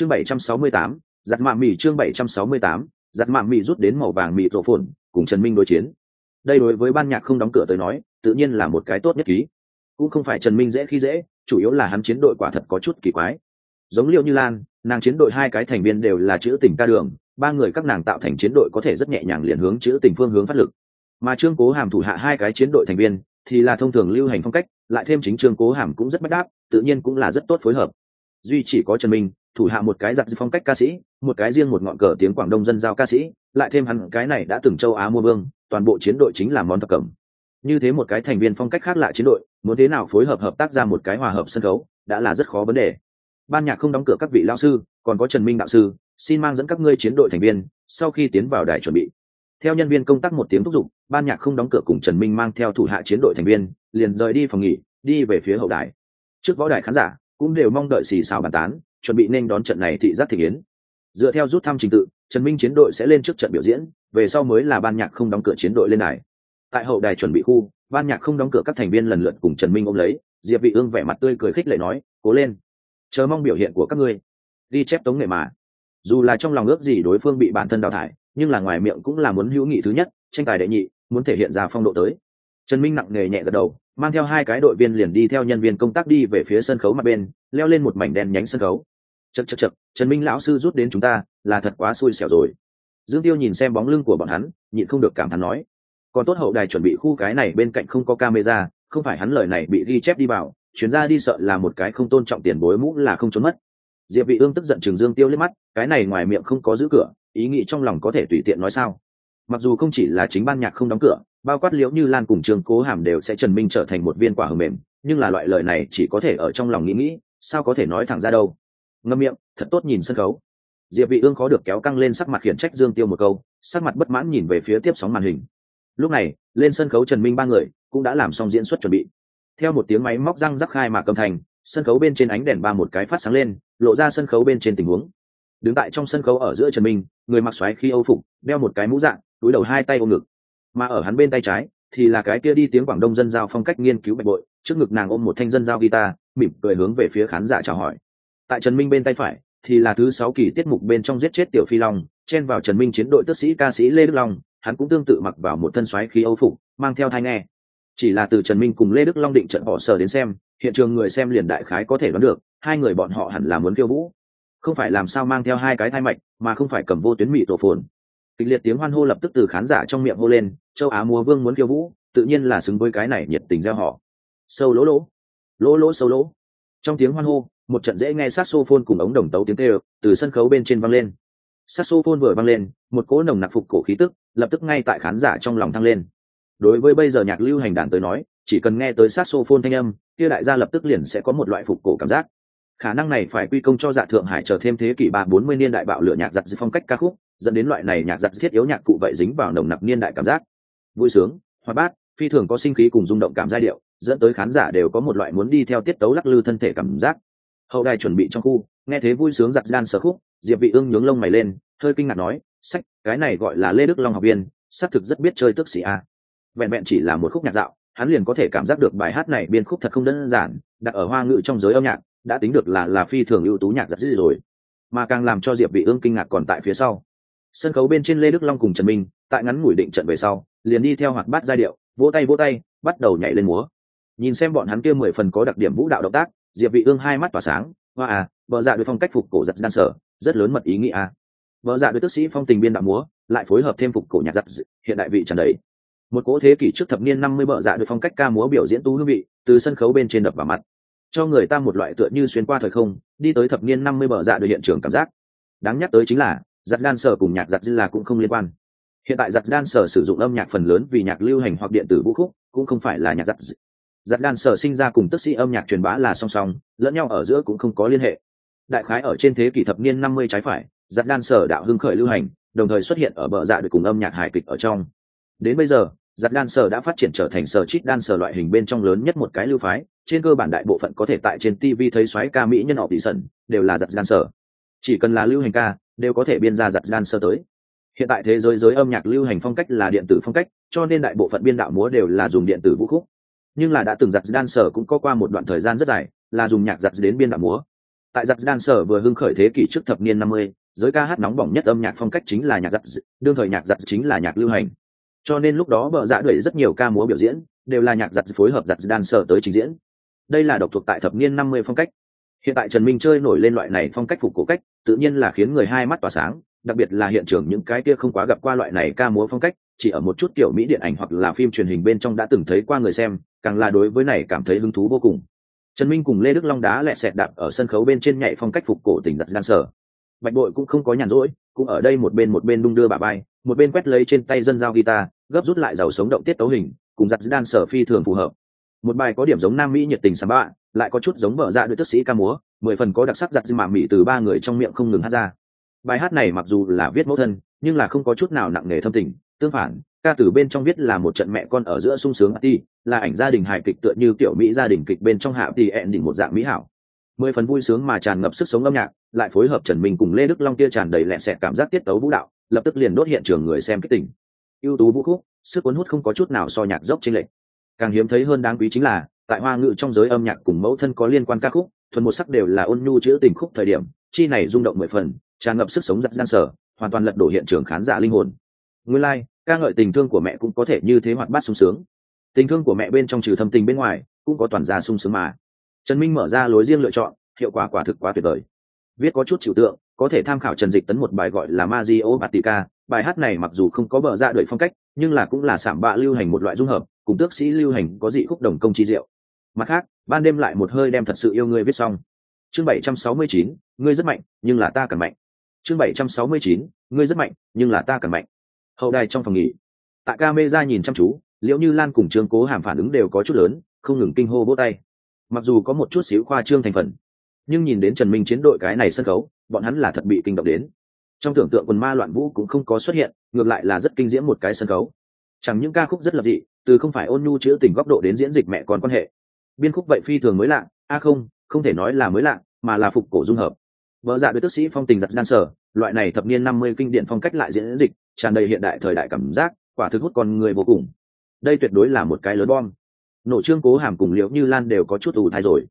chương 768, giặt mạng mì chương 768, giặt mạng mì rút đến màu vàng mì rổ phồn cùng trần minh đối chiến. Đây đối với ban nhạc không đóng cửa tới nói tự nhiên là một cái tốt nhất ký. Cũng không phải trần minh dễ khi dễ chủ yếu là hắn chiến đội quả thật có chút kỳ quái. Giống liệu như lan nàng chiến đội hai cái thành viên đều là chữ tình ca đường ba người các nàng tạo thành chiến đội có thể rất nhẹ nhàng liền hướng chữ tình phương hướng phát lực. Mà trương cố hàm thủ hạ hai cái chiến đội thành viên thì là thông thường lưu hành phong cách lại thêm chính trương cố hàm cũng rất bất đáp tự nhiên cũng là rất tốt phối hợp. Duy chỉ có trần minh thủ hạ một cái giặt phong cách ca sĩ, một cái riêng một ngọn cờ tiếng quảng đông dân giao ca sĩ, lại thêm hắn, cái này đã từng châu á mua vương, toàn bộ chiến đội chính là món thập cẩm. Như thế một cái thành viên phong cách khác lạ chiến đội, muốn thế nào phối hợp hợp tác ra một cái hòa hợp sân khấu, đã là rất khó vấn đề. Ban nhạc không đóng cửa các vị lao sư, còn có trần minh đạo sư, xin mang dẫn các ngươi chiến đội thành viên, sau khi tiến vào đài chuẩn bị. Theo nhân viên công tác một tiếng thúc giục, ban nhạc không đóng cửa cùng trần minh mang theo thủ hạ chiến đội thành viên, liền rời đi phòng nghỉ, đi về phía hậu đài. Trước võ đài khán giả cũng đều mong đợi xì xào bàn tán chuẩn bị nên đón trận này thị giác thị yến. Dựa theo rút thăm trình tự, trần minh chiến đội sẽ lên trước trận biểu diễn, về sau mới là ban nhạc không đóng cửa chiến đội lên đài. Tại hậu đài chuẩn bị khu, ban nhạc không đóng cửa các thành viên lần lượt cùng trần minh ôm lấy, diệp vị ương vẻ mặt tươi cười khích lệ nói, cố lên, chờ mong biểu hiện của các ngươi. Đi chép tống nghệ mà. Dù là trong lòng ước gì đối phương bị bản thân đào thải, nhưng là ngoài miệng cũng là muốn hữu nghị thứ nhất, tranh tài đệ nhị, muốn thể hiện ra phong độ tới. Trần minh nặng nề nhẹ gật đầu, mang theo hai cái đội viên liền đi theo nhân viên công tác đi về phía sân khấu mặt bên, leo lên một mảnh đen nhánh sân khấu chật chật chật, trần minh lão sư rút đến chúng ta, là thật quá xui xẻo rồi. Dương tiêu nhìn xem bóng lưng của bọn hắn, nhịn không được cảm thán nói, còn tốt hậu đài chuẩn bị khu cái này bên cạnh không có camera, không phải hắn lời này bị ghi chép đi vào chuyến ra đi sợ là một cái không tôn trọng tiền bối mũ là không trốn mất. Diệp vị ương tức giận trường dương tiêu liếc mắt, cái này ngoài miệng không có giữ cửa, ý nghĩ trong lòng có thể tùy tiện nói sao? Mặc dù không chỉ là chính ban nhạc không đóng cửa, bao quát liễu như lan cùng trường cố hàm đều sẽ trần minh trở thành một viên quả hờ mềm, nhưng là loại lời này chỉ có thể ở trong lòng nghĩ nghĩ, sao có thể nói thẳng ra đâu? Ngâm miệng, thật tốt nhìn sân khấu. Diệp vị ương khó được kéo căng lên sắc mặt khiển trách dương tiêu một câu, sắc mặt bất mãn nhìn về phía tiếp sóng màn hình. Lúc này, lên sân khấu trần minh ba người cũng đã làm xong diễn xuất chuẩn bị. Theo một tiếng máy móc răng rắc khai mà cầm thành, sân khấu bên trên ánh đèn ba một cái phát sáng lên, lộ ra sân khấu bên trên tình huống. Đứng tại trong sân khấu ở giữa trần minh, người mặc xoáy khi âu phục, đeo một cái mũ dạng, túi đầu hai tay ôm ngực. Mà ở hắn bên tay trái, thì là cái kia đi tiếng quảng đông dân giao phong cách nghiên cứu bạch bội, trước ngực nàng ôm một thanh dân giao guitar, mỉm cười hướng về phía khán giả chào hỏi tại trần minh bên tay phải, thì là thứ sáu kỳ tiết mục bên trong giết chết tiểu phi long, chen vào trần minh chiến đội tước sĩ ca sĩ lê đức long, hắn cũng tương tự mặc vào một thân xoáy khí âu phục, mang theo thai nghe. Chỉ là từ trần minh cùng lê đức long định trận họ sở đến xem, hiện trường người xem liền đại khái có thể đoán được, hai người bọn họ hẳn là muốn khiêu vũ. Không phải làm sao mang theo hai cái thai mạch, mà không phải cầm vô tuyến mị tổ phồn. Kịch liệt tiếng hoan hô lập tức từ khán giả trong miệng hô lên, châu á mùa vương muốn khiêu vũ, tự nhiên là xứng với cái này nhiệt tình gieo họ. Sâu lỗ lỗ. Lỗ lỗ sâu lỗ. Trong tiếng hoan hô một trận dễ nghe saxophone cùng ống đồng tấu tiếng kêu từ sân khấu bên trên vang lên. Saxophone vừa vang lên, một cỗ nồng nặc phục cổ khí tức lập tức ngay tại khán giả trong lòng thăng lên. Đối với bây giờ nhạc lưu hành đàn tới nói, chỉ cần nghe tới saxophone thanh âm, kia đại gia lập tức liền sẽ có một loại phục cổ cảm giác. Khả năng này phải quy công cho dạ thượng hải chờ thêm thế kỷ ba bốn mươi niên đại bạo lửa nhạc giặt phong cách ca khúc, dẫn đến loại này nhạc giặt thiết yếu nhạc cụ vậy dính vào nồng nặc niên đại cảm giác. Vui sướng, hoa bát, phi thường có sinh khí cùng rung động cảm giai điệu, dẫn tới khán giả đều có một loại muốn đi theo tiết tấu lắc lư thân thể cảm giác hậu đài chuẩn bị trong khu, nghe thế vui sướng giặt gian sở khúc, diệp vị ương nhướng lông mày lên, hơi kinh ngạc nói, sách, cái này gọi là lê đức long học viên, xác thực rất biết chơi tước sĩ a. Vẹn vẹn chỉ là một khúc nhạc dạo, hắn liền có thể cảm giác được bài hát này biên khúc thật không đơn giản, đặt ở hoa ngữ trong giới âm nhạc, đã tính được là là phi thường ưu tú nhạc giặc gì rồi. Mà càng làm cho diệp vị ương kinh ngạc còn tại phía sau. Sân khấu bên trên lê đức long cùng trần minh, tại ngắn ngủi định trận về sau, liền đi theo hoạt bát giai điệu, vỗ tay vỗ tay, bắt đầu nhảy lên múa. Nhìn xem bọn hắn kia mười phần có đặc điểm vũ đạo động tác diệp vị ương hai mắt tỏa sáng, hoa à vợ dạ đối phong cách phục cổ giật đan sở, rất lớn mật ý nghĩa à. vợ dạ đối tức sĩ phong tình biên đạo múa, lại phối hợp thêm phục cổ nhạc giật hiện đại vị tràn đầy. Một cỗ thế kỷ trước thập niên năm mươi vợ dạ đối phong cách ca múa biểu diễn tú hương vị, từ sân khấu bên trên đập vào mặt. Cho người ta một loại tựa như xuyên qua thời không, đi tới thập niên năm mươi bờ dạ đối hiện trường cảm giác. Đáng nhắc tới chính là giặt đan sở cùng nhạc giặt là cũng không liên quan. Hiện tại giặt đan sở sử dụng âm nhạc phần lớn vì nhạc lưu hành hoặc điện tử vũ khúc, cũng không phải là nhạc giặt giặt đan sở sinh ra cùng tức sĩ âm nhạc truyền bá là song song, lẫn nhau ở giữa cũng không có liên hệ. Đại khái ở trên thế kỷ thập niên năm mươi trái phải giặt đan sở đạo hưng khởi lưu hành, đồng thời xuất hiện ở bờ dạ được cùng âm nhạc hài kịch ở trong. Đến bây giờ giặt đan sở đã phát triển trở thành sở chít đan sở loại hình bên trong lớn nhất một cái lưu phái, trên cơ bản đại bộ phận có thể tại trên tv thấy xoáy ca mỹ nhân họ tỷ sẩn, đều là giặt đan sở. Chỉ cần là lưu hành ca, đều có thể biên ra giặt đan sở tới. Hiện tại thế giới giới âm nhạc lưu hành phong cách là điện tử phong cách, cho nên đại bộ phận biên đạo múa đều là dùng điện tử vũ khúc nhưng là đã từng giặt đan sở cũng có qua một đoạn thời gian rất dài, là dùng nhạc giặt đến biên đạo múa. Tại giặt đan sở vừa hưng khởi thế kỷ trước thập niên năm mươi, giới ca hát nóng bỏng nhất âm nhạc phong cách chính là nhạc giặt đương thời nhạc giặt chính là nhạc lưu hành. Cho nên lúc đó vợ dạ đuổi rất nhiều ca múa biểu diễn, đều là nhạc giặt phối hợp giặt đan sở tới trình diễn. Đây là độc thuộc tại thập niên năm mươi phong cách. Hiện tại trần minh chơi nổi lên loại này phong cách phục cổ cách, tự nhiên là khiến người hai mắt tỏa sáng, đặc biệt là hiện trường những cái kia không quá gặp qua loại này ca múa phong cách chỉ ở một chút kiểu mỹ điện ảnh hoặc là phim truyền hình bên trong đã từng thấy qua người xem, càng là đối với này cảm thấy hứng thú vô cùng. Trần minh cùng lê đức long đá lẹ sẹt đạp ở sân khấu bên trên nhảy phong cách phục cổ tỉnh giặt gian sở. Bạch bội cũng không có nhàn rỗi, cũng ở đây một bên một bên đung đưa bà bay, một bên quét lấy trên tay dân giao guitar, gấp rút lại giàu sống động tiết tấu hình, cùng giặt đan sở phi thường phù hợp. Một bài có điểm giống nam mỹ nhiệt tình sắm bạ, lại có chút giống vợ dạ đội tức sĩ ca múa, mười phần có đặc sắc giặt mà mỹ từ ba người trong miệng không ngừng hát ra. Bài hát này mặc dù là viết mẫu thân, nhưng là không có chút nào nặng nề thâm tình tương phản, ca từ bên trong viết là một trận mẹ con ở giữa sung sướng ti là ảnh gia đình hài kịch tựa như tiểu mỹ gia đình kịch bên trong hạ thì ẹn đỉnh một dạng mỹ hảo. Mười phần vui sướng mà tràn ngập sức sống âm nhạc, lại phối hợp trần minh cùng lê đức long kia tràn đầy lẹn xẹt cảm giác tiết tấu vũ đạo, lập tức liền đốt hiện trường người xem kích tỉnh ưu tú vũ khúc, sức cuốn hút không có chút nào so nhạc dốc trên lệch. Càng hiếm thấy hơn đáng quý chính là, tại hoa ngữ trong giới âm nhạc cùng mẫu thân có liên quan ca khúc, thuần một sắc đều là ôn nhu chữ tình khúc thời điểm, chi này rung động mười phần, tràn ngập sức sống giặt gian sở hoàn toàn lật đổ hiện trường khán giả linh hồn nguyên lai、like, ca ngợi tình thương của mẹ cũng có thể như thế hoạt bát sung sướng. Tình thương của mẹ bên trong trừ thâm tình bên ngoài cũng có toàn gia sung sướng mà. Trần minh mở ra lối riêng lựa chọn hiệu quả quả thực quá tuyệt vời. Viết có chút chịu tượng có thể tham khảo trần dịch tấn một bài gọi là Mario Batica, bài hát này mặc dù không có bờ dạ ra đợi phong cách nhưng là cũng là sảm bạ lưu hành một loại dung hợp cùng tước sĩ lưu hành có dị khúc đồng công chi diệu. Mặt khác ban đêm lại một hơi đem thật sự yêu ngươi viết xong. Chương 769, ngươi rất mạnh nhưng là ta cần mạnh. Chương 769, ngươi rất mạnh nhưng là ta cần mạnh hậu đài trong phòng nghỉ. Tại ca mê ra nhìn chăm chú liệu như lan cùng trương cố hàm phản ứng đều có chút lớn, không ngừng kinh hô vỗ tay. Mặc dù có một chút xíu khoa trương thành phần, nhưng nhìn đến trần minh chiến đội cái này sân khấu, bọn hắn là thật bị kinh động đến. Trong tưởng tượng quần ma loạn vũ cũng không có xuất hiện, ngược lại là rất kinh diễm một cái sân khấu. Chẳng những ca khúc rất lập dị, từ không phải ôn nhu chữ tình góc độ đến diễn dịch mẹ con quan hệ. Biên khúc vậy phi thường mới lạ, a không không thể nói là mới lạ, mà là phục cổ dung hợp. Vợ dạ đối tức sĩ phong tình giặt đan sở loại này thập niên năm mươi kinh điển phong cách lại diễn dịch, tràn đầy hiện đại thời đại cảm giác, quả thực hút con người vô cùng. Đây tuyệt đối là một cái lớn bom. Nổ trương cố hàm cùng liễu như lan đều có chút ủ thai rồi.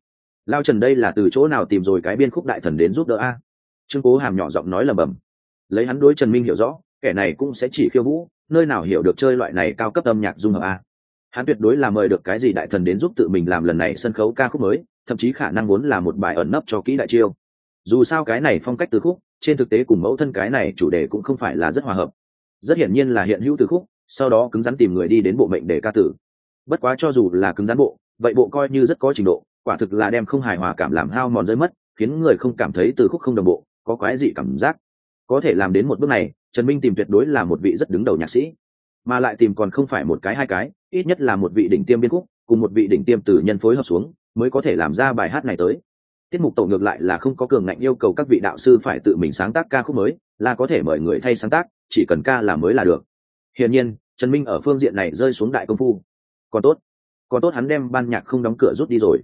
Lao trần đây là từ chỗ nào tìm rồi cái biên khúc đại thần đến giúp đỡ a? Trương cố hàm nhỏ giọng nói lầm bầm lấy hắn đối trần minh hiểu rõ, kẻ này cũng sẽ chỉ khiêu vũ, nơi nào hiểu được chơi loại này cao cấp âm nhạc dung hợp a? Hắn tuyệt đối là mời được cái gì đại thần đến giúp tự mình làm lần này sân khấu ca khúc mới, thậm chí khả năng muốn là một bài ẩn nấp cho kỹ đại chiêu. Dù sao cái này phong cách từ khúc trên thực tế cùng mẫu thân cái này chủ đề cũng không phải là rất hòa hợp. Rất hiển nhiên là hiện hữu từ khúc, sau đó cứng rắn tìm người đi đến bộ mệnh để ca tử. Bất quá cho dù là cứng rắn bộ, vậy bộ coi như rất có trình độ, quả thực là đem không hài hòa cảm làm hao mòn rơi mất, khiến người không cảm thấy từ khúc không đồng bộ, có quái dị cảm giác. Có thể làm đến một bước này, trần minh tìm tuyệt đối là một vị rất đứng đầu nhạc sĩ. Mà lại tìm còn không phải một cái hai cái, ít nhất là một vị đỉnh tiêm biên khúc, cùng một vị đỉnh tiêm từ nhân phối hợp xuống, mới có thể làm ra bài hát này tới tiết mục tổ ngược lại là không có cường ngạnh yêu cầu các vị đạo sư phải tự mình sáng tác ca khúc mới, là có thể mời người thay sáng tác, chỉ cần ca là mới là được. Hiển nhiên, trần minh ở phương diện này rơi xuống đại công phu. Còn tốt còn tốt hắn đem ban nhạc không đóng cửa rút đi rồi.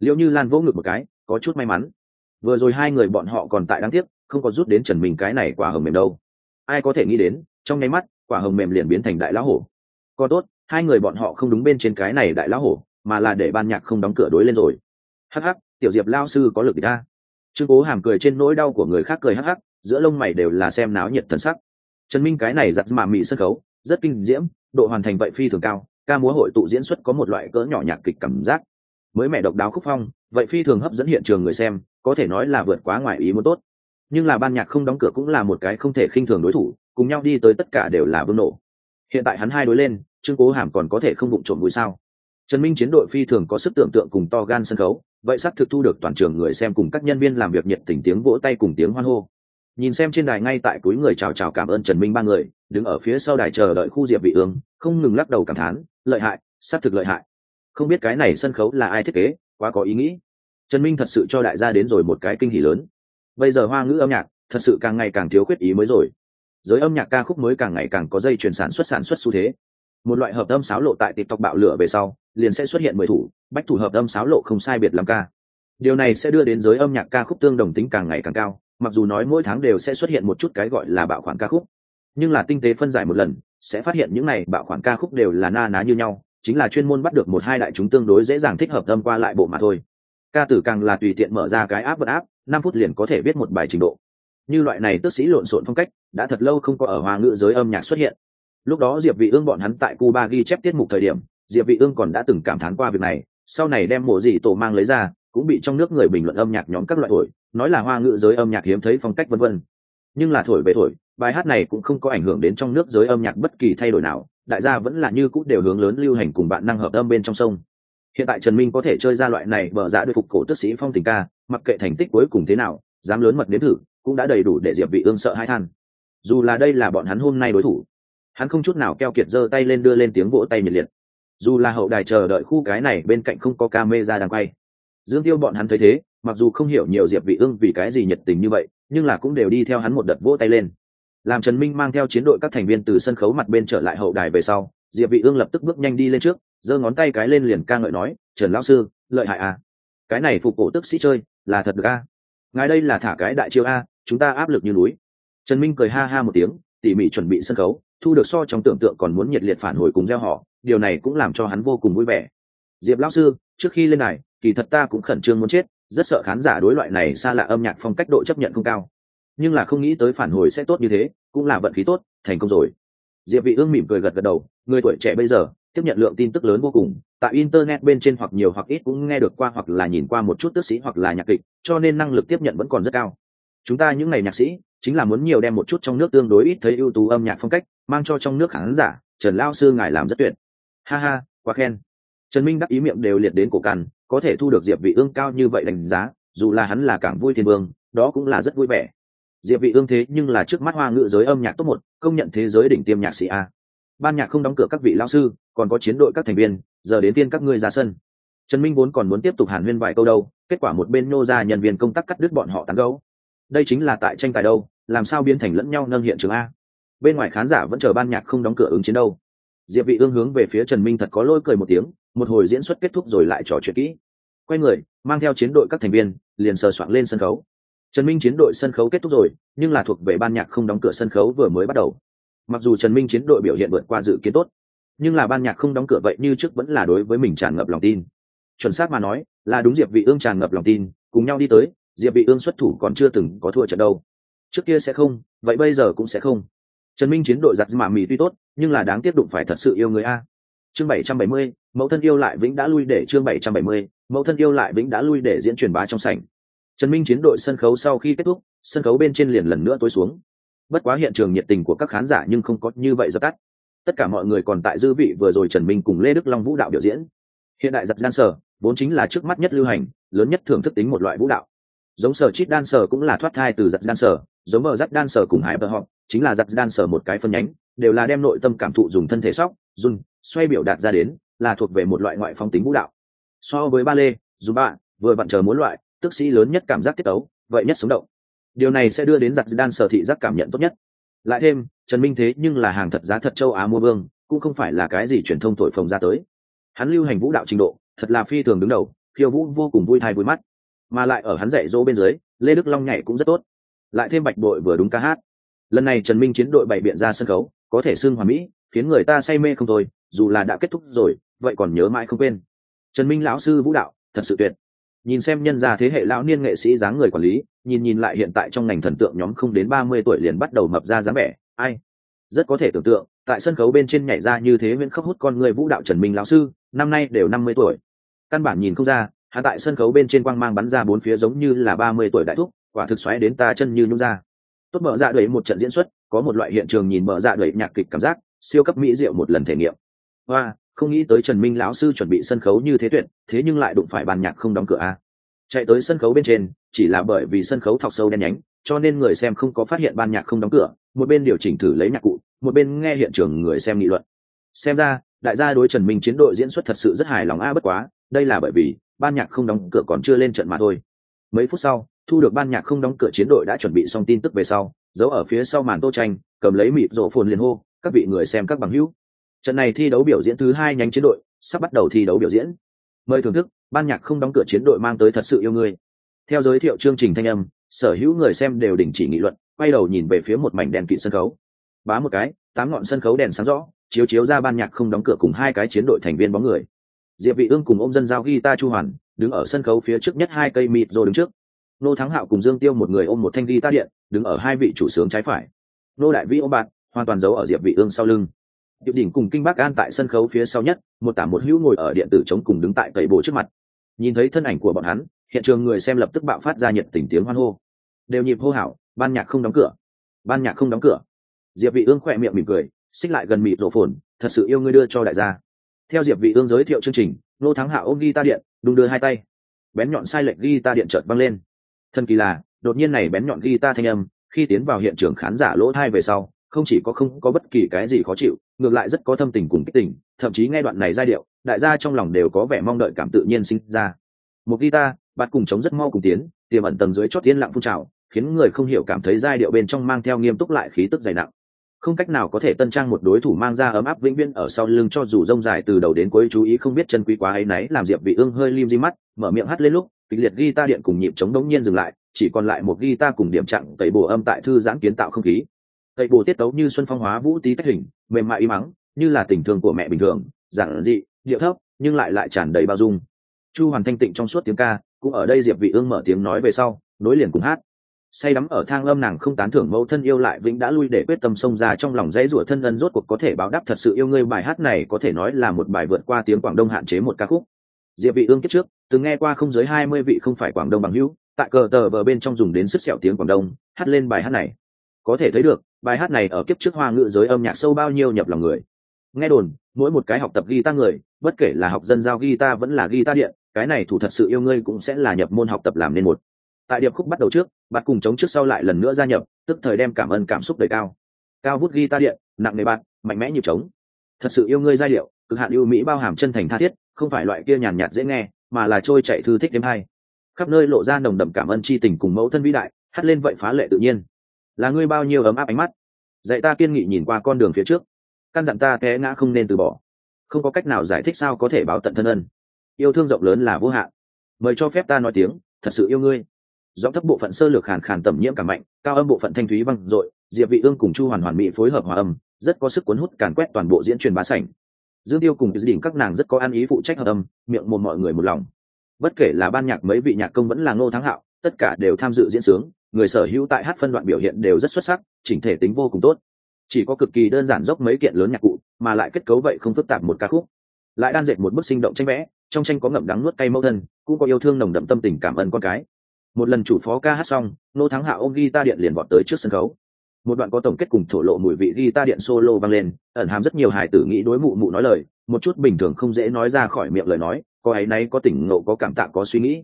Liệu như lan vỗ ngực một cái, có chút may mắn. Vừa rồi hai người bọn họ còn tại đáng tiếc, không có rút đến trần minh cái này quả hồng mềm đâu. Ai có thể nghĩ đến, trong nháy mắt, quả hồng mềm liền biến thành đại lão hổ. Còn tốt, hai người bọn họ không đúng bên trên cái này đại lão hổ, mà là để ban nhạc không đóng cửa đối lên rồi. Hắc hắc tiểu diệp lao sư có lực địch ta. Trương cố hàm cười trên nỗi đau của người khác cười hắc hắc, giữa lông mày đều là xem náo nhiệt thần sắc. Trần minh cái này giặt mà mị sân khấu, rất kinh diễm, độ hoàn thành vậy phi thường cao, ca múa hội tụ diễn xuất có một loại cỡ nhỏ nhạc kịch cảm giác. Mới mẹ độc đáo khúc phong, vậy phi thường hấp dẫn hiện trường người xem, có thể nói là vượt quá ngoài ý muốn tốt. Nhưng là ban nhạc không đóng cửa cũng là một cái không thể khinh thường đối thủ, cùng nhau đi tới tất cả đều là vương nổ. Hiện tại hắn hai đối lên, trương cố hàm còn có thể không bụng trộm vui sao? Trần minh chiến đội phi thường có sức tưởng tượng cùng to gan sân khấu vậy sắp thực thu được toàn trường người xem cùng các nhân viên làm việc nhiệt tình tiếng vỗ tay cùng tiếng hoan hô. Nhìn xem trên đài ngay tại cuối người chào chào cảm ơn trần minh ba người, đứng ở phía sau đài chờ đợi khu diệp vị ương, không ngừng lắc đầu cảm thán, lợi hại sắp thực lợi hại. Không biết cái này sân khấu là ai thiết kế, quá có ý nghĩ. Trần minh thật sự cho đại gia đến rồi một cái kinh hỉ lớn. Bây giờ hoa ngữ âm nhạc, thật sự càng ngày càng thiếu khuyết ý mới rồi. Giới âm nhạc ca khúc mới càng ngày càng có dây chuyển sản xuất sản xuất xu thế một loại hợp âm sáo lộ tại tiktok bạo lửa về sau, liền sẽ xuất hiện mười thủ, bách thủ hợp âm sáo lộ không sai biệt làm ca. Điều này sẽ đưa đến giới âm nhạc ca khúc tương đồng tính càng ngày càng cao, mặc dù nói mỗi tháng đều sẽ xuất hiện một chút cái gọi là bạo khoản ca khúc. Nhưng là tinh tế phân giải một lần, sẽ phát hiện những này bạo khoản ca khúc đều là na ná như nhau, chính là chuyên môn bắt được một hai đại chúng tương đối dễ dàng thích hợp âm qua lại bộ mà thôi. Ca tử càng là tùy tiện mở ra cái áp vật áp năm phút liền có thể viết một bài trình độ. Như loại này tước sĩ lộn xộn phong cách, đã thật lâu không có ở hoa ngữ giới âm nhạc xuất hiện lúc đó diệp vị ương bọn hắn tại cuba ghi chép tiết mục thời điểm, diệp vị ương còn đã từng cảm thán qua việc này, sau này đem mộ gì tổ mang lấy ra, cũng bị trong nước người bình luận âm nhạc nhóm các loại thổi, nói là hoa ngữ giới âm nhạc hiếm thấy phong cách vân vân. Nhưng là thổi về thổi, bài hát này cũng không có ảnh hưởng đến trong nước giới âm nhạc bất kỳ thay đổi nào, đại gia vẫn là như cũ đều hướng lớn lưu hành cùng bạn năng hợp âm bên trong sông. Hiện tại trần minh có thể chơi ra loại này bờ dạ đối phục cổ tức sĩ phong tình ca, mặc kệ thành tích cuối cùng thế nào, dám lớn mật đến thử, cũng đã đầy đủ để diệp vị ương sợ hai than. Dù là đây là bọn hắn hôm nay đối thủ hắn không chút nào keo kiệt giơ tay lên đưa lên tiếng vỗ tay nhiệt liệt. Dù là hậu đài chờ đợi khu cái này bên cạnh không có camera đang quay. Dương tiêu bọn hắn thấy thế, mặc dù không hiểu nhiều diệp vị ương vì cái gì nhiệt tình như vậy, nhưng là cũng đều đi theo hắn một đợt vỗ tay lên. Làm trần minh mang theo chiến đội các thành viên từ sân khấu mặt bên trở lại hậu đài về sau, diệp vị ương lập tức bước nhanh đi lên trước, giơ ngón tay cái lên liền ca ngợi nói, trần lão sư, lợi hại à. Cái này phục cổ tức sĩ chơi, là thật được a. Ngài đây là thả cái đại chiêu a, chúng ta áp lực như núi. Trần minh cười ha ha một tiếng, tỉ mỉ chuẩn bị sân khấu thu được so trong tưởng tượng còn muốn nhiệt liệt phản hồi cùng gieo họ, điều này cũng làm cho hắn vô cùng vui vẻ. Diệp lão sư, trước khi lên này, kỳ thật ta cũng khẩn trương muốn chết, rất sợ khán giả đối loại này xa lạ âm nhạc phong cách độ chấp nhận không cao. Nhưng là không nghĩ tới phản hồi sẽ tốt như thế, cũng là vận khí tốt, thành công rồi. Diệp vị ương mỉm cười gật gật đầu, người tuổi trẻ bây giờ, tiếp nhận lượng tin tức lớn vô cùng, tại internet bên trên hoặc nhiều hoặc ít cũng nghe được qua hoặc là nhìn qua một chút tước sĩ hoặc là nhạc kịch, cho nên năng lực tiếp nhận vẫn còn rất cao. Chúng ta những ngày nhạc sĩ chính là muốn nhiều đem một chút trong nước tương đối ít thấy ưu tú âm nhạc phong cách, mang cho trong nước khán giả, trần lao sư ngài làm rất tuyệt. Ha ha, quá khen. Trần minh đắc ý miệng đều liệt đến cổ cằn, có thể thu được diệp vị ương cao như vậy đánh giá, dù là hắn là cảng vui thiên vương, đó cũng là rất vui vẻ. Diệp vị ương thế nhưng là trước mắt hoa ngữ giới âm nhạc top một, công nhận thế giới đỉnh tiêm nhạc sĩ a. Ban nhạc không đóng cửa các vị lão sư, còn có chiến đội các thành viên, giờ đến tiên các ngươi ra sân. Trần minh vốn còn muốn tiếp tục hàn huyên vài câu đâu, kết quả một bên nô ra nhân viên công tác cắt đứt bọn họ tán gấu đây chính là tại tranh tài đâu, làm sao biến thành lẫn nhau nâng hiện trường a? Bên ngoài khán giả vẫn chờ ban nhạc không đóng cửa ứng chiến đâu. Diệp vị ương hướng về phía trần minh thật có lôi cười một tiếng, một hồi diễn xuất kết thúc rồi lại trò chuyện kỹ. Quay người, mang theo chiến đội các thành viên, liền sờ soạn lên sân khấu. Trần minh chiến đội sân khấu kết thúc rồi, nhưng là thuộc về ban nhạc không đóng cửa sân khấu vừa mới bắt đầu. Mặc dù trần minh chiến đội biểu hiện vượt qua dự kiến tốt, nhưng là ban nhạc không đóng cửa vậy như trước vẫn là đối với mình tràn ngập lòng tin. Chuẩn xác mà nói, là đúng diệp vị ương tràn ngập lòng tin, cùng nhau đi tới diệp vị ương xuất thủ còn chưa từng có thua trận đâu. Trước kia sẽ không vậy bây giờ cũng sẽ không. Trần minh chiến đội giặt mà mì tuy tốt nhưng là đáng tiếc đụng phải thật sự yêu người a. Chương 770, mẫu thân yêu lại vĩnh đã lui để chương 770, mẫu thân yêu lại vĩnh đã lui để diễn truyền bá trong sảnh. Trần minh chiến đội sân khấu sau khi kết thúc sân khấu bên trên liền lần nữa tối xuống. Bất quá hiện trường nhiệt tình của các khán giả nhưng không có như vậy dập tắt. Tất cả mọi người còn tại dư vị vừa rồi trần minh cùng lê đức long vũ đạo biểu diễn. Hiện đại giặc gian sở vốn chính là trước mắt nhất lưu hành lớn nhất thưởng thức tính một loại vũ đạo giống sở chít đan sở cũng là thoát thai từ giặt đan sở, giống mở giặt đan sở cùng hải bờ họ, chính là giặt đan sở một cái phân nhánh, đều là đem nội tâm cảm thụ dùng thân thể sóc, run, xoay biểu đạt ra đến, là thuộc về một loại ngoại phong tính vũ đạo. So với ba lê, dù bạn, vừa vặn chờ muốn loại, tức sĩ lớn nhất cảm giác tiết tấu, vậy nhất sống động. Điều này sẽ đưa đến giặt đan sở thị giác cảm nhận tốt nhất. Lại thêm, trần minh thế nhưng là hàng thật giá thật châu á mua vương, cũng không phải là cái gì truyền thông thổi phồng ra tới. Hắn lưu hành vũ đạo trình độ, thật là phi thường đứng đầu, khiêu vũ vô cùng vui thai vui mắt mà lại ở hắn dạy dỗ bên dưới, lê đức long nhảy cũng rất tốt. Lại thêm bạch đội vừa đúng ca hát. Lần này trần minh chiến đội bày biện ra sân khấu, có thể xưng hòa mỹ, khiến người ta say mê không thôi, dù là đã kết thúc rồi, vậy còn nhớ mãi không quên. Trần minh lão sư vũ đạo, thật sự tuyệt. Nhìn xem nhân gia thế hệ lão niên nghệ sĩ dáng người quản lý, nhìn nhìn lại hiện tại trong ngành thần tượng nhóm không đến ba mươi tuổi liền bắt đầu mập ra dáng vẻ, ai? Rất có thể tưởng tượng, tại sân khấu bên trên nhảy ra như thế viễn khóc hút con người vũ đạo trần minh lão sư, năm nay đều năm mươi tuổi. Căn bản nhìn không ra hạ tại sân khấu bên trên quang mang bắn ra bốn phía giống như là ba mươi tuổi đại thúc, quả thực xoáy đến ta chân như nhung ra. Tốt mở dạ đẩy một trận diễn xuất, có một loại hiện trường nhìn mở dạ đẩy nhạc kịch cảm giác, siêu cấp mỹ diệu một lần thể nghiệm. Và không nghĩ tới trần minh lão sư chuẩn bị sân khấu như thế tuyệt, thế nhưng lại đụng phải bàn nhạc không đóng cửa a. Chạy tới sân khấu bên trên, chỉ là bởi vì sân khấu thọc sâu đen nhánh, cho nên người xem không có phát hiện ban nhạc không đóng cửa, một bên điều chỉnh thử lấy nhạc cụ, một bên nghe hiện trường người xem nghị luận. Xem ra, đại gia đối trần minh chiến đội diễn xuất thật sự rất hài lòng a, bất quá, đây là bởi vì ban nhạc không đóng cửa còn chưa lên trận mà thôi. Mấy phút sau, thu được ban nhạc không đóng cửa chiến đội đã chuẩn bị xong tin tức về sau, giấu ở phía sau màn tô tranh, cầm lấy mịt rổ phồn liền hô, các vị người xem các bằng hữu. Trận này thi đấu biểu diễn thứ hai nhánh chiến đội, sắp bắt đầu thi đấu biểu diễn. Mời thưởng thức, ban nhạc không đóng cửa chiến đội mang tới thật sự yêu người. Theo giới thiệu chương trình thanh âm, sở hữu người xem đều đình chỉ nghị luận, quay đầu nhìn về phía một mảnh đèn kịt sân khấu. Bá một cái, tám ngọn sân khấu đèn sáng rõ, chiếu chiếu ra ban nhạc không đóng cửa cùng hai cái chiến đội thành viên bóng người diệp vị ương cùng ôm dân giao guitar chu hoàn, đứng ở sân khấu phía trước nhất hai cây mịt rồi đứng trước. Nô thắng hạo cùng dương tiêu một người ôm một thanh ghi ta điện, đứng ở hai vị chủ sướng trái phải. Nô đại vĩ ôm bạn, hoàn toàn giấu ở diệp vị ương sau lưng. Diệp đỉnh cùng kinh bác an tại sân khấu phía sau nhất, một tả một hữu ngồi ở điện tử chống cùng đứng tại cậy bộ trước mặt. Nhìn thấy thân ảnh của bọn hắn, hiện trường người xem lập tức bạo phát ra nhiệt tình tiếng hoan hô. Đều nhịp hô hào, ban nhạc không đóng cửa. Ban nhạc không đóng cửa. Diệp vị ương khoẹt miệng mỉm cười, xích lại gần mịt rộ phồn, thật sự yêu ngươi đưa cho đại gia theo diệp vị ương giới thiệu chương trình nô thắng hạ ôm ghi ta điện, đung đưa hai tay. Bén nhọn sai lệch ghi ta điện chợt văng lên. Thân kỳ là, đột nhiên này bén nhọn ghi ta thanh âm, khi tiến vào hiện trường khán giả lỗ thai về sau, không chỉ có không có bất kỳ cái gì khó chịu, ngược lại rất có thâm tình cùng kích tình, thậm chí nghe đoạn này giai điệu, đại gia trong lòng đều có vẻ mong đợi cảm tự nhiên sinh ra. Một guitar bạt cùng chống rất mau cùng tiến, tiềm ẩn tầng dưới chót tiến lặng phun trào, khiến người không hiểu cảm thấy giai điệu bên trong mang theo nghiêm túc lại khí tức dày nặng không cách nào có thể tân trang một đối thủ mang ra ấm áp vĩnh viễn ở sau lưng cho dù rông dài từ đầu đến cuối chú ý không biết chân quý quá ấy náy làm diệp vị ương hơi lim di mắt, mở miệng hát lên lúc, kịch liệt guitar điện cùng nhịp chống đống nhiên dừng lại, chỉ còn lại một guitar cùng điểm trạng tẩy bổ âm tại thư giãn kiến tạo không khí. Tẩy bổ tiết tấu như xuân phong hóa vũ tí tách hình, mềm mại y mắng, như là tình thương của mẹ bình thường, giản dị, điệu thấp, nhưng lại lại tràn đầy bao dung. Chu hoàn thanh tịnh trong suốt tiếng ca, cũng ở đây diệp vị ương mở tiếng nói về sau, nối liền cùng hát say đắm ở thang âm nàng không tán thưởng mẫu thân yêu lại vĩnh đã lui để quyết tâm xông ra trong lòng dãy rủa thân ân rốt cuộc có thể báo đáp thật sự yêu ngươi. Bài hát này có thể nói là một bài vượt qua tiếng quảng đông hạn chế một ca khúc. Diệp vị ương kiếp trước, từng nghe qua không dưới 20 vị không phải quảng đông bằng hữu, tại cờ tờ vờ bên trong dùng đến sức sẹo tiếng quảng đông, hát lên bài hát này. Có thể thấy được, bài hát này ở kiếp trước hoa ngữ giới âm nhạc sâu bao nhiêu nhập lòng người. Nghe đồn, mỗi một cái học tập guitar người, bất kể là học dân giao guitar vẫn là guitar điện, cái này thủ thật sự yêu ngươi cũng sẽ là nhập môn học tập làm nên một tại điệp khúc bắt đầu trước, bạn cùng chống trước sau lại lần nữa gia nhập, tức thời đem cảm ơn cảm xúc đầy cao. Cao vút guitar điện, nặng nề bạn, mạnh mẽ nhịp trống. Thật sự yêu ngươi giai điệu, cực hạn yêu mỹ bao hàm chân thành tha thiết, không phải loại kia nhàn nhạt dễ nghe, mà là trôi chạy thư thích đêm hay. Khắp nơi lộ ra nồng đậm cảm ơn chi tình cùng mẫu thân vĩ đại hắt lên vậy phá lệ tự nhiên. Là ngươi bao nhiêu ấm áp ánh mắt. Dạy ta kiên nghị nhìn qua con đường phía trước. Căn dặn ta té ngã không nên từ bỏ. Không có cách nào giải thích sao có thể báo tận thân ân. Yêu thương rộng lớn là vô hạn. Mời cho phép ta nói tiếng, thật sự yêu ngươi giọng thấp bộ phận sơ lược khàn khàn tẩm nhiễm cảm mạnh, cao âm bộ phận thanh thúy văng dội, diệp vị ương cùng chu hoàn hoàn mỹ phối hợp hòa âm, rất có sức cuốn hút càn quét toàn bộ diễn truyền bá sảnh. Dương tiêu cùng đỉnh các nàng rất có ăn ý phụ trách hợp âm, miệng một mọi người một lòng. Bất kể là ban nhạc mấy vị nhạc công vẫn là ngô thắng hạo, tất cả đều tham dự diễn sướng, người sở hữu tại hát phân đoạn biểu hiện đều rất xuất sắc, chỉnh thể tính vô cùng tốt. Chỉ có cực kỳ đơn giản dốc mấy kiện lớn nhạc cụ, mà lại kết cấu vậy không phức tạp một ca khúc. Lại đan dệt một bức sinh động tranh vẽ, trong tranh có ngậm đắng nuốt cay mẫu thân, cũng có yêu thương nồng đậm tâm tình cảm ơn con cái một lần chủ phó ca hát xong, nô thắng hạ ôm ghi ta điện liền vọt tới trước sân khấu. Một đoạn có tổng kết cùng thổ lộ mùi vị ghi ta điện solo vang lên, ẩn hàm rất nhiều hài tử nghĩ đối mụ mụ nói lời, một chút bình thường không dễ nói ra khỏi miệng lời nói, có ấy nay có tỉnh ngộ, có cảm tạ, có suy nghĩ.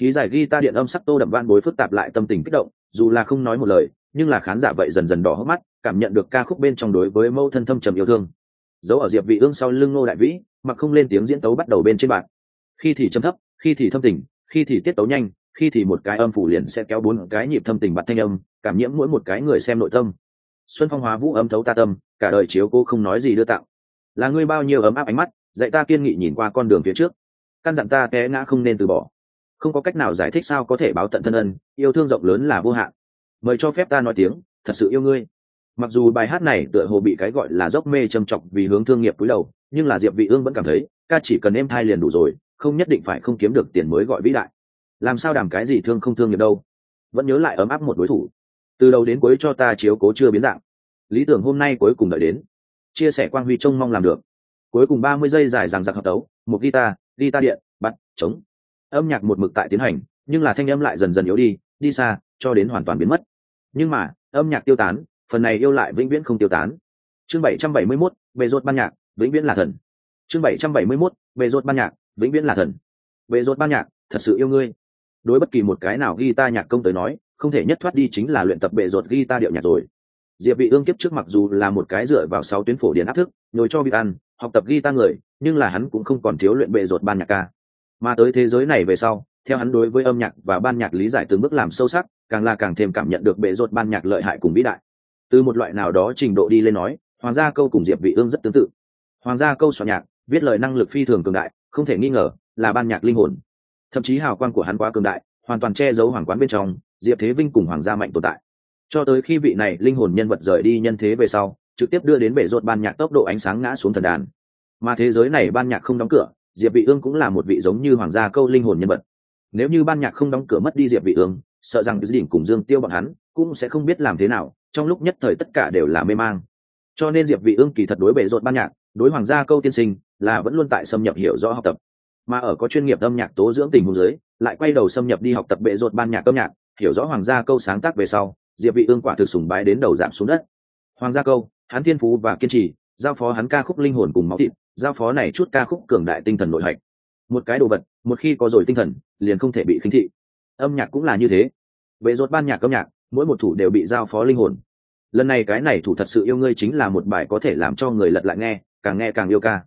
Khí giải ghi ta điện âm sắc tô đậm van bối phức tạp lại tâm tình kích động, dù là không nói một lời, nhưng là khán giả vậy dần dần đỏ hốc mắt, cảm nhận được ca khúc bên trong đối với mâu thân thâm trầm yêu thương. Giấu ở diệp vị ương sau lưng ngô đại vĩ, mặc không lên tiếng diễn tấu bắt đầu bên trên bạn khi thì trầm thấp, khi thì thâm tình, khi thì tiết tấu nhanh khi thì một cái âm phủ liền sẽ kéo bốn cái nhịp thâm tình bật thanh âm, cảm nhiễm mỗi một cái người xem nội tâm. Xuân phong hóa vũ âm thấu ta tâm, cả đời chiếu cô không nói gì đưa tạo. Là ngươi bao nhiêu ấm áp ánh mắt, dạy ta kiên nghị nhìn qua con đường phía trước. Căn dặn ta té ngã không nên từ bỏ. Không có cách nào giải thích sao có thể báo tận thân ân, yêu thương rộng lớn là vô hạn. Mời cho phép ta nói tiếng, thật sự yêu ngươi. Mặc dù bài hát này tựa hồ bị cái gọi là dốc mê châm trọng vì hướng thương nghiệp cúi đầu, nhưng là diệp vị ương vẫn cảm thấy, ca chỉ cần em thai liền đủ rồi, không nhất định phải không kiếm được tiền mới gọi vĩ đại làm sao đảm cái gì thương không thương nghiệp đâu. Vẫn nhớ lại ấm áp một đối thủ. Từ đầu đến cuối cho ta chiếu cố chưa biến dạng. Lý tưởng hôm nay cuối cùng đợi đến. Chia sẻ quang huy trông mong làm được. Cuối cùng ba mươi giây dài rằng giặc hợp tấu, một guitar guitar điện bắt trống. Âm nhạc một mực tại tiến hành, nhưng là thanh âm lại dần dần yếu đi đi xa, cho đến hoàn toàn biến mất. Nhưng mà, âm nhạc tiêu tán, phần này yêu lại vĩnh viễn không tiêu tán. Chương bảy trăm bảy mươi mốt, bề rốt ban nhạc, vĩnh viễn là thần. Chương bảy trăm bảy mươi mốt, bề rốt ban nhạc, vĩnh viễn là thần. Bề rốt ban nhạc, thật sự yêu ngươi đối bất kỳ một cái nào guitar nhạc công tới nói, không thể nhất thoát đi chính là luyện tập bệ ruột guitar điệu nhạc rồi. Diệp vị ương kiếp trước mặc dù là một cái dựa vào sáu tuyến phổ điển áp thức, nhồi cho việc ăn, học tập guitar người, nhưng là hắn cũng không còn thiếu luyện bệ ruột ban nhạc ca. Mà tới thế giới này về sau, theo hắn đối với âm nhạc và ban nhạc lý giải từng bước làm sâu sắc, càng là càng thêm cảm nhận được bệ ruột ban nhạc lợi hại cùng vĩ đại. Từ một loại nào đó trình độ đi lên nói, hoàng gia câu cùng diệp vị ương rất tương tự. Hoàng gia câu soạn nhạc, viết lời năng lực phi thường cường đại, không thể nghi ngờ là ban nhạc linh hồn thậm chí hào quang của hắn quá cường đại, hoàn toàn che giấu hoàng quán bên trong, diệp thế vinh cùng hoàng gia mạnh tồn tại. Cho tới khi vị này linh hồn nhân vật rời đi nhân thế về sau, trực tiếp đưa đến bể rột ban nhạc tốc độ ánh sáng ngã xuống thần đàn. Mà thế giới này ban nhạc không đóng cửa, diệp vị ương cũng là một vị giống như hoàng gia câu linh hồn nhân vật. Nếu như ban nhạc không đóng cửa mất đi diệp vị ương, sợ rằng đỉnh cùng dương tiêu bọn hắn cũng sẽ không biết làm thế nào, trong lúc nhất thời tất cả đều là mê mang. Cho nên diệp vị ương kỳ thật đối bệ rột ban nhạc, đối hoàng gia câu tiên sinh là vẫn luôn tại xâm nhập hiểu rõ học tập mà ở có chuyên nghiệp âm nhạc tố dưỡng tình huống giới lại quay đầu xâm nhập đi học tập bệ rột ban nhạc âm nhạc, hiểu rõ hoàng gia câu sáng tác về sau, diệp vị ương quả thực sùng bái đến đầu giảm xuống đất. Hoàng gia câu, hắn thiên phú và kiên trì, giao phó hắn ca khúc linh hồn cùng máu thịt, giao phó này chút ca khúc cường đại tinh thần nội hạch. Một cái đồ vật, một khi có rồi tinh thần, liền không thể bị khinh thị. Âm nhạc cũng là như thế. Bệ rột ban nhạc âm nhạc, mỗi một thủ đều bị giao phó linh hồn. Lần này cái này thủ thật sự yêu ngươi chính là một bài có thể làm cho người lật lại nghe, càng nghe càng yêu ca.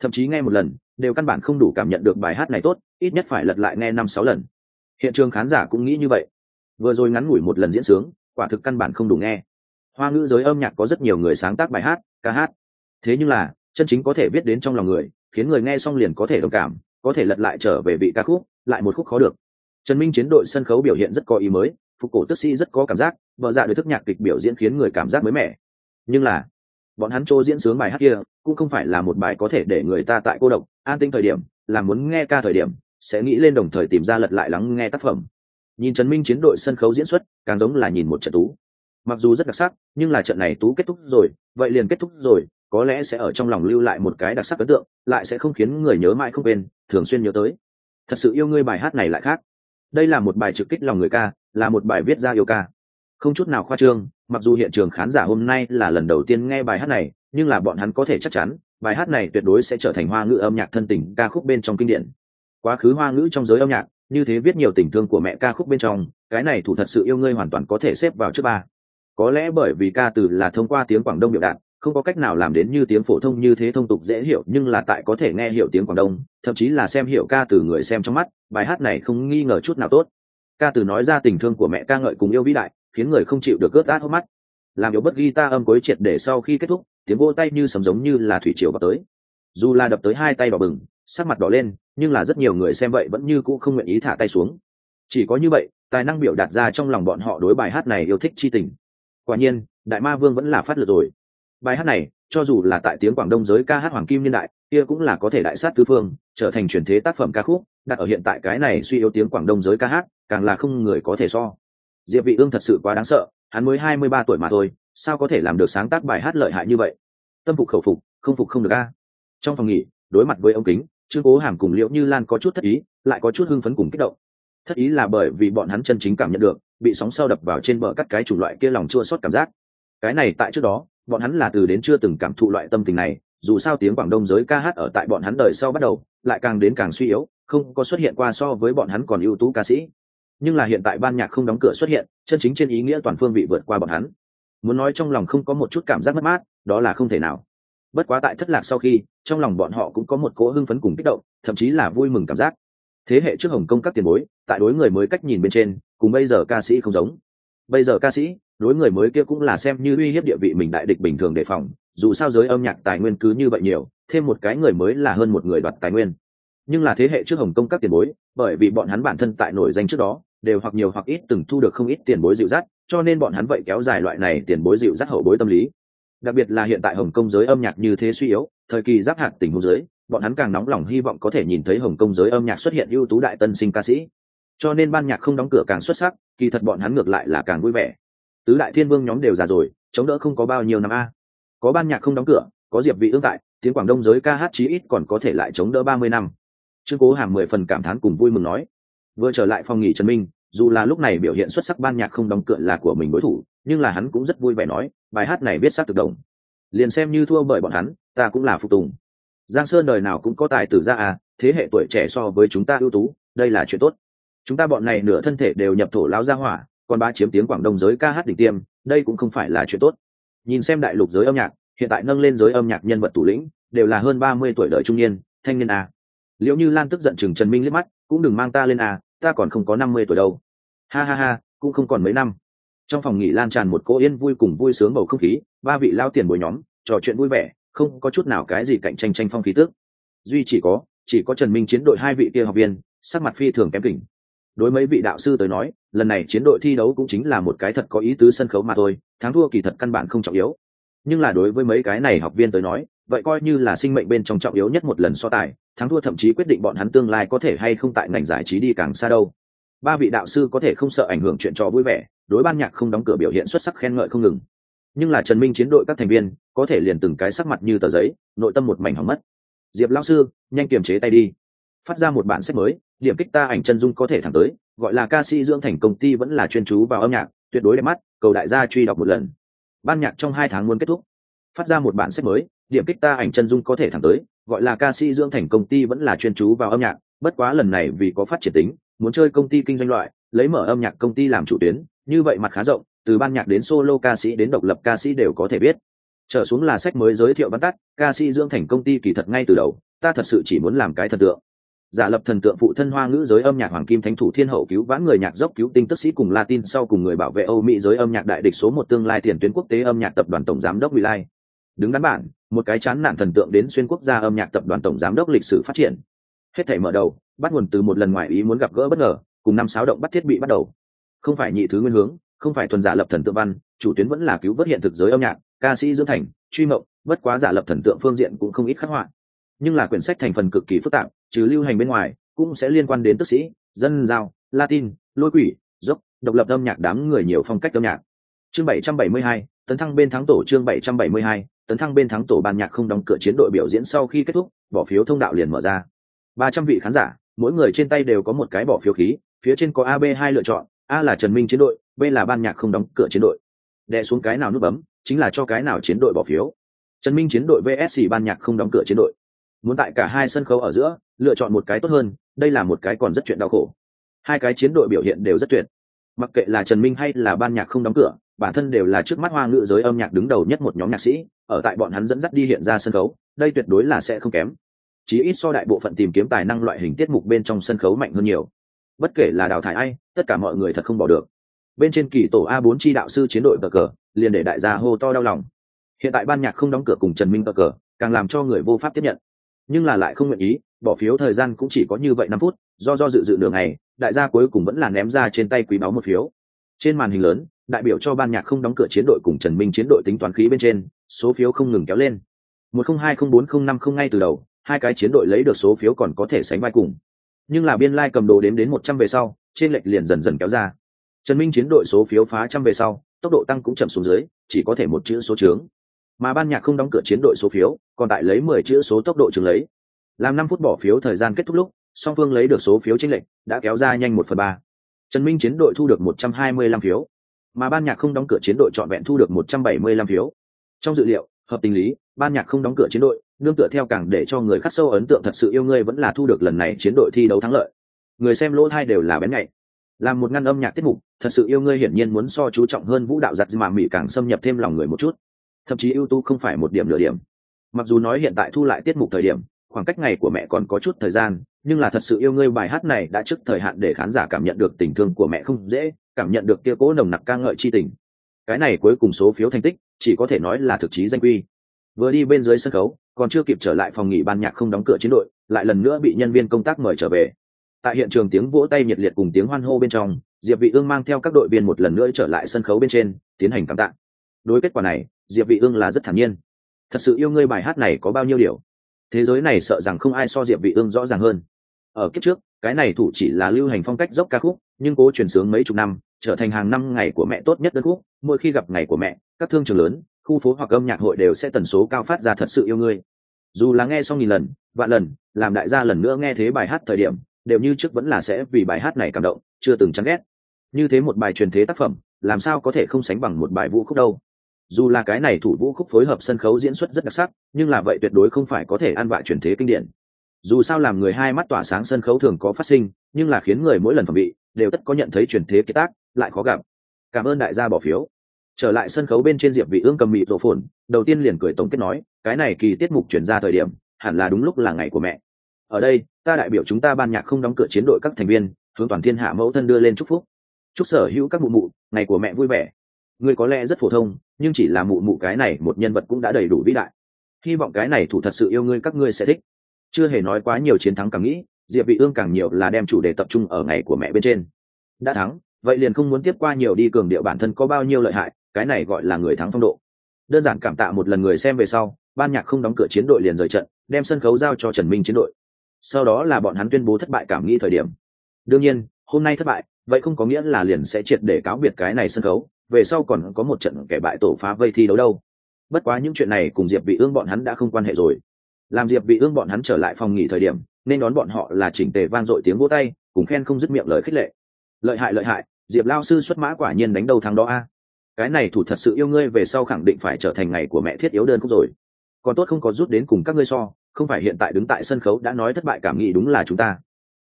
Thậm chí nghe một lần đều căn bản không đủ cảm nhận được bài hát này tốt, ít nhất phải lật lại nghe năm sáu lần. Hiện trường khán giả cũng nghĩ như vậy. Vừa rồi ngắn ngủi một lần diễn sướng, quả thực căn bản không đủ nghe. Hoa ngữ giới âm nhạc có rất nhiều người sáng tác bài hát, ca hát. Thế nhưng là, chân chính có thể viết đến trong lòng người, khiến người nghe xong liền có thể đồng cảm, có thể lật lại trở về vị ca khúc, lại một khúc khó được. Trần minh chiến đội sân khấu biểu hiện rất có ý mới, phục cổ tức sĩ rất có cảm giác vợ dạ được thức nhạc kịch biểu diễn khiến người cảm giác mới mẻ. Nhưng là, bọn hắn chỗ diễn sướng bài hát kia, cũng không phải là một bài có thể để người ta tại cô độc an tinh thời điểm, là muốn nghe ca thời điểm, sẽ nghĩ lên đồng thời tìm ra lật lại lắng nghe tác phẩm. Nhìn trần minh chiến đội sân khấu diễn xuất, càng giống là nhìn một trận tú. Mặc dù rất đặc sắc, nhưng là trận này tú kết thúc rồi, vậy liền kết thúc rồi, có lẽ sẽ ở trong lòng lưu lại một cái đặc sắc ấn tượng, lại sẽ không khiến người nhớ mãi không quên, thường xuyên nhớ tới. Thật sự yêu ngươi bài hát này lại khác. Đây là một bài trực kích lòng người ca, là một bài viết ra yêu ca. Không chút nào khoa trương, mặc dù hiện trường khán giả hôm nay là lần đầu tiên nghe bài hát này, nhưng là bọn hắn có thể chắc chắn bài hát này tuyệt đối sẽ trở thành hoa ngữ âm nhạc thân tình ca khúc bên trong kinh điển. Quá khứ hoa ngữ trong giới âm nhạc, như thế viết nhiều tình thương của mẹ ca khúc bên trong, cái này thủ thật sự yêu ngươi hoàn toàn có thể xếp vào trước ba. Có lẽ bởi vì ca từ là thông qua tiếng quảng đông biểu đạt, không có cách nào làm đến như tiếng phổ thông như thế thông tục dễ hiểu, nhưng là tại có thể nghe hiểu tiếng quảng đông, thậm chí là xem hiểu ca từ người xem trong mắt, bài hát này không nghi ngờ chút nào tốt. Ca từ nói ra tình thương của mẹ ca ngợi cùng yêu vĩ đại, khiến người không chịu được ướt át hốc mắt làm yếu bất ghi ta âm cối triệt để sau khi kết thúc, tiếng vô tay như sầm giống như là thủy triều vào tới. Dù là đập tới hai tay vào bừng, sắc mặt đỏ lên, nhưng là rất nhiều người xem vậy vẫn như cũ không nguyện ý thả tay xuống. Chỉ có như vậy, tài năng biểu đạt ra trong lòng bọn họ đối bài hát này yêu thích chi tình. Quả nhiên, đại ma vương vẫn là phát lượt rồi. Bài hát này, cho dù là tại tiếng quảng đông giới ca hát hoàng kim niên đại, kia cũng là có thể đại sát tứ phương, trở thành truyền thế tác phẩm ca khúc, đặt ở hiện tại cái này suy yếu tiếng quảng đông giới ca hát, càng là không người có thể so. Diệp vị ương thật sự quá đáng sợ hắn mới 23 tuổi mà thôi, sao có thể làm được sáng tác bài hát lợi hại như vậy? Tâm phục khẩu phục, không phục không được a. Trong phòng nghỉ, đối mặt với ông kính, trương cố hàm cùng liễu như lan có chút thất ý, lại có chút hưng phấn cùng kích động. Thất ý là bởi vì bọn hắn chân chính cảm nhận được, bị sóng sau đập vào trên bờ cắt cái chủng loại kia lòng chua xót cảm giác. Cái này tại trước đó, bọn hắn là từ đến chưa từng cảm thụ loại tâm tình này, dù sao tiếng quảng đông giới ca hát ở tại bọn hắn đời sau bắt đầu, lại càng đến càng suy yếu, không có xuất hiện qua so với bọn hắn còn ưu tú ca sĩ nhưng là hiện tại ban nhạc không đóng cửa xuất hiện, chân chính trên ý nghĩa toàn phương vị vượt qua bọn hắn. Muốn nói trong lòng không có một chút cảm giác mất mát, đó là không thể nào. Bất quá tại thất lạc sau khi, trong lòng bọn họ cũng có một cỗ hưng phấn cùng kích động, thậm chí là vui mừng cảm giác. Thế hệ trước hồng công các tiền bối, tại đối người mới cách nhìn bên trên, cùng bây giờ ca sĩ không giống. Bây giờ ca sĩ, đối người mới kia cũng là xem như uy hiếp địa vị mình đại địch bình thường đề phòng, dù sao giới âm nhạc tài nguyên cứ như vậy nhiều, thêm một cái người mới là hơn một người đoạt tài nguyên. Nhưng là thế hệ trước hồng công các tiền bối, bởi vì bọn hắn bản thân tại nổi danh trước đó đều hoặc nhiều hoặc ít từng thu được không ít tiền bối dịu dắt, cho nên bọn hắn vậy kéo dài loại này tiền bối dịu dắt hậu bối tâm lý. Đặc biệt là hiện tại hồng kông giới âm nhạc như thế suy yếu, thời kỳ giáp hạt tình huống giới, bọn hắn càng nóng lòng hy vọng có thể nhìn thấy hồng kông giới âm nhạc xuất hiện ưu tú đại tân sinh ca sĩ. Cho nên ban nhạc không đóng cửa càng xuất sắc, kỳ thật bọn hắn ngược lại là càng vui vẻ. Tứ đại thiên vương nhóm đều già rồi, chống đỡ không có bao nhiêu năm a. Có ban nhạc không đóng cửa, có diệp vị ương tại, tiếng quảng đông giới ca hát chí ít còn có thể lại chống đỡ ba mươi năm. Trương cố hàm mười phần cảm thán cùng vui mừng nói vừa trở lại phòng nghỉ trần minh, dù là lúc này biểu hiện xuất sắc ban nhạc không đóng cửa là của mình đối thủ, nhưng là hắn cũng rất vui vẻ nói, bài hát này biết sắc thực động liền xem như thua bởi bọn hắn, ta cũng là phục tùng. Giang sơn đời nào cũng có tài tử ra à thế hệ tuổi trẻ so với chúng ta ưu tú, đây là chuyện tốt. Chúng ta bọn này nửa thân thể đều nhập thổ lao ra hỏa, còn ba chiếm tiếng quảng đông giới ca hát đỉnh tiêm, đây cũng không phải là chuyện tốt. Nhìn xem đại lục giới âm nhạc, hiện tại nâng lên giới âm nhạc nhân vật thủ lĩnh, đều là hơn ba mươi tuổi đời trung niên, thanh niên à. liệu như lan tức giận chừng trần minh liếc mắt, cũng đừng mang ta lên à ta còn không có năm mươi tuổi đâu. Ha ha ha, cũng không còn mấy năm. Trong phòng nghỉ lan tràn một cô yên vui cùng vui sướng bầu không khí, ba vị lao tiền bồi nhóm, trò chuyện vui vẻ, không có chút nào cái gì cạnh tranh tranh phong khí tước duy chỉ có chỉ có trần minh chiến đội hai vị kia học viên, sắc mặt phi thường kém kỉnh. Đối mấy vị đạo sư tới nói, lần này chiến đội thi đấu cũng chính là một cái thật có ý tứ sân khấu mà thôi, thắng thua kỳ thật căn bản không trọng yếu. Nhưng là đối với mấy cái này học viên tới nói, vậy coi như là sinh mệnh bên trong trọng yếu nhất một lần so tài thắng thua thậm chí quyết định bọn hắn tương lai có thể hay không tại ngành giải trí đi càng xa đâu. Ba vị đạo sư có thể không sợ ảnh hưởng chuyện trò vui vẻ, đối ban nhạc không đóng cửa biểu hiện xuất sắc khen ngợi không ngừng. Nhưng là trần minh chiến đội các thành viên, có thể liền từng cái sắc mặt như tờ giấy, nội tâm một mảnh hỏng mất. Diệp lao sư, nhanh kiềm chế tay đi. Phát ra một bản sách mới, điểm kích ta ảnh chân dung có thể thẳng tới, gọi là ca sĩ dưỡng thành công ty vẫn là chuyên chú vào âm nhạc, tuyệt đối đẹp mắt, cầu đại gia truy đọc một lần. Ban nhạc trong hai tháng muốn kết thúc. Phát ra một bản sách mới, điểm kích ta ảnh chân dung có thể thẳng tới gọi là ca sĩ dưỡng thành công ty vẫn là chuyên chú vào âm nhạc, bất quá lần này vì có phát triển tính, muốn chơi công ty kinh doanh loại, lấy mở âm nhạc công ty làm chủ tuyến, như vậy mặt khá rộng, từ ban nhạc đến solo ca sĩ đến độc lập ca sĩ đều có thể biết. Trở xuống là sách mới giới thiệu văn tắt, ca sĩ dưỡng thành công ty kỳ thật ngay từ đầu, ta thật sự chỉ muốn làm cái thần tượng. Giả lập thần tượng phụ thân hoa ngữ giới âm nhạc hoàng kim thánh thủ thiên hậu cứu vãn người nhạc dốc cứu tinh tức sĩ cùng latin sau cùng người bảo vệ âu mỹ giới âm nhạc đại địch số một tương lai tiền tuyến quốc tế âm nhạc tập đoàn tổng giám đốc vị lai. Đứng đắn bản một cái chán nản thần tượng đến xuyên quốc gia âm nhạc tập đoàn tổng giám đốc lịch sử phát triển. Hết thể mở đầu bắt nguồn từ một lần ngoài ý muốn gặp gỡ bất ngờ cùng năm sáu động bắt thiết bị bắt đầu. Không phải nhị thứ nguyên hướng không phải thuần giả lập thần tượng văn chủ tuyến vẫn là cứu vớt hiện thực giới âm nhạc ca sĩ dưỡng thành truy mộng bất quá giả lập thần tượng phương diện cũng không ít khắc họa. Nhưng là quyển sách thành phần cực kỳ phức tạp trừ lưu hành bên ngoài cũng sẽ liên quan đến tức sĩ dân giao latin lôi quỷ dốc độc lập âm nhạc đám người nhiều phong cách âm nhạc. Chương 772, tấn thăng bên thắng tổ chương 772, tấn thăng bên thắng tổ ban nhạc không đóng cửa chiến đội biểu diễn sau khi kết thúc, bỏ phiếu thông đạo liền mở ra. Ba trăm vị khán giả, mỗi người trên tay đều có một cái bỏ phiếu khí, phía trên có ab hai lựa chọn, a là trần minh chiến đội, b là ban nhạc không đóng cửa chiến đội. Đè xuống cái nào nút bấm, chính là cho cái nào chiến đội bỏ phiếu. Trần minh chiến đội vsc ban nhạc không đóng cửa chiến đội. Muốn tại cả hai sân khấu ở giữa, lựa chọn một cái tốt hơn, đây là một cái còn rất chuyện đau khổ. Hai cái chiến đội biểu hiện đều rất tuyệt. Mặc kệ là trần minh hay là ban nhạc không đóng cửa bản thân đều là trước mắt hoa ngữ giới âm nhạc đứng đầu nhất một nhóm nhạc sĩ, ở tại bọn hắn dẫn dắt đi hiện ra sân khấu, đây tuyệt đối là sẽ không kém. Chí ít so đại bộ phận tìm kiếm tài năng loại hình tiết mục bên trong sân khấu mạnh hơn nhiều. Bất kể là đào thải ai, tất cả mọi người thật không bỏ được. Bên trên kỳ tổ a 4 chi đạo sư chiến đội cờ cờ, liền để đại gia hô to đau lòng. Hiện tại ban nhạc không đóng cửa cùng trần minh cờ cờ, càng làm cho người vô pháp tiếp nhận. Nhưng là lại không nguyện ý, bỏ phiếu thời gian cũng chỉ có như vậy năm phút, do do dự dự đường này đại gia cuối cùng vẫn là ném ra trên tay quý báu một phiếu. Trên màn hình lớn đại biểu cho ban nhạc không đóng cửa chiến đội cùng trần minh chiến đội tính toán khí bên trên, số phiếu không ngừng kéo lên. Một không hai không bốn không năm không ngay từ đầu, hai cái chiến đội lấy được số phiếu còn có thể sánh vai cùng. Nhưng là biên lai cầm đồ đếm đến một trăm về sau, trên lệch liền dần dần kéo ra. Trần minh chiến đội số phiếu phá trăm về sau, tốc độ tăng cũng chậm xuống dưới, chỉ có thể một chữ số trướng mà ban nhạc không đóng cửa chiến đội số phiếu, còn tại lấy mười chữ số tốc độ trường lấy. Làm năm phút bỏ phiếu thời gian kết thúc lúc, song phương lấy được số phiếu tranh lệch, đã kéo ra nhanh một phần ba. Trần minh chiến đội thu được một trăm hai mươi lăm phiếu mà ban nhạc không đóng cửa chiến đội trọn vẹn thu được một trăm bảy mươi lăm phiếu. Trong dự liệu, hợp tình lý, ban nhạc không đóng cửa chiến đội, nương tựa theo càng để cho người khắc sâu ấn tượng thật sự yêu ngươi vẫn là thu được lần này chiến đội thi đấu thắng lợi. Người xem lỗ hai đều là bén nhạy. Làm một ngăn âm nhạc tiết mục, thật sự yêu ngươi hiển nhiên muốn so chú trọng hơn vũ đạo giặt mà mỹ càng xâm nhập thêm lòng người một chút. Thậm chí ưu tú không phải một điểm nửa điểm. Mặc dù nói hiện tại thu lại tiết mục thời điểm, khoảng cách ngày của mẹ còn có chút thời gian, nhưng là thật sự yêu ngươi bài hát này đã trước thời hạn để khán giả cảm nhận được tình thương của mẹ không dễ cảm nhận được kia cố nồng nặc ca ngợi chi tình. Cái này cuối cùng số phiếu thành tích, chỉ có thể nói là thực chí danh quy vừa đi bên dưới sân khấu, còn chưa kịp trở lại phòng nghỉ ban nhạc không đóng cửa chiến đội, lại lần nữa bị nhân viên công tác mời trở về. Tại hiện trường tiếng vỗ tay nhiệt liệt cùng tiếng hoan hô bên trong, diệp vị ương mang theo các đội viên một lần nữa trở lại sân khấu bên trên, tiến hành cảm tạ. Đối kết quả này, diệp vị ương là rất thản nhiên. Thật sự yêu ngươi bài hát này có bao nhiêu điều? Thế giới này sợ rằng không ai so diệp vị ương rõ ràng hơn. Ở kiếp trước, cái này thủ chỉ là lưu hành phong cách dốc ca khúc, nhưng cố truyền sướng mấy chục năm trở thành hàng năm ngày của mẹ tốt nhất đất khúc mỗi khi gặp ngày của mẹ, các thương trường lớn, khu phố hoặc âm nhạc hội đều sẽ tần số cao phát ra thật sự yêu ngươi. Dù là nghe xong nghìn lần, vạn lần, làm đại gia lần nữa nghe thế bài hát thời điểm, đều như trước vẫn là sẽ vì bài hát này cảm động, chưa từng chán ghét. Như thế một bài truyền thế tác phẩm, làm sao có thể không sánh bằng một bài vũ khúc đâu? Dù là cái này thủ vũ khúc phối hợp sân khấu diễn xuất rất đặc sắc, nhưng là vậy tuyệt đối không phải có thể ăn vạ truyền thế kinh điển. Dù sao làm người hai mắt tỏa sáng sân khấu thường có phát sinh, nhưng là khiến người mỗi lần phẩm bị đều tất có nhận thấy truyền thế kế tác lại khó gặp. Cảm ơn đại gia bỏ phiếu. Trở lại sân khấu bên trên diệp vị ương cầm mịt rổ phồn, đầu tiên liền cười tổng kết nói, cái này kỳ tiết mục chuyển ra thời điểm, hẳn là đúng lúc là ngày của mẹ. Ở đây, ta đại biểu chúng ta ban nhạc không đóng cửa chiến đội các thành viên, hướng toàn thiên hạ mẫu thân đưa lên chúc phúc. Chúc sở hữu các mụ mụ, ngày của mẹ vui vẻ. Người có lẽ rất phổ thông, nhưng chỉ là mụ mụ cái này một nhân vật cũng đã đầy đủ vĩ đại. Hy vọng cái này thủ thật sự yêu ngươi các ngươi sẽ thích. Chưa hề nói quá nhiều chiến thắng càng nghĩ, diệp vị ương càng nhiều là đem chủ đề tập trung ở ngày của mẹ bên trên. Đã thắng vậy liền không muốn tiếp qua nhiều đi cường điệu bản thân có bao nhiêu lợi hại, cái này gọi là người thắng phong độ. Đơn giản cảm tạ một lần người xem về sau, ban nhạc không đóng cửa chiến đội liền rời trận, đem sân khấu giao cho trần minh chiến đội. Sau đó là bọn hắn tuyên bố thất bại cảm nghĩ thời điểm. Đương nhiên, hôm nay thất bại, vậy không có nghĩa là liền sẽ triệt để cáo biệt cái này sân khấu, về sau còn có một trận kẻ bại tổ phá vây thi đấu đâu. Bất quá những chuyện này cùng diệp vị ương bọn hắn đã không quan hệ rồi. Làm diệp vị ương bọn hắn trở lại phòng nghỉ thời điểm, nên đón bọn họ là chỉnh tề vang dội tiếng vỗ tay, cùng khen không dứt miệng lời khích lệ. Lợi hại lợi hại diệp lao sư xuất mã quả nhiên đánh đầu thắng đó a. Cái này thủ thật sự yêu ngươi, về sau khẳng định phải trở thành ngày của mẹ thiết yếu đơn khúc rồi. Còn tốt không có rút đến cùng các ngươi so, không phải hiện tại đứng tại sân khấu đã nói thất bại cảm nghĩ đúng là chúng ta.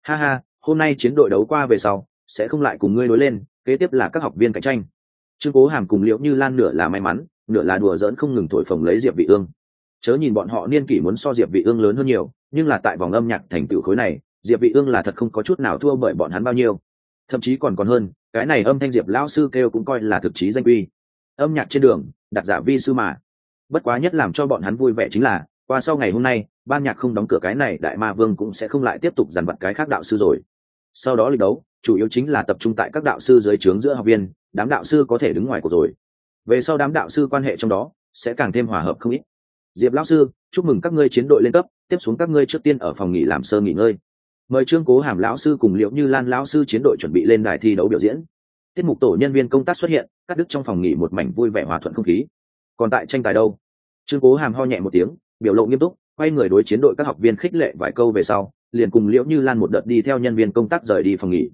Ha ha, hôm nay chiến đội đấu qua về sau, sẽ không lại cùng ngươi đối lên, kế tiếp là các học viên cạnh tranh. Trương cố hàm cùng liễu như lan nửa là may mắn, nửa là đùa giỡn không ngừng thổi phồng lấy diệp vị ương. Chớ nhìn bọn họ niên kỷ muốn so diệp vị ương lớn hơn nhiều, nhưng là tại vòng âm nhạc thành tựu khối này, diệp vị ương là thật không có chút nào thua bởi bọn hắn bao nhiêu thậm chí còn còn hơn, cái này âm thanh diệp lão sư kêu cũng coi là thực chí danh uy. Âm nhạc trên đường, đặt giả vi sư mà. Bất quá nhất làm cho bọn hắn vui vẻ chính là, qua sau ngày hôm nay, ban nhạc không đóng cửa cái này, đại ma vương cũng sẽ không lại tiếp tục dằn vặt cái khác đạo sư rồi. Sau đó lịch đấu, chủ yếu chính là tập trung tại các đạo sư dưới trướng giữa học viên, đám đạo sư có thể đứng ngoài cuộc rồi. Về sau đám đạo sư quan hệ trong đó, sẽ càng thêm hòa hợp không ít. Diệp lão sư, chúc mừng các ngươi chiến đội lên cấp, tiếp xuống các ngươi trước tiên ở phòng nghỉ làm sơ nghỉ ngơi mời trương cố hàm lão sư cùng liệu như lan lão sư chiến đội chuẩn bị lên đài thi đấu biểu diễn. Tiết mục tổ nhân viên công tác xuất hiện, cắt đứt trong phòng nghỉ một mảnh vui vẻ hòa thuận không khí. Còn tại tranh tài đâu? Trương cố hàm ho nhẹ một tiếng, biểu lộ nghiêm túc, quay người đối chiến đội các học viên khích lệ vài câu về sau, liền cùng liễu như lan một đợt đi theo nhân viên công tác rời đi phòng nghỉ.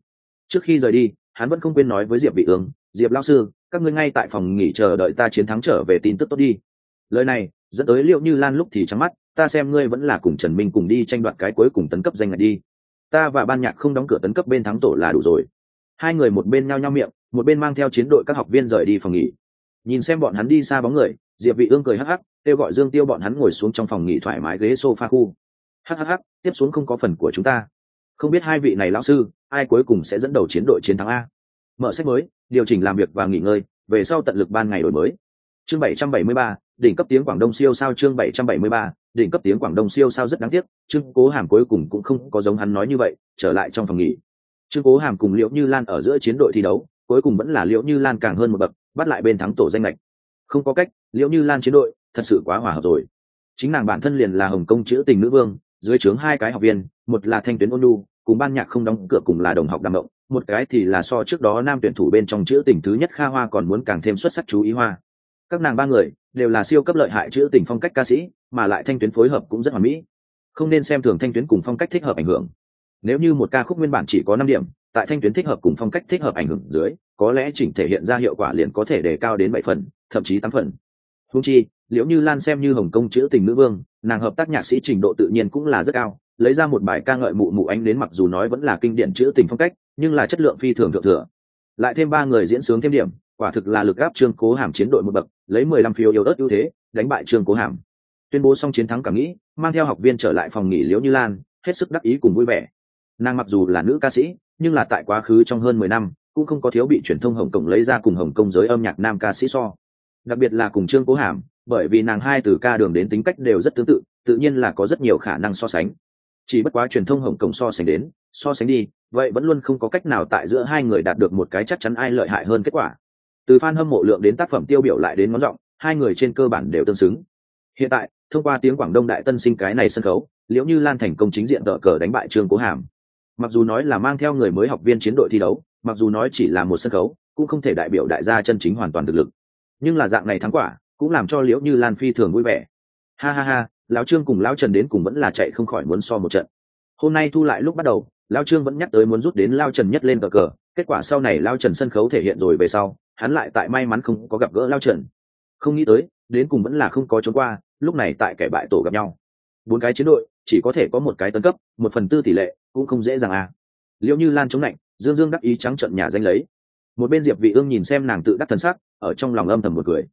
Trước khi rời đi, hắn vẫn không quên nói với diệp vị ương, diệp lão sư, các ngươi ngay tại phòng nghỉ chờ đợi ta chiến thắng trở về tin tức tốt đi. Lời này, dẫn tới liễu như lan lúc thì trắng mắt, ta xem ngươi vẫn là cùng trần minh cùng đi tranh đoạt cái cuối cùng tấn cấp danh ngạch đi ta và ban nhạc không đóng cửa tấn cấp bên thắng tổ là đủ rồi. Hai người một bên nhao nhao miệng một bên mang theo chiến đội các học viên rời đi phòng nghỉ. Nhìn xem bọn hắn đi xa bóng người diệp vị ương cười hắc hắc kêu gọi dương tiêu bọn hắn ngồi xuống trong phòng nghỉ thoải mái ghế sofa khu. Hắc hắc hắc tiếp xuống không có phần của chúng ta. Không biết hai vị này lão sư ai cuối cùng sẽ dẫn đầu chiến đội chiến thắng a? Mở sách mới điều chỉnh làm việc và nghỉ ngơi về sau tận lực ban ngày đổi mới. Chương 773, đỉnh cấp tiếng quảng đông siêu sao chương 773, đỉnh cấp tiếng quảng đông siêu sao rất đáng tiếc, trương cố hàm cuối cùng cũng không có giống hắn nói như vậy, trở lại trong phòng nghỉ. Trương cố hàm cùng liễu như lan ở giữa chiến đội thi đấu, cuối cùng vẫn là liễu như lan càng hơn một bậc, bắt lại bên thắng tổ danh lệch không có cách, liễu như lan chiến đội thật sự quá hòa hợp rồi. Chính nàng bản thân liền là hồng công chữ tình nữ vương, dưới trướng hai cái học viên, một là thanh tuyến ôn lu cùng ban nhạc không đóng cửa cùng là đồng học đam động một cái thì là so trước đó nam tuyển thủ bên trong chữ tình thứ nhất kha hoa còn muốn càng thêm xuất sắc chú ý hoa. Các nàng ba người đều là siêu cấp lợi hại chữ tình phong cách ca sĩ mà lại thanh tuyến phối hợp cũng rất hoàn mỹ. Không nên xem thường thanh tuyến cùng phong cách thích hợp ảnh hưởng. Nếu như một ca khúc nguyên bản chỉ có năm điểm, tại thanh tuyến thích hợp cùng phong cách thích hợp ảnh hưởng dưới, có lẽ chỉnh thể hiện ra hiệu quả liền có thể đề cao đến bảy phần, thậm chí tám phần. Húng chi liễu như lan xem như hồng công chữ tình nữ vương, nàng hợp tác nhạc sĩ trình độ tự nhiên cũng là rất cao, lấy ra một bài ca ngợi mụ mụ anh đến mặc dù nói vẫn là kinh điển chữ tình phong cách, nhưng là chất lượng phi thường thượng thừa. Lại thêm ba người diễn sướng thêm điểm, quả thực là lực gáp trương cố hàm chiến đội một bậc, lấy mười lăm phiếu yếu ớt ưu thế, đánh bại trương cố hàm tuyên bố xong chiến thắng cảm nghĩ, mang theo học viên trở lại phòng nghỉ liễu như lan, hết sức đắc ý cùng vui vẻ. Nàng mặc dù là nữ ca sĩ, nhưng là tại quá khứ trong hơn mười năm, cũng không có thiếu bị truyền thông hồng kông lấy ra cùng hồng kông giới âm nhạc nam ca sĩ so. Đặc biệt là cùng trương cố hàm, bởi vì nàng hai từ ca đường đến tính cách đều rất tương tự tự nhiên là có rất nhiều khả năng so sánh. Chỉ bất quá truyền thông hồng kông so sánh đến, so sánh đi, vậy vẫn luôn không có cách nào tại giữa hai người đạt được một cái chắc chắn ai lợi hại hơn kết quả. Từ fan hâm mộ lượng đến tác phẩm tiêu biểu lại đến ngón giọng, hai người trên cơ bản đều tương xứng. Hiện tại thông qua tiếng quảng đông đại tân sinh cái này sân khấu, liễu như lan thành công chính diện đỡ cờ đánh bại trương cố hàm. Mặc dù nói là mang theo người mới học viên chiến đội thi đấu, mặc dù nói chỉ là một sân khấu, cũng không thể đại biểu đại gia chân chính hoàn toàn thực lực. Nhưng là dạng này thắng quả, cũng làm cho liễu như lan phi thường vui vẻ. Ha ha ha, lão trương cùng lão trần đến cùng vẫn là chạy không khỏi muốn so một trận. Hôm nay thu lại lúc bắt đầu, lão trương vẫn nhắc tới muốn rút đến lao trần nhất lên cờ cờ, kết quả sau này lao trần sân khấu thể hiện rồi về sau, hắn lại tại may mắn không có gặp gỡ lao trần. Không nghĩ tới, đến cùng vẫn là không có trốn qua lúc này tại kẻ bại tổ gặp nhau. Bốn cái chiến đội, chỉ có thể có một cái tấn cấp, một phần tư tỷ lệ cũng không dễ dàng à. Liệu như lan chống lạnh dương dương đắc ý trắng trận nhà danh lấy. Một bên diệp vị ương nhìn xem nàng tự đắc thần sắc, ở trong lòng âm thầm một cười.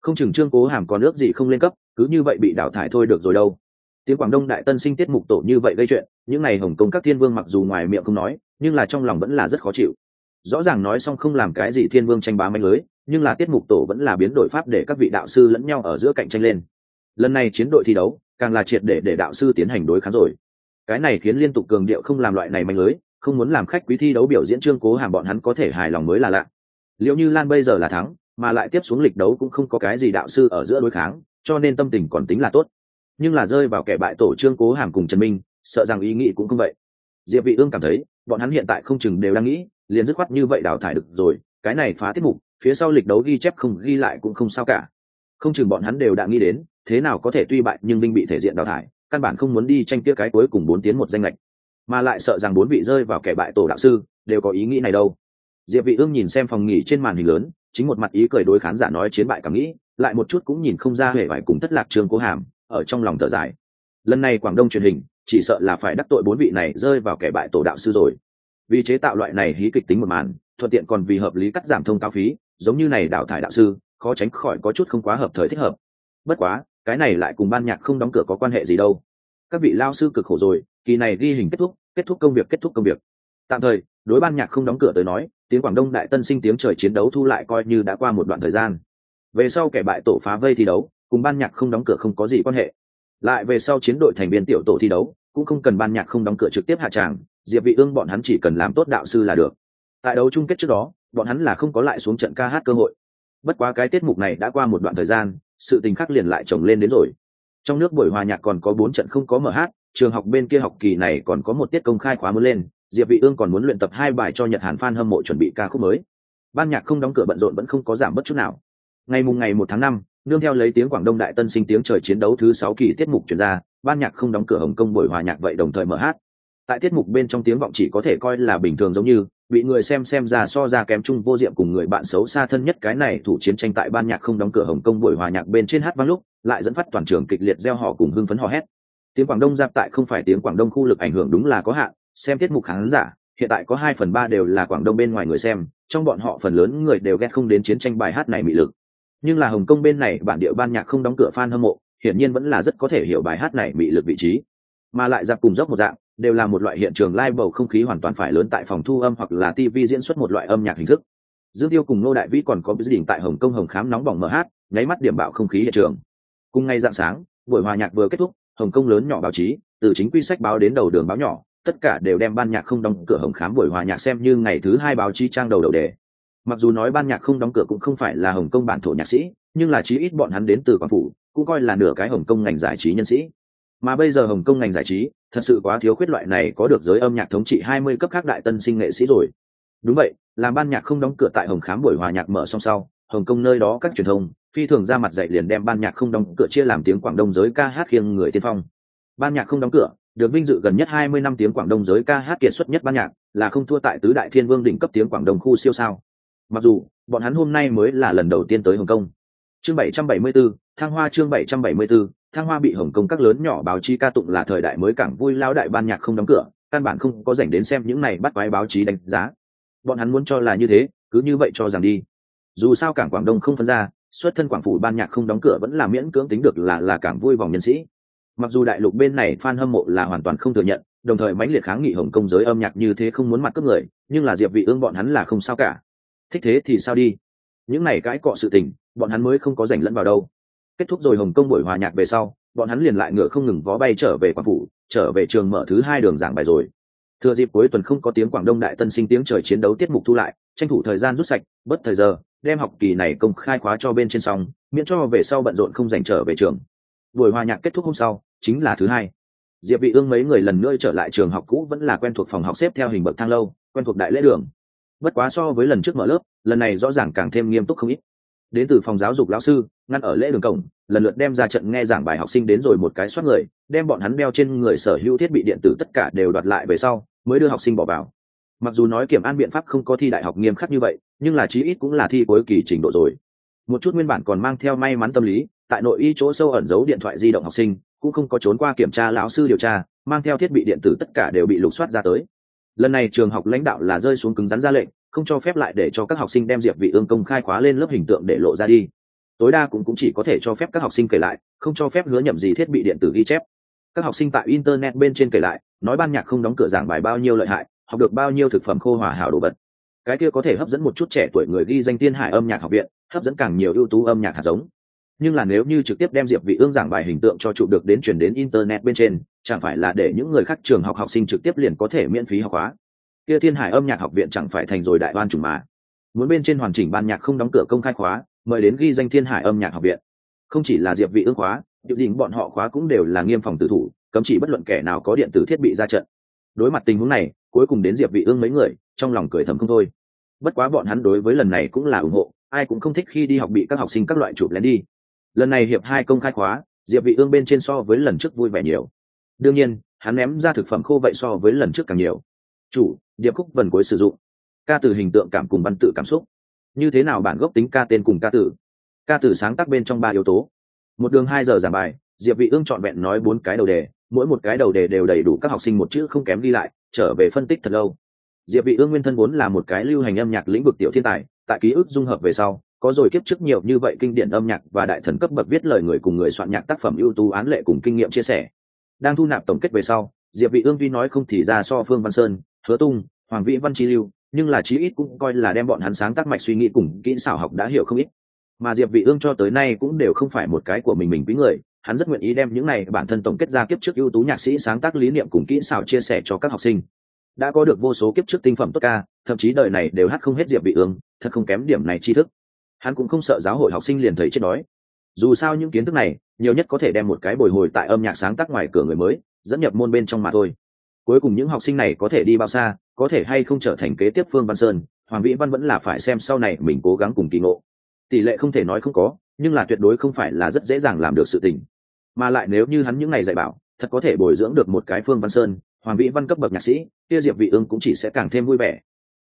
Không chừng trương cố hàm còn nước gì không lên cấp, cứ như vậy bị đào thải thôi được rồi đâu. Tiếng quảng đông đại tân sinh tiết mục tổ như vậy gây chuyện, những này hồng công các thiên vương mặc dù ngoài miệng không nói, nhưng là trong lòng vẫn là rất khó chịu. Rõ ràng nói xong không làm cái gì thiên vương tranh bá manh lưới, nhưng là tiết mục tổ vẫn là biến đổi pháp để các vị đạo sư lẫn nhau ở giữa cạnh tranh lên lần này chiến đội thi đấu, càng là triệt để để đạo sư tiến hành đối kháng rồi. Cái này khiến liên tục cường điệu không làm loại này manh lưới, không muốn làm khách quý thi đấu biểu diễn trương cố hàm bọn hắn có thể hài lòng mới là lạ. Liệu như lan bây giờ là thắng, mà lại tiếp xuống lịch đấu cũng không có cái gì đạo sư ở giữa đối kháng, cho nên tâm tình còn tính là tốt. Nhưng là rơi vào kẻ bại tổ trương cố hàm cùng trần minh, sợ rằng ý nghĩ cũng không vậy. Diệp vị ương cảm thấy, bọn hắn hiện tại không chừng đều đang nghĩ, liền dứt khoát như vậy đào thải được rồi, cái này phá tiết mục, phía sau lịch đấu ghi chép không ghi lại cũng không sao cả không chừng bọn hắn đều đã nghĩ đến, thế nào có thể tuy bại nhưng binh bị thể diện đào thải, căn bản không muốn đi tranh kia cái cuối cùng bốn tiến một danh lệch mà lại sợ rằng bốn vị rơi vào kẻ bại tổ đạo sư, đều có ý nghĩ này đâu. Diệp vị ương nhìn xem phòng nghỉ trên màn hình lớn, chính một mặt ý cười đối khán giả nói chiến bại cảm nghĩ, lại một chút cũng nhìn không ra hề vải cùng thất lạc trường cố hàm, ở trong lòng thở dài. Lần này quảng đông truyền hình, chỉ sợ là phải đắc tội bốn vị này rơi vào kẻ bại tổ đạo sư rồi. Vì chế tạo loại này hí kịch tính một màn, thuận tiện còn vì hợp lý cắt giảm thông cao phí, giống như này đào thải đạo sư khó tránh khỏi có chút không quá hợp thời thích hợp. Bất quá, cái này lại cùng ban nhạc không đóng cửa có quan hệ gì đâu. Các vị lao sư cực khổ rồi, kỳ này ghi hình kết thúc kết thúc công việc, kết thúc công việc. Tạm thời, đối ban nhạc không đóng cửa tới nói, tiếng quảng đông đại tân sinh tiếng trời chiến đấu thu lại coi như đã qua một đoạn thời gian. Về sau kẻ bại tổ phá vây thi đấu, cùng ban nhạc không đóng cửa không có gì quan hệ. Lại về sau chiến đội thành viên tiểu tổ thi đấu, cũng không cần ban nhạc không đóng cửa trực tiếp hạ tràng, diệp vị ương bọn hắn chỉ cần làm tốt đạo sư là được. Tại đấu chung kết trước đó, bọn hắn là không có lại xuống trận ca hát cơ hội bất quá cái tiết mục này đã qua một đoạn thời gian, sự tình khắc liền lại chồng lên đến rồi. Trong nước buổi hòa nhạc còn có bốn trận không có mở hát, trường học bên kia học kỳ này còn có một tiết công khai khóa mới lên, diệp vị ương còn muốn luyện tập hai bài cho nhật hàn fan hâm mộ chuẩn bị ca khúc mới. Ban nhạc không đóng cửa bận rộn vẫn không có giảm bất chút nào. Ngày mùng ngày một tháng năm, nương theo lấy tiếng quảng đông đại tân sinh tiếng trời chiến đấu thứ sáu kỳ tiết mục chuyển ra, ban nhạc không đóng cửa hồng kông buổi hòa nhạc vậy đồng thời mở hát. Tại tiết mục bên trong tiếng vọng chỉ có thể coi là bình thường giống như bị người xem xem ra so ra kém chung vô diệm cùng người bạn xấu xa thân nhất cái này thủ chiến tranh tại ban nhạc không đóng cửa hồng kông buổi hòa nhạc bên trên hát vang lúc, lại dẫn phát toàn trường kịch liệt gieo họ cùng hưng phấn hò hét. Tiếng quảng đông giáp tại không phải tiếng quảng đông khu lực ảnh hưởng đúng là có hạn, xem tiết mục khán giả, hiện tại có hai phần ba đều là quảng đông bên ngoài người xem, trong bọn họ phần lớn người đều ghét không đến chiến tranh bài hát này mị lực. Nhưng là hồng kông bên này bản địa ban nhạc không đóng cửa fan hâm mộ, hiển nhiên vẫn là rất có thể hiểu bài hát này mị lực vị trí. Mà lại giáp cùng dốc một dạng đều là một loại hiện trường live bầu không khí hoàn toàn phải lớn tại phòng thu âm hoặc là tv diễn xuất một loại âm nhạc hình thức. Dương tiêu cùng nô đại vĩ còn có dự định tại hồng kông hồng khám nóng bỏng mở hát, nháy mắt điểm bạo không khí hiện trường. Cùng ngay dạng sáng, buổi hòa nhạc vừa kết thúc, hồng kông lớn nhỏ báo chí, từ chính quy sách báo đến đầu đường báo nhỏ, tất cả đều đem ban nhạc không đóng cửa hồng khám buổi hòa nhạc xem như ngày thứ hai báo chí trang đầu đầu đề. Mặc dù nói ban nhạc không đóng cửa cũng không phải là hồng kông bản thổ nhạc sĩ, nhưng là chí ít bọn hắn đến từ quảng phủ, cũng coi là nửa cái hồng kông ngành giải trí nhân sĩ mà bây giờ hồng kông ngành giải trí thật sự quá thiếu khuyết loại này có được giới âm nhạc thống trị hai mươi cấp khác đại tân sinh nghệ sĩ rồi. Đúng vậy làm ban nhạc không đóng cửa tại hồng khám buổi hòa nhạc mở song sau hồng kông nơi đó các truyền thông phi thường ra mặt dạy liền đem ban nhạc không đóng cửa chia làm tiếng quảng đông giới ca hát khiêng người tiên phong. Ban nhạc không đóng cửa được vinh dự gần nhất hai mươi năm tiếng quảng đông giới ca hát kiệt xuất nhất ban nhạc là không thua tại tứ đại thiên vương đỉnh cấp tiếng quảng đông khu siêu sao. Mặc dù bọn hắn hôm nay mới là lần đầu tiên tới hồng kông. Chương bảy trăm bảy mươi 774, thăng hoa chương bảy trăm bảy mươi 774, thăng hoa bị hồng kông các lớn nhỏ báo chí ca tụng là thời đại mới cảng vui lao đại ban nhạc không đóng cửa căn bản không có dành đến xem những này bắt quái báo chí đánh giá. Bọn hắn muốn cho là như thế cứ như vậy cho rằng đi. Dù sao cảng quảng đông không phân ra xuất thân quảng phủ ban nhạc không đóng cửa vẫn là miễn cưỡng tính được là là cảng vui vòng nhân sĩ. Mặc dù đại lục bên này fan hâm mộ là hoàn toàn không thừa nhận đồng thời mãnh liệt kháng nghị hồng Công giới âm nhạc như thế không muốn mặt cướp người nhưng là diệp vị ương bọn hắn là không sao cả. Thích thế thì sao đi? Những này cãi cọ sự tình bọn hắn mới không có rảnh lẫn vào đâu kết thúc rồi hồng kông buổi hòa nhạc về sau, bọn hắn liền lại ngựa không ngừng vó bay trở về quảng phủ, trở về trường mở thứ hai đường giảng bài rồi. Thừa dịp cuối tuần không có tiếng quảng đông đại tân sinh tiếng trời chiến đấu tiết mục thu lại, tranh thủ thời gian rút sạch, bất thời giờ, đem học kỳ này công khai khóa cho bên trên xong, miễn cho về sau bận rộn không dành trở về trường. Buổi hòa nhạc kết thúc hôm sau, chính là thứ hai. Diệp vị ương mấy người lần nữa trở lại trường học cũ vẫn là quen thuộc phòng học xếp theo hình bậc thang lâu, quen thuộc đại lễ đường. Bất quá so với lần trước mở lớp, lần này rõ ràng càng thêm nghiêm túc không ít đến từ phòng giáo dục lão sư, ngăn ở lễ đường cổng, lần lượt đem ra trận nghe giảng bài học sinh đến rồi một cái xoát người, đem bọn hắn đeo trên người sở hữu thiết bị điện tử tất cả đều đoạt lại về sau, mới đưa học sinh bỏ vào. Mặc dù nói kiểm an biện pháp không có thi đại học nghiêm khắc như vậy, nhưng là chí ít cũng là thi cuối kỳ trình độ rồi. Một chút nguyên bản còn mang theo may mắn tâm lý, tại nội y chỗ sâu ẩn giấu điện thoại di động học sinh, cũng không có trốn qua kiểm tra lão sư điều tra, mang theo thiết bị điện tử tất cả đều bị lục soát ra tới. Lần này trường học lãnh đạo là rơi xuống cứng rắn ra lệnh không cho phép lại để cho các học sinh đem diệp vị ương công khai khóa lên lớp hình tượng để lộ ra đi. Tối đa cũng cũng chỉ có thể cho phép các học sinh kể lại, không cho phép hứa nhậm gì thiết bị điện tử ghi chép. Các học sinh tại internet bên trên kể lại, nói ban nhạc không đóng cửa giảng bài bao nhiêu lợi hại, học được bao nhiêu thực phẩm khô hòa hảo đồ vật. Cái kia có thể hấp dẫn một chút trẻ tuổi người ghi danh tiên hải âm nhạc học viện, hấp dẫn càng nhiều ưu tú âm nhạc hạt giống. Nhưng là nếu như trực tiếp đem diệp vị ương giảng bài hình tượng cho chụp được đến truyền đến internet bên trên, chẳng phải là để những người khác trường học học sinh trực tiếp liền có thể miễn phí học hóa kia thiên hải âm nhạc học viện chẳng phải thành rồi đại oan chủng mà. Muốn bên trên hoàn chỉnh ban nhạc không đóng cửa công khai khóa, mời đến ghi danh thiên hải âm nhạc học viện. Không chỉ là diệp vị ương khóa điệu đình bọn họ khóa cũng đều là nghiêm phòng tử thủ, cấm chỉ bất luận kẻ nào có điện tử thiết bị ra trận. Đối mặt tình huống này, cuối cùng đến diệp vị ương mấy người, trong lòng cười thầm không thôi. Bất quá bọn hắn đối với lần này cũng là ủng hộ, ai cũng không thích khi đi học bị các học sinh các loại chụp lén đi. Lần này hiệp hai công khai khóa, diệp vị ương bên trên so với lần trước vui vẻ nhiều. Đương nhiên, hắn ném ra thực phẩm khô vậy so với lần trước càng nhiều. Chủ điệp khúc vần cuối sử dụng. Ca từ hình tượng cảm cùng văn tự cảm xúc. Như thế nào bản gốc tính ca tên cùng ca tử ca tử sáng tác bên trong ba yếu tố. Một đường hai giờ giảng bài, diệp vị ương chọn vẹn nói bốn cái đầu đề, mỗi một cái đầu đề đều đầy đủ các học sinh một chữ không kém đi lại, trở về phân tích thật lâu. Diệp vị ương nguyên thân vốn là một cái lưu hành âm nhạc lĩnh vực tiểu thiên tài, tại ký ức dung hợp về sau, có rồi kiếp trước nhiều như vậy kinh điển âm nhạc và đại thần cấp bậc viết lời người cùng người soạn nhạc tác phẩm ưu tú án lệ cùng kinh nghiệm chia sẻ. Đang thu nạp tổng kết về sau, diệp vị ương tuy nói không thì ra so phương văn sơn hứa tung, hoàng vĩ văn chi lưu, nhưng là chí ít cũng coi là đem bọn hắn sáng tác mạch suy nghĩ cùng kỹ xảo học đã hiểu không ít. Mà diệp vị ương cho tới nay cũng đều không phải một cái của mình mình quý người, hắn rất nguyện ý đem những này bản thân tổng kết ra kiếp trước ưu tú nhạc sĩ sáng tác lý niệm cùng kỹ xảo chia sẻ cho các học sinh. Đã có được vô số kiếp trước tinh phẩm tốt ca, thậm chí đời này đều hát không hết diệp vị ương, thật không kém điểm này tri thức. Hắn cũng không sợ giáo hội học sinh liền thấy chết đói. Dù sao những kiến thức này, nhiều nhất có thể đem một cái bồi hồi tại âm nhạc sáng tác ngoài cửa người mới, dẫn nhập môn bên trong mà thôi cuối cùng những học sinh này có thể đi bao xa, có thể hay không trở thành kế tiếp phương văn sơn, hoàng vĩ văn vẫn là phải xem sau này mình cố gắng cùng kỳ ngộ. Tỷ lệ không thể nói không có, nhưng là tuyệt đối không phải là rất dễ dàng làm được sự tình. Mà lại nếu như hắn những ngày dạy bảo, thật có thể bồi dưỡng được một cái phương văn sơn, hoàng vĩ văn cấp bậc nhạc sĩ, kia diệp vị ương cũng chỉ sẽ càng thêm vui vẻ.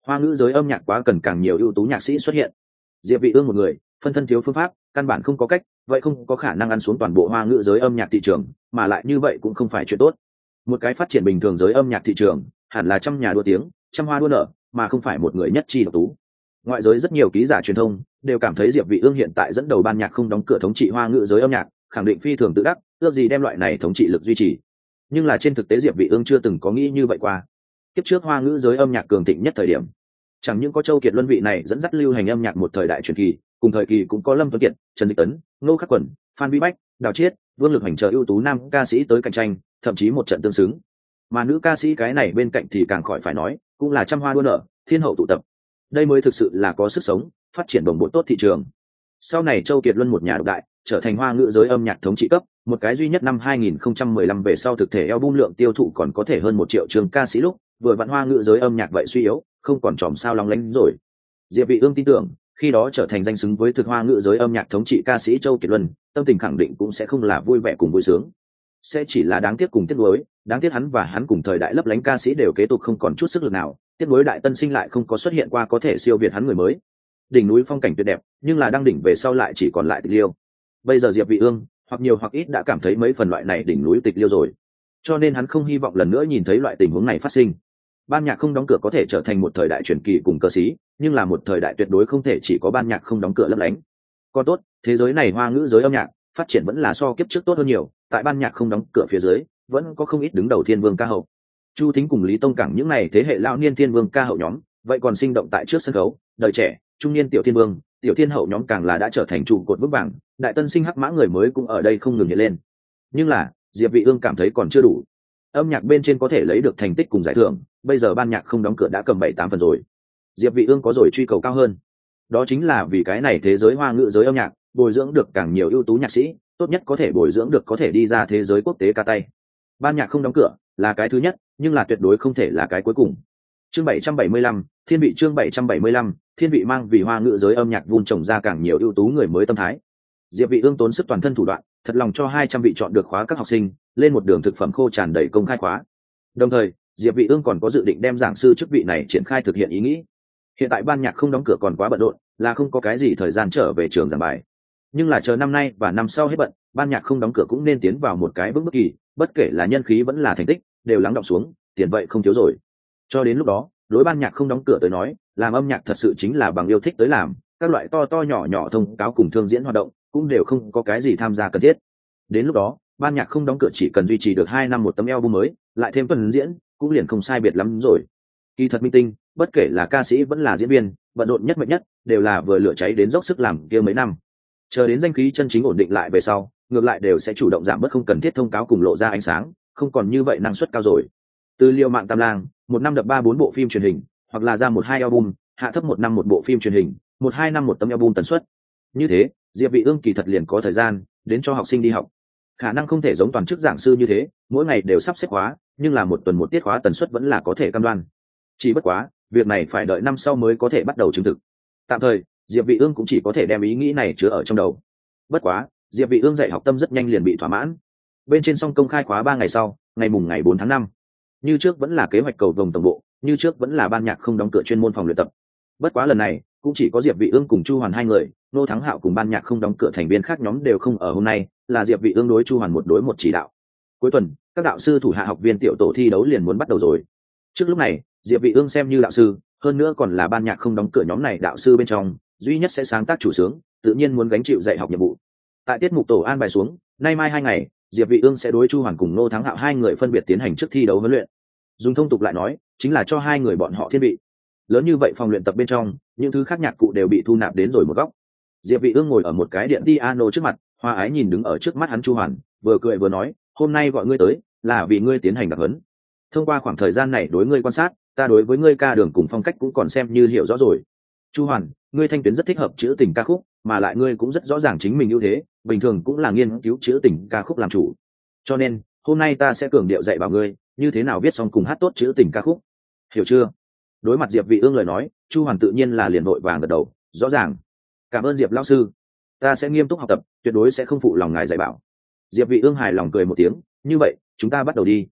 Hoa ngữ giới âm nhạc quá cần càng nhiều ưu tú nhạc sĩ xuất hiện. Diệp vị ương một người, phân thân thiếu phương pháp, căn bản không có cách, vậy không có khả năng ăn xuống toàn bộ hoa ngữ giới âm nhạc thị trường, mà lại như vậy cũng không phải chuyện tốt một cái phát triển bình thường giới âm nhạc thị trường, hẳn là trăm nhà đua tiếng, trăm hoa đua nở, mà không phải một người nhất chi độc tú. Ngoại giới rất nhiều ký giả truyền thông đều cảm thấy diệp vị ương hiện tại dẫn đầu ban nhạc không đóng cửa thống trị hoa ngữ giới âm nhạc, khẳng định phi thường tự đắc, ước gì đem loại này thống trị lực duy trì. Nhưng là trên thực tế diệp vị ương chưa từng có nghĩ như vậy qua. Tiếp trước hoa ngữ giới âm nhạc cường thịnh nhất thời điểm, chẳng những có châu kiệt luân vị này dẫn dắt lưu hành âm nhạc một thời đại truyền kỳ, cùng thời kỳ cũng có lâm tuấn kiệt, trần dịch tấn, ngô khắc quẩn, phan vĩ bách, đào chiết, vương lực hành trợ ưu tú nam ca sĩ tới cạnh tranh thậm chí một trận tương xứng. Mà nữ ca sĩ cái này bên cạnh thì càng khỏi phải nói, cũng là trăm hoa đua nở, thiên hậu tụ tập. Đây mới thực sự là có sức sống, phát triển đồng bộ tốt thị trường. Sau này châu kiệt luân một nhà độc đại, trở thành hoa ngữ giới âm nhạc thống trị cấp, một cái duy nhất năm 2015 về sau thực thể album lượng tiêu thụ còn có thể hơn một triệu trường ca sĩ lúc, vừa vặn hoa ngữ giới âm nhạc vậy suy yếu, không còn tròm sao long lánh rồi. Diệp vị ương tin tưởng, khi đó trở thành danh xứng với thực hoa ngữ giới âm nhạc thống trị ca sĩ châu kiệt luân, tâm tình khẳng định cũng sẽ không là vui vẻ cùng vui sướng sẽ chỉ là đáng tiếc cùng tiếc nuối, đáng tiếc hắn và hắn cùng thời đại lấp lánh ca sĩ đều kế tục không còn chút sức lực nào, tiếc nuối đại tân sinh lại không có xuất hiện qua có thể siêu việt hắn người mới. Đỉnh núi phong cảnh tuyệt đẹp, nhưng là đang đỉnh về sau lại chỉ còn lại tịch liêu. Bây giờ diệp vị ương, hoặc nhiều hoặc ít đã cảm thấy mấy phần loại này đỉnh núi tịch liêu rồi. Cho nên hắn không hy vọng lần nữa nhìn thấy loại tình huống này phát sinh. Ban nhạc không đóng cửa có thể trở thành một thời đại truyền kỳ cùng cơ sĩ, nhưng là một thời đại tuyệt đối không thể chỉ có ban nhạc không đóng cửa lấp lánh. Còn tốt, thế giới này hoa ngữ giới âm nhạc phát triển vẫn là so kiếp trước tốt hơn nhiều, tại ban nhạc không đóng cửa phía dưới, vẫn có không ít đứng đầu thiên vương ca hậu. Chu thính cùng lý tông cảng những n à y thế hệ lao niên thiên vương ca hậu nhóm, vậy còn sinh động tại trước sân khấu, đời trẻ, trung niên tiểu thiên vương, tiểu thiên hậu nhóm càng là đã trở thành trụ cột vững vàng, đại tân sinh hắc mã người mới cũng ở đây không ngừng hiện lên. Nhưng là, diệp vị ương cảm thấy còn chưa đủ. Âm nhạc bên trên có thể lấy được thành tích cùng giải thưởng, bây giờ ban nhạc không đóng cửa đã cầm bảy tám phần rồi. Diệp vị ương có rồi truy cầu cao hơn. Đó chính là vì cái này thế giới hoa ngữ giới âm nhạc bồi dưỡng được càng nhiều ưu tú nhạc sĩ tốt nhất có thể bồi dưỡng được có thể đi ra thế giới quốc tế ca tay. Ban nhạc không đóng cửa là cái thứ nhất nhưng là tuyệt đối không thể là cái cuối cùng. Chương 775, thiên vị chương 775, thiên vị mang vì hoa ngữ giới âm nhạc vun trồng ra càng nhiều ưu tú người mới tâm thái. Diệp vị ương tốn sức toàn thân thủ đoạn thật lòng cho 200 vị chọn được khóa các học sinh lên một đường thực phẩm khô tràn đầy công khai khóa. Đồng thời diệp vị ương còn có dự định đem giảng sư chức vị này triển khai thực hiện ý nghĩ. Hiện tại ban nhạc không đóng cửa còn quá bận rộn là không có cái gì thời gian trở về trường giảng bài nhưng là chờ năm nay và năm sau hết bận, ban nhạc không đóng cửa cũng nên tiến vào một cái bước bất kỳ, bất kể là nhân khí vẫn là thành tích, đều lắng động xuống, tiền vậy không thiếu rồi. Cho đến lúc đó, đối ban nhạc không đóng cửa tới nói, làm âm nhạc thật sự chính là bằng yêu thích tới làm, các loại to to nhỏ nhỏ thông cáo cùng thương diễn hoạt động cũng đều không có cái gì tham gia cần thiết. Đến lúc đó, ban nhạc không đóng cửa chỉ cần duy trì được hai năm một tấm album mới, lại thêm tuần diễn, cũng liền không sai biệt lắm rồi. Kỳ thật minh tinh, bất kể là ca sĩ vẫn là diễn viên, bận rộn nhất mệnh nhất, đều là vừa lửa cháy đến dốc sức làm kia mấy năm chờ đến danh khí chân chính ổn định lại về sau, ngược lại đều sẽ chủ động giảm bớt không cần thiết thông cáo cùng lộ ra ánh sáng, không còn như vậy năng suất cao rồi. Từ liệu mạng tam lang, một năm đập ba bốn bộ phim truyền hình, hoặc là ra một hai album, hạ thấp một năm một bộ phim truyền hình, một hai năm một tấm album tần suất. Như thế, diệp vị ương kỳ thật liền có thời gian, đến cho học sinh đi học. Khả năng không thể giống toàn chức giảng sư như thế, mỗi ngày đều sắp xếp khóa, nhưng là một tuần một tiết khóa tần suất vẫn là có thể cam đoan. Chỉ bất quá, việc này phải đợi năm sau mới có thể bắt đầu chứng thực. Tạm thời diệp vị ương cũng chỉ có thể đem ý nghĩ này chứa ở trong đầu. Bất quá, diệp vị ương dạy học tâm rất nhanh liền bị thỏa mãn. Bên trên song công khai khóa ba ngày sau, ngày mùng ngày 4 tháng 5. như trước vẫn là kế hoạch cầu vồng tổng bộ, như trước vẫn là ban nhạc không đóng cửa chuyên môn phòng luyện tập. Bất quá lần này, cũng chỉ có diệp vị ương cùng chu hoàn hai người, nô thắng hạo cùng ban nhạc không đóng cửa thành viên khác nhóm đều không ở hôm nay, là diệp vị ương đối chu hoàn một đối một chỉ đạo. Cuối tuần, các đạo sư thủ hạ học viên tiểu tổ thi đấu liền muốn bắt đầu rồi. Trước lúc này, diệp vị ương xem như đạo sư, hơn nữa còn là ban nhạc không đóng cửa nhóm này đạo sư bên trong duy nhất sẽ sáng tác chủ sướng, tự nhiên muốn gánh chịu dạy học nhiệm vụ. Tại tiết mục tổ an bài xuống, nay mai hai ngày, diệp vị ương sẽ đối chu hoàn cùng nô thắng hạo hai người phân biệt tiến hành trước thi đấu huấn luyện. Dùng thông tục lại nói, chính là cho hai người bọn họ thiết bị. Lớn như vậy phòng luyện tập bên trong, những thứ khác nhạc cụ đều bị thu nạp đến rồi một góc. Diệp vị ương ngồi ở một cái điện piano trước mặt, hoa ái nhìn đứng ở trước mắt hắn chu hoàn, vừa cười vừa nói, hôm nay gọi ngươi tới, là vì ngươi tiến hành đặc huấn. Thông qua khoảng thời gian này đối ngươi quan sát, ta đối với ngươi ca đường cùng phong cách cũng còn xem như hiểu rõ rồi chu hoàn, ngươi thanh tuyến rất thích hợp chữ tình ca khúc, mà lại ngươi cũng rất rõ ràng chính mình ưu thế, bình thường cũng là nghiên cứu chữ tình ca khúc làm chủ. Cho nên, hôm nay ta sẽ cường điệu dạy bảo ngươi, như thế nào viết xong cùng hát tốt chữ tình ca khúc. Hiểu chưa? Đối mặt diệp vị ương lời nói, chu hoàn tự nhiên là liền vội vàng gật đầu, rõ ràng. Cảm ơn diệp lão sư. Ta sẽ nghiêm túc học tập, tuyệt đối sẽ không phụ lòng ngài dạy bảo. Diệp vị ương hài lòng cười một tiếng, như vậy, chúng ta bắt đầu đi.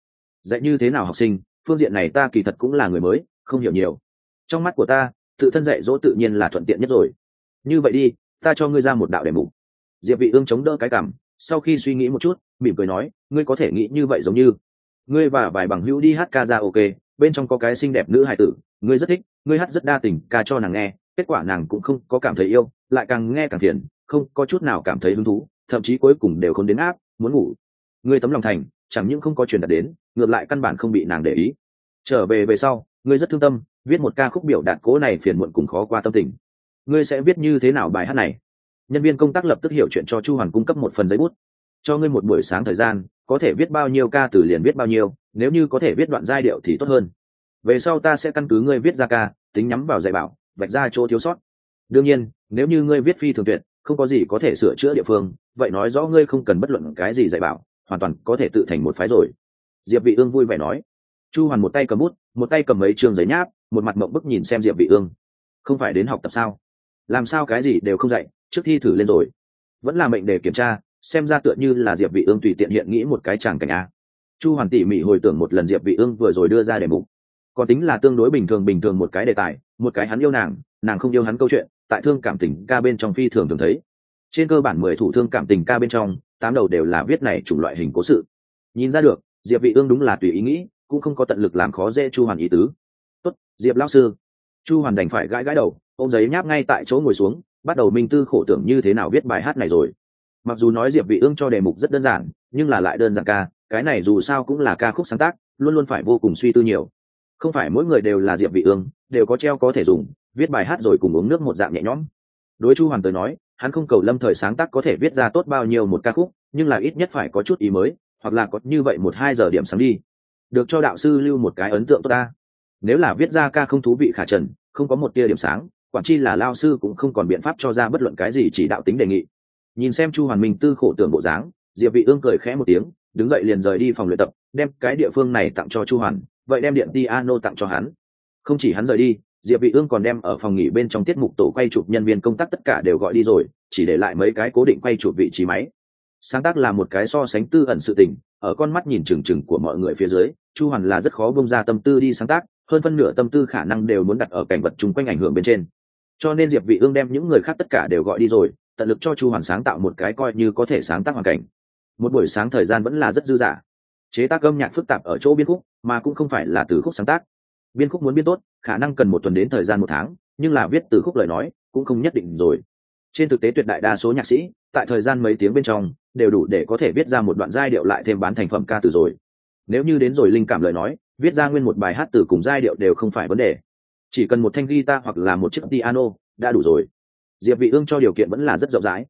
Dạy như thế nào học sinh, phương diện này ta kỳ thật cũng là người mới, không hiểu nhiều. Trong mắt của ta tự thân dạy dỗ tự nhiên là thuận tiện nhất rồi. Như vậy đi, ta cho ngươi ra một đạo đề mục. Diệp vị ương chống đỡ cái cảm, sau khi suy nghĩ một chút, mỉm cười nói, ngươi có thể nghĩ như vậy giống như. Ngươi và vài bằng hữu đi hát ca ra ok, bên trong có cái xinh đẹp nữ hài tử, ngươi rất thích, ngươi hát rất đa tình, ca cho nàng nghe, kết quả nàng cũng không có cảm thấy yêu, lại càng nghe càng thiền không có chút nào cảm thấy hứng thú, thậm chí cuối cùng đều không đến áp, muốn ngủ. Ngươi tấm lòng thành, chẳng những không có truyền đạt đến, ngược lại căn bản không bị nàng để ý. Trở về về sau, ngươi rất thương tâm viết một ca khúc biểu đạt cố này phiền muộn cùng khó qua tâm tình. Ngươi sẽ viết như thế nào bài hát này? Nhân viên công tác lập tức hiểu chuyện cho chu hoàn cung cấp một phần giấy bút. Cho ngươi một buổi sáng thời gian, có thể viết bao nhiêu ca từ liền viết bao nhiêu, nếu như có thể viết đoạn giai điệu thì tốt hơn. Về sau ta sẽ căn cứ ngươi viết ra ca, tính nhắm vào dạy bảo, vạch ra chỗ thiếu sót. Đương nhiên, nếu như ngươi viết phi thường tuyệt, không có gì có thể sửa chữa địa phương, vậy nói rõ ngươi không cần bất luận cái gì dạy bảo, hoàn toàn có thể tự thành một phái rồi. Diệp vị ương vui vẻ nói. Chu hoàn một tay cầm bút, một tay cầm mấy trường giấy nháp một mặt mộng bức nhìn xem diệp vị ương. Không phải đến học tập sao? Làm sao cái gì đều không dạy, trước thi thử lên rồi. Vẫn là mệnh để kiểm tra, xem ra tựa như là diệp vị ương tùy tiện hiện nghĩ một cái chàng cảnh a. Chu hoàn tỉ mỉ hồi tưởng một lần diệp vị ương vừa rồi đưa ra đề mục. Còn tính là tương đối bình thường bình thường một cái đề tài, một cái hắn yêu nàng nàng không yêu hắn câu chuyện, tại thương cảm tình ca bên trong phi thường thường thấy. Trên cơ bản mười thủ thương cảm tình ca bên trong, tám đầu đều là viết này chủng loại hình cố sự. Nhìn ra được, diệp vị ương đúng là tùy ý nghĩ, cũng không có tận lực làm khó dễ chu hoàn ý tứ tốt, diệp lão sư. Chu hoàn đành phải gãi gãi đầu, ôm giấy nháp ngay tại chỗ ngồi xuống, bắt đầu minh tư khổ tưởng như thế nào viết bài hát này rồi. Mặc dù nói diệp vị ương cho đề mục rất đơn giản, nhưng là lại đơn giản ca, cái này dù sao cũng là ca khúc sáng tác, luôn luôn phải vô cùng suy tư nhiều. Không phải mỗi người đều là diệp vị ương, đều có treo có thể dùng, viết bài hát rồi cùng uống nước một dạng nhẹ nhõm. Đối chu hoàn tới nói, hắn không cầu lâm thời sáng tác có thể viết ra tốt bao nhiêu một ca khúc, nhưng là ít nhất phải có chút ý mới, hoặc là có như vậy một hai giờ điểm sáng đi. Được cho đạo sư lưu một cái ấn tượng tốt ta nếu là viết ra ca không thú vị khả trần, không có một tia điểm sáng, quản chi là lao sư cũng không còn biện pháp cho ra bất luận cái gì chỉ đạo tính đề nghị. Nhìn xem chu hoàn minh tư khổ tưởng bộ dáng, diệp vị ương cười khẽ một tiếng, đứng dậy liền rời đi phòng luyện tập, đem cái địa phương này tặng cho chu hoàn, vậy đem điện piano tặng cho hắn. Không chỉ hắn rời đi, diệp vị ương còn đem ở phòng nghỉ bên trong tiết mục tổ quay chụp nhân viên công tác tất cả đều gọi đi rồi, chỉ để lại mấy cái cố định quay chụp vị trí máy. Sáng tác là một cái so sánh tư ẩn sự tình, ở con mắt nhìn chừng chừng của mọi người phía dưới chu hoàn là rất khó bông ra tâm tư đi sáng tác, hơn phân nửa tâm tư khả năng đều muốn đặt ở cảnh vật chung quanh ảnh hưởng bên trên. Cho nên diệp vị ương đem những người khác tất cả đều gọi đi rồi, tận lực cho chu hoàn sáng tạo một cái coi như có thể sáng tác hoàn cảnh. Một buổi sáng thời gian vẫn là rất dư dả. Chế tác âm nhạc phức tạp ở chỗ biên khúc, mà cũng không phải là từ khúc sáng tác. Biên khúc muốn biên tốt, khả năng cần một tuần đến thời gian một tháng, nhưng là viết từ khúc lời nói, cũng không nhất định rồi. Trên thực tế tuyệt đại đa số nhạc sĩ, tại thời gian mấy tiếng bên trong, đều đủ để có thể viết ra một đoạn giai điệu lại thêm bán thành phẩm ca từ rồi nếu như đến rồi linh cảm lời nói viết ra nguyên một bài hát từ cùng giai điệu đều không phải vấn đề. Chỉ cần một thanh guitar hoặc là một chiếc piano đã đủ rồi. Diệp vị ương cho điều kiện vẫn là rất rộng rãi.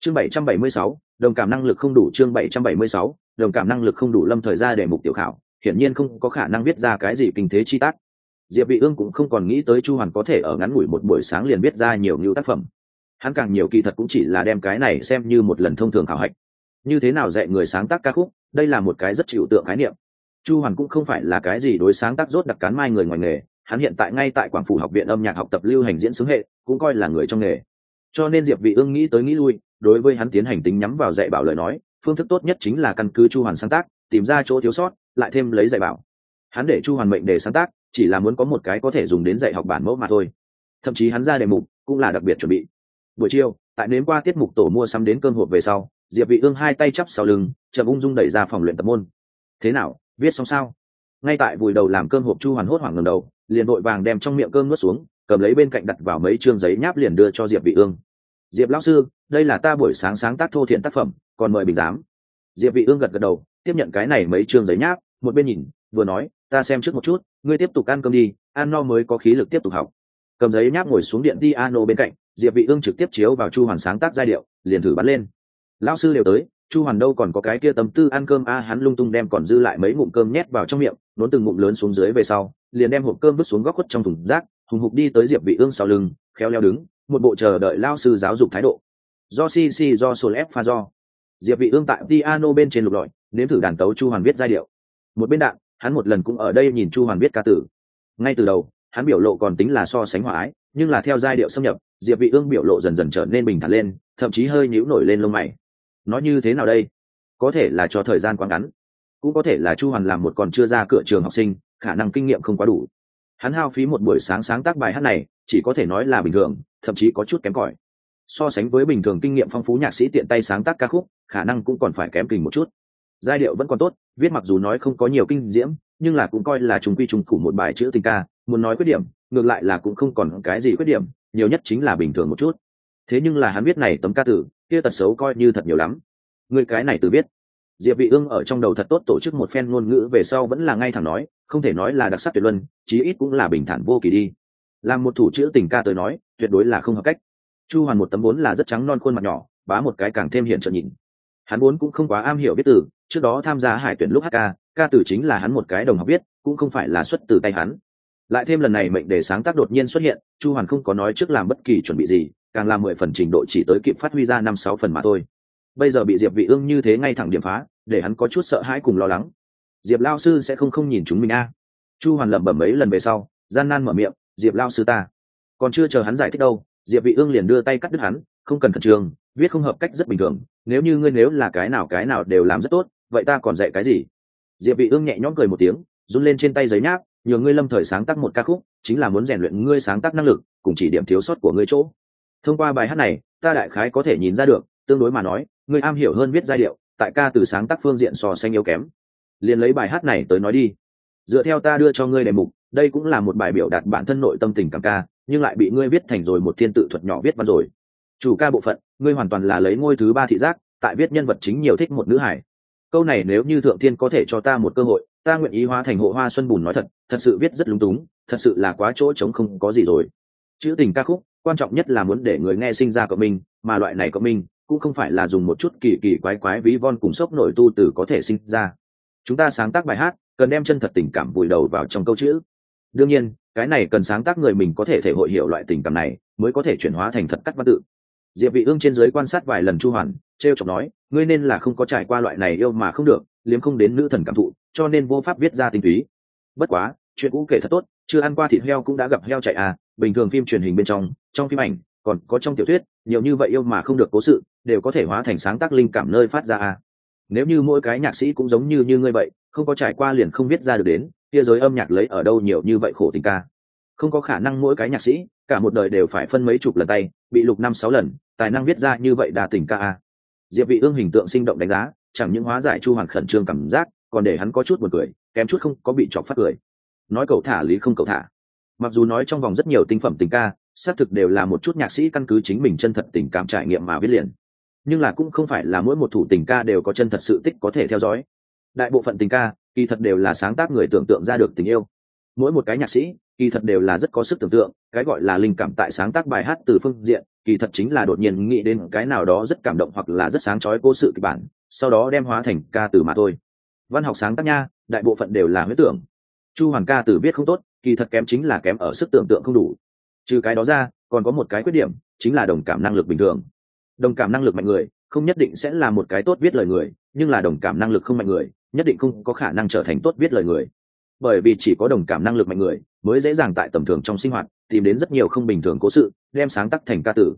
Chương 776, đồng cảm năng lực không đủ chương 776, đồng cảm năng lực không đủ lâm thời ra để mục tiểu khảo hiển nhiên không có khả năng viết ra cái gì kinh thế chi tác. Diệp vị ương cũng không còn nghĩ tới chu hoàn có thể ở ngắn ngủi một buổi sáng liền viết ra nhiều như tác phẩm. Hắn càng nhiều kỳ thật cũng chỉ là đem cái này xem như một lần thông thường khảo hạch. Như thế nào dạy người sáng tác ca khúc? Đây là một cái rất chịu tượng khái niệm. Chu hoàn cũng không phải là cái gì đối sáng tác rốt đặc cán mai người ngoài nghề, hắn hiện tại ngay tại quảng phủ học viện âm nhạc học tập lưu hành diễn xướng hệ, cũng coi là người trong nghề. Cho nên diệp vị ương nghĩ tới nghĩ lui, đối với hắn tiến hành tính nhắm vào dạy bảo lời nói, phương thức tốt nhất chính là căn cứ chu hoàn sáng tác, tìm ra chỗ thiếu sót, lại thêm lấy dạy bảo. Hắn để chu hoàn mệnh để sáng tác, chỉ là muốn có một cái có thể dùng đến dạy học bản mẫu mà thôi. Thậm chí hắn ra đề mục cũng là đặc biệt chuẩn bị. Buổi chiều, tại nếm qua tiết mục tổ mua sắm đến cơm hộp về sau diệp vị ương hai tay chắp sau lưng, chậm ung dung đẩy ra phòng luyện tập môn. Thế nào, viết xong sao? Ngay tại vùi đầu làm cơm hộp chu hoàn hốt hoảng ngẩng đầu, liền vội vàng đem trong miệng cơm nuốt xuống, cầm lấy bên cạnh đặt vào mấy trương giấy nháp liền đưa cho diệp vị ương. Diệp lão sư, đây là ta buổi sáng sáng tác thô thiện tác phẩm, còn mời bình giám. Diệp vị ương gật gật đầu, tiếp nhận cái này mấy trương giấy nháp, một bên nhìn, vừa nói, ta xem trước một chút, ngươi tiếp tục ăn cơm đi, ăn no mới có khí lực tiếp tục học. Cầm giấy nháp ngồi xuống điện đi ano bên cạnh, diệp vị ương trực tiếp chiếu vào chu hoàn sáng tác giai điệu, liền thử bắn lên lão sư đều tới, chu hoàn đâu còn có cái kia tâm tư ăn cơm a, hắn lung tung đem còn dư lại mấy ngụm cơm nhét vào trong miệng, nốn từng ngụm lớn xuống dưới về sau, liền đem hộp cơm vứt xuống góc khuất trong thùng rác, hùng hục đi tới diệp vị ương sau lưng, khéo léo đứng, một bộ chờ đợi lao sư giáo dục thái độ. Do si si, do sol ép pha do. Diệp vị ương tại piano bên trên lục lọi, nếm thử đàn tấu chu hoàn viết giai điệu. Một bên đạn, hắn một lần cũng ở đây nhìn chu hoàn viết ca tử. Ngay từ đầu, hắn biểu lộ còn tính là so sánh hòa ái, nhưng là theo giai điệu xâm nhập, diệp vị ương biểu lộ dần dần trở nên bình thản lên, thậm chí hơi nhíu nổi lên lông mày nói như thế nào đây? Có thể là cho thời gian quá ngắn, cũng có thể là chu hoàn làm một còn chưa ra cửa trường học sinh, khả năng kinh nghiệm không quá đủ. Hắn hao phí một buổi sáng sáng tác bài hát này, chỉ có thể nói là bình thường, thậm chí có chút kém cỏi. So sánh với bình thường kinh nghiệm phong phú nhạc sĩ tiện tay sáng tác ca khúc, khả năng cũng còn phải kém kình một chút. Giai điệu vẫn còn tốt, viết mặc dù nói không có nhiều kinh diễm, nhưng là cũng coi là trùng quy trùng củ một bài chữ tình ca, muốn nói khuyết điểm, ngược lại là cũng không còn cái gì khuyết điểm, nhiều nhất chính là bình thường một chút. Thế nhưng là hắn viết này tấm ca tử kia tật xấu coi như thật nhiều lắm. Người cái này từ biết. Diệp vị ương ở trong đầu thật tốt tổ chức một phen ngôn ngữ về sau vẫn là ngay thẳng nói, không thể nói là đặc sắc tuyệt luân, chí ít cũng là bình thản vô kỳ đi. Làm một thủ chữ tình ca tới nói, tuyệt đối là không hợp cách. Chu hoàn một tấm vốn là rất trắng non khuôn mặt nhỏ, bá một cái càng thêm hiện trợ nhìn. Hắn vốn cũng không quá am hiểu biết từ, trước đó tham gia hải tuyển lúc hát ca ca từ chính là hắn một cái đồng học viết, cũng không phải là xuất từ tay hắn. Lại thêm lần này mệnh đề sáng tác đột nhiên xuất hiện, chu hoàn không có nói trước làm bất kỳ chuẩn bị gì càng làm mười phần trình độ chỉ tới kịp phát huy ra năm sáu phần mà thôi. Bây giờ bị diệp vị ương như thế ngay thẳng điểm phá, để hắn có chút sợ hãi cùng lo lắng. Diệp lao sư sẽ không không nhìn chúng mình a. Chu hoàn lẩm bẩm mấy lần về sau, gian nan mở miệng, diệp lao sư ta, còn chưa chờ hắn giải thích đâu, diệp vị ương liền đưa tay cắt đứt hắn, không cần khẩn trương, viết không hợp cách rất bình thường, nếu như ngươi nếu là cái nào cái nào đều làm rất tốt, vậy ta còn dạy cái gì? Diệp vị ương nhẹ nhõm cười một tiếng, run lên trên tay giấy nháp, nhờ ngươi lâm thời sáng tác một ca khúc, chính là muốn rèn luyện ngươi sáng tác năng lực, cùng chỉ điểm thiếu sót của ngươi chỗ thông qua bài hát này, ta đại khái có thể nhìn ra được, tương đối mà nói ngươi am hiểu hơn viết giai điệu, tại ca từ sáng tác phương diện so sánh yếu kém. Liền lấy bài hát này tới nói đi. Dựa theo ta đưa cho ngươi đề mục, đây cũng là một bài biểu đạt bản thân nội tâm tình cảm ca, nhưng lại bị ngươi viết thành rồi một thiên tự thuật nhỏ viết văn rồi. Chủ ca bộ phận, ngươi hoàn toàn là lấy ngôi thứ ba thị giác, tại viết nhân vật chính nhiều thích một nữ hải. Câu này nếu như thượng thiên có thể cho ta một cơ hội, ta nguyện ý hóa thành hộ hoa xuân bùn nói thật thật sự viết rất lúng túng, thật sự là quá chỗ trống không có gì rồi. Chữ tình ca khúc quan trọng nhất là muốn để người nghe sinh ra cộng minh, mà loại này cộng minh cũng không phải là dùng một chút kỳ kỳ quái quái ví von cùng sốc nổi tu từ có thể sinh ra. Chúng ta sáng tác bài hát, cần đem chân thật tình cảm vùi đầu vào trong câu chữ. Đương nhiên, cái này cần sáng tác người mình có thể thể hội hiểu loại tình cảm này, mới có thể chuyển hóa thành thật cắt văn tự. Diệp vị ương trên dưới quan sát vài lần chu hoàn treo chọc nói, ngươi nên là không có trải qua loại này yêu mà không được, liếm không đến nữ thần cảm thụ, cho nên vô pháp viết ra tinh túy. Bất quá, chuyện cũ kể thật tốt, chưa ăn qua thịt heo cũng đã gặp heo chạy à bình thường phim truyền hình bên trong trong phim ảnh, còn có trong tiểu thuyết, nhiều như vậy yêu mà không được cố sự, đều có thể hóa thành sáng tác linh cảm nơi phát ra à nếu như mỗi cái nhạc sĩ cũng giống như như ngươi vậy, không có trải qua liền không viết ra được đến, kia giới âm nhạc lấy ở đâu nhiều như vậy khổ tình ca. Không có khả năng mỗi cái nhạc sĩ, cả một đời đều phải phân mấy chục lần tay, bị lục năm sáu lần, tài năng viết ra như vậy đà tình ca a. Diệp vị ương hình tượng sinh động đánh giá, chẳng những hóa giải chu hoàng khẩn trương cảm giác, còn để hắn có chút buồn cười, kém chút không có bị chọc phát cười. Nói cầu thả lý không cầu thả mặc dù nói trong vòng rất nhiều tinh phẩm tình ca, xác thực đều là một chút nhạc sĩ căn cứ chính mình chân thật tình cảm trải nghiệm mà viết liền. Nhưng là cũng không phải là mỗi một thủ tình ca đều có chân thật sự tích có thể theo dõi. Đại bộ phận tình ca, kỳ thật đều là sáng tác người tưởng tượng ra được tình yêu. Mỗi một cái nhạc sĩ, kỳ thật đều là rất có sức tưởng tượng, cái gọi là linh cảm tại sáng tác bài hát từ phương diện, kỳ thật chính là đột nhiên nghĩ đến cái nào đó rất cảm động hoặc là rất sáng chói cố sự kịch bản, sau đó đem hóa thành ca từ mà thôi. Văn học sáng tác nha, đại bộ phận đều là huyết tưởng chu hoàn ca từ viết không tốt, kỳ thật kém chính là kém ở sức tưởng tượng không đủ. Trừ cái đó ra, còn có một cái khuyết điểm, chính là đồng cảm năng lực bình thường. Đồng cảm năng lực mạnh người, không nhất định sẽ là một cái tốt viết lời người, nhưng là đồng cảm năng lực không mạnh người, nhất định không có khả năng trở thành tốt viết lời người. Bởi vì chỉ có đồng cảm năng lực mạnh người, mới dễ dàng tại tầm thường trong sinh hoạt, tìm đến rất nhiều không bình thường cố sự, đem sáng tác thành ca tử.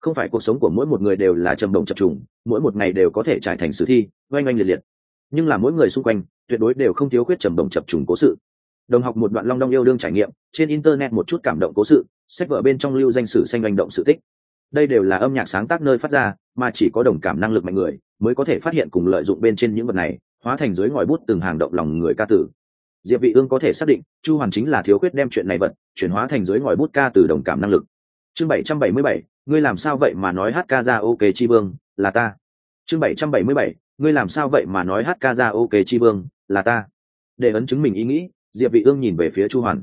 Không phải cuộc sống của mỗi một người đều là trầm đồng chập trùng, mỗi một ngày đều có thể trải thành sử thi, oanh oanh liệt liệt. Nhưng là mỗi người xung quanh, tuyệt đối đều không thiếu khuyết trầm đồng chập trùng cố sự đồng học một đoạn long đong yêu đương trải nghiệm trên internet một chút cảm động cố sự sách vở bên trong lưu danh sử xanh hành động sự tích. Đây đều là âm nhạc sáng tác nơi phát ra mà chỉ có đồng cảm năng lực mạnh người mới có thể phát hiện cùng lợi dụng bên trên những vật này hóa thành dưới ngòi bút từng hàng động lòng người ca tử. Diệp vị ương có thể xác định chu hoàn chính là thiếu khuyết đem chuyện này vật chuyển hóa thành dưới ngòi bút ca từ đồng cảm năng lực. Chương 777, ngươi làm sao vậy mà nói hát ca ra ok chi vương là ta. Chương 777, ngươi làm sao vậy mà nói hát ca ra ok chi vương là ta. Để ấn chứng mình ý nghĩ diệp vị ương nhìn về phía chu hoàn.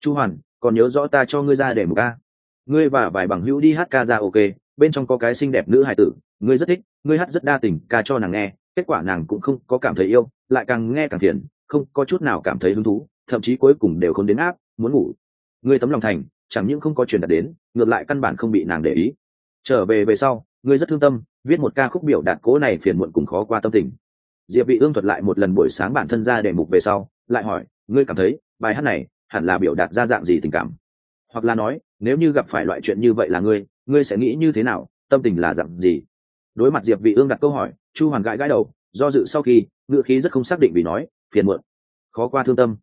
Chu hoàn, còn nhớ rõ ta cho ngươi ra để một ca ngươi và vài bằng hữu đi hát ca ra ok, bên trong có cái xinh đẹp nữ hài tử, ngươi rất thích, ngươi hát rất đa tình, ca cho nàng nghe, kết quả nàng cũng không có cảm thấy yêu, lại càng nghe càng phiền, không có chút nào cảm thấy hứng thú, thậm chí cuối cùng đều không đến áp, muốn ngủ. Ngươi tấm lòng thành, chẳng những không có truyền đạt đến, ngược lại căn bản không bị nàng để ý. Trở về về sau, ngươi rất thương tâm, viết một ca khúc biểu đạt cố này phiền muộn cùng khó qua tâm tình. Diệp vị ương thuật lại một lần buổi sáng bản thân ra để mục về sau lại hỏi, ngươi cảm thấy bài hát này hẳn là biểu đạt ra dạng gì tình cảm? Hoặc là nói, nếu như gặp phải loại chuyện như vậy là ngươi ngươi sẽ nghĩ như thế nào? Tâm tình là dạng gì? Đối mặt diệp vị ương đặt câu hỏi, chu hoàn gãi gãi đầu, do dự sau khi, ngựa khí rất không xác định vì nói, phiền muộn, khó qua thương tâm.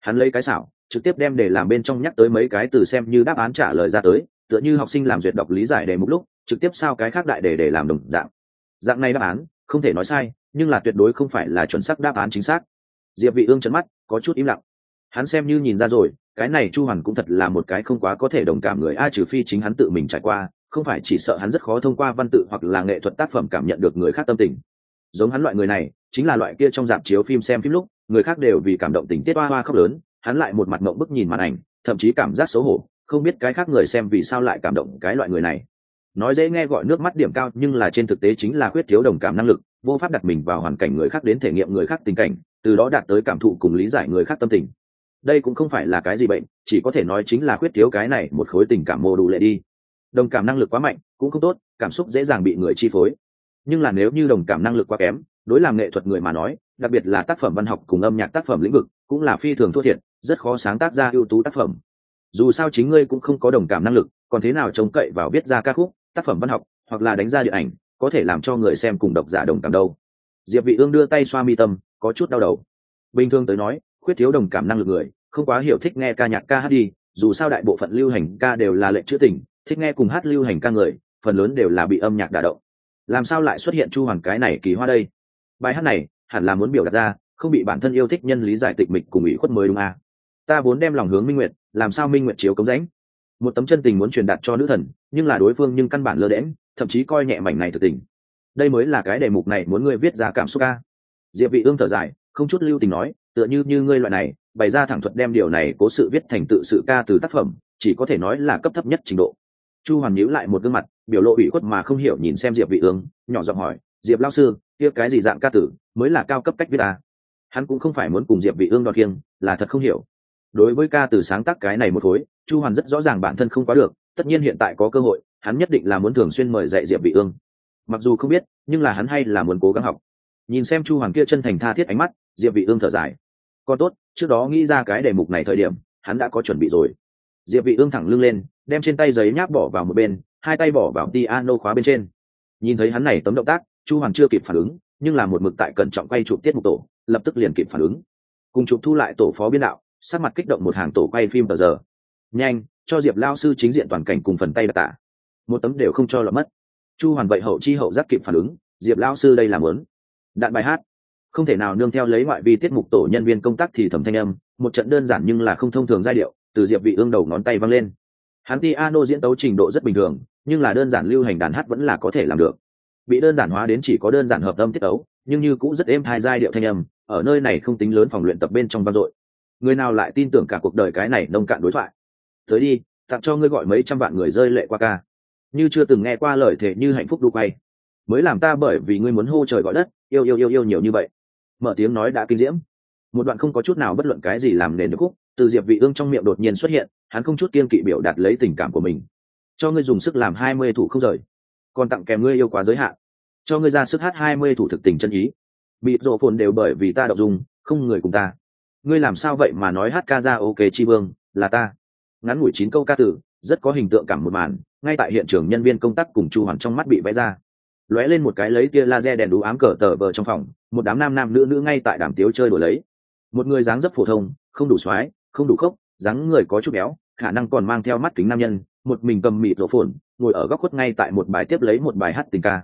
Hắn lấy cái xảo, trực tiếp đem để làm bên trong nhắc tới mấy cái từ xem như đáp án trả lời ra tới, tựa như học sinh làm duyệt đọc lý giải đề mục lúc, trực tiếp sao cái khác đại để để làm đồng dạng. Dạng này đáp án, không thể nói sai, nhưng là tuyệt đối không phải là chuẩn xác đáp án chính xác diệp vị ương chấn mắt, có chút im lặng. Hắn xem như nhìn ra rồi, cái này chu hoàn cũng thật là một cái không quá có thể đồng cảm người a trừ phi chính hắn tự mình trải qua, không phải chỉ sợ hắn rất khó thông qua văn tự hoặc là nghệ thuật tác phẩm cảm nhận được người khác tâm tình. Giống hắn loại người này, chính là loại kia trong dạp chiếu phim xem phim lúc, người khác đều vì cảm động tình tiết hoa hoa khóc lớn, hắn lại một mặt mộng bức nhìn màn ảnh, thậm chí cảm giác xấu hổ, không biết cái khác người xem vì sao lại cảm động cái loại người này. Nói dễ nghe gọi nước mắt điểm cao, nhưng là trên thực tế chính là khuyết thiếu đồng cảm năng lực, vô pháp đặt mình vào hoàn cảnh người khác đến thể nghiệm người khác tình cảnh từ đó đạt tới cảm thụ cùng lý giải người khác tâm tình. Đây cũng không phải là cái gì bệnh, chỉ có thể nói chính là khuyết thiếu cái này một khối tình cảm mô đủ lệ đi. Đồng cảm năng lực quá mạnh, cũng không tốt, cảm xúc dễ dàng bị người chi phối. Nhưng là nếu như đồng cảm năng lực quá kém, đối làm nghệ thuật người mà nói, đặc biệt là tác phẩm văn học cùng âm nhạc tác phẩm lĩnh vực, cũng là phi thường thua thiệt, rất khó sáng tác ra ưu tú tác phẩm. Dù sao chính ngươi cũng không có đồng cảm năng lực, còn thế nào trông cậy vào viết ra ca khúc, tác phẩm văn học, hoặc là đánh ra điện ảnh, có thể làm cho người xem cùng độc giả đồng cảm đâu. Diệp vị ương đưa tay xoa mi tâm có chút đau đầu. Bình thường tới nói, khuyết thiếu đồng cảm năng lực người, không quá hiểu thích nghe ca nhạc ca hát đi, dù sao đại bộ phận lưu hành ca đều là lệnh chữ tình, thích nghe cùng hát lưu hành ca người, phần lớn đều là bị âm nhạc đả động. Làm sao lại xuất hiện chu hoàn cái này kỳ hoa đây? Bài hát này, hẳn là muốn biểu đạt ra, không bị bản thân yêu thích nhân lý giải tịch mịch cùng ủy khuất mới đúng à. ta vốn đem lòng hướng minh nguyệt, làm sao minh nguyệt chiếu cống rãnh? Một tấm chân tình muốn truyền đạt cho nữ thần, nhưng là đối phương nhưng căn bản lơ đễm thậm chí coi nhẹ mảnh này thực tình. Đây mới là cái đề mục này muốn ngươi viết ra cảm xúc ca diệp vị ương thở dài, không chút lưu tình nói, tựa như như ngươi loại này, bày ra thẳng thuật đem điều này cố sự viết thành tự sự ca từ tác phẩm, chỉ có thể nói là cấp thấp nhất trình độ. Chu hoàn nhíu lại một gương mặt, biểu lộ ủy khuất mà không hiểu nhìn xem diệp vị ương, nhỏ giọng hỏi, diệp Lão sư, kia cái gì dạng ca tử, mới là cao cấp cách viết à? hắn cũng không phải muốn cùng diệp vị ương đoạt kiêng là thật không hiểu. Đối với ca từ sáng tác cái này một khối, chu hoàn rất rõ ràng bản thân không quá được, tất nhiên hiện tại có cơ hội, hắn nhất định là muốn thường xuyên mời dạy diệp vị ương. Mặc dù không biết, nhưng là hắn hay là muốn cố gắng học nhìn xem chu hoàng kia chân thành tha thiết ánh mắt, diệp vị ương thở dài. Còn tốt, trước đó nghĩ ra cái đề mục này thời điểm, hắn đã có chuẩn bị rồi. Diệp vị ương thẳng lưng lên, đem trên tay giấy nháp bỏ vào một bên, hai tay bỏ vào piano khóa bên trên. Nhìn thấy hắn này tấm động tác, chu hoàng chưa kịp phản ứng, nhưng là một mực tại cẩn trọng quay chụp tiết mục tổ, lập tức liền kịp phản ứng. Cùng chụp thu lại tổ phó biên đạo sát mặt kích động một hàng tổ quay phim tờ giờ. Nhanh, cho diệp lao sư chính diện toàn cảnh cùng phần tay đặc tả một tấm đều không cho lọt mất. Chu hoàn vậy hậu chi hậu giác kịp phản ứng, diệp lao sư đây làm lớn đạn bài hát. Không thể nào nương theo lấy ngoại vi tiết mục tổ nhân viên công tác thì thẩm thanh âm, một trận đơn giản nhưng là không thông thường giai điệu, từ diệp vị ương đầu ngón tay văng lên. Hắn piano diễn tấu trình độ rất bình thường, nhưng là đơn giản lưu hành đàn hát vẫn là có thể làm được. Bị đơn giản hóa đến chỉ có đơn giản hợp âm tiết tấu, nhưng như cũng rất êm thai giai điệu thanh âm, ở nơi này không tính lớn phòng luyện tập bên trong vang dội. Người nào lại tin tưởng cả cuộc đời cái này nông cạn đối thoại? Tới đi, tặng cho ngươi gọi mấy trăm vạn người rơi lệ qua ca. Như chưa từng nghe qua lời thể như hạnh phúc đu quay mới làm ta bởi vì ngươi muốn hô trời gọi đất, yêu yêu yêu yêu nhiều như vậy. Mở tiếng nói đã kinh diễm. Một đoạn không có chút nào bất luận cái gì làm nền được khúc, từ diệp vị ương trong miệng đột nhiên xuất hiện, hắn không chút kiên kỵ biểu đạt lấy tình cảm của mình. Cho ngươi dùng sức làm hai mươi thủ không rời, còn tặng kèm ngươi yêu quá giới hạn. Cho ngươi ra sức hát hai mươi thủ thực tình chân ý. Bị rộ phồn đều bởi vì ta đậu dùng không người cùng ta. Ngươi làm sao vậy mà nói hát ca ra ok chi vương, là ta. Ngắn ngủi chín câu ca tử rất có hình tượng cảm một màn, ngay tại hiện trường nhân viên công tác cùng chu hoàn trong mắt bị vẽ ra lóe lên một cái lấy tia laser đèn đủ ám cờ tờ vờ trong phòng, một đám nam nam nữ nữ ngay tại đàm tiếu chơi đổi lấy. Một người dáng dấp phổ thông, không đủ xoái không đủ khốc, dáng người có chút béo, khả năng còn mang theo mắt kính nam nhân, một mình cầm mịt rổ phồn, ngồi ở góc khuất ngay tại một bài tiếp lấy một bài hát tình ca.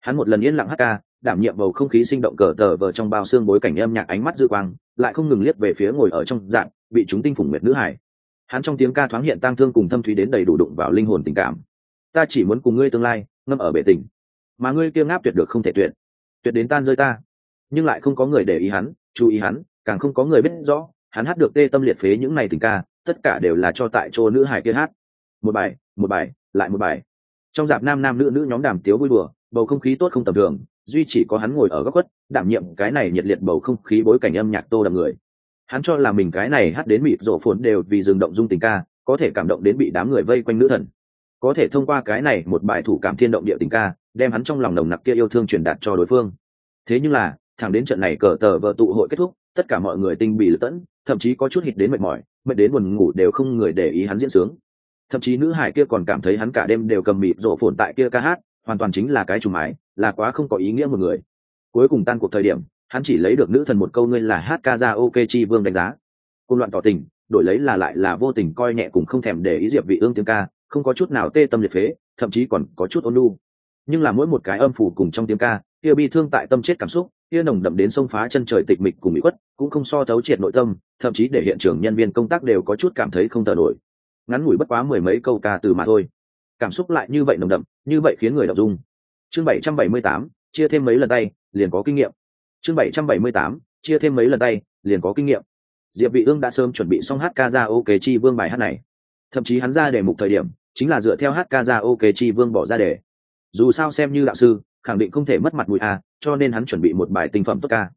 Hắn một lần yên lặng hát ca, đảm nhiệm bầu không khí sinh động cờ tờ vờ trong bao xương bối cảnh âm nhạc ánh mắt dư quang, lại không ngừng liếc về phía ngồi ở trong dạng, bị chúng tinh phủng nguyệt nữ hải. Hắn trong tiếng ca thoáng hiện tang thương cùng thâm thúy đến đầy đủ đụng vào linh hồn tình cảm. Ta chỉ muốn cùng ngươi tương lai, ngâm ở bể tình mà ngươi kia ngáp tuyệt được không thể tuyệt tuyệt đến tan rơi ta. Nhưng lại không có người để ý hắn, chú ý hắn, càng không có người biết rõ, hắn hát được tê tâm liệt phế những này tình ca, tất cả đều là cho tại chỗ nữ hải kia hát. Một bài một bài, lại một bài. Trong dạp nam nam nữ nữ nhóm đàm tiếu vui đùa, bầu không khí tốt không tầm thường, duy chỉ có hắn ngồi ở góc khuất, đảm nhiệm cái này nhiệt liệt bầu không khí bối cảnh âm nhạc tô đầm người. Hắn cho là mình cái này hát đến mịt rộ phồn đều vì dừng động dung tình ca, có thể cảm động đến bị đám người vây quanh nữ thần. Có thể thông qua cái này một bài thủ cảm thiên động địa tình ca đem hắn trong lòng nồng nặc kia yêu thương truyền đạt cho đối phương. Thế nhưng là, thẳng đến trận này cờ tờ vợ tụ hội kết thúc, tất cả mọi người tinh bị lật tẫn, thậm chí có chút hít đến mệt mỏi, mệt đến buồn ngủ đều không người để ý hắn diễn sướng. Thậm chí nữ hải kia còn cảm thấy hắn cả đêm đều cầm mịt rộ phồn tại kia ca hát, hoàn toàn chính là cái trùng mái là quá không có ý nghĩa một người. Cuối cùng tan cuộc thời điểm, hắn chỉ lấy được nữ thần một câu ngươi là hát ca ra ok chi vương đánh giá. Cùng loạn tỏ tình, đổi lấy là lại là vô tình coi nhẹ cùng không thèm để ý diệp vị ương tiếng ca, không có chút nào tê tâm liệt phế, thậm chí còn có chút ôn nhu nhưng là mỗi một cái âm phủ cùng trong tiếng ca, kia bi thương tại tâm chết cảm xúc, kia nồng đậm đến sông phá chân trời tịch mịch cùng bị khuất, cũng không so thấu triệt nội tâm, thậm chí để hiện trường nhân viên công tác đều có chút cảm thấy không thở nổi. Ngắn ngủi bất quá mười mấy câu ca từ mà thôi. Cảm xúc lại như vậy nồng đậm, như vậy khiến người đọc dung chương bảy trăm bảy mươi tám, chia thêm mấy lần tay, liền có kinh nghiệm. Chương bảy trăm bảy mươi tám, chia thêm mấy lần tay, liền có kinh nghiệm. Diệp vị ương đã sớm chuẩn bị xong hát ca ra ok chi vương bài hát này. Thậm chí hắn ra đề mục thời điểm, chính là dựa theo hát ca ra ok chi vương bỏ ra đề dù sao xem như đạo sư, khẳng định không thể mất mặt mũi a, cho nên hắn chuẩn bị một bài tinh phẩm tốt ca.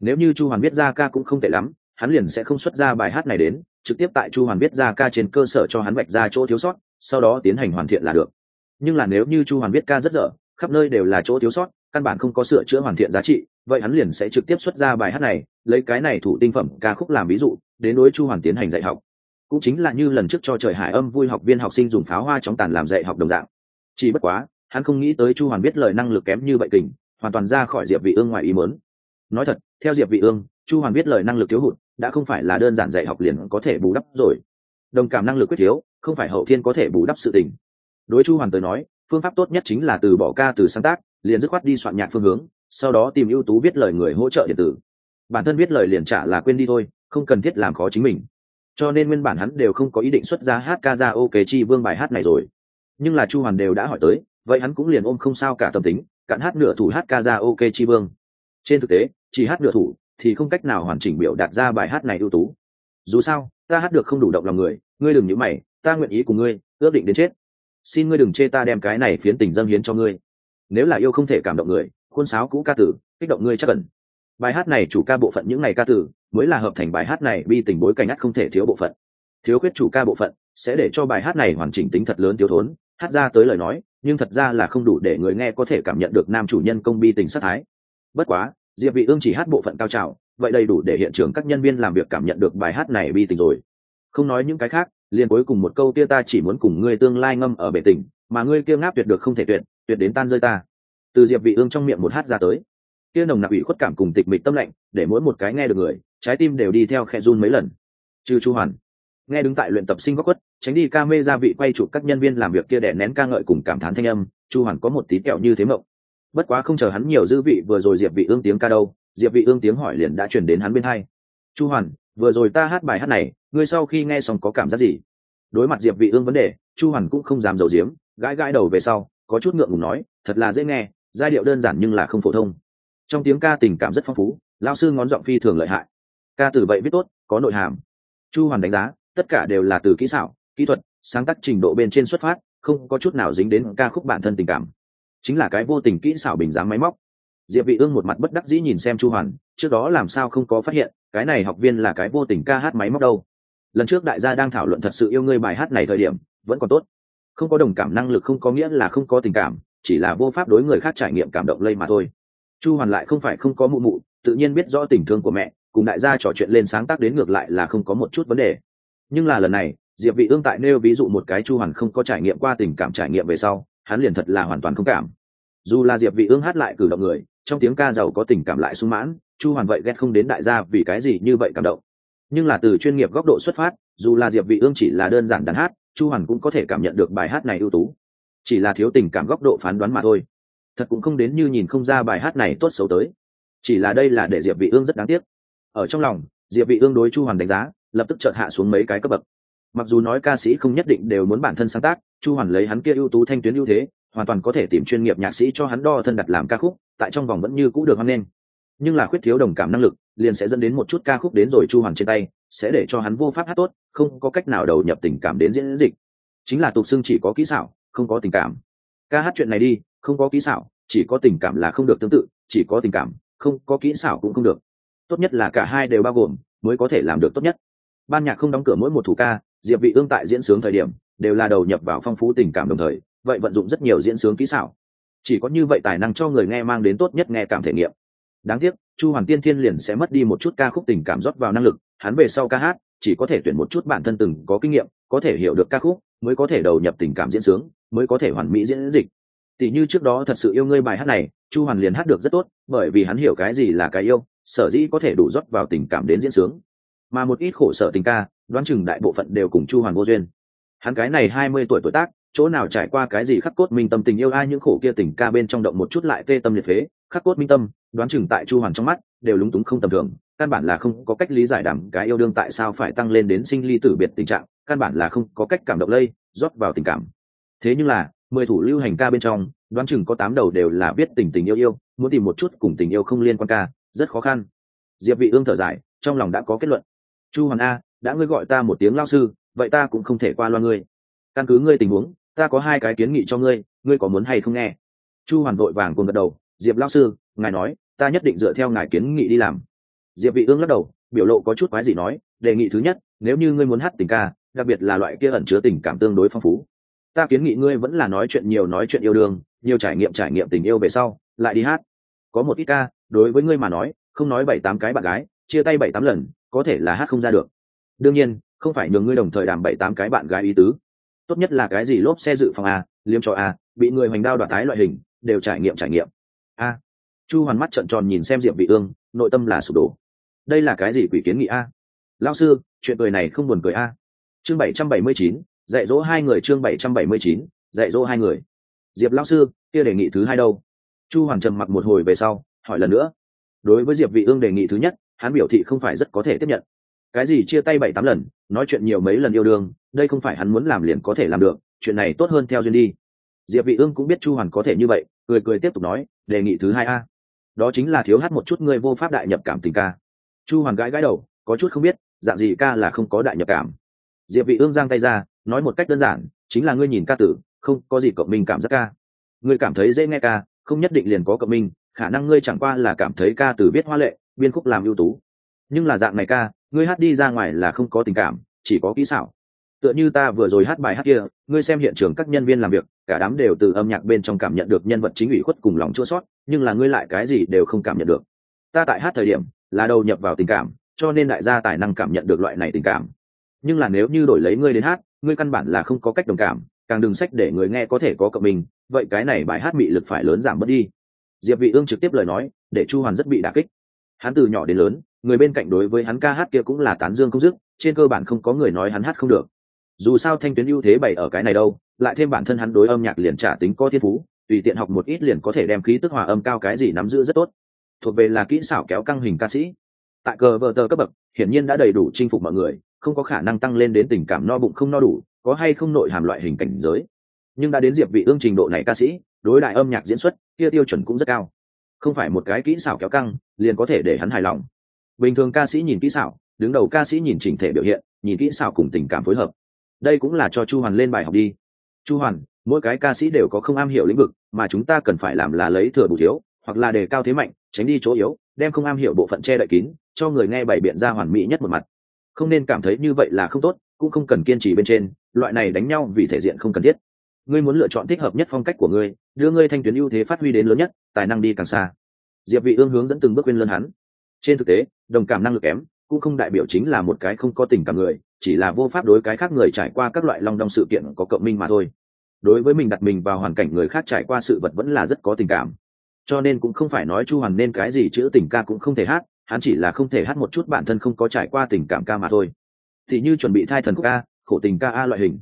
Nếu như chu hoàn viết ra ca cũng không tệ lắm, hắn liền sẽ không xuất ra bài hát này đến, trực tiếp tại chu hoàn viết ra ca trên cơ sở cho hắn vạch ra chỗ thiếu sót, sau đó tiến hành hoàn thiện là được. Nhưng là nếu như chu hoàn viết ca rất dở, khắp nơi đều là chỗ thiếu sót, căn bản không có sửa chữa hoàn thiện giá trị, vậy hắn liền sẽ trực tiếp xuất ra bài hát này, lấy cái này thủ tinh phẩm ca khúc làm ví dụ, đến đối chu hoàn tiến hành dạy học. Cũng chính là như lần trước cho trời hải âm vui học viên học sinh dùng pháo hoa chóng tàn làm dạy học đồng dạng. Chỉ bất quá hắn không nghĩ tới chu hoàn biết lời năng lực kém như vậy kình, hoàn toàn ra khỏi diệp vị ương ngoài ý muốn. Nói thật, theo diệp vị ương, chu hoàn biết lời năng lực thiếu hụt, đã không phải là đơn giản dạy học liền có thể bù đắp rồi. Đồng cảm năng lực quyết thiếu, không phải hậu thiên có thể bù đắp sự tình. Đối chu hoàn tới nói, phương pháp tốt nhất chính là từ bỏ ca từ sáng tác, liền dứt khoát đi soạn nhạc phương hướng, sau đó tìm ưu tú viết lời người hỗ trợ điện tử. Bản thân viết lời liền trả là quên đi thôi, không cần thiết làm khó chính mình. Cho nên nguyên bản hắn đều không có ý định xuất ra hát ca ra ok chi vương bài hát này rồi. Nhưng là chu hoàn đều đã hỏi tới vậy hắn cũng liền ôm không sao cả tâm tính, cạn hát nửa thủ hát ca ra ok chi vương. Trên thực tế, chỉ hát nửa thủ thì không cách nào hoàn chỉnh biểu đạt ra bài hát này ưu tú. Dù sao, ta hát được không đủ động lòng người, ngươi đừng nhữ mày, ta nguyện ý cùng ngươi, ước định đến chết. Xin ngươi đừng chê ta đem cái này phiến tình dâng hiến cho ngươi. Nếu là yêu không thể cảm động người, khuôn sáo cũ ca tử, kích động ngươi chắc cần bài hát này chủ ca bộ phận những ngày ca tử, mới là hợp thành bài hát này bi tình bối cảnh ắt không thể thiếu bộ phận. Thiếu khuyết chủ ca bộ phận, sẽ để cho bài hát này hoàn chỉnh tính thật lớn thiếu thốn hát ra tới lời nói, nhưng thật ra là không đủ để người nghe có thể cảm nhận được nam chủ nhân công bi tình sát thái. Bất quá, diệp vị ương chỉ hát bộ phận cao trào, vậy đầy đủ để hiện trường các nhân viên làm việc cảm nhận được bài hát này bi tình rồi. Không nói những cái khác, liền cuối cùng một câu kia ta chỉ muốn cùng ngươi tương lai ngâm ở bể tình, mà ngươi kia ngáp tuyệt được không thể tuyệt tuyệt đến tan rơi ta. Từ diệp vị ương trong miệng một hát ra tới. Kia nồng nặc ủy khuất cảm cùng tịch mịch tâm lạnh, để mỗi một cái nghe được người, trái tim đều đi theo khe run mấy lần. Trừ chu hoàn, nghe đứng tại luyện tập sinh góc quất tránh đi ca mê ra vị quay chụp các nhân viên làm việc kia đẻ nén ca ngợi cùng cảm thán thanh âm, chu hoàn có một tí kẹo như thế mộng. Bất quá không chờ hắn nhiều dư vị vừa rồi diệp vị ương tiếng ca đâu, diệp vị ương tiếng hỏi liền đã truyền đến hắn bên hai. Chu hoàn, vừa rồi ta hát bài hát này, ngươi sau khi nghe xong có cảm giác gì? Đối mặt diệp vị ương vấn đề, chu hoàn cũng không dám giấu giếm, gãi gãi đầu về sau, có chút ngượng ngùng nói, thật là dễ nghe, giai điệu đơn giản nhưng là không phổ thông. Trong tiếng ca tình cảm rất phong phú, lão sư ngón giọng phi thường lợi hại. Ca từ vậy viết tốt, có nội hàm. Chu hoàn đánh giá, tất cả đều là từ kỹ xảo kỹ thuật, sáng tác trình độ bên trên xuất phát, không có chút nào dính đến ca khúc bản thân tình cảm. Chính là cái vô tình kỹ xảo bình dáng máy móc. Diệp vị ương một mặt bất đắc dĩ nhìn xem chu hoàn, trước đó làm sao không có phát hiện, cái này học viên là cái vô tình ca hát máy móc đâu. Lần trước đại gia đang thảo luận thật sự yêu ngươi bài hát này thời điểm, vẫn còn tốt. Không có đồng cảm năng lực không có nghĩa là không có tình cảm, chỉ là vô pháp đối người khác trải nghiệm cảm động lây mà thôi. Chu hoàn lại không phải không có mụ mụ, tự nhiên biết rõ tình thương của mẹ, cùng đại gia trò chuyện lên sáng tác đến ngược lại là không có một chút vấn đề. Nhưng là lần này diệp vị ương tại nêu ví dụ một cái chu hoàn không có trải nghiệm qua tình cảm trải nghiệm về sau, hắn liền thật là hoàn toàn không cảm. Dù là diệp vị ương hát lại cử động người, trong tiếng ca giàu có tình cảm lại sung mãn, chu hoàn vậy ghét không đến đại gia vì cái gì như vậy cảm động. Nhưng là từ chuyên nghiệp góc độ xuất phát, dù là diệp vị ương chỉ là đơn giản đàn hát, chu hoàn cũng có thể cảm nhận được bài hát này ưu tú. Chỉ là thiếu tình cảm góc độ phán đoán mà thôi. Thật cũng không đến như nhìn không ra bài hát này tốt xấu tới. Chỉ là đây là để diệp vị ương rất đáng tiếc. Ở trong lòng, diệp vị ương đối chu hoàn đánh giá, lập tức chợt hạ xuống mấy cái cấp bậc mặc dù nói ca sĩ không nhất định đều muốn bản thân sáng tác, chu hoàn lấy hắn kia ưu tú thanh tuyến ưu thế, hoàn toàn có thể tìm chuyên nghiệp nhạc sĩ cho hắn đo thân đặt làm ca khúc, tại trong vòng vẫn như cũ được hoan lên. nhưng là khuyết thiếu đồng cảm năng lực, liền sẽ dẫn đến một chút ca khúc đến rồi chu hoàn trên tay, sẽ để cho hắn vô pháp hát tốt, không có cách nào đầu nhập tình cảm đến diễn dịch. Chính là tục xưng chỉ có kỹ xảo, không có tình cảm. Ca hát chuyện này đi, không có kỹ xảo, chỉ có tình cảm là không được tương tự, chỉ có tình cảm, không có kỹ xảo cũng không được. Tốt nhất là cả hai đều bao gồm, mới có thể làm được tốt nhất. Ban nhạc không đóng cửa mỗi một thủ ca diệp vị ương tại diễn sướng thời điểm, đều là đầu nhập vào phong phú tình cảm đồng thời, vậy vận dụng rất nhiều diễn sướng kỹ xảo. Chỉ có như vậy tài năng cho người nghe mang đến tốt nhất nghe cảm thể nghiệm. Đáng tiếc, chu hoàng tiên thiên liền sẽ mất đi một chút ca khúc tình cảm rót vào năng lực, hắn về sau ca hát, chỉ có thể tuyển một chút bản thân từng có kinh nghiệm, có thể hiểu được ca khúc, mới có thể đầu nhập tình cảm diễn sướng, mới có thể hoàn mỹ diễn dịch. Tỷ như trước đó thật sự yêu ngươi bài hát này, chu hoàn liền hát được rất tốt, bởi vì hắn hiểu cái gì là cái yêu, sở dĩ có thể đủ rót vào tình cảm đến diễn sướng. Mà một ít khổ sở tình ca đoán chừng đại bộ phận đều cùng chu hoàn vô duyên. Hắn cái này hai mươi tuổi tuổi tác, chỗ nào trải qua cái gì khắc cốt minh tâm tình yêu ai những khổ kia tình ca bên trong động một chút lại tê tâm liệt phế, khắc cốt minh tâm, đoán chừng tại chu hoàn trong mắt, đều lúng túng không tầm thường, căn bản là không có cách lý giải đảm cái yêu đương tại sao phải tăng lên đến sinh ly tử biệt tình trạng, căn bản là không có cách cảm động lây, rót vào tình cảm. Thế nhưng là, mười thủ lưu hành ca bên trong, đoán chừng có tám đầu đều là biết tình tình yêu yêu, muốn tìm một chút cùng tình yêu không liên quan ca, rất khó khăn. Diệp vị ương thở dài, trong lòng đã có kết luận. Chu hoàn a đã ngươi gọi ta một tiếng lao sư, vậy ta cũng không thể qua loa ngươi. Căn cứ ngươi tình huống, ta có hai cái kiến nghị cho ngươi ngươi có muốn hay không nghe? Chu hoàn vội vàng cùng gật đầu, diệp lao sư, ngài nói, ta nhất định dựa theo ngài kiến nghị đi làm. Diệp vị ương lắc đầu, biểu lộ có chút quái gì nói, đề nghị thứ nhất, nếu như ngươi muốn hát tình ca, đặc biệt là loại kia ẩn chứa tình cảm tương đối phong phú, ta kiến nghị ngươi vẫn là nói chuyện nhiều nói chuyện yêu đương, nhiều trải nghiệm trải nghiệm tình yêu về sau, lại đi hát. Có một ít ca, đối với ngươi mà nói, không nói bảy tám cái bạn gái, chia tay bảy tám lần, có thể là hát không ra được đương nhiên không phải nhường ngươi đồng thời đàm bảy tám cái bạn gái ý tứ. Tốt nhất là cái gì lốp xe dự phòng a liêm cho a bị người hoành đao đoạt tái loại hình đều trải nghiệm trải nghiệm. A. Chu hoàn mắt trợn tròn nhìn xem diệp vị ương nội tâm là sụp đổ. Đây là cái gì quỷ kiến nghị a? Lao sư chuyện cười này không buồn cười a. Chương 779, dạy dỗ hai người chương 779, dạy dỗ hai người. Diệp lao sư kia đề nghị thứ hai đâu? Chu hoàn trầm mặc một hồi về sau hỏi lần nữa. Đối với diệp vị ương đề nghị thứ nhất hắn biểu thị không phải rất có thể tiếp nhận cái gì chia tay bảy tám lần, nói chuyện nhiều mấy lần yêu đương, đây không phải hắn muốn làm liền có thể làm được, chuyện này tốt hơn theo duyên đi. Diệp vị ương cũng biết chu hoàn có thể như vậy, cười cười tiếp tục nói, đề nghị thứ hai a. Đó chính là thiếu hát một chút ngươi vô pháp đại nhập cảm tình ca. Chu hoàn gãi gãi đầu, có chút không biết, dạng gì ca là không có đại nhập cảm. Diệp vị ương giang tay ra, nói một cách đơn giản, chính là ngươi nhìn ca tử, không có gì cộng minh cảm giác ca. Ngươi cảm thấy dễ nghe ca, không nhất định liền có cộng minh, khả năng ngươi chẳng qua là cảm thấy ca từ viết hoa lệ, biên khúc làm ưu tú. Nhưng là dạng này ca ngươi hát đi ra ngoài là không có tình cảm, chỉ có kỹ xảo. Tựa như ta vừa rồi hát bài hát kia, ngươi xem hiện trường các nhân viên làm việc, cả đám đều từ âm nhạc bên trong cảm nhận được nhân vật chính ủy khuất cùng lòng chua sót nhưng là ngươi lại cái gì đều không cảm nhận được. Ta tại hát thời điểm, là đầu nhập vào tình cảm, cho nên đại gia tài năng cảm nhận được loại này tình cảm. Nhưng là nếu như đổi lấy ngươi đến hát, ngươi căn bản là không có cách đồng cảm, càng đừng sách để người nghe có thể có cộng mình, vậy cái này bài hát bị lực phải lớn giảm bớt đi. Diệp vị ương trực tiếp lời nói, để chu hoàn rất bị đả kích. Hắn từ nhỏ đến lớn người bên cạnh đối với hắn ca hát kia cũng là tán dương không dứt, trên cơ bản không có người nói hắn hát không được. Dù sao thanh tuyến ưu thế bày ở cái này đâu, lại thêm bản thân hắn đối âm nhạc liền trả tính có thiên phú, tùy tiện học một ít liền có thể đem khí tức hòa âm cao cái gì nắm giữ rất tốt. Thuộc về là kỹ xảo kéo căng hình ca sĩ. Tại cờ vờ tờ cấp bậc, hiển nhiên đã đầy đủ chinh phục mọi người, không có khả năng tăng lên đến tình cảm no bụng không no đủ, có hay không nội hàm loại hình cảnh giới. Nhưng đã đến diệp vị ương trình độ này ca sĩ, đối đại âm nhạc diễn xuất, kia tiêu chuẩn cũng rất cao. Không phải một cái kỹ xảo kéo căng, liền có thể để hắn hài lòng bình thường ca sĩ nhìn kỹ xảo, đứng đầu ca sĩ nhìn chỉnh thể biểu hiện, nhìn kỹ xảo cùng tình cảm phối hợp. Đây cũng là cho chu hoàn lên bài học đi. Chu hoàn, mỗi cái ca sĩ đều có không am hiểu lĩnh vực, mà chúng ta cần phải làm là lấy thừa bù thiếu, hoặc là đề cao thế mạnh, tránh đi chỗ yếu, đem không am hiểu bộ phận che đậy kín, cho người nghe bày biện ra hoàn mỹ nhất một mặt. Không nên cảm thấy như vậy là không tốt, cũng không cần kiên trì bên trên, loại này đánh nhau vì thể diện không cần thiết. Ngươi muốn lựa chọn thích hợp nhất phong cách của ngươi, đưa ngươi thanh tuyến ưu thế phát huy đến lớn nhất, tài năng đi càng xa. Diệp vị ương hướng dẫn từng bước quên lơn hắn trên thực tế, đồng cảm năng lực kém cũng không đại biểu chính là một cái không có tình cảm người, chỉ là vô pháp đối cái khác người trải qua các loại long đong sự kiện có cộng minh mà thôi. Đối với mình đặt mình vào hoàn cảnh người khác trải qua sự vật vẫn là rất có tình cảm. Cho nên cũng không phải nói chu hoàn nên cái gì chữ tình ca cũng không thể hát, hắn chỉ là không thể hát một chút bản thân không có trải qua tình cảm ca mà thôi. Thì như chuẩn bị thai thần ca khổ tình ca a loại hình.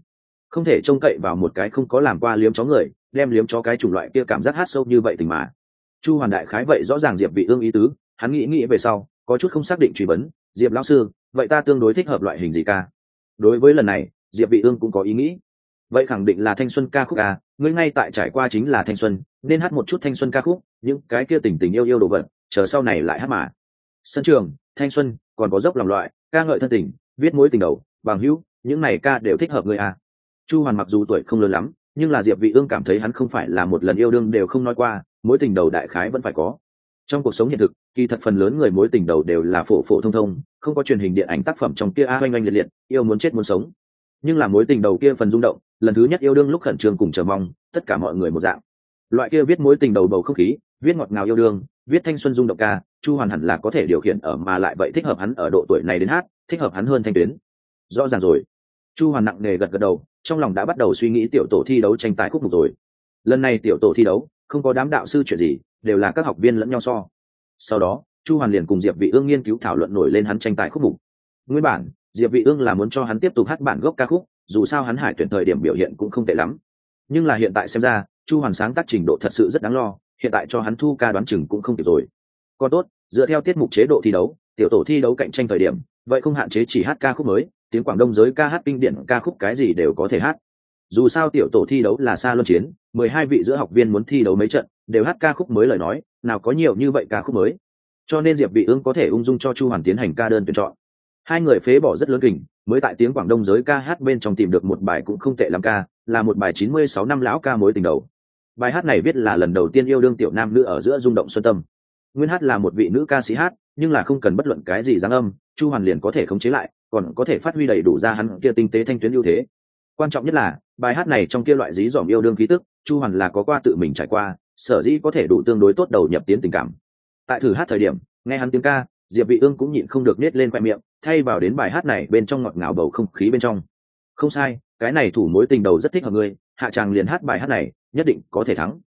Không thể trông cậy vào một cái không có làm qua liếm chó người, đem liếm chó cái chủng loại kia cảm giác hát sâu như vậy tình mà. Chu hoàn đại khái vậy rõ ràng diệp vị ương ý tứ hắn nghĩ nghĩ về sau, có chút không xác định truy vấn, diệp lão sư, vậy ta tương đối thích hợp loại hình gì ca? Đối với lần này, diệp vị ương cũng có ý nghĩ. Vậy khẳng định là thanh xuân ca khúc à ngươi ngay tại trải qua chính là thanh xuân, nên hát một chút thanh xuân ca khúc, những cái kia tình tình yêu yêu đồ vật, chờ sau này lại hát mà. Sân trường, thanh xuân, còn có dốc lòng loại, ca ngợi thân tình, viết mối tình đầu, bằng hữu, những này ca đều thích hợp ngươi à. Chu hoàn mặc dù tuổi không lớn lắm, nhưng là diệp vị ương cảm thấy hắn không phải là một lần yêu đương đều không nói qua, mối tình đầu đại khái vẫn phải có trong cuộc sống hiện thực, kỳ thật phần lớn người mối tình đầu đều là phổ phổ thông thông, không có truyền hình điện ảnh tác phẩm trong kia a oanh oanh liệt liệt, yêu muốn chết muốn sống. Nhưng là mối tình đầu kia phần rung động, lần thứ nhất yêu đương lúc khẩn trương cùng chờ mong, tất cả mọi người một dạng. Loại kia viết mối tình đầu bầu không khí, viết ngọt ngào yêu đương, viết thanh xuân rung động ca, chu hoàn hẳn là có thể điều khiển ở mà lại vậy thích hợp hắn ở độ tuổi này đến hát, thích hợp hắn hơn thanh tuyến. Rõ ràng rồi. Chu hoàn nặng nề gật gật đầu, trong lòng đã bắt đầu suy nghĩ tiểu tổ thi đấu tranh tài khúc mục rồi. Lần này tiểu tổ thi đấu, không có đám đạo sư chuyện gì đều là các học viên lẫn nhau so. Sau đó, chu hoàn liền cùng diệp vị ương nghiên cứu thảo luận nổi lên hắn tranh tài khúc mục. Nguyên bản, diệp vị ương là muốn cho hắn tiếp tục hát bản gốc ca khúc, dù sao hắn hải tuyển thời điểm biểu hiện cũng không tệ lắm. Nhưng là hiện tại xem ra, chu hoàn sáng tác trình độ thật sự rất đáng lo, hiện tại cho hắn thu ca đoán chừng cũng không kịp rồi. Còn tốt, dựa theo tiết mục chế độ thi đấu, tiểu tổ thi đấu cạnh tranh thời điểm, vậy không hạn chế chỉ hát ca khúc mới, tiếng quảng đông giới ca hát kinh điển ca khúc cái gì đều có thể hát. Dù sao tiểu tổ thi đấu là xa luân chiến, mười hai vị giữa học viên muốn thi đấu mấy trận đều hát ca khúc mới lời nói, nào có nhiều như vậy ca khúc mới. Cho nên diệp vị ương có thể ung dung cho chu hoàn tiến hành ca đơn tuyển chọn. Hai người phế bỏ rất lớn kình, mới tại tiếng quảng đông giới ca hát bên trong tìm được một bài cũng không tệ lắm ca, là một bài 96 năm lão ca mối tình đầu. Bài hát này viết là lần đầu tiên yêu đương tiểu nam nữ ở giữa rung động xuân tâm. Nguyên hát là một vị nữ ca sĩ hát, nhưng là không cần bất luận cái gì dáng âm, chu hoàn liền có thể khống chế lại, còn có thể phát huy đầy đủ ra hắn kia tinh tế thanh tuyến ưu thế. Quan trọng nhất là, bài hát này trong kia loại dí dỏm yêu đương khí tức, chu hoàn là có qua tự mình trải qua sở dĩ có thể đủ tương đối tốt đầu nhập tiến tình cảm. Tại thử hát thời điểm, nghe hắn tiếng ca, diệp vị ương cũng nhịn không được nết lên quẹt miệng, thay vào đến bài hát này bên trong ngọt ngào bầu không khí bên trong. Không sai, cái này thủ mối tình đầu rất thích hợp ngươi hạ chàng liền hát bài hát này, nhất định có thể thắng.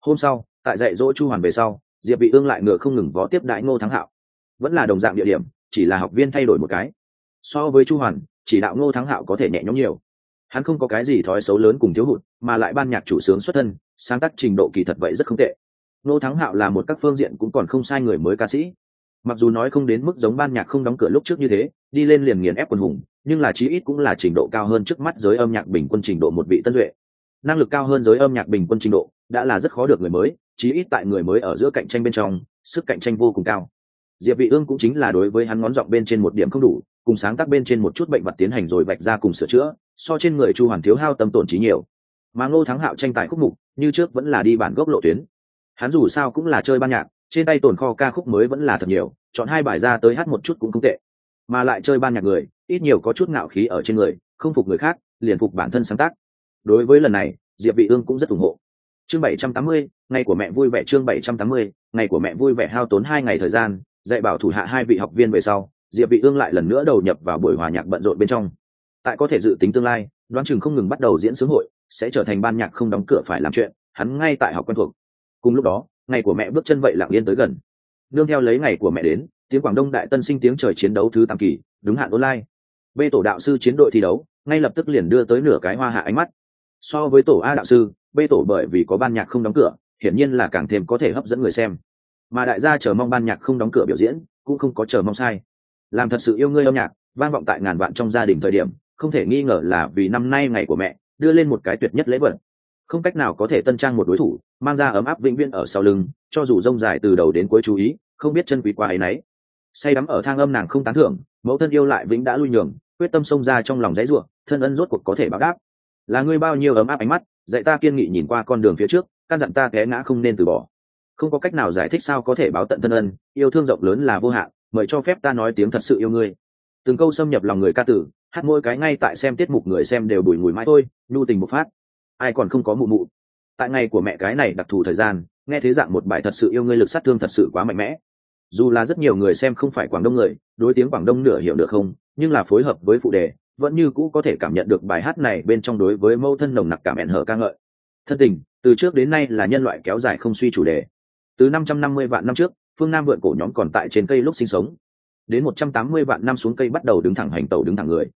Hôm sau, tại dạy dỗ chu hoàn về sau, diệp vị ương lại ngựa không ngừng vó tiếp đại ngô thắng hạo. Vẫn là đồng dạng địa điểm, chỉ là học viên thay đổi một cái. So với chu hoàn, chỉ đạo ngô thắng hạo có thể nhẹ nhõm nhiều. Hắn không có cái gì thói xấu lớn cùng thiếu hụt, mà lại ban nhạc chủ sướng xuất thân sáng tác trình độ kỳ thật vậy rất không tệ. Ngô thắng hạo là một các phương diện cũng còn không sai người mới ca sĩ. Mặc dù nói không đến mức giống ban nhạc không đóng cửa lúc trước như thế, đi lên liền nghiền ép quần hùng, nhưng là chí ít cũng là trình độ cao hơn trước mắt giới âm nhạc bình quân trình độ một vị tân duệ. Năng lực cao hơn giới âm nhạc bình quân trình độ, đã là rất khó được người mới, chí ít tại người mới ở giữa cạnh tranh bên trong, sức cạnh tranh vô cùng cao. Diệp vị ương cũng chính là đối với hắn ngón giọng bên trên một điểm không đủ, cùng sáng tác bên trên một chút bệnh vật tiến hành rồi vạch ra cùng sửa chữa, so trên người chu hoàn thiếu hao tâm tổn trí nhiều. Mà ngô thắng hạo tranh tài khúc mục như trước vẫn là đi bản gốc lộ tuyến. Hắn dù sao cũng là chơi ban nhạc trên tay tồn kho ca khúc mới vẫn là thật nhiều chọn hai bài ra tới hát một chút cũng không tệ. Mà lại chơi ban nhạc người ít nhiều có chút ngạo khí ở trên người không phục người khác liền phục bản thân sáng tác. Đối với lần này diệp vị ương cũng rất ủng hộ. Chương 780, ngày của mẹ vui vẻ chương 780, ngày của mẹ vui vẻ hao tốn hai ngày thời gian dạy bảo thủ hạ hai vị học viên về sau diệp vị ương lại lần nữa đầu nhập vào buổi hòa nhạc bận rộn bên trong. Tại có thể dự tính tương lai đoán chừng không ngừng bắt đầu diễn sướng hội sẽ trở thành ban nhạc không đóng cửa phải làm chuyện, hắn ngay tại học quen thuộc. Cùng lúc đó, ngày của mẹ bước chân vậy lặng yên tới gần. Nương theo lấy ngày của mẹ đến, tiếng quảng đông đại tân sinh tiếng trời chiến đấu thứ tám kỳ, đúng hạn online. B tổ đạo sư chiến đội thi đấu, ngay lập tức liền đưa tới nửa cái hoa hạ ánh mắt. So với tổ a đạo sư b tổ bởi vì có ban nhạc không đóng cửa, hiển nhiên là càng thêm có thể hấp dẫn người xem. Mà đại gia chờ mong ban nhạc không đóng cửa biểu diễn, cũng không có chờ mong sai. Làm thật sự yêu ngươi âm nhạc, vang vọng tại ngàn vạn trong gia đình thời điểm, không thể nghi ngờ là vì năm nay ngày của mẹ đưa lên một cái tuyệt nhất lễ vật. Không cách nào có thể tân trang một đối thủ, mang ra ấm áp vĩnh viễn ở sau lưng, cho dù rông dài từ đầu đến cuối chú ý, không biết chân quý quá ấy nấy. Say đắm ở thang âm nàng không tán thưởng, mẫu thân yêu lại vĩnh đã lui nhường, quyết tâm xông ra trong lòng dãy ruộng thân ân rốt cuộc có thể báo đáp. Là ngươi bao nhiêu ấm áp ánh mắt, dạy ta kiên nghị nhìn qua con đường phía trước, căn dặn ta té ngã không nên từ bỏ. Không có cách nào giải thích sao có thể báo tận thân ân, yêu thương rộng lớn là vô hạn, mời cho phép ta nói tiếng thật sự yêu ngươi. Từng câu xâm nhập lòng người ca tử hát môi cái ngay tại xem tiết mục người xem đều đùi mùi mãi thôi, nhu tình một phát. Ai còn không có mụ mụ. Tại ngày của mẹ cái này đặc thù thời gian, nghe thế dạng một bài thật sự yêu ngươi lực sát thương thật sự quá mạnh mẽ. Dù là rất nhiều người xem không phải quảng đông người, đối tiếng quảng đông nửa hiểu được không, nhưng là phối hợp với phụ đề, vẫn như cũ có thể cảm nhận được bài hát này bên trong đối với mâu thân nồng nặc cảm ẹn hở ca ngợi. Thân tình, từ trước đến nay là nhân loại kéo dài không suy chủ đề. Từ 550 vạn năm trước, phương nam vượn cổ nhóm còn tại trên cây lúc sinh sống. Đến 180 vạn năm xuống cây bắt đầu đứng thẳng hành tàu đứng thẳng người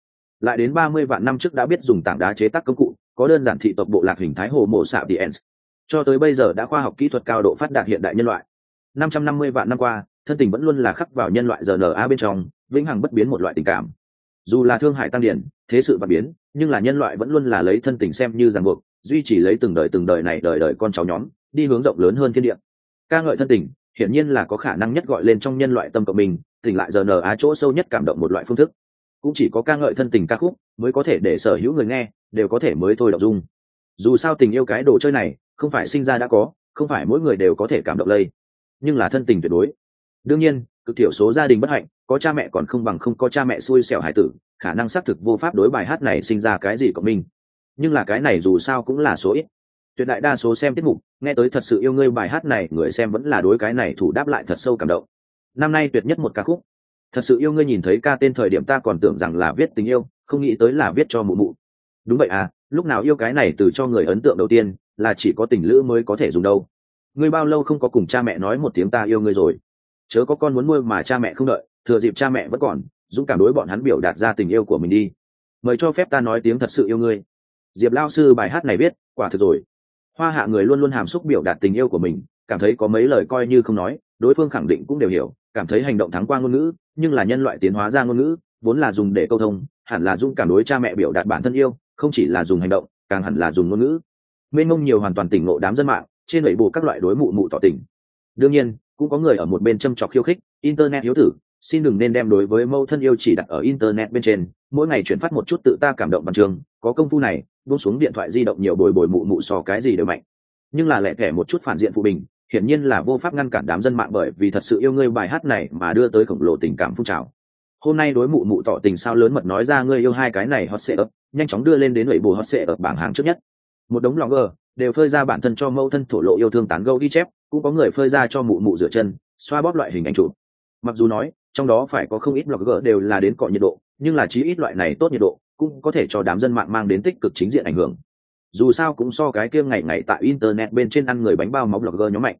lại đến 30 vạn năm trước đã biết dùng tảng đá chế tác công cụ, có đơn giản thị tộc bộ lạc hình thái hồ mộ xạ Diens. cho tới bây giờ đã khoa học kỹ thuật cao độ phát đạt hiện đại nhân loại. 550 vạn năm qua, thân tình vẫn luôn là khắc vào nhân loại rna bên trong, vĩnh hằng bất biến một loại tình cảm. Dù là thương hại tăng điển, thế sự bất biến, nhưng là nhân loại vẫn luôn là lấy thân tình xem như ràng buộc, duy trì lấy từng đời từng đời này đời đời con cháu nhóm, đi hướng rộng lớn hơn thiên địa. Ca ngợi thân tình, hiển nhiên là có khả năng nhất gọi lên trong nhân loại tâm cộng mình, tỉnh lại giờ nở á chỗ sâu nhất cảm động một loại phương thức cũng chỉ có ca ngợi thân tình ca khúc mới có thể để sở hữu người nghe, đều có thể mới thôi đọc dung. Dù sao tình yêu cái đồ chơi này, không phải sinh ra đã có, không phải mỗi người đều có thể cảm động lây. Nhưng là thân tình tuyệt đối. Đương nhiên, cực thiểu số gia đình bất hạnh, có cha mẹ còn không bằng không có cha mẹ xui xẻo hải tử, khả năng xác thực vô pháp đối bài hát này sinh ra cái gì của mình. Nhưng là cái này dù sao cũng là số ít. Tuyệt đại đa số xem tiết mục, nghe tới thật sự yêu ngươi bài hát này, người xem vẫn là đối cái này thủ đáp lại thật sâu cảm động. Năm nay tuyệt nhất một ca khúc thật sự yêu ngươi nhìn thấy ca tên thời điểm ta còn tưởng rằng là viết tình yêu, không nghĩ tới là viết cho mụ mụ. Đúng vậy à lúc nào yêu cái này từ cho người ấn tượng đầu tiên, là chỉ có tình lữ mới có thể dùng đâu. Ngươi bao lâu không có cùng cha mẹ nói một tiếng ta yêu ngươi rồi. Chớ có con muốn nuôi mà cha mẹ không đợi, thừa dịp cha mẹ vẫn còn, dũng cảm đối bọn hắn biểu đạt ra tình yêu của mình đi. Mời cho phép ta nói tiếng thật sự yêu ngươi. Diệp lao sư bài hát này viết, quả thực rồi. Hoa hạ người luôn luôn hàm xúc biểu đạt tình yêu của mình, cảm thấy có mấy lời coi như không nói, đối phương khẳng định cũng đều hiểu cảm thấy hành động thắng qua ngôn ngữ, nhưng là nhân loại tiến hóa ra ngôn ngữ, vốn là dùng để câu thông, hẳn là dung cảm đối cha mẹ biểu đạt bản thân yêu, không chỉ là dùng hành động, càng hẳn là dùng ngôn ngữ. Mênh mông nhiều hoàn toàn tỉnh ngộ đám dân mạng, trên đẩy bù các loại đối mụ mụ tỏ tình. Đương nhiên, cũng có người ở một bên châm trọc khiêu khích, internet hiếu tử, xin đừng nên đem đối với mâu thân yêu chỉ đặt ở internet bên trên, mỗi ngày chuyển phát một chút tự ta cảm động văn trường có công phu này, buông xuống điện thoại di động nhiều bồi bồi mụ mụ so cái gì đều mạnh. Nhưng là lẻ thẻ một chút phản diện phụ bình hiển nhiên là vô pháp ngăn cản đám dân mạng bởi vì thật sự yêu ngươi bài hát này mà đưa tới khổng lồ tình cảm phun trào. Hôm nay đối mụ mụ tỏ tình sao lớn mật nói ra ngươi yêu hai cái này hot sẽ ấp nhanh chóng đưa lên đến lưỡi bù hot sẽ ở bảng hàng trước nhất. Một đống blogger đều phơi ra bản thân cho mâu thân thổ lộ yêu thương tán gâu ghi chép, cũng có người phơi ra cho mụ mụ rửa chân, xoa bóp loại hình ảnh chụp. Mặc dù nói, trong đó phải có không ít blogger đều là đến cọ nhiệt độ, nhưng là chí ít loại này tốt nhiệt độ cũng có thể cho đám dân mạng mang đến tích cực chính diện ảnh hưởng dù sao cũng so cái kia ngày ngày tại internet bên trên ăn người bánh bao máu blogger nhóm mạnh.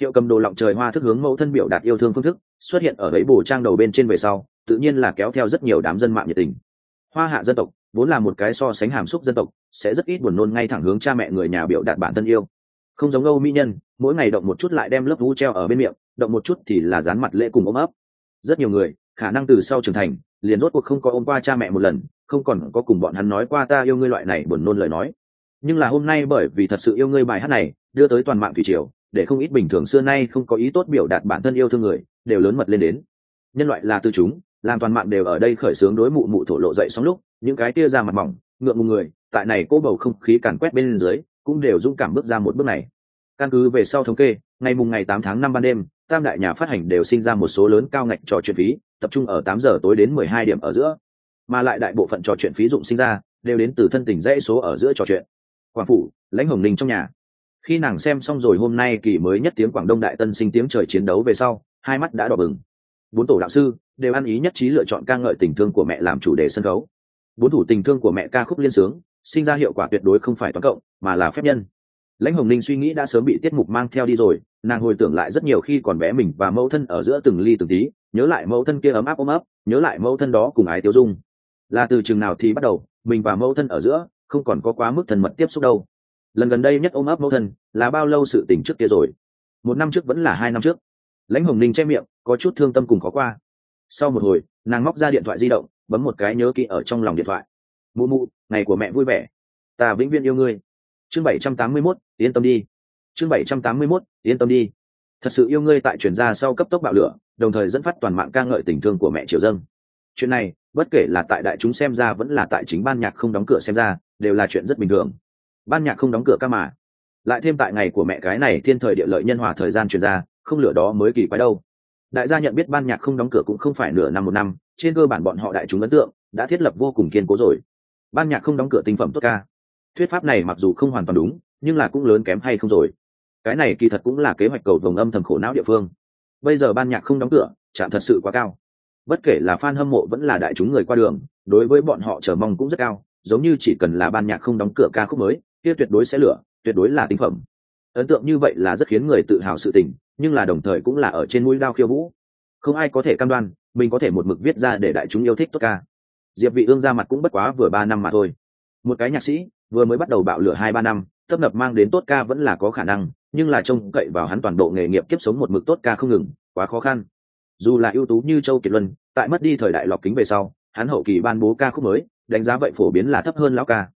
Hiệu cầm đồ lọng trời hoa thức hướng mẫu thân biểu đạt yêu thương phương thức, xuất hiện ở ấy bổ trang đầu bên trên về sau, tự nhiên là kéo theo rất nhiều đám dân mạng nhiệt tình. Hoa hạ dân tộc, vốn là một cái so sánh hàm xúc dân tộc, sẽ rất ít buồn nôn ngay thẳng hướng cha mẹ người nhà biểu đạt bản thân yêu. Không giống âu mỹ nhân, mỗi ngày động một chút lại đem lớp vũ treo ở bên miệng, động một chút thì là dán mặt lễ cùng ôm ấp. Rất nhiều người, khả năng từ sau trưởng thành, liền rốt cuộc không có ôm qua cha mẹ một lần, không còn có cùng bọn hắn nói qua ta yêu ngươi loại này buồn nôn lời nói nhưng là hôm nay bởi vì thật sự yêu ngươi bài hát này, đưa tới toàn mạng thủy triều, để không ít bình thường xưa nay không có ý tốt biểu đạt bản thân yêu thương người, đều lớn mật lên đến. Nhân loại là từ chúng, làm toàn mạng đều ở đây khởi xướng đối mụ mụ thổ lộ dậy sóng lúc, những cái tia ra mặt mỏng, ngượng ngùng người, tại này cố bầu không khí càn quét bên dưới, cũng đều dũng cảm bước ra một bước này. Căn cứ về sau thống kê, ngày mùng ngày tám tháng năm ban đêm, tam đại nhà phát hành đều sinh ra một số lớn cao ngạch trò chuyện phí, tập trung ở tám giờ tối đến mười hai điểm ở giữa. Mà lại đại bộ phận trò chuyện phí dụng sinh ra, đều đến từ thân tình dãy số ở giữa trò chuyện quảng phủ, lãnh hồng ninh trong nhà. Khi nàng xem xong rồi hôm nay kỳ mới nhất tiếng quảng đông đại tân sinh tiếng trời chiến đấu về sau, hai mắt đã đỏ bừng. Bốn tổ đạo sư đều ăn ý nhất trí lựa chọn ca ngợi tình thương của mẹ làm chủ đề sân khấu. Bốn thủ tình thương của mẹ ca khúc liên sướng, sinh ra hiệu quả tuyệt đối không phải toán cộng, mà là phép nhân. Lãnh hồng ninh suy nghĩ đã sớm bị tiết mục mang theo đi rồi, nàng hồi tưởng lại rất nhiều khi còn bé mình và mẫu thân ở giữa từng ly từng tí, nhớ lại mẫu thân kia ấm áp ôm ấp, nhớ lại mẫu thân đó cùng ái tiêu dung. Là từ chừng nào thì bắt đầu, mình và mẫu thân ở giữa không còn có quá mức thân mật tiếp xúc đâu. Lần gần đây nhất ôm ấp mẫu thân là bao lâu sự tình trước kia rồi? Một năm trước vẫn là hai năm trước. Lãnh hồng ninh che miệng, có chút thương tâm cùng khó qua. Sau một hồi, nàng móc ra điện thoại di động, bấm một cái nhớ kỹ ở trong lòng điện thoại. Mụ mụ, ngày của mẹ vui vẻ. Ta vĩnh viễn yêu ngươi. Chương bảy trăm tám mươi mốt, yên tâm đi. Chương bảy trăm tám mươi mốt, yên tâm đi. Thật sự yêu ngươi tại chuyển ra sau cấp tốc bạo lửa, đồng thời dẫn phát toàn mạng ca ngợi tình thương của mẹ triều dâng. Chuyện này, bất kể là tại đại chúng xem ra vẫn là tại chính ban nhạc không đóng cửa xem ra đều là chuyện rất bình thường. Ban nhạc không đóng cửa ca mà. Lại thêm tại ngày của mẹ cái này thiên thời địa lợi nhân hòa thời gian chuyển ra, không lửa đó mới kỳ quái đâu. Đại gia nhận biết ban nhạc không đóng cửa cũng không phải nửa năm một năm, trên cơ bản bọn họ đại chúng ấn tượng, đã thiết lập vô cùng kiên cố rồi. Ban nhạc không đóng cửa tinh phẩm tốt ca. Thuyết pháp này mặc dù không hoàn toàn đúng, nhưng là cũng lớn kém hay không rồi. Cái này kỳ thật cũng là kế hoạch cầu vồng âm thầm khổ não địa phương. Bây giờ ban nhạc không đóng cửa, chạm thật sự quá cao. Bất kể là fan hâm mộ vẫn là đại chúng người qua đường, đối với bọn họ chờ mong cũng rất cao giống như chỉ cần là ban nhạc không đóng cửa ca khúc mới, kia tuyệt đối sẽ lửa, tuyệt đối là tinh phẩm. Ấn tượng như vậy là rất khiến người tự hào sự tình, nhưng là đồng thời cũng là ở trên mũi đao khiêu vũ. Không ai có thể cam đoan, mình có thể một mực viết ra để đại chúng yêu thích tốt ca. Diệp vị ương ra mặt cũng bất quá vừa ba năm mà thôi. Một cái nhạc sĩ, vừa mới bắt đầu bạo lửa hai ba năm, tấp nập mang đến tốt ca vẫn là có khả năng, nhưng là trông cậy vào hắn toàn bộ nghề nghiệp kiếp sống một mực tốt ca không ngừng, quá khó khăn. Dù là ưu tú như châu kiệt luân, tại mất đi thời đại lọc kính về sau, hắn hậu kỳ ban bố ca khúc mới đánh giá vậy phổ biến là thấp hơn lão ca.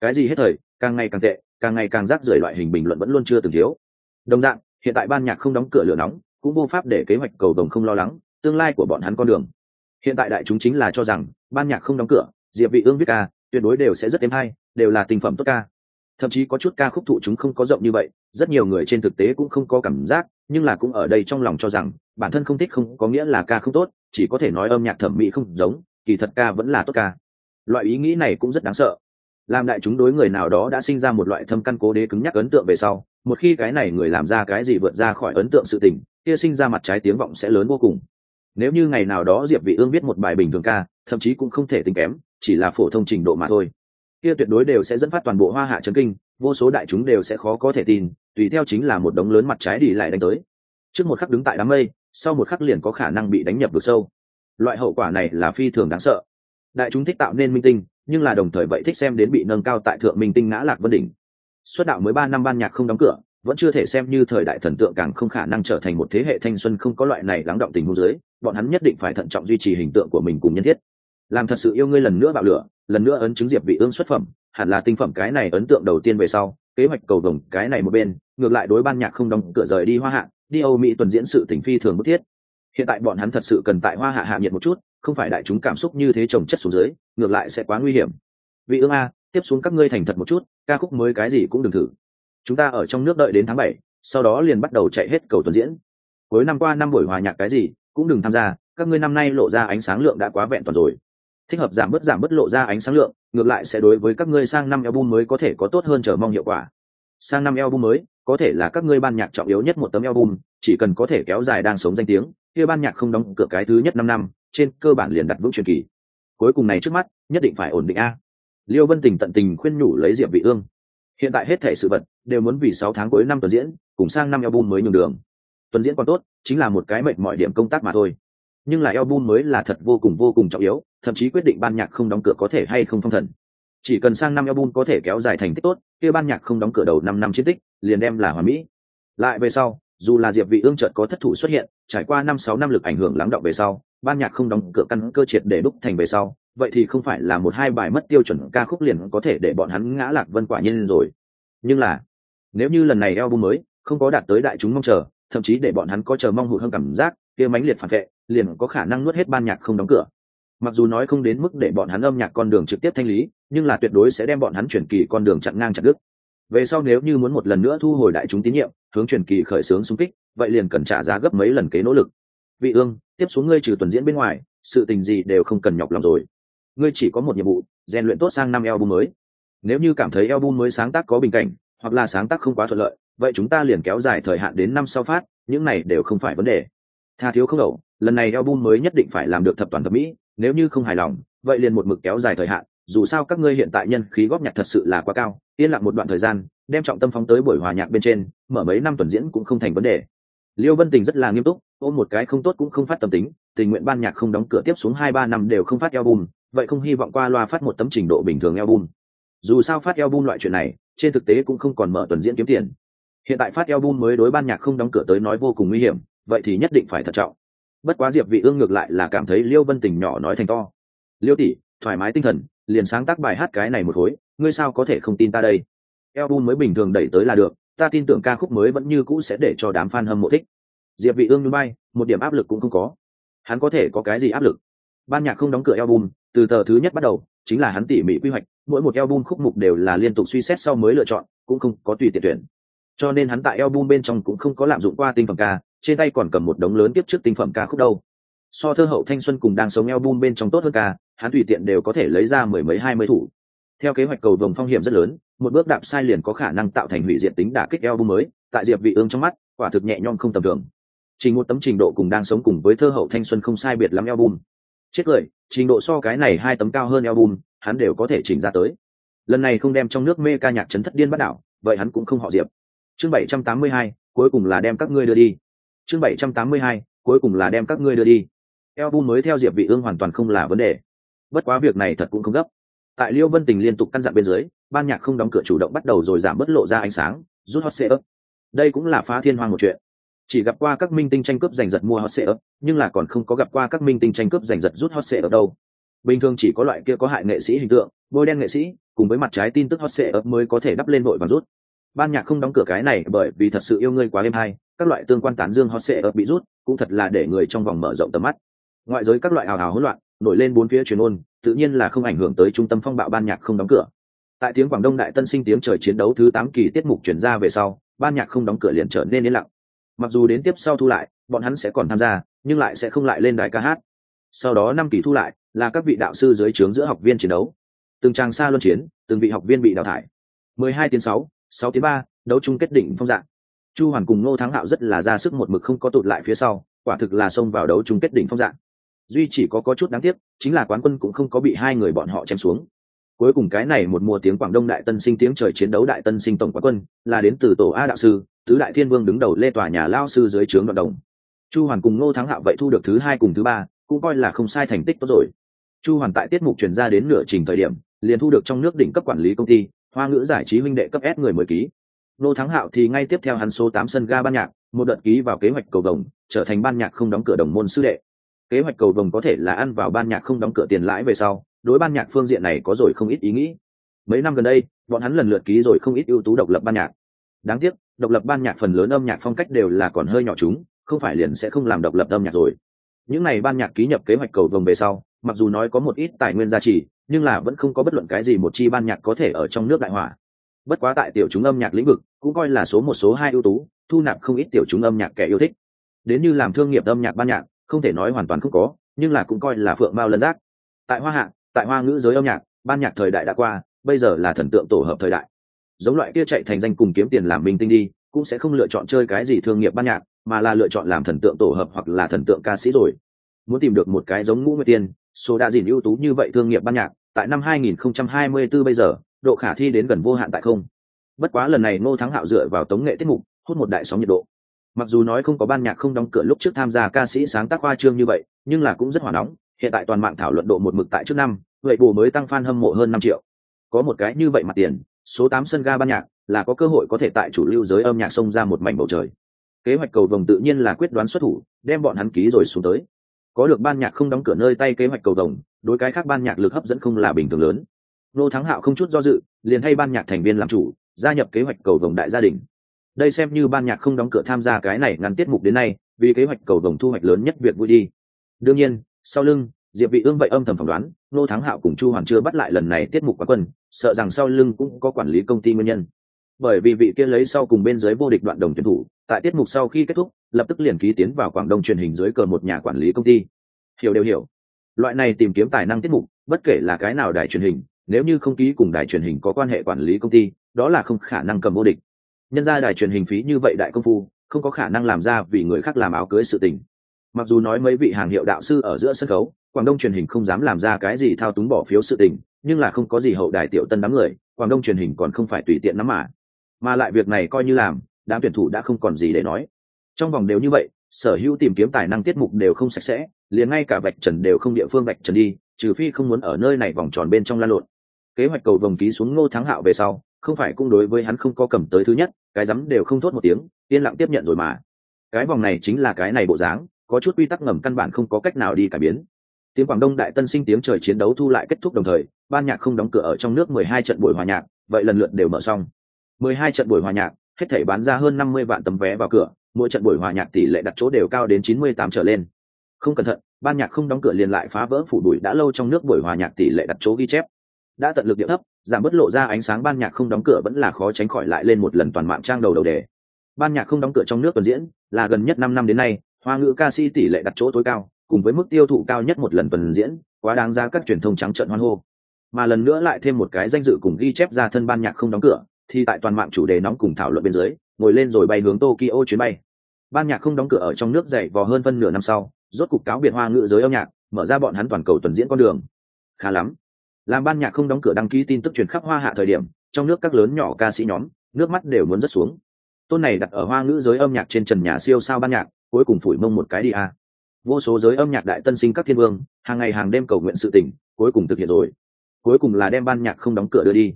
Cái gì hết thời, càng ngày càng tệ, càng ngày càng rác rưởi loại hình bình luận vẫn luôn chưa từng thiếu. Đồng dạng, hiện tại ban nhạc không đóng cửa lửa nóng, cũng vô pháp để kế hoạch cầu đồng không lo lắng, tương lai của bọn hắn con đường. Hiện tại đại chúng chính là cho rằng, ban nhạc không đóng cửa, diệp vị ương viết ca, tuyệt đối đều sẽ rất êm hay, đều là tình phẩm tốt ca. Thậm chí có chút ca khúc thụ chúng không có rộng như vậy, rất nhiều người trên thực tế cũng không có cảm giác, nhưng là cũng ở đây trong lòng cho rằng, bản thân không thích không có nghĩa là ca không tốt, chỉ có thể nói âm nhạc thẩm mỹ không giống, kỳ thật ca vẫn là tốt ca loại ý nghĩ này cũng rất đáng sợ. Làm đại chúng đối người nào đó đã sinh ra một loại thâm căn cố đế cứng nhắc ấn tượng về sau, một khi cái này người làm ra cái gì vượt ra khỏi ấn tượng sự tình, kia sinh ra mặt trái tiếng vọng sẽ lớn vô cùng. Nếu như ngày nào đó diệp vị ương viết một bài bình thường ca, thậm chí cũng không thể tính kém, chỉ là phổ thông trình độ mà thôi. Kia tuyệt đối đều sẽ dẫn phát toàn bộ hoa hạ chấn kinh, vô số đại chúng đều sẽ khó có thể tin, tùy theo chính là một đống lớn mặt trái đi lại đánh tới. Trước một khắc đứng tại đám mây, sau một khắc liền có khả năng bị đánh nhập vực sâu. Loại hậu quả này là phi thường đáng sợ đại chúng thích tạo nên minh tinh, nhưng là đồng thời vậy thích xem đến bị nâng cao tại thượng minh tinh ngã lạc vân đỉnh. Xuất đạo mới ba năm ban nhạc không đóng cửa, vẫn chưa thể xem như thời đại thần tượng càng không khả năng trở thành một thế hệ thanh xuân không có loại này lắng động tình huống dưới, bọn hắn nhất định phải thận trọng duy trì hình tượng của mình cùng nhân thiết. Làm thật sự yêu ngươi lần nữa bạo lửa, lần nữa ấn chứng diệp vị ương xuất phẩm, hẳn là tinh phẩm cái này ấn tượng đầu tiên về sau, kế hoạch cầu đồng cái này một bên, ngược lại đối ban nhạc không đóng cửa rời đi hoa hạ, đi âu mỹ tuần diễn sự tình phi thường bức thiết. Hiện tại bọn hắn thật sự cần tại hoa hạ hạ nhiệt một chút không phải đại chúng cảm xúc như thế trồng chất xuống dưới, ngược lại sẽ quá nguy hiểm. Vị ương a, tiếp xuống các ngươi thành thật một chút, ca khúc mới cái gì cũng đừng thử. Chúng ta ở trong nước đợi đến tháng bảy, sau đó liền bắt đầu chạy hết cầu tuần diễn. Cuối năm qua năm buổi hòa nhạc cái gì, cũng đừng tham gia, các ngươi năm nay lộ ra ánh sáng lượng đã quá vẹn toàn rồi. Thích hợp giảm bớt giảm bớt lộ ra ánh sáng lượng, ngược lại sẽ đối với các ngươi sang năm album mới có thể có tốt hơn chờ mong hiệu quả. Sang năm album mới, có thể là các ngươi ban nhạc trọng yếu nhất một tấm album, chỉ cần có thể kéo dài đang sống danh tiếng, kia ban nhạc không đóng cửa cái thứ nhất năm năm trên cơ bản liền đặt vững truyền kỳ. Cuối cùng này trước mắt, nhất định phải ổn định a. Liêu vân tình tận tình khuyên nhủ lấy diệp vị ương. Hiện tại hết thể sự vật đều muốn vì sáu tháng cuối năm tuần diễn, cùng sang năm album mới nhường đường. Tuần diễn còn tốt, chính là một cái mệnh mọi điểm công tác mà thôi. Nhưng là album mới là thật vô cùng vô cùng trọng yếu, thậm chí quyết định ban nhạc không đóng cửa có thể hay không phong thần. Chỉ cần sang năm album có thể kéo dài thành tích tốt, kia ban nhạc không đóng cửa đầu năm năm chiến tích, liền đem là hoàn mỹ. Lại về sau dù là diệp vị ương chợt có thất thủ xuất hiện, trải qua năm sáu năm lực ảnh hưởng lắng động về sau, ban nhạc không đóng cửa căn cơ triệt để đúc thành về sau, vậy thì không phải là một hai bài mất tiêu chuẩn ca khúc liền có thể để bọn hắn ngã lạc vân quả nhiên rồi. Nhưng là, nếu như lần này album mới không có đạt tới đại chúng mong chờ, thậm chí để bọn hắn có chờ mong hụt hơn cảm giác, kia mãnh liệt phản vệ, liền có khả năng nuốt hết ban nhạc không đóng cửa. Mặc dù nói không đến mức để bọn hắn âm nhạc con đường trực tiếp thanh lý, nhưng là tuyệt đối sẽ đem bọn hắn chuyển kỳ con đường chặn ngang chặt đứt. Về sau nếu như muốn một lần nữa thu hồi đại chúng tín nhiệm hướng truyền kỳ khởi xướng xung kích, vậy liền cần trả giá gấp mấy lần kế nỗ lực. Vị ương, tiếp xuống ngươi trừ tuần diễn bên ngoài, sự tình gì đều không cần nhọc lòng rồi. Ngươi chỉ có một nhiệm vụ, rèn luyện tốt sang năm album mới. Nếu như cảm thấy album mới sáng tác có bình cảnh, hoặc là sáng tác không quá thuận lợi, vậy chúng ta liền kéo dài thời hạn đến năm sau phát, những này đều không phải vấn đề. Tha thiếu không đầu lần này album mới nhất định phải làm được thập toàn thập mỹ, nếu như không hài lòng, vậy liền một mực kéo dài thời hạn, dù sao các ngươi hiện tại nhân khí góp nhạc thật sự là quá cao yên lặng một đoạn thời gian, đem trọng tâm phóng tới buổi hòa nhạc bên trên, mở mấy năm tuần diễn cũng không thành vấn đề. Liêu vân tình rất là nghiêm túc, ôm một cái không tốt cũng không phát tâm tính, tình nguyện ban nhạc không đóng cửa tiếp xuống hai ba năm đều không phát album, vậy không hy vọng qua loa phát một tấm trình độ bình thường album. Dù sao phát album loại chuyện này, trên thực tế cũng không còn mở tuần diễn kiếm tiền. Hiện tại phát album mới đối ban nhạc không đóng cửa tới nói vô cùng nguy hiểm, vậy thì nhất định phải thận trọng. Bất quá diệp vị ương ngược lại là cảm thấy liêu vân tình nhỏ nói thành to. Liêu tỷ, thoải mái tinh thần liền sáng tác bài hát cái này một khối, ngươi sao có thể không tin ta đây? Album mới bình thường đẩy tới là được, ta tin tưởng ca khúc mới vẫn như cũ sẽ để cho đám fan hâm mộ thích. Diệp vị ương như bay, một điểm áp lực cũng không có. Hắn có thể có cái gì áp lực? Ban nhạc không đóng cửa album, từ tờ thứ nhất bắt đầu, chính là hắn tỉ mỉ quy hoạch, mỗi một album khúc mục đều là liên tục suy xét sau mới lựa chọn, cũng không có tùy tiện tuyển. Cho nên hắn tại album bên trong cũng không có lạm dụng qua tinh phẩm ca, trên tay còn cầm một đống lớn tiếp trước tinh phẩm ca khúc đâu so thơ hậu thanh xuân cùng đang sống eo album bên trong tốt hơn ca hắn tùy tiện đều có thể lấy ra mười mấy, hai mươi thủ. Theo kế hoạch cầu vồng phong hiểm rất lớn, một bước đạp sai liền có khả năng tạo thành hủy diệt tính đả kích eo album mới, tại diệp vị ương trong mắt, quả thực nhẹ nhõm không tầm thường. Chỉ một tấm trình độ cùng đang sống cùng với thơ hậu thanh xuân không sai biệt lắm eo album. Chết cười, trình độ so cái này hai tấm cao hơn eo album, hắn đều có thể chỉnh ra tới. Lần này không đem trong nước mê ca nhạc chấn thất điên bắt đảo, vậy hắn cũng không họ diệp. Chương bảy trăm tám mươi hai, cuối cùng là đem các ngươi đưa đi. Chương bảy trăm tám mươi hai, cuối cùng là đem các ngươi đưa đi album mới theo diệp vị ương hoàn toàn không là vấn đề. Bất quá việc này thật cũng không gấp. Tại liêu vân tình liên tục căn dặn bên dưới, ban nhạc không đóng cửa chủ động bắt đầu rồi giảm bớt lộ ra ánh sáng, rút hot sale đây cũng là phá thiên hoang một chuyện. Chỉ gặp qua các minh tinh tranh cướp giành giật mua hot sale nhưng là còn không có gặp qua các minh tinh tranh cướp giành giật rút hot sale đâu. Bình thường chỉ có loại kia có hại nghệ sĩ hình tượng, bôi đen nghệ sĩ, cùng với mặt trái tin tức hot sale mới có thể đắp lên đội và rút. Ban nhạc không đóng cửa cái này bởi vì thật sự yêu ngươi quá êm hay, các loại tương quan tán dương hot sale bị rút, cũng thật là để người trong vòng mở rộng tầm mắt ngoại giới các loại hào hào hỗn loạn, nổi lên bốn phía truyền ôn, tự nhiên là không ảnh hưởng tới trung tâm phong bạo ban nhạc không đóng cửa. Tại tiếng quảng đông đại tân sinh tiếng trời chiến đấu thứ tám kỳ tiết mục chuyển ra về sau, ban nhạc không đóng cửa liền trở nên yên lặng. Mặc dù đến tiếp sau thu lại, bọn hắn sẽ còn tham gia, nhưng lại sẽ không lại lên đài ca hát. Sau đó năm kỳ thu lại, là các vị đạo sư dưới trướng giữa học viên chiến đấu. Từng tràng xa luân chiến, từng vị học viên bị đào thải. Mười hai tiếng sáu sáu tiếng ba, đấu chung kết đỉnh phong dạng. Chu hoàn cùng ngô thắng hạo rất là ra sức một mực không có tụt lại phía sau, quả thực là xông vào đấu chung kết đỉnh phong dạng duy chỉ có có chút đáng tiếc, chính là quán quân cũng không có bị hai người bọn họ chém xuống. Cuối cùng cái này một mùa tiếng quảng đông đại tân sinh tiếng trời chiến đấu đại tân sinh tổng quán quân, là đến từ tổ a đạo sư, tứ đại thiên vương đứng đầu lê tòa nhà lao sư dưới trướng đoạn đồng. Chu hoàn cùng ngô thắng hạo vậy thu được thứ hai cùng thứ ba, cũng coi là không sai thành tích tốt rồi. Chu hoàn tại tiết mục chuyển ra đến nửa trình thời điểm, liền thu được trong nước đỉnh cấp quản lý công ty, hoa ngữ giải trí huynh đệ cấp s người mới ký. Ngô thắng hạo thì ngay tiếp theo hắn số tám sân ga ban nhạc, một đợt ký vào kế hoạch cầu đồng trở thành ban nhạc không đóng cửa đồng môn sư đệ kế hoạch cầu đồng có thể là ăn vào ban nhạc không đóng cửa tiền lãi về sau, đối ban nhạc phương diện này có rồi không ít ý nghĩ. Mấy năm gần đây, bọn hắn lần lượt ký rồi không ít ưu tú độc lập ban nhạc. Đáng tiếc, độc lập ban nhạc phần lớn âm nhạc phong cách đều là còn hơi nhỏ chúng, không phải liền sẽ không làm độc lập âm nhạc rồi. Những n à y ban nhạc ký nhập kế hoạch cầu vồng về sau, mặc dù nói có một ít tài nguyên giá trị nhưng là vẫn không có bất luận cái gì một chi ban nhạc có thể ở trong nước đại hỏa. Bất quá tại tiểu chúng âm nhạc lĩnh vực, cũng coi là số một, số hai ưu tú, thu nạp không ít tiểu chúng âm nhạc kẻ yêu thích. Đến như làm thương nghiệp âm nhạc ban nhạc không thể nói hoàn toàn không có, nhưng là cũng coi là phượng mao lân giác. Tại hoa hạ, tại hoa ngữ giới âm nhạc, ban nhạc thời đại đã qua, bây giờ là thần tượng tổ hợp thời đại. Giống loại kia chạy thành danh cùng kiếm tiền làm minh tinh đi, cũng sẽ không lựa chọn chơi cái gì thương nghiệp ban nhạc, mà là lựa chọn làm thần tượng tổ hợp hoặc là thần tượng ca sĩ rồi. Muốn tìm được một cái giống ngũ nguyệt tiên, số đa dìn ưu tú như vậy thương nghiệp ban nhạc, tại năm 2024 bây giờ, độ khả thi đến gần vô hạn tại không. Bất quá lần này ngô thắng hạo dựa vào tống nghệ tiết mục, hút một đại sóng nhiệt độ mặc dù nói không có ban nhạc không đóng cửa lúc trước tham gia ca sĩ sáng tác khoa trương như vậy, nhưng là cũng rất hỏa nóng, hiện tại toàn mạng thảo luận độ một mực tại trước năm, vậy bù mới tăng fan hâm mộ hơn năm triệu. Có một cái như vậy mặt tiền, số tám sân ga ban nhạc, là có cơ hội có thể tại chủ lưu giới âm nhạc xông ra một mảnh bầu trời. Kế hoạch cầu vồng tự nhiên là quyết đoán xuất thủ, đem bọn hắn ký rồi xuống tới. Có được ban nhạc không đóng cửa nơi tay kế hoạch cầu vồng, đối cái khác ban nhạc lực hấp dẫn không là bình thường lớn. Nô thắng hạo không chút do dự, liền hay ban nhạc thành viên làm chủ, gia nhập kế hoạch cầu vồng đại gia đình đây xem như ban nhạc không đóng cửa tham gia cái này ngắn tiết mục đến nay, vì kế hoạch cầu vồng thu hoạch lớn nhất việc vui đi. Đương nhiên, sau lưng, diệp vị ương vậy âm thầm phỏng đoán, nô thắng hạo cùng chu hoàn chưa bắt lại lần này tiết mục quá quân, sợ rằng sau lưng cũng có quản lý công ty nguyên nhân. Bởi vì vị kia lấy sau cùng bên dưới vô địch đoạn đồng tuyển thủ, tại tiết mục sau khi kết thúc, lập tức liền ký tiến vào quảng đông truyền hình dưới cờ một nhà quản lý công ty. Hiểu đều hiểu. Loại này tìm kiếm tài năng tiết mục, bất kể là cái nào đài truyền hình, nếu như không ký cùng đài truyền hình có quan hệ quản lý công ty, đó là không khả năng cầm vô địch nhân ra đài truyền hình phí như vậy đại công phu, không có khả năng làm ra vì người khác làm áo cưới sự tình. Mặc dù nói mấy vị hàng hiệu đạo sư ở giữa sân khấu, quảng đông truyền hình không dám làm ra cái gì thao túng bỏ phiếu sự tình, nhưng là không có gì hậu đài tiểu tân đám người, quảng đông truyền hình còn không phải tùy tiện nắm mà. Mà lại việc này coi như làm, đám tuyển thủ đã không còn gì để nói. Trong vòng đều như vậy, sở hữu tìm kiếm tài năng tiết mục đều không sạch sẽ, liền ngay cả vạch trần đều không địa phương vạch trần đi, trừ phi không muốn ở nơi này vòng tròn bên trong lan lộn. Kế hoạch cầu vòng ký xuống ngô thắng hạo về sau không phải cũng đối với hắn không có cầm tới thứ nhất, cái rắm đều không thốt một tiếng, yên lặng tiếp nhận rồi mà. Cái vòng này chính là cái này bộ dáng, có chút quy tắc ngầm căn bản không có cách nào đi cải biến. Tiếng quảng đông đại tân sinh tiếng trời chiến đấu thu lại kết thúc đồng thời, ban nhạc không đóng cửa ở trong nước mười hai trận buổi hòa nhạc, vậy lần lượt đều mở xong. mười hai trận buổi hòa nhạc, hết thể bán ra hơn năm mươi vạn tấm vé vào cửa, mỗi trận buổi hòa nhạc tỷ lệ đặt chỗ đều cao đến chín mươi tám trở lên. Không cẩn thận, ban nhạc không đóng cửa liền lại phá vỡ phủ đuổi đã lâu trong nước buổi hòa nhạc tỷ lệ đặt chỗ ghi chép đã tận lực điệu thấp, giảm bớt lộ ra ánh sáng ban nhạc không đóng cửa vẫn là khó tránh khỏi lại lên một lần toàn mạng trang đầu đầu đề. Ban nhạc không đóng cửa trong nước tuần diễn, là gần nhất năm năm đến nay, hoa ngữ ca sĩ tỷ lệ đặt chỗ tối cao, cùng với mức tiêu thụ cao nhất một lần tuần diễn, quá đáng ra các truyền thông trắng trợn hoan hô. Mà lần nữa lại thêm một cái danh dự cùng ghi chép ra thân ban nhạc không đóng cửa, thì tại toàn mạng chủ đề nóng cùng thảo luận bên dưới, ngồi lên rồi bay hướng tokyo chuyến bay. Ban nhạc không đóng cửa ở trong nước dậy vò hơn phân nửa năm sau, rốt cục cáo biệt hoa ngữ giới âm nhạc, mở ra bọn hắn toàn cầu tuần diễn con đường. Khá lắm làm ban nhạc không đóng cửa đăng ký tin tức truyền khắp hoa hạ thời điểm, trong nước các lớn nhỏ ca sĩ nhóm, nước mắt đều muốn rớt xuống. Tôn này đặt ở hoa ngữ giới âm nhạc trên trần nhà siêu sao ban nhạc, cuối cùng phủi mông một cái đi a. Vô số giới âm nhạc đại tân sinh các thiên vương, hàng ngày hàng đêm cầu nguyện sự tỉnh cuối cùng thực hiện rồi. Cuối cùng là đem ban nhạc không đóng cửa đưa đi.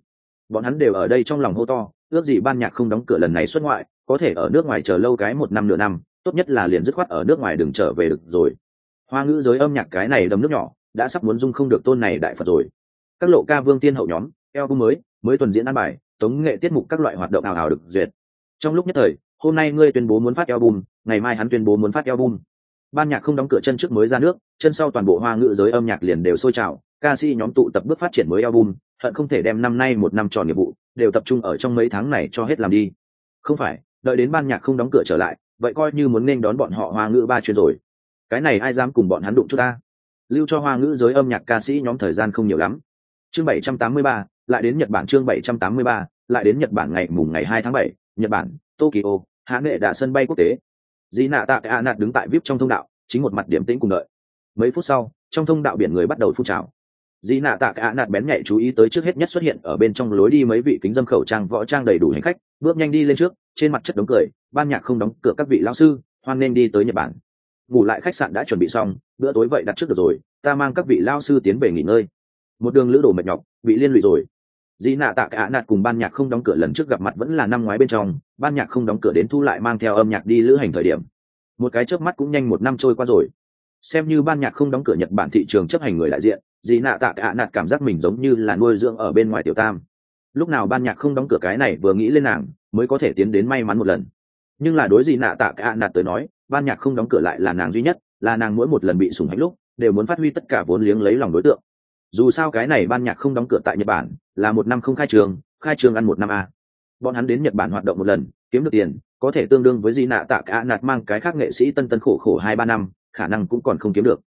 Bọn hắn đều ở đây trong lòng hô to, ước gì ban nhạc không đóng cửa lần này xuất ngoại, có thể ở nước ngoài chờ lâu cái một năm nửa năm, tốt nhất là liền dứt khoát ở nước ngoài đừng trở về được rồi. Hoa ngữ giới âm nhạc cái này đầm nước nhỏ, đã sắp muốn dung không được tôn này đại phật rồi các lộ ca vương tiên hậu nhóm, eo mới mới tuần diễn ăn bài, tống nghệ tiết mục các loại hoạt động ảo ảo được duyệt. Trong lúc nhất thời, hôm nay ngươi tuyên bố muốn phát album, ngày mai hắn tuyên bố muốn phát album. Ban nhạc không đóng cửa chân trước mới ra nước, chân sau toàn bộ hoa ngữ giới âm nhạc liền đều sôi trào, ca sĩ nhóm tụ tập bước phát triển mới album, hận không thể đem năm nay một năm tròn nghiệp vụ, đều tập trung ở trong mấy tháng này cho hết làm đi. Không phải, đợi đến ban nhạc không đóng cửa trở lại, vậy coi như muốn nên đón bọn họ hoa ngữ ba chuyên rồi. Cái này ai dám cùng bọn hắn đụng chút ta? Lưu cho hoa ngữ giới âm nhạc ca sĩ nhóm thời gian không nhiều lắm chương 783, lại đến nhật bản chương 783, lại đến nhật bản ngày mùng ngày 2 tháng 7, nhật bản tokyo hạ nghệ đã sân bay quốc tế. Dĩ nạ tạ a nạt đứng tại vip trong thông đạo chính một mặt điểm tĩnh cùng đợi. Mấy phút sau trong thông đạo biển người bắt đầu phun trào. Dĩ nạ tạ a nạt bén nhạy chú ý tới trước hết nhất xuất hiện ở bên trong lối đi mấy vị kính dâm khẩu trang võ trang đầy đủ hành khách bước nhanh đi lên trước trên mặt chất đống cười ban nhạc không đóng cửa các vị lao sư hoan nên đi tới nhật bản. Ngủ lại khách sạn đã chuẩn bị xong bữa tối vậy đặt trước được rồi ta mang các vị lao sư tiến về nghỉ ngơi một đường lữ đồ mệt nhọc, bị liên lụy rồi. Dĩ nạ tạ cả nạt cùng ban nhạc không đóng cửa lần trước gặp mặt vẫn là năm ngoái bên trong, ban nhạc không đóng cửa đến thu lại mang theo âm nhạc đi lữ hành thời điểm. Một cái chớp mắt cũng nhanh một năm trôi qua rồi. Xem như ban nhạc không đóng cửa nhật bản thị trường chấp hành người đại diện, dĩ nạ tạ cả nạt cảm giác mình giống như là nuôi dưỡng ở bên ngoài tiểu tam. Lúc nào ban nhạc không đóng cửa cái này vừa nghĩ lên nàng, mới có thể tiến đến may mắn một lần. Nhưng là đối dĩ nạ tạ cả nạt tới nói, ban nhạc không đóng cửa lại là nàng duy nhất, là nàng mỗi một lần bị sủng hạnh lúc, đều muốn phát huy tất cả vốn liếng lấy lòng đối tượng dù sao cái này ban nhạc không đóng cửa tại nhật bản, là một năm không khai trường khai trường ăn một năm a. Bọn hắn đến nhật bản hoạt động một lần, kiếm được tiền, có thể tương đương với di nạ tạ cả nạt mang cái khác nghệ sĩ tân tân khổ khổ hai ba năm, khả năng cũng còn không kiếm được.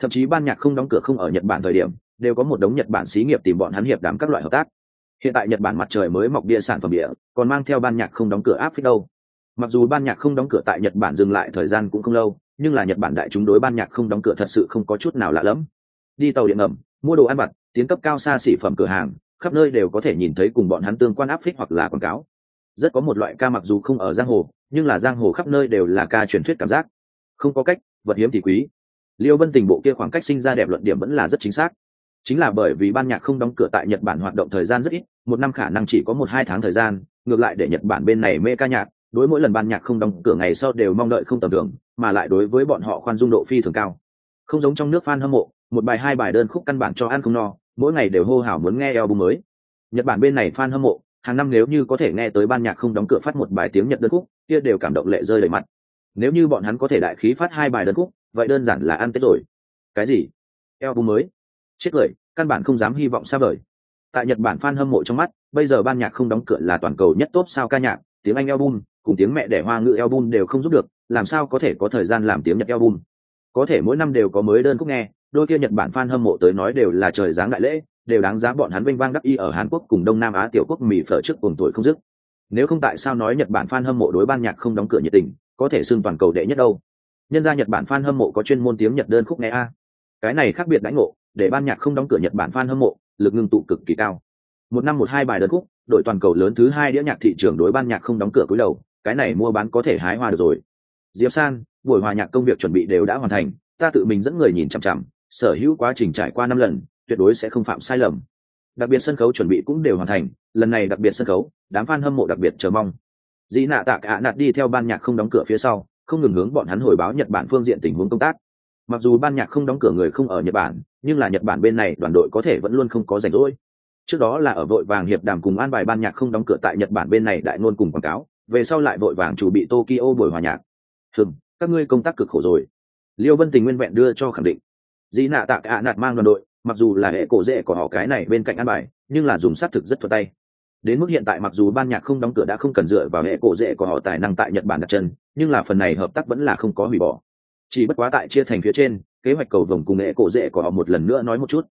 Thậm chí ban nhạc không đóng cửa không ở nhật bản thời điểm, đều có một đống nhật bản xí nghiệp tìm bọn hắn hiệp đám các loại hợp tác. Hiện tại nhật bản mặt trời mới mọc bia sản phẩm địa, còn mang theo ban nhạc không đóng cửa áp phích đâu. Mặc dù ban nhạc không đóng cửa tại nhật bản dừng lại thời gian cũng không lâu, nhưng là nhật bản đại chúng đối ban nhạc không đóng cửa thật sự không có chút nào lạ lẫm. Đi tàu điện ngầm mua đồ ăn vặt, tiến cấp cao xa xỉ phẩm cửa hàng, khắp nơi đều có thể nhìn thấy cùng bọn hắn tương quan áp phích hoặc là quảng cáo. Rất có một loại ca mặc dù không ở giang hồ, nhưng là giang hồ khắp nơi đều là ca truyền thuyết cảm giác. Không có cách, vật hiếm thì quý. Liêu vân tình bộ kia khoảng cách sinh ra đẹp luận điểm vẫn là rất chính xác. Chính là bởi vì ban nhạc không đóng cửa tại nhật bản hoạt động thời gian rất ít, một năm khả năng chỉ có một hai tháng thời gian, ngược lại để nhật bản bên này mê ca nhạc, đối mỗi lần ban nhạc không đóng cửa ngày sau đều mong đợi không tầm thường, mà lại đối với bọn họ khoan dung độ phi thường cao. Không giống trong nước fan hâm mộ một bài hai bài đơn khúc căn bản cho ăn không no, mỗi ngày đều hô hào muốn nghe album mới. Nhật bản bên này fan hâm mộ, hàng năm nếu như có thể nghe tới ban nhạc không đóng cửa phát một bài tiếng nhật đơn khúc, kia đều cảm động lệ rơi đầy mặt. Nếu như bọn hắn có thể đại khí phát hai bài đơn khúc, vậy đơn giản là ăn tết rồi. Cái gì? Album mới? Chết cười, căn bản không dám hy vọng xa vời. Tại nhật bản fan hâm mộ trong mắt, bây giờ ban nhạc không đóng cửa là toàn cầu nhất tốt sao ca nhạc, tiếng anh album, cùng tiếng mẹ đẻ hoa ngữ album đều không giúp được, làm sao có thể có thời gian làm tiếng nhật album? Có thể mỗi năm đều có mới đơn khúc nghe, đôi kia nhật bản fan hâm mộ tới nói đều là trời dáng đại lễ, đều đáng giá bọn hắn vinh vang đắc y ở hàn quốc cùng đông nam á tiểu quốc mỹ phở trước cùng tuổi không dứt. Nếu không tại sao nói nhật bản fan hâm mộ đối ban nhạc không đóng cửa nhiệt tình, có thể xưng toàn cầu đệ nhất đâu. Nhân ra nhật bản fan hâm mộ có chuyên môn tiếng nhật đơn khúc nghe a. Cái này khác biệt đánh ngộ, để ban nhạc không đóng cửa nhật bản fan hâm mộ, lực ngưng tụ cực kỳ cao. Một năm một hai bài đơn khúc, đội toàn cầu lớn thứ hai đĩa nhạc thị trường đối ban nhạc không đóng cửa cúi đầu, cái này mua bán có thể hái hoa được rồi diệp san, buổi hòa nhạc công việc chuẩn bị đều đã hoàn thành, ta tự mình dẫn người nhìn chằm chằm, sở hữu quá trình trải qua năm lần, tuyệt đối sẽ không phạm sai lầm. Đặc biệt sân khấu chuẩn bị cũng đều hoàn thành, lần này đặc biệt sân khấu, đám f a n hâm mộ đặc biệt chờ mong. Dĩ nạ tạ cả nạt đi theo ban nhạc không đóng cửa phía sau, không ngừng hướng bọn hắn hồi báo nhật bản phương diện tình huống công tác. Mặc dù ban nhạc không đóng cửa người không ở nhật bản, nhưng là nhật bản bên này đoàn đội có thể vẫn luôn không có rảnh rỗi. Trước đó là ở vội vàng hiệp đàm cùng an bài ban nhạc không đóng cửa tại nhật bản bên này đại ngôn cùng quảng cáo, về sau lại vội vàng chủ bị tokyo buổi hòa nhạc hừng các ngươi công tác cực khổ rồi. Liêu vân tình nguyên vẹn đưa cho khẳng định. Dĩ nạ tạ cả nạt mang đoàn đội, mặc dù là hệ cổ dễ của họ cái này bên cạnh an bài, nhưng là dùng xác thực rất thuật tay. Đến mức hiện tại mặc dù ban nhạc không đóng cửa đã không cần dựa vào hệ cổ dễ của họ tài năng tại nhật bản đặt chân, nhưng là phần này hợp tác vẫn là không có hủy bỏ. Chỉ bất quá tại chia thành phía trên, kế hoạch cầu vồng cùng hệ cổ dễ của họ một lần nữa nói một chút.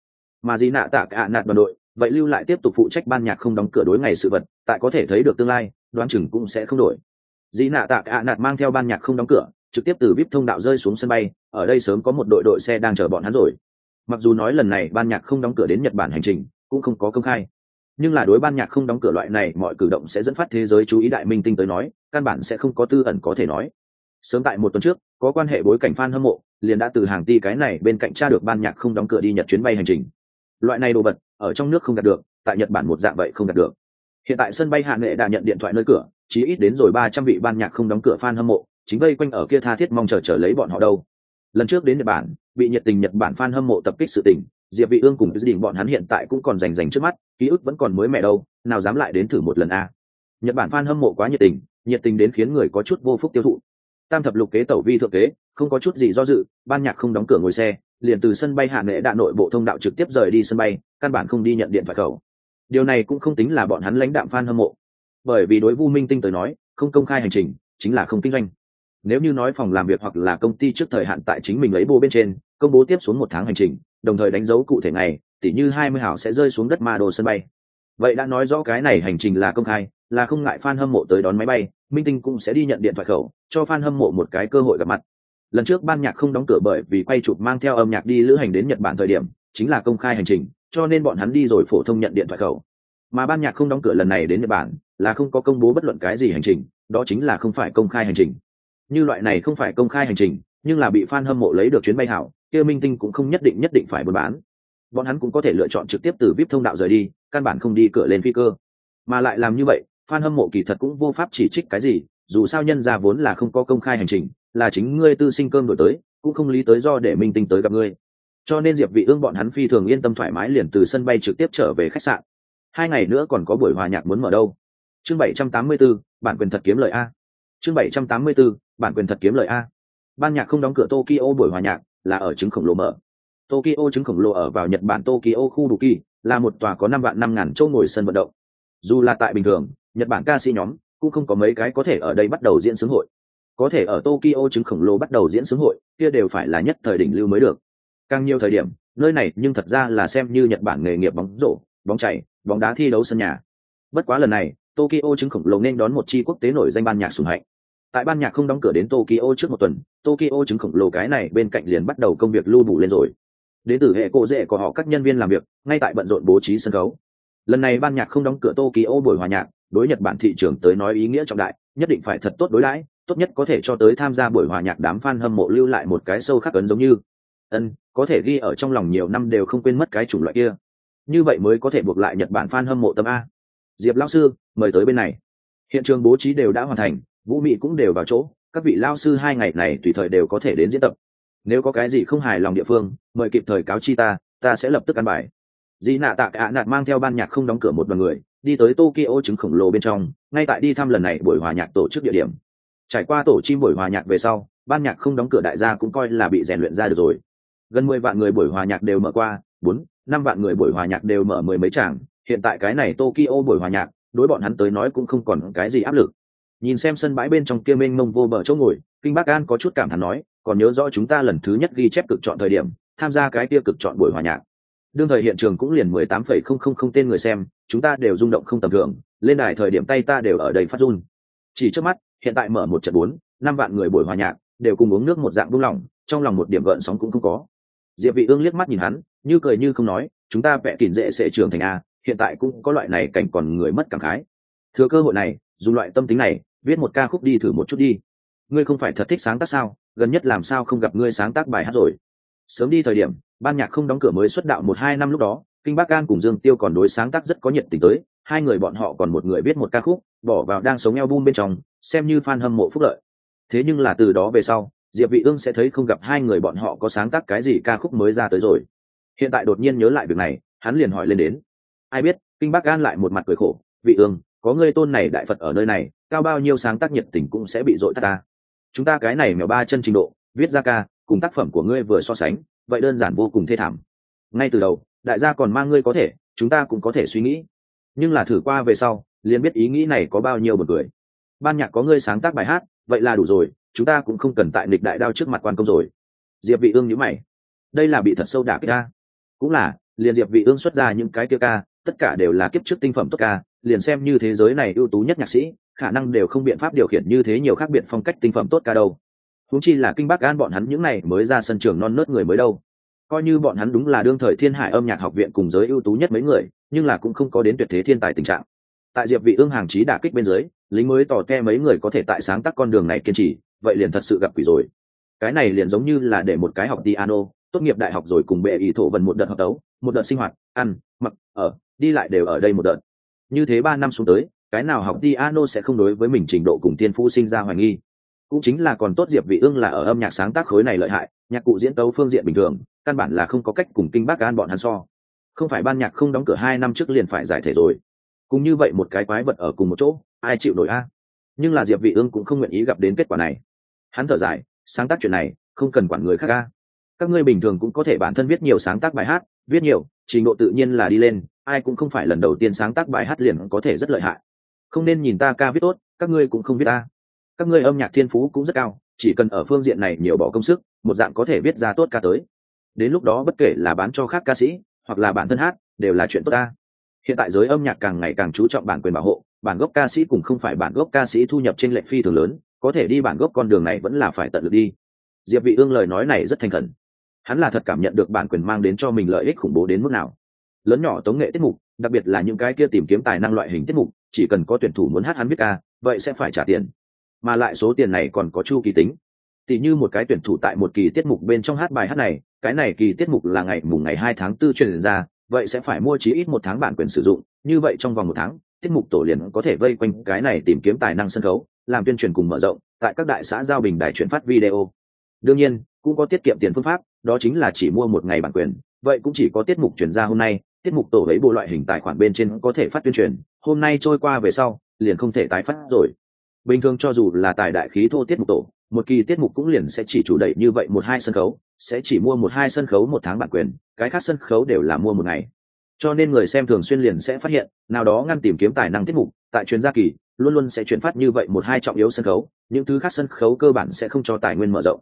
Mà dĩ nạ tạ cả nạt đoàn đội, vậy lưu lại tiếp tục phụ trách ban nhạc không đóng cửa đối ngày sự vật, tại có thể thấy được tương lai, đoán chừng cũng sẽ không đổi dĩ nạ tạ ạ nạt mang theo ban nhạc không đóng cửa, trực tiếp từ vip thông đạo rơi xuống sân bay, ở đây sớm có một đội đội xe đang chờ bọn hắn rồi. Mặc dù nói lần này ban nhạc không đóng cửa đến nhật bản hành trình cũng không có công khai, nhưng là đối ban nhạc không đóng cửa loại này, mọi cử động sẽ dẫn phát thế giới chú ý đại minh tinh tới nói, căn bản sẽ không có tư ẩn có thể nói. Sớm tại một tuần trước, có quan hệ bối cảnh fan hâm mộ, liền đã từ hàng ti cái này bên cạnh tra được ban nhạc không đóng cửa đi nhật chuyến bay hành trình. Loại này đồ vật, ở trong nước không đạt được, tại nhật bản một dạng vậy không đạt được. Hiện tại sân bay hạ nghệ đã nhận điện thoại nơi cửa chỉ ít đến rồi ba trăm vị ban nhạc không đóng cửa fan hâm mộ, chính vây quanh ở kia tha thiết mong chờ chờ lấy bọn họ đâu. Lần trước đến nhật bản bị nhiệt tình nhật bản fan hâm mộ tập kích sự tình, diệp vị ương cùng gia đình bọn hắn hiện tại cũng còn rành rành trước mắt, ký ức vẫn còn mới mẻ đâu, nào dám lại đến thử một lần a. Nhật bản fan hâm mộ quá nhiệt tình nhiệt tình đến khiến người có chút vô phúc tiêu thụ. Tam thập lục kế tẩu vi thượng kế, không có chút gì do dự, ban nhạc không đóng cửa ngồi xe, liền từ sân bay Hà nệ đạ nội bộ thông đạo trực tiếp rời đi sân bay, căn bản không đi nhận điện thoại khẩu. Điều này cũng không tính là bọn hắn lãnh đạm fan hâm mộ bởi vì đối vu minh tinh tới nói, không công khai hành trình, chính là không kinh doanh. Nếu như nói phòng làm việc hoặc là công ty trước thời hạn tại chính mình lấy bô bên trên, công bố tiếp xuống một tháng hành trình, đồng thời đánh dấu cụ thể ngày, tỉ như hai mươi hảo sẽ rơi xuống đất ma đồ sân bay. Vậy đã nói rõ cái này hành trình là công khai, là không ngại fan hâm mộ tới đón máy bay, minh tinh cũng sẽ đi nhận điện thoại khẩu, cho fan hâm mộ một cái cơ hội gặp mặt. Lần trước ban nhạc không đóng cửa bởi vì quay chụp mang theo âm nhạc đi lữ hành đến nhật bản thời điểm, chính là công khai hành trình, cho nên bọn hắn đi rồi phổ thông nhận điện thoại khẩu. Mà ban nhạc không đóng cửa lần này đến nhật bản là không có công bố bất luận cái gì hành trình, đó chính là không phải công khai hành trình. Như loại này không phải công khai hành trình, nhưng là bị fan hâm mộ lấy được chuyến bay hảo, kia minh tinh cũng không nhất định nhất định phải buôn bán. Bọn hắn cũng có thể lựa chọn trực tiếp từ vip thông đạo rời đi, căn bản không đi cửa lên phi cơ. Mà lại làm như vậy, fan hâm mộ kỳ thật cũng vô pháp chỉ trích cái gì, dù sao nhân ra vốn là không có công khai hành trình, là chính ngươi tư sinh cơm đổi tới, cũng không lý tới do để minh tinh tới gặp ngươi. Cho nên diệp vị ương bọn hắn phi thường yên tâm thoải mái liền từ sân bay trực tiếp trở về khách sạn. Hai ngày nữa còn có buổi hòa nhạc muốn mở đâu chương 784, bản quyền thật kiếm lời a. Chương 784, bản quyền thật kiếm lời a. Ban nhạc không đóng cửa tokyo buổi hòa nhạc là ở trứng khổng lồ mở. Tokyo trứng khổng lồ ở vào nhật bản tokyo khu đủ kỳ là một tòa có năm vạn năm ngàn chỗ ngồi sân vận động. Dù là tại bình thường nhật bản ca sĩ nhóm cũng không có mấy cái có thể ở đây bắt đầu diễn xướng hội. Có thể ở tokyo trứng khổng lồ bắt đầu diễn xướng hội kia đều phải là nhất thời đỉnh lưu mới được. Càng nhiều thời điểm nơi này nhưng thật ra là xem như nhật bản nghề nghiệp bóng rổ bóng chảy bóng đá thi đấu sân nhà. Bất quá lần này tokyo chứng khổng lồ nên đón một chi quốc tế nổi danh ban nhạc sùng hạnh. Tại ban nhạc không đóng cửa đến tokyo trước một tuần, tokyo chứng khổng lồ cái này bên cạnh liền bắt đầu công việc lưu bù lên rồi. Đến từ hệ cổ dễ của họ các nhân viên làm việc, ngay tại bận rộn bố trí sân khấu. Lần này ban nhạc không đóng cửa tokyo buổi hòa nhạc, đối nhật bản thị trường tới nói ý nghĩa trọng đại, nhất định phải thật tốt đối đãi, tốt nhất có thể cho tới tham gia buổi hòa nhạc đám fan hâm mộ lưu lại một cái sâu khắc ấn giống như. Ân, có thể ghi ở trong lòng nhiều năm đều không quên mất cái chủng loại kia. Như vậy mới có thể buộc lại nhật bản fan hâm mộ tâm a diệp lão sư, mời tới bên này. Hiện trường bố trí đều đã hoàn thành, vũ mị cũng đều vào chỗ, các vị lao sư hai ngày này tùy thời đều có thể đến diễn tập. Nếu có cái gì không hài lòng địa phương, mời kịp thời cáo chi ta ta sẽ lập tức ăn bài. Dì nạ tạ cả nạt mang theo ban nhạc không đóng cửa một đoàn người, đi tới tokyo trứng khổng lồ bên trong, ngay tại đi thăm lần này buổi hòa nhạc tổ chức địa điểm. Trải qua tổ chim buổi hòa nhạc về sau, ban nhạc không đóng cửa đại gia cũng coi là bị rèn luyện ra được rồi. Gần mười vạn người buổi hòa nhạc đều mở qua, bốn, năm vạn người buổi hòa nhạc đều mở mười mấy tràng hiện tại cái này tokyo buổi hòa nhạc, đối bọn hắn tới nói cũng không còn cái gì áp lực. Nhìn xem sân bãi bên trong kia mênh mông vô bờ chỗ ngồi, kinh bác an có chút cảm thán nói, còn nhớ rõ chúng ta lần thứ nhất ghi chép cực chọn thời điểm, tham gia cái kia cực chọn buổi hòa nhạc. Đương thời hiện trường cũng liền mười tám phẩy không không không tên người xem, chúng ta đều rung động không tầm thường, lên đài thời điểm tay ta đều ở đây phát run. Chỉ trước mắt, hiện tại mở một trận bốn, năm vạn người buổi hòa nhạc, đều cùng uống nước một dạng buông lỏng, trong lòng một điểm gợn sóng cũng không có. Diệp vị ương liếc mắt nhìn hắn, như cười như không nói, chúng ta vẽ kỉn dễ sẽ trưởng thành a hiện tại cũng có loại này cảnh còn người mất cảm khái. Thừa cơ hội này, dùng loại tâm tính này, viết một ca khúc đi thử một chút đi. Ngươi không phải thật thích sáng tác sao? Gần nhất làm sao không gặp ngươi sáng tác bài hát rồi? Sớm đi thời điểm, ban nhạc không đóng cửa mới xuất đạo một hai năm lúc đó, kinh bắc an cùng dương tiêu còn đối sáng tác rất có nhiệt tình tới, hai người bọn họ còn một người viết một ca khúc, bỏ vào đang sống eo bum bên trong, xem như fan hâm mộ phúc lợi. Thế nhưng là từ đó về sau, diệp vị ương sẽ thấy không gặp hai người bọn họ có sáng tác cái gì ca khúc mới ra tới rồi. Hiện tại đột nhiên nhớ lại việc này, hắn liền hỏi lên đến ai biết, kinh bắc Gan lại một mặt cười khổ, vị ương, có ngươi tôn này đại phật ở nơi này, cao bao nhiêu sáng tác nhiệt tình cũng sẽ bị dội tắt ta. Chúng ta cái này mèo ba chân trình độ, viết ra ca, cùng tác phẩm của ngươi vừa so sánh, vậy đơn giản vô cùng thê thảm. Ngay từ đầu, đại gia còn mang ngươi có thể, chúng ta cũng có thể suy nghĩ. Nhưng là thử qua về sau, liền biết ý nghĩ này có bao nhiêu một người ban nhạc có ngươi sáng tác bài hát, vậy là đủ rồi, chúng ta cũng không cần tại nịch đại đao trước mặt quan công rồi. Diệp vị ương nhíu mày. Đây là bị thật sâu đả kích ta. Cũng là, liền diệp vị ương xuất ra những cái kia ca tất cả đều là kiếp trước tinh phẩm tốt ca, liền xem như thế giới này ưu tú nhất nhạc sĩ, khả năng đều không biện pháp điều khiển như thế nhiều khác biệt phong cách tinh phẩm tốt ca đâu. Húng chi là kinh bác gan bọn hắn những này mới ra sân trường non nớt người mới đâu. Coi như bọn hắn đúng là đương thời thiên hải âm nhạc học viện cùng giới ưu tú nhất mấy người, nhưng là cũng không có đến tuyệt thế thiên tài tình trạng. Tại diệp vị ương hàng chí đả kích bên dưới, lính mới tỏ te mấy người có thể tại sáng tác con đường này kiên trì, vậy liền thật sự gặp quỷ rồi. Cái này liền giống như là để một cái học piano, tốt nghiệp đại học rồi cùng bệ ý thổ vần một đợt học đấu, một đợt sinh hoạt, ăn, mặc, ở đi lại đều ở đây một đợt. Như thế ba năm xuống tới, cái nào học piano sẽ không đối với mình trình độ cùng tiên phu sinh ra hoài nghi. Cũng chính là còn tốt diệp vị ương là ở âm nhạc sáng tác khối này lợi hại, nhạc cụ diễn tấu phương diện bình thường, căn bản là không có cách cùng kinh bác an bọn hắn so. Không phải ban nhạc không đóng cửa hai năm trước liền phải giải thể rồi. Cũng như vậy một cái quái vật ở cùng một chỗ, ai chịu nổi a? Nhưng là diệp vị ương cũng không nguyện ý gặp đến kết quả này. Hắn thở dài, sáng tác chuyện này, không cần quản người khác a. Các ngươi bình thường cũng có thể bản thân viết nhiều sáng tác bài hát viết nhiều, trình độ tự nhiên là đi lên, ai cũng không phải lần đầu tiên sáng tác bài hát liền có thể rất lợi hại. Không nên nhìn ta ca viết tốt, các ngươi cũng không viết ta. Các ngươi âm nhạc thiên phú cũng rất cao, chỉ cần ở phương diện này nhiều bỏ công sức, một dạng có thể viết ra tốt ca tới. Đến lúc đó bất kể là bán cho khác ca sĩ, hoặc là bản thân hát, đều là chuyện tốt ta. Hiện tại giới âm nhạc càng ngày càng chú trọng bản quyền bảo hộ, bản gốc ca sĩ cũng không phải bản gốc ca sĩ thu nhập trên lệnh phi thường lớn, có thể đi bản gốc con đường này vẫn là phải tận lực đi. Diệp vị ương lời nói này rất thành khẩn hắn là thật cảm nhận được bản quyền mang đến cho mình lợi ích khủng bố đến mức nào. Lớn nhỏ tống nghệ tiết mục, đặc biệt là những cái kia tìm kiếm tài năng loại hình tiết mục, chỉ cần có tuyển thủ muốn hát hắn biết ca, vậy sẽ phải trả tiền. Mà lại số tiền này còn có chu kỳ tính. Tỷ như một cái tuyển thủ tại một kỳ tiết mục bên trong hát bài hát này, cái này kỳ tiết mục là ngày mùng ngày hai tháng 4 truyền ra, vậy sẽ phải mua chí ít một tháng bản quyền sử dụng, như vậy trong vòng một tháng, tiết mục tổ liền có thể vây quanh cái này tìm kiếm tài năng sân khấu, làm tuyên truyền cùng mở rộng tại các đại xã giao bình đài chuyển phát video. Đương nhiên, cũng có tiết kiệm tiền phương pháp đó chính là chỉ mua một ngày bản quyền. Vậy cũng chỉ có tiết mục chuyển ra hôm nay, tiết mục tổ lấy bộ loại hình tài khoản bên trên có thể phát tuyên truyền, hôm nay trôi qua về sau, liền không thể tái phát rồi. Bình thường cho dù là tài đại khí thô tiết mục tổ, một kỳ tiết mục cũng liền sẽ chỉ chủ đẩy như vậy một hai sân khấu, sẽ chỉ mua một hai sân khấu một tháng bản quyền, cái khác sân khấu đều là mua một ngày. Cho nên người xem thường xuyên liền sẽ phát hiện, nào đó ngăn tìm kiếm tài năng tiết mục, tại chuyên gia kỳ, luôn luôn sẽ chuyển phát như vậy một hai trọng yếu sân khấu, những thứ khác sân khấu cơ bản sẽ không cho tài nguyên mở rộng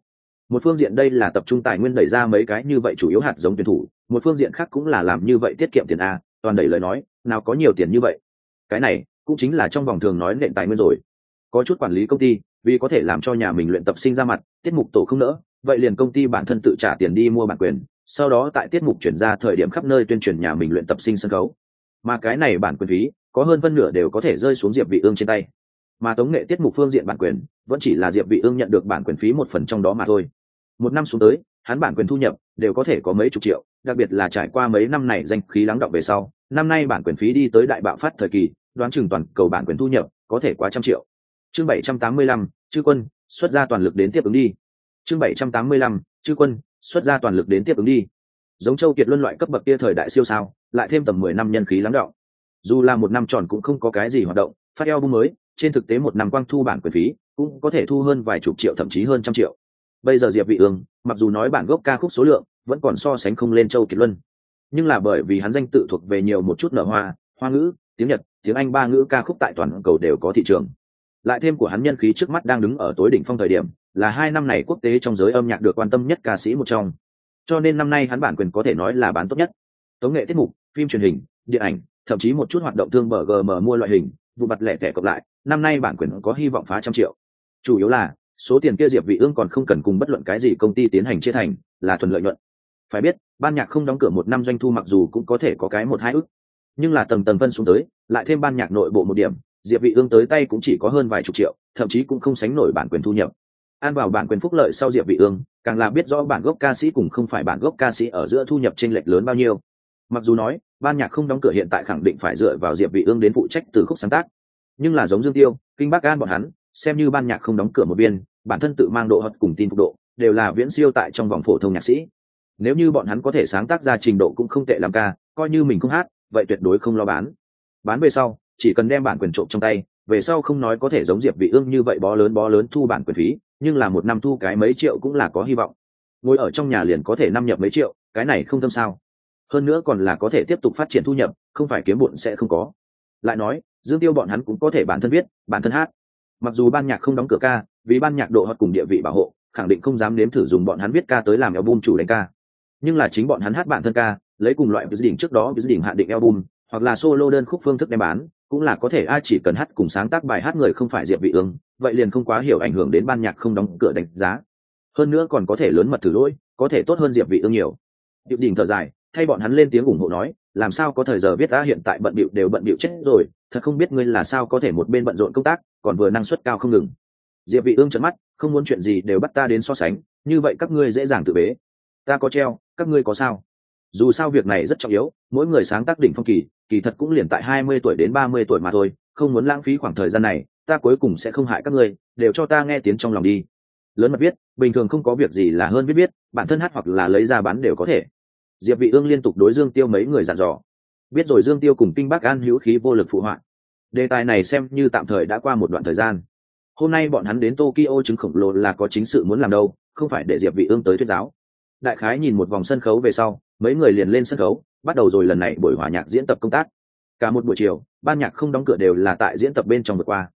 một phương diện đây là tập trung tài nguyên đẩy ra mấy cái như vậy chủ yếu hạt giống tuyển thủ, một phương diện khác cũng là làm như vậy tiết kiệm tiền a, toàn đẩy lời nói, nào có nhiều tiền như vậy. Cái này cũng chính là trong vòng thường nói nện tài nguyên rồi. Có chút quản lý công ty, vì có thể làm cho nhà mình luyện tập sinh ra mặt, tiết mục tổ không nỡ, vậy liền công ty bản thân tự trả tiền đi mua bản quyền, sau đó tại tiết mục chuyển ra thời điểm khắp nơi tuyên truyền nhà mình luyện tập sinh sân khấu. Mà cái này bản quyền phí, có hơn phân nửa đều có thể rơi xuống diệp vị ương trên tay. Mà tống nghệ tiết mục phương diện bản quyền, vẫn chỉ là diệp vị ương nhận được bản quyền phí một phần trong đó mà thôi một năm xuống tới hắn bản quyền thu nhập đều có thể có mấy chục triệu đặc biệt là trải qua mấy năm này danh khí lắng động về sau năm nay bản quyền phí đi tới đại bạo phát thời kỳ đoán chừng toàn cầu bản quyền thu nhập có thể quá trăm triệu. Chương 785, chư quân xuất ra toàn lực đến tiếp ứng đi. Chương 785, chư quân xuất ra toàn lực đến tiếp ứng đi. Giống châu kiệt luân loại cấp bậc kia thời đại siêu sao lại thêm tầm mười năm nhân khí lắng động. Dù là một năm tròn cũng không có cái gì hoạt động phát eo bung mới trên thực tế một năm quang thu bản quyền phí cũng có thể thu hơn vài chục triệu thậm chí hơn trăm triệu bây giờ diệp vị ương, mặc dù nói bản gốc ca khúc số lượng vẫn còn so sánh không lên châu kiệt luân, nhưng là bởi vì hắn danh tự thuộc về nhiều một chút nở hoa hoa ngữ, tiếng nhật, tiếng anh ba ngữ ca khúc tại toàn cầu đều có thị trường. Lại thêm của hắn nhân khí trước mắt đang đứng ở tối đỉnh phong thời điểm, là hai năm này quốc tế trong giới âm nhạc được quan tâm nhất ca sĩ một trong. Cho nên năm nay hắn bản quyền có thể nói là bán tốt nhất. Tống nghệ tiết mục, phim truyền hình, điện ảnh, thậm chí một chút hoạt động thương bờ gm mua loại hình, vụ mặt lẻ tẻ cộng lại, năm nay bản quyền có hy vọng phá trăm triệu. Chủ yếu là số tiền kia diệp vị ương còn không cần cùng bất luận cái gì công ty tiến hành chia thành, là thuần lợi nhuận. Phải biết, ban nhạc không đóng cửa một năm doanh thu mặc dù cũng có thể có cái một hai ức nhưng là tầng tầng phân xuống tới, lại thêm ban nhạc nội bộ một điểm, diệp vị ương tới tay cũng chỉ có hơn vài chục triệu, thậm chí cũng không sánh nổi bản quyền thu nhập. An vào bản quyền phúc lợi sau diệp vị ương, càng là biết rõ bản gốc ca sĩ cùng không phải bản gốc ca sĩ ở giữa thu nhập trên lệch lớn bao nhiêu. Mặc dù nói, ban nhạc không đóng cửa hiện tại khẳng định phải dựa vào diệp vị ương đến phụ trách từ khúc sáng tác, nhưng là giống dương tiêu, kinh bắc an bọn hắn xem như ban nhạc không đóng cửa một biên bản thân tự mang độ hot cùng tin phục độ, đều là viễn siêu tại trong vòng phổ thông nhạc sĩ. Nếu như bọn hắn có thể sáng tác ra trình độ cũng không tệ làm ca, coi như mình không hát, vậy tuyệt đối không lo bán. Bán về sau, chỉ cần đem bản quyền trộm trong tay, về sau không nói có thể giống diệp vị ương như vậy bó lớn bó lớn thu bản quyền phí, nhưng là một năm thu cái mấy triệu cũng là có hy vọng. Ngồi ở trong nhà liền có thể năm nhập mấy triệu, cái này không thâm sao. Hơn nữa còn là có thể tiếp tục phát triển thu nhập, không phải kiếm bụn sẽ không có. Lại nói, dương tiêu bọn hắn cũng có thể bản thân viết, bản thân hát mặc dù ban nhạc không đóng cửa ca, vì ban nhạc độ hoặc cùng địa vị bảo hộ, khẳng định không dám nếm thử dùng bọn hắn viết ca tới làm album chủ đánh ca. Nhưng là chính bọn hắn hát bản thân ca, lấy cùng loại với đỉnh trước đó với đỉnh hạn định album, hoặc là solo đơn khúc phương thức đem bán, cũng là có thể ai chỉ cần hát cùng sáng tác bài hát người không phải diệp vị ương, vậy liền không quá hiểu ảnh hưởng đến ban nhạc không đóng cửa đánh giá. Hơn nữa còn có thể lớn mật thử lỗi, có thể tốt hơn diệp vị ương nhiều. Điệp đỉnh thở dài, thay bọn hắn lên tiếng ủng hộ nói làm sao có thời giờ viết ta hiện tại bận bịu đều bận bịu chết rồi thật không biết ngươi là sao có thể một bên bận rộn công tác còn vừa năng suất cao không ngừng. Diệp vị ương trợn mắt không muốn chuyện gì đều bắt ta đến so sánh như vậy các ngươi dễ dàng tự bế. Ta có treo các ngươi có sao? Dù sao việc này rất trọng yếu mỗi người sáng tác đỉnh phong kỳ kỳ thật cũng liền tại 20 tuổi đến 30 tuổi mà thôi không muốn lãng phí khoảng thời gian này ta cuối cùng sẽ không hại các ngươi đều cho ta nghe tiếng trong lòng đi. Lớn mật viết bình thường không có việc gì là hơn biết biết, bản thân hát hoặc là lấy ra bán đều có thể diệp vị ương liên tục đối dương tiêu mấy người dặn dò. Biết rồi dương tiêu cùng kinh bác an hữu khí vô lực phụ hoạn, đề tài này xem như tạm thời đã qua một đoạn thời gian. Hôm nay bọn hắn đến tokyo chứng khổng lồ là có chính sự muốn làm đâu không phải để diệp vị ương tới thuyết giáo. Đại khái nhìn một vòng sân khấu về sau mấy người liền lên sân khấu bắt đầu rồi lần này buổi hòa nhạc diễn tập công tác. Cả một buổi chiều ban nhạc không đóng cửa đều là tại diễn tập bên trong vượt qua.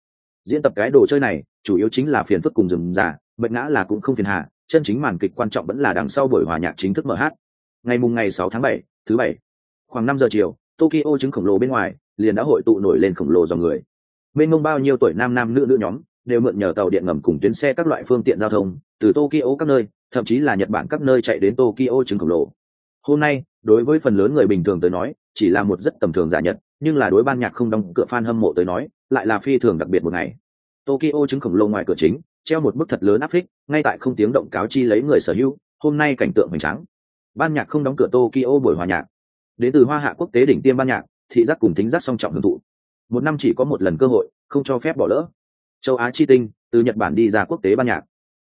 Diễn tập cái đồ chơi này chủ yếu chính là phiền phức cùng rừng giả mệnh ngã là cũng không phiền hà chân chính màn kịch quan trọng vẫn là đằng sau buổi hòa nhạc chính thức mở hát ngày mùng ngày 6 tháng 7, thứ bảy. Khoảng 5 giờ chiều tokyo chứng khổng lồ bên ngoài liền đã hội tụ nổi lên khổng lồ dòng người. Bên mông bao nhiêu tuổi nam nam nữ nữ nhóm đều mượn nhờ tàu điện ngầm cùng tuyến xe các loại phương tiện giao thông từ tokyo các nơi thậm chí là nhật bản các nơi chạy đến tokyo chứng khổng lồ. Hôm nay đối với phần lớn người bình thường tới nói chỉ là một rất tầm thường giả nhật nhưng là đối ban nhạc không đóng cửa fan hâm mộ tới nói lại là phi thường đặc biệt một ngày. Tokyo chứng khổng lồ ngoài cửa chính treo một bức thật lớn áp phích ngay tại không tiếng động cáo chi lấy người sở hữu hôm nay cảnh tượng hoành tráng ban nhạc không đóng cửa tokyo buổi hòa nhạc. Đến từ hoa hạ quốc tế đỉnh tiêm ban nhạc, thị giác cùng tính giác song trọng hưởng thụ. Một năm chỉ có một lần cơ hội, không cho phép bỏ lỡ. Châu á chi tinh, từ nhật bản đi ra quốc tế ban nhạc.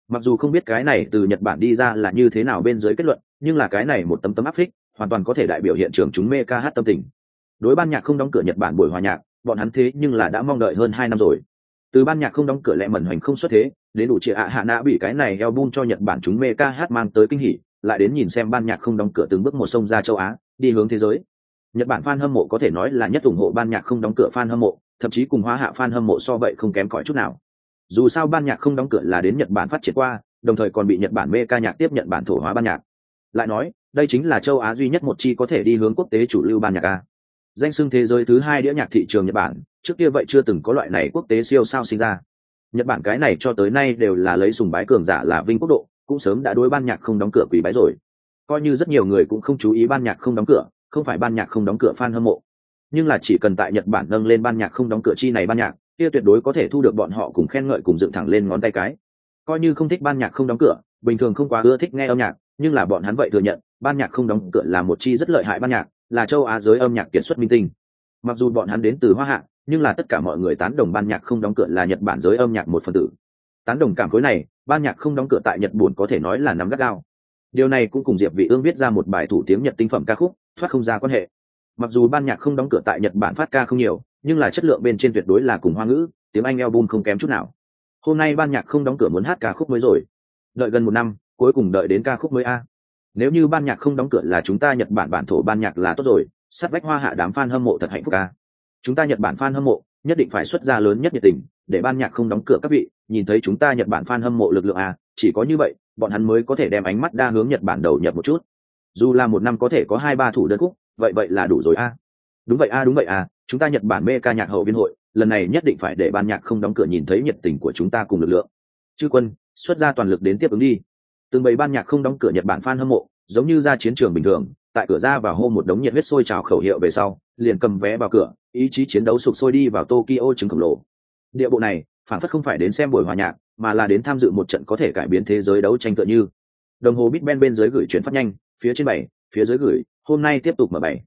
Mặc dù không biết cái này từ nhật bản đi ra là như thế nào bên dưới kết luận, nhưng là cái này một tấm tấm áp phích, hoàn toàn có thể đại biểu hiện trường chúng mê ca hát tâm tình. Đối ban nhạc không đóng cửa nhật bản buổi hòa nhạc, bọn hắn thế nhưng là đã mong đợi hơn hai năm rồi. Từ ban nhạc không đóng cửa lẹ mẩn hoành không xuất thế, đến đủ chị ạ hạ nã bị cái này eo bun cho nhật bản chúng mê ca hát mang tới kinh hỉ lại đến nhìn xem ban nhạc không đóng cửa từng bước một sông ra châu á, đi hướng thế giới. Nhật bản fan hâm mộ có thể nói là nhất ủng hộ ban nhạc không đóng cửa fan hâm mộ, thậm chí cùng hóa hạ fan hâm mộ so vậy không kém cỏi chút nào. Dù sao ban nhạc không đóng cửa là đến nhật bản phát triển qua, đồng thời còn bị nhật bản mê ca nhạc tiếp nhận bản thổ hóa ban nhạc. Lại nói, đây chính là châu á duy nhất một chi có thể đi hướng quốc tế chủ lưu ban nhạc a. Danh xưng thế giới thứ hai đĩa nhạc thị trường nhật bản, trước kia vậy chưa từng có loại này quốc tế siêu sao sinh ra. Nhật bản cái này cho tới nay đều là lấy sùng bái cường giả là vinh quốc độ cũng sớm đã đối ban nhạc không đóng cửa quỷ bái rồi. Coi như rất nhiều người cũng không chú ý ban nhạc không đóng cửa, không phải ban nhạc không đóng cửa fan hâm mộ. Nhưng là chỉ cần tại nhật bản nâng lên ban nhạc không đóng cửa chi này ban nhạc, kia tuyệt đối có thể thu được bọn họ cùng khen ngợi cùng dựng thẳng lên ngón tay cái. Coi như không thích ban nhạc không đóng cửa, bình thường không quá ưa thích nghe âm nhạc, nhưng là bọn hắn vậy thừa nhận, ban nhạc không đóng cửa là một chi rất lợi hại ban nhạc, là châu á giới âm nhạc kiệt xuất minh tinh. Mặc dù bọn hắn đến từ hoa hạ, nhưng là tất cả mọi người tán đồng ban nhạc không đóng cửa là nhật bản giới âm nhạc một phần tử tán đồng cảm khối này, ban nhạc không đóng cửa tại nhật buồn có thể nói là nắm gắt gao. Điều này cũng cùng diệp vị ương viết ra một bài thủ tiếng nhật tinh phẩm ca khúc, thoát không ra quan hệ. Mặc dù ban nhạc không đóng cửa tại nhật bản phát ca không nhiều, nhưng là chất lượng bên trên tuyệt đối là cùng hoa ngữ, tiếng anh album không kém chút nào. Hôm nay ban nhạc không đóng cửa muốn hát ca khúc mới rồi. Đợi gần một năm, cuối cùng đợi đến ca khúc mới a. Nếu như ban nhạc không đóng cửa là chúng ta nhật bản bản thổ ban nhạc là tốt rồi sắt vách hoa hạ đám fan hâm mộ thật hạnh phúc ca chúng ta nhật bản fan hâm mộ nhất định phải xuất ra lớn nhất nhiệt tình, để ban nhạc không đóng cửa các vị, nhìn thấy chúng ta nhật bản fan hâm mộ lực lượng à chỉ có như vậy, bọn hắn mới có thể đem ánh mắt đa hướng nhật bản đầu nhập một chút. Dù là một năm có thể có hai ba thủ đơn khúc vậy vậy là đủ rồi a. Đúng vậy a, đúng vậy à chúng ta nhật bản mê ca nhạc hậu biên hội, lần này nhất định phải để ban nhạc không đóng cửa nhìn thấy nhiệt tình của chúng ta cùng lực lượng. Chư quân, xuất ra toàn lực đến tiếp ứng đi. Từng bầy ban nhạc không đóng cửa nhật bản fan hâm mộ, giống như ra chiến trường bình thường tại cửa ra và hô một đống nhiệt huyết sôi trào khẩu hiệu về sau, liền cầm vé vào cửa, ý chí chiến đấu sụp sôi đi vào tokyo trứng khổng lồ. Địa bộ này, phản phất không phải đến xem buổi hòa nhạc, mà là đến tham dự một trận có thể cải biến thế giới đấu tranh tựa như. Đồng hồ bít ben bên dưới gửi chuyển phát nhanh, phía trên bảy, phía dưới gửi, hôm nay tiếp tục mở bảy.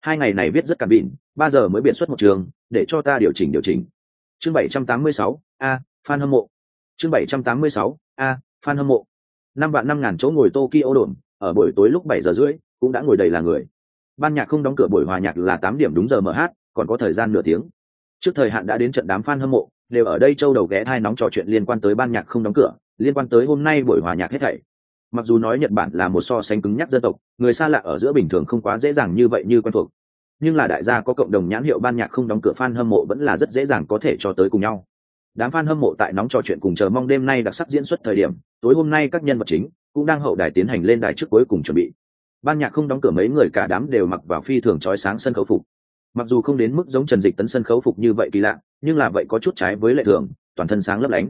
Hai ngày này viết rất cảm bịn ba giờ mới biện xuất một trường, để cho ta điều chỉnh điều chỉnh. Chương bảy trăm tám mươi sáu, a, fan hâm mộ. Chương bảy trăm tám mươi sáu, a, fan hâm mộ. Năm vạn năm ngàn chỗ ngồi tokyo đồn, ở buổi tối lúc bảy giờ rưỡi cũng đã ngồi đầy là người. Ban nhạc không đóng cửa buổi hòa nhạc là tám điểm đúng giờ mở hát, còn có thời gian nửa tiếng. Trước thời hạn đã đến trận đám fan hâm mộ, đều ở đây châu đầu ghé thai nóng trò chuyện liên quan tới ban nhạc không đóng cửa, liên quan tới hôm nay buổi hòa nhạc hết thảy. Mặc dù nói nhật bản là một so sánh cứng nhắc dân tộc, người xa lạ ở giữa bình thường không quá dễ dàng như vậy như quen thuộc. Nhưng là đại gia có cộng đồng nhãn hiệu ban nhạc không đóng cửa fan hâm mộ vẫn là rất dễ dàng có thể cho tới cùng nhau. Đám fan hâm mộ tại nóng trò chuyện cùng chờ mong đêm nay đặc sắc diễn xuất thời điểm, tối hôm nay các nhân vật chính cũng đang hậu đài tiến hành lên đài trước cuối cùng chuẩn bị ban nhạc không đóng cửa mấy người cả đám đều mặc vào phi thường trói sáng sân khấu phục. Mặc dù không đến mức giống trần dịch tấn sân khấu phục như vậy kỳ lạ, nhưng là vậy có chút trái với lệ thường, toàn thân sáng lấp lánh.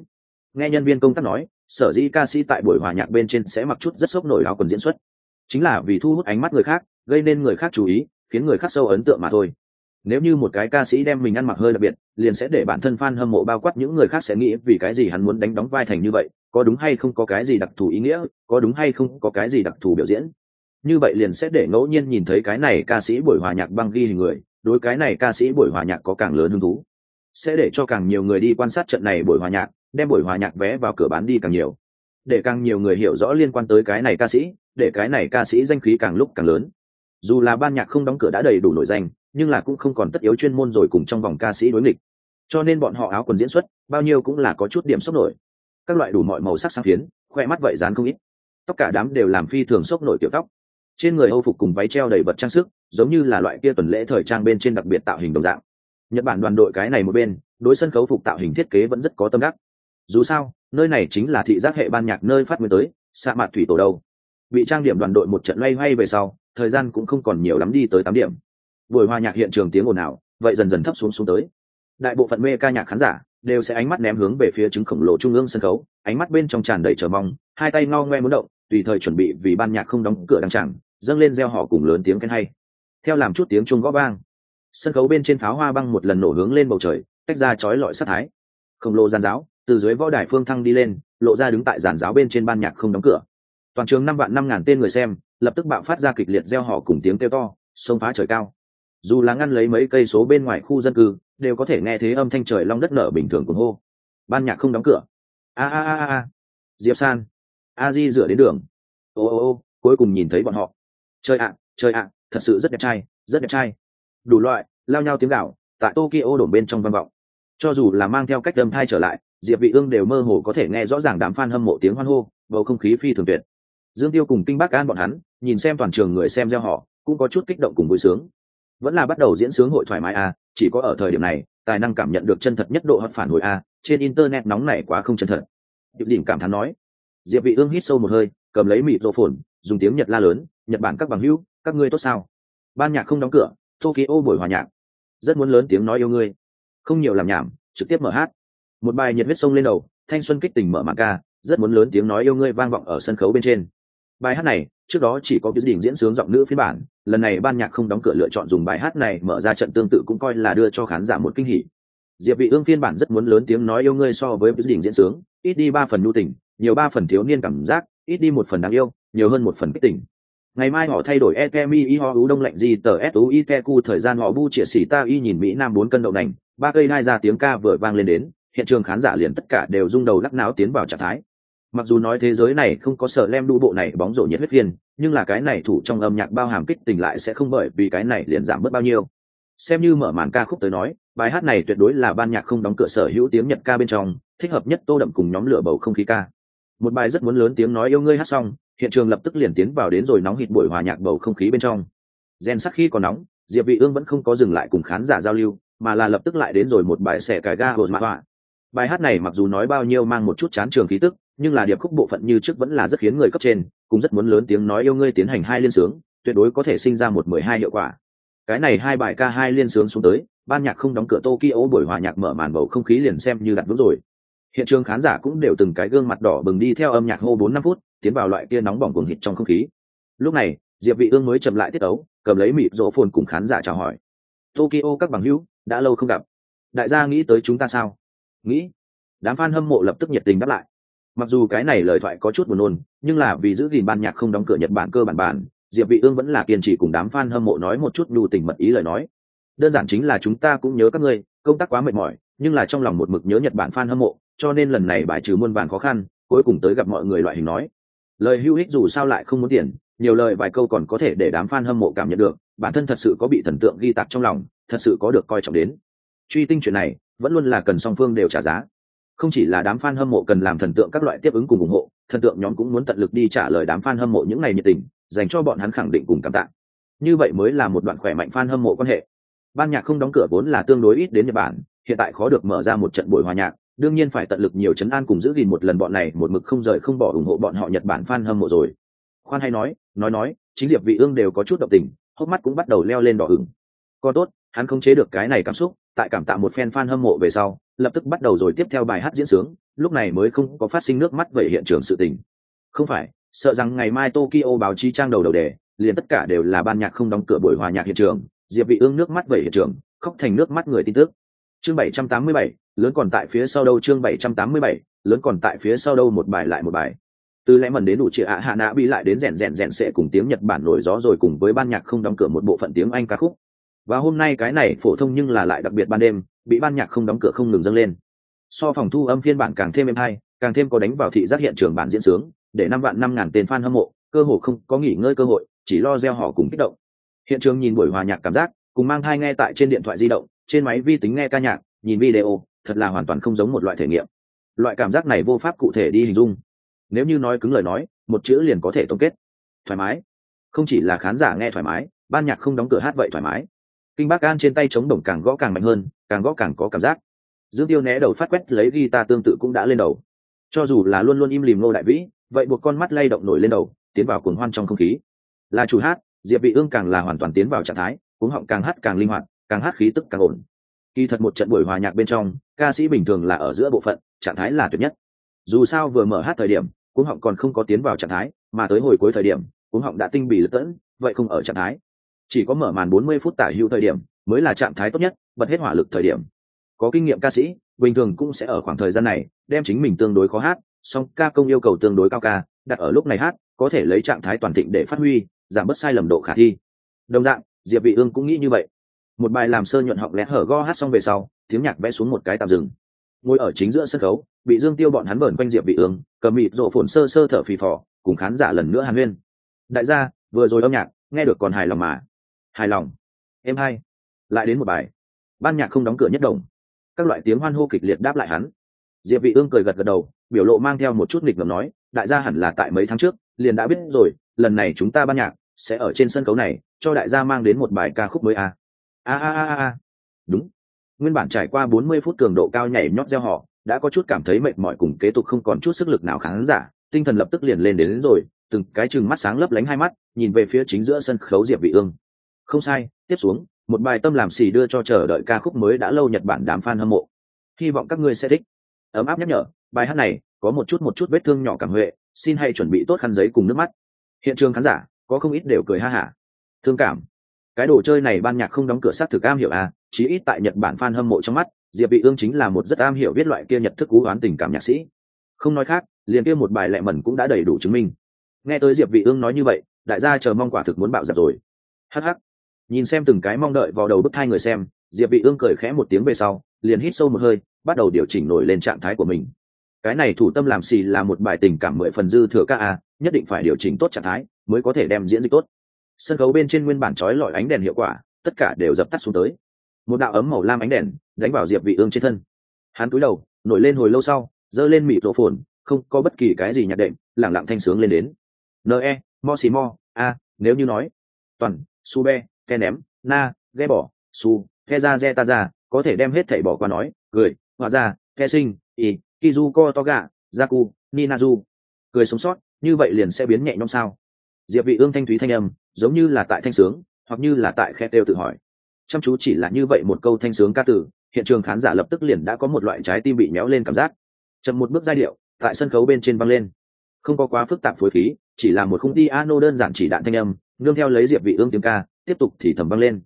Nghe nhân viên công tác nói, sở dĩ ca sĩ tại buổi hòa nhạc bên trên sẽ mặc chút rất sốc nổi áo quần diễn xuất. Chính là vì thu hút ánh mắt người khác, gây nên người khác chú ý, khiến người khác sâu ấn tượng mà thôi. Nếu như một cái ca sĩ đem mình ăn mặc hơi đặc biệt, liền sẽ để bản thân fan hâm mộ bao quát những người khác sẽ nghĩ vì cái gì hắn muốn đánh đóng vai thành như vậy, có đúng hay không có cái gì đặc thù ý nghĩa, có đúng hay không có cái gì đặc thù biểu diễn như vậy liền sẽ để ngẫu nhiên nhìn thấy cái này ca sĩ buổi hòa nhạc băng ghi hình người, đối cái này ca sĩ buổi hòa nhạc có càng lớn hứng thú. Sẽ để cho càng nhiều người đi quan sát trận này buổi hòa nhạc, đem buổi hòa nhạc vé vào cửa bán đi càng nhiều. Để càng nhiều người hiểu rõ liên quan tới cái này ca sĩ, để cái này ca sĩ danh khí càng lúc càng lớn. Dù là ban nhạc không đóng cửa đã đầy đủ nổi danh, nhưng là cũng không còn tất yếu chuyên môn rồi cùng trong vòng ca sĩ đối nghịch. Cho nên bọn họ áo quần diễn xuất, bao nhiêu cũng là có chút điểm sốc nổi. Các loại đủ mọi màu sắc sáng phiến, khoe mắt vậy dán không ít. Tất cả đám đều làm phi thường sốc nổi kiểu tóc trên người âu phục cùng váy treo đầy vật trang sức, giống như là loại kia tuần lễ thời trang bên trên đặc biệt tạo hình đồng dạng. Nhật bản đoàn đội cái này một bên, đối sân khấu phục tạo hình thiết kế vẫn rất có tâm đắc. Dù sao, nơi này chính là thị giác hệ ban nhạc nơi phát nguyên tới, sa mạc thủy tổ đâu bị trang điểm đoàn đội một trận loay hoay về sau, thời gian cũng không còn nhiều lắm đi tới tám điểm. Buổi hòa nhạc hiện trường tiếng ồn ào, vậy dần dần thấp xuống xuống tới. Đại bộ phận mê ca nhạc khán giả đều sẽ ánh mắt ném hướng về phía trứng khổng lồ trung ương sân khấu, ánh mắt bên trong tràn đầy chờ mong, hai tay ngao ngoe muốn động, tùy thời chuẩn bị vì ban nhạc không đóng cửa đăng tràng dâng lên reo họ cùng lớn tiếng khen hay. Theo làm chút tiếng chuông gõ vang, sân khấu bên trên pháo hoa băng một lần nổ hướng lên bầu trời, tách ra chói lọi sát thái. Khổng lồ giàn giáo, từ dưới võ đài phương thăng đi lên, lộ ra đứng tại giàn giáo bên trên ban nhạc không đóng cửa. Toàn trường năm vạn năm ngàn tên người xem, lập tức bạo phát ra kịch liệt reo họ cùng tiếng kêu to sông phá trời cao. Dù là ngăn lấy mấy cây số bên ngoài khu dân cư, đều có thể nghe thấy âm thanh trời long đất nở bình thường cùng hô. Ban nhạc không đóng cửa. A a a a. Diệp san. A di rửa đến đường. Ô ô ô, cuối cùng nhìn thấy bọn họ chơi ạ chơi ạ, thật sự rất đẹp trai, rất đẹp trai. Đủ loại, lao nhau tiếng gạo, tại tokyo đổn bên trong văn vọng. Cho dù là mang theo cách đâm thai trở lại, diệp vị ương đều mơ hồ có thể nghe rõ ràng đám fan hâm mộ tiếng hoan hô, bầu không khí phi thường tuyệt. Dương tiêu cùng kinh bắc an bọn hắn, nhìn xem toàn trường người xem gieo họ, cũng có chút kích động cùng vui sướng. Vẫn là bắt đầu diễn sướng hội thoải mái a, chỉ có ở thời điểm này, tài năng cảm nhận được chân thật nhất độ hấp phản hồi a, trên internet nóng này quá không chân thật. Điệp đỉnh cảm thán nói. Diệp vị ương hít sâu một hơi, cầm lấy mịt rô phồn, dùng tiếng nhật la lớn nhật bản các bằng hữu, các ngươi tốt sao? Ban nhạc không đóng cửa, tokyo buổi hòa nhạc. Rất muốn lớn tiếng nói yêu ngươi. Không nhiều làm nhảm, trực tiếp mở hát. Một bài nhiệt huyết sông lên đầu, thanh xuân kích tình mở mạng ca, rất muốn lớn tiếng nói yêu ngươi vang vọng ở sân khấu bên trên. Bài hát này, trước đó chỉ có cái đỉnh diễn sướng giọng nữ phiên bản, lần này ban nhạc không đóng cửa lựa chọn dùng bài hát này mở ra trận tương tự cũng coi là đưa cho khán giả một kinh hỉ. Diệp vị ương phiên bản rất muốn lớn tiếng nói yêu ngươi so với cái đỉnh diễn sướng, ít đi ba phần nhu tình, nhiều ba phần thiếu niên cảm giác, ít đi một phần đáng yêu, nhiều hơn một phần kích tình ngày mai họ thay đổi ekemi y ho ú đông lạnh gì tờ su i te cu thời gian họ bu chĩa xỉ ta y nhìn mỹ nam bốn cân đậu nành. Ba cây nai ra tiếng ca vừa vang lên đến, hiện trường khán giả liền tất cả đều rung đầu lắc não tiến vào trạng thái. Mặc dù nói thế giới này không có sở lem đu bộ này bóng rổ nhiệt huyết viên nhưng là cái này thủ trong âm nhạc bao hàm kích tình lại sẽ không bởi vì cái này liền giảm bớt bao nhiêu. Xem như mở màn ca khúc tới nói, bài hát này tuyệt đối là ban nhạc không đóng cửa sở hữu tiếng nhật ca bên trong, thích hợp nhất tô đậm cùng nhóm lửa bầu không khí ca. Một bài rất muốn lớn tiếng nói yêu ngươi hát xong hiện trường lập tức liền tiến vào đến rồi nóng hít buổi hòa nhạc bầu không khí bên trong. Gen sắc khi còn nóng, diệp vị ương vẫn không có dừng lại cùng khán giả giao lưu, mà là lập tức lại đến rồi một bài xẻ cải ga hồn mạ họa. Bài hát này mặc dù nói bao nhiêu mang một chút chán trường khí tức, nhưng là điệp khúc bộ phận như trước vẫn là rất khiến người cấp trên, cũng rất muốn lớn tiếng nói yêu ngươi tiến hành hai liên sướng, tuyệt đối có thể sinh ra một mười hai hiệu quả. Cái này hai bài ca hai liên sướng xuống tới, ban nhạc không đóng cửa tokyo buổi hòa nhạc mở màn bầu không khí liền xem như đặt vững rồi hiện trường khán giả cũng đều từng cái gương mặt đỏ bừng đi theo âm nhạc hô bốn năm phút, tiến vào loại kia nóng bỏng cuồng hít trong không khí. Lúc này, diệp vị ương mới chậm lại tiết ấu cầm lấy mịt rộ phồn cùng khán giả chào hỏi. Tokyo, các bằng hữu, đã lâu không gặp. Đại gia nghĩ tới chúng ta sao? Nghĩ. Đám fan hâm mộ lập tức nhiệt tình đáp lại. Mặc dù cái này lời thoại có chút buồn nôn, nhưng là vì giữ gìn ban nhạc không đóng cửa nhật bản cơ bản bản, diệp vị ương vẫn là kiên trì cùng đám fan hâm mộ nói một chút nhu tình mật ý lời nói. Đơn giản chính là chúng ta cũng nhớ các ngươi, công tác quá mệt mỏi, nhưng là trong lòng một mực nhớ nhật bản fan hâm mộ cho nên lần này bài trừ muôn vàn khó khăn, cuối cùng tới gặp mọi người loại hình nói. Lời hữu ích dù sao lại không muốn tiền, nhiều lời vài câu còn có thể để đám fan hâm mộ cảm nhận được, bản thân thật sự có bị thần tượng ghi tạc trong lòng, thật sự có được coi trọng đến. Truy tinh chuyện này, vẫn luôn là cần song phương đều trả giá. Không chỉ là đám fan hâm mộ cần làm thần tượng các loại tiếp ứng cùng ủng hộ, thần tượng nhóm cũng muốn tận lực đi trả lời đám fan hâm mộ những ngày nhiệt tình, dành cho bọn hắn khẳng định cùng cảm tạ. Như vậy mới là một đoạn khỏe mạnh fan hâm mộ quan hệ. Ban nhạc không đóng cửa vốn là tương đối ít đến nhật bản, hiện tại khó được mở ra một trận buổi hòa nhạc đương nhiên phải tận lực nhiều chấn an cùng giữ gìn một lần bọn này một mực không rời không bỏ ủng hộ bọn họ nhật bản fan hâm mộ rồi. Khoan hay nói nói nói chính diệp vị ương đều có chút động tình hốc mắt cũng bắt đầu leo lên đỏ ửng. Còn tốt hắn không chế được cái này cảm xúc tại cảm tạ một fan fan hâm mộ về sau lập tức bắt đầu rồi tiếp theo bài hát diễn sướng lúc này mới không có phát sinh nước mắt về hiện trường sự tình. Không phải sợ rằng ngày mai tokyo báo chí trang đầu đầu đề liền tất cả đều là ban nhạc không đóng cửa buổi hòa nhạc hiện trường diệp vị ương nước mắt về hiện trường khóc thành nước mắt người tin tức. Chương 787, lớn còn tại phía sau đâu chương 787, lớn còn tại phía sau đâu một bài lại một bài. Từ lẽ mần đến đủ chị ạ hạ nã bị lại đến rèn rèn rèn sẽ cùng tiếng nhật bản nổi gió rồi cùng với ban nhạc không đóng cửa một bộ phận tiếng anh ca khúc. Và hôm nay cái này phổ thông nhưng là lại đặc biệt ban đêm bị ban nhạc không đóng cửa không ngừng dâng lên. So phòng thu âm phiên bản càng thêm êm hay càng thêm có đánh vào thị giác hiện trường bản diễn sướng để năm vạn năm ngàn tên fan hâm mộ cơ hồ không có nghỉ ngơi cơ hội chỉ lo gieo họ cùng kích động. Hiện trường nhìn buổi hòa nhạc cảm giác cùng mang thai nghe tại trên điện thoại di động trên máy vi tính nghe ca nhạc nhìn video thật là hoàn toàn không giống một loại thể nghiệm. Loại cảm giác này vô pháp cụ thể đi hình dung. Nếu như nói cứng lời nói, một chữ liền có thể tổng kết. Thoải mái. Không chỉ là khán giả nghe thoải mái, ban nhạc không đóng cửa hát vậy thoải mái. Kinh bác an trên tay chống đồng càng gõ càng mạnh hơn, càng gõ càng có cảm giác. Dương tiêu né đầu phát quét lấy guitar tương tự cũng đã lên đầu. Cho dù là luôn luôn im lìm ngô đại vĩ, vậy buộc con mắt lay động nổi lên đầu, tiến vào cuồng hoan trong không khí. Là chủ hát, diệp vị ương càng là hoàn toàn tiến vào trạng thái, cuống họng càng hát càng linh hoạt, càng hát khí tức càng ổn kỳ thật một trận buổi hòa nhạc bên trong, ca sĩ bình thường là ở giữa bộ phận, trạng thái là tuyệt nhất. Dù sao vừa mở hát thời điểm, cuống họng còn không có tiến vào trạng thái, mà tới hồi cuối thời điểm, cuống họng đã tinh bì lật tẫn, vậy không ở trạng thái. Chỉ có mở màn 40 phút tả hữu thời điểm, mới là trạng thái tốt nhất, bật hết hỏa lực thời điểm. Có kinh nghiệm ca sĩ, bình thường cũng sẽ ở khoảng thời gian này, đem chính mình tương đối khó hát, song ca công yêu cầu tương đối cao ca, đặt ở lúc này hát, có thể lấy trạng thái toàn thịnh để phát huy, giảm bớt sai lầm độ khả thi. Đồng dạng, diệp vị ương cũng nghĩ như vậy một bài làm sơ nhuận họng lẽ hở go hát xong về sau, tiếng nhạc vẽ xuống một cái tạm dừng. Ngồi ở chính giữa sân khấu, bị dương tiêu bọn hắn bẩn quanh diệp vị ương, cầm mịt rộ phồn sơ sơ thở phì phò, cùng khán giả lần nữa hàn huyên. Đại gia, vừa rồi âm nhạc, nghe được còn hài lòng mà. Hài lòng. Em hay. Lại đến một bài. Ban nhạc không đóng cửa nhất đồng các loại tiếng hoan hô kịch liệt đáp lại hắn. Diệp vị ương cười gật gật đầu, biểu lộ mang theo một chút nghịch ngợm nói, đại gia hẳn là tại mấy tháng trước, liền đã biết rồi, lần này chúng ta ban nhạc sẽ ở trên sân khấu này, cho đại gia mang đến một bài ca khúc mới a a a a a đúng. Nguyên bản trải qua 40 phút cường độ cao nhảy nhót gieo họ đã có chút cảm thấy mệt mỏi cùng kế tục không còn chút sức lực nào khán giả tinh thần lập tức liền lên đến, đến rồi từng cái chừng mắt sáng lấp lánh hai mắt nhìn về phía chính giữa sân khấu diệp vị ương. Không sai tiếp xuống một bài tâm làm xì đưa cho chờ đợi ca khúc mới đã lâu nhật bản đám fan hâm mộ. Hy vọng các ngươi sẽ thích. Ấm áp nhắc nhở bài hát này có một chút một chút vết thương nhỏ cảm huệ xin hãy chuẩn bị tốt khăn giấy cùng nước mắt. Hiện trường khán giả có không ít đều cười ha hả. Thương cảm cái đồ chơi này ban nhạc không đóng cửa sát thực am hiểu à chí ít tại nhật bản fan hâm mộ trong mắt, diệp vị ương chính là một rất am hiểu viết loại kia nhật thức cú đoán tình cảm nhạc sĩ. Không nói khác, liền kia một bài lẹ mẩn cũng đã đầy đủ chứng minh. Nghe tới diệp vị ương nói như vậy, đại gia chờ mong quả thực muốn bạo dập rồi. Hắc hắc. Nhìn xem từng cái mong đợi vào đầu bức hai người xem, diệp vị ương cười khẽ một tiếng về sau, liền hít sâu một hơi, bắt đầu điều chỉnh nổi lên trạng thái của mình. Cái này thủ tâm làm xì là một bài tình cảm mười phần dư thừa ca a nhất định phải điều chỉnh tốt trạng thái mới có thể đem diễn dịch tốt sân khấu bên trên nguyên bản chói lọi ánh đèn hiệu quả, tất cả đều dập tắt xuống tới. Một đạo ấm màu lam ánh đèn đánh vào diệp vị ương trên thân. Hắn cúi đầu, nổi lên hồi lâu sau dơ lên mịt rộ phồn, không có bất kỳ cái gì nhạc đệm lẳng lặng thanh sướng lên đến. Ne mo xì mo, a, nếu như nói. Toàn, su be ke ném, na, ghe bỏ, su ke ra re ta ra, có thể đem hết thảy bỏ qua nói. Cười hòa ra ke sinh y kizu ko toga jaku ninazu. Cười sống sót, như vậy liền sẽ biến nhẹ nhõm sao? Diệp vị ương thanh thúy thanh âm, giống như là tại thanh sướng, hoặc như là tại khe têu tự hỏi. Chăm chú chỉ là như vậy một câu thanh sướng ca từ, hiện trường khán giả lập tức liền đã có một loại trái tim bị méo lên cảm giác. Chậm một bước giai điệu, tại sân khấu bên trên băng lên. Không có quá phức tạp phối khí, chỉ là một khung piano đơn giản chỉ đạn thanh âm, nương theo lấy diệp vị ương tiếng ca, tiếp tục thì thầm băng lên.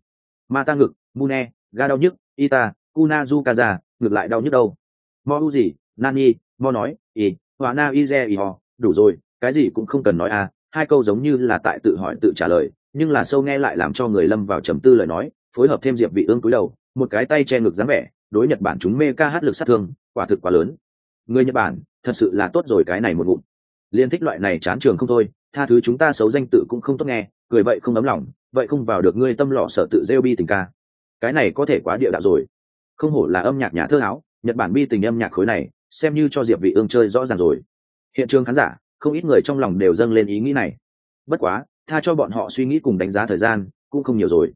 Ma ta ngực, mune, ga đau nhức, ita kuna kaza ngược lại đau nhức đâu? Mo u gì nani, mo nói y hóa na ize y ho đủ rồi, cái gì cũng không cần nói à hai câu giống như là tại tự hỏi tự trả lời, nhưng là sâu nghe lại làm cho người lâm vào trầm tư lời nói, phối hợp thêm diệp vị ương cúi đầu, một cái tay che ngực dáng vẻ, đối nhật bản chúng mê ca hát lực sát thương, quả thực quá lớn. Người nhật bản, thật sự là tốt rồi cái này một ngụm. Liên thích loại này chán trường không thôi, tha thứ chúng ta xấu danh tự cũng không tốt nghe, cười vậy không ấm lòng, vậy không vào được ngươi tâm lọ sợ tự rêu bi tình ca. Cái này có thể quá địa đạo rồi. Không hổ là âm nhạc nhà thơ áo, nhật bản bi tình âm nhạc khối này, xem như cho diệp vị ương chơi rõ ràng rồi. Hiện trường khán giả không ít người trong lòng đều dâng lên ý nghĩ này. Bất quá, tha cho bọn họ suy nghĩ cùng đánh giá thời gian, cũng không nhiều rồi.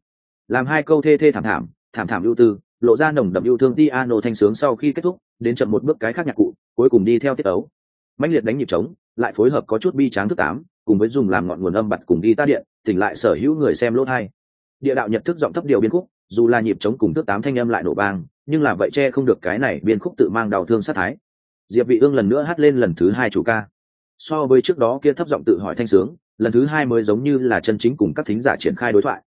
Làm hai câu thê thê thảm thảm thảm thảm ưu tư, lộ ra nồng đậm yêu thương Ti Anh thanh sướng sau khi kết thúc, đến chậm một bước cái khác nhạc cụ, cuối cùng đi theo tiết ấu. Mãnh liệt đánh nhịp trống, lại phối hợp có chút bi tráng thức tám cùng với dùng làm ngọn nguồn âm bật cùng đi ta điện tỉnh lại sở hữu người xem lốt hai địa đạo nhận thức giọng thấp điều biên khúc, dù là nhịp trống cùng thước tám thanh âm lại nổ bang nhưng là vậy che không được cái này biên khúc tự mang đau thương sát thái. Diệp vị ương lần nữa hát lên lần thứ hai chủ ca so với trước đó kia thấp giọng tự hỏi thanh sướng, lần thứ hai mới giống như là chân chính cùng các thính giả triển khai đối thoại.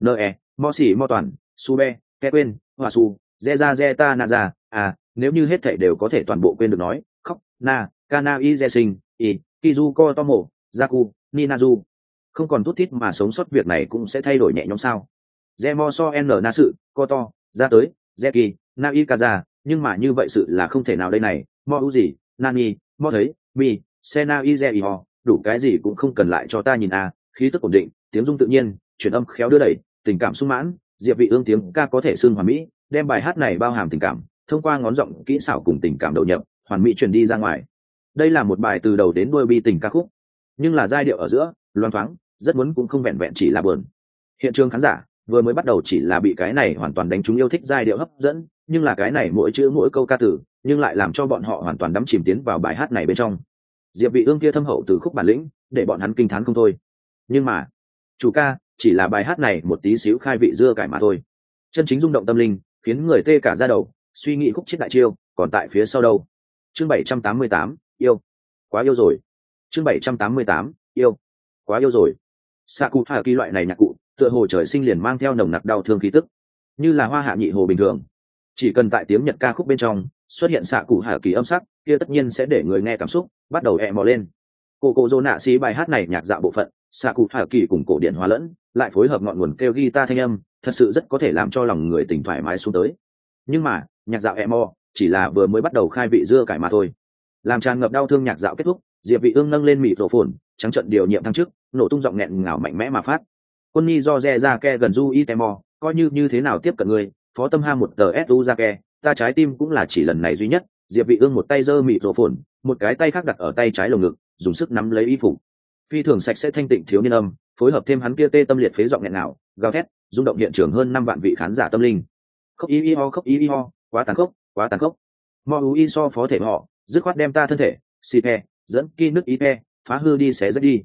Nơ e mo xỉ mo toàn, su be, ke quên hòa su re ra re ta na ra. À nếu như hết thảy đều có thể toàn bộ quên được nói, khóc, na kana i re sinh i, kizu ko tomo jaku ninazu không còn tốt thít mà sống sót việc này cũng sẽ thay đổi nhẹ nhõm sao? Zemo so n na sự, ko to, ra tới zeki na i kaza nhưng mà như vậy sự là không thể nào đây này. Mo u gì nani mo thấy, mi sena i đủ cái gì cũng không cần lại cho ta nhìn a khí tức ổn định, tiếng dung tự nhiên chuyển âm khéo đưa đẩy, tình cảm sung mãn, diệp vị ương tiếng ca có thể sương hoàn mỹ, đem bài hát này bao hàm tình cảm, thông qua ngón giọng kỹ xảo cùng tình cảm đầu nhập, hoàn mỹ truyền đi ra ngoài. Đây là một bài từ đầu đến đuôi bi tình ca khúc, nhưng là giai điệu ở giữa loan thoáng, rất muốn cũng không vẹn vẹn chỉ là buồn. Hiện trường khán giả vừa mới bắt đầu chỉ là bị cái này hoàn toàn đánh trúng yêu thích giai điệu hấp dẫn, nhưng là cái này mỗi chữ mỗi câu ca tử nhưng lại làm cho bọn họ hoàn toàn đắm chìm tiến vào bài hát này bên trong diệp vị ương kia thâm hậu từ khúc bản lĩnh để bọn hắn kinh thán không thôi. Nhưng mà chủ ca chỉ là bài hát này một tí xíu khai vị dưa cải mà thôi. Chân chính rung động tâm linh khiến người tê cả da đầu suy nghĩ khúc chết đại chiêu còn tại phía sau đâu? Chương 788, yêu. Quá yêu rồi. Chương 788, yêu. Quá yêu rồi. Xạ cụ hạ kỳ loại này nhạc cụ tựa hồ trời sinh liền mang theo nồng nặc đau thương khí tức. Như là hoa hạ nhị hồ bình thường. Chỉ cần tại tiếng nhật ca khúc bên trong xuất hiện xạ cụ hạ kỳ âm sắc, kia tất nhiên sẽ để người nghe cảm xúc, bắt đầu e mò lên. Cô cô dô nạ xí bài hát này nhạc dạo bộ phận, xạ cụ hạ kỳ cùng cổ điện hóa lẫn, lại phối hợp ngọn nguồn kêu guitar thanh âm, thật sự rất có thể làm cho lòng người tỉnh thoải mái xuống tới. Nhưng mà, nhạc dạo e mò, chỉ là vừa mới bắt đầu khai vị dưa cải mà thôi. Làm tràn ngập đau thương nhạc dạo kết thúc, diệp vị ương nâng lên mịt rổ phồn trắng trận điều nhiệm thăng chức, nổ tung giọng nghẹn ngào mạnh mẽ mà phát. Quân nhi do re ra ke gần du itemo coi như như thế nào tiếp cận người, phó tâm ha một tờ su ra ke ta trái tim cũng là chỉ lần này duy nhất, diệp vị ương một tay giơ mịt rổ phồn, một cái tay khác đặt ở tay trái lồng ngực, dùng sức nắm lấy y phục. Phi thường sạch sẽ thanh tịnh thiếu niên âm, phối hợp thêm hắn kia tê tâm liệt phế giọng nghẹn ngào, gào thét, rung động hiện trường hơn năm vạn vị khán giả tâm linh. Khóc y y ho, khóc y y ho, quá tàn khốc, quá tàn khốc. Mo u y so phó thể họ dứt khoát đem ta thân thể, xì pe dẫn ki nước y pe phá hư đi xé rách đi.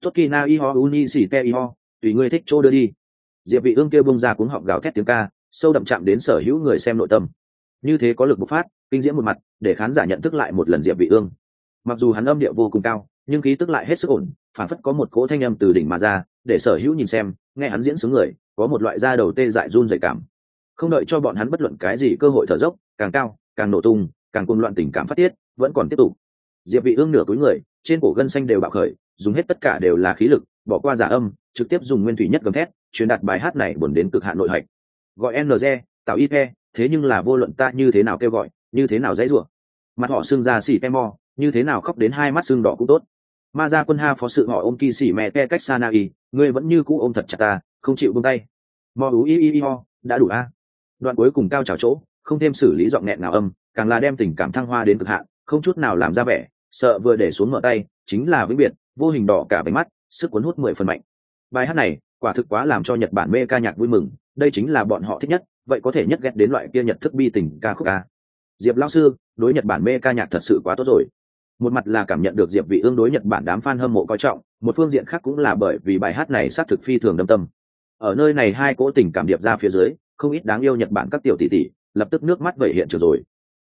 Tốt kỳ na y ho uni xì pe y ho, tùy ngươi thích chỗ đưa đi. Diệp vị ương kêu bung ra cuống họng gào thét tiếng ca, sâu đậm chạm đến sở hữu người xem nội tâm như thế có lực bộc phát, kinh diễm một mặt, để khán giả nhận thức lại một lần diệp vị ương. Mặc dù hắn âm điệu vô cùng cao, nhưng khí tức lại hết sức ổn phản phất có một cỗ thanh âm từ đỉnh mà ra, để sở hữu nhìn xem, nghe hắn diễn sướng người, có một loại da đầu tê dại run rẩy cảm. Không đợi cho bọn hắn bất luận cái gì cơ hội thở dốc, càng cao, càng nổ tung, càng cuồng loạn tình cảm phát tiết, vẫn còn tiếp tục. Diệp vị ương nửa túi người, trên cổ gân xanh đều bạo khởi, dùng hết tất cả đều là khí lực, bỏ qua giả âm, trực tiếp dùng nguyên thủy nhất gầm thét, truyền đạt bài hát này buồn đến cực hạn nội hạch. Gọi nge tạo ip thế nhưng là vô luận ta như thế nào kêu gọi, như thế nào dãy rủa, mặt họ xương ra xỉ te mo như thế nào khóc đến hai mắt xương đỏ cũng tốt. Ma ra quân ha phó sự họ ôm kỳ xỉ mẹ te cách xa na y, ngươi vẫn như cũ ôm thật chặt ta, không chịu buông tay. Mo ú y y ho đã đủ a. Đoạn cuối cùng cao trào chỗ, không thêm xử lý giọng nghẹn nào âm, càng là đem tình cảm thăng hoa đến cực hạn, không chút nào làm ra vẻ, sợ vừa để xuống mở tay, chính là vĩnh biệt, vô hình đỏ cả bánh mắt, sức cuốn hút mười phần mạnh. Bài hát này, quả thực quá làm cho nhật bản mê ca nhạc vui mừng, đây chính là bọn họ thích nhất vậy có thể nhất ghét đến loại kia nhật thức bi tình ca khúc ca. Diệp lao sư, đối nhật bản mê ca nhạc thật sự quá tốt rồi. Một mặt là cảm nhận được diệp vị ương đối nhật bản đám fan hâm mộ coi trọng, một phương diện khác cũng là bởi vì bài hát này sát thực phi thường đâm tâm. Ở nơi này hai cỗ tình cảm điệp ra phía dưới, không ít đáng yêu nhật bản các tiểu tỷ tỷ lập tức nước mắt vẩy hiện trường rồi.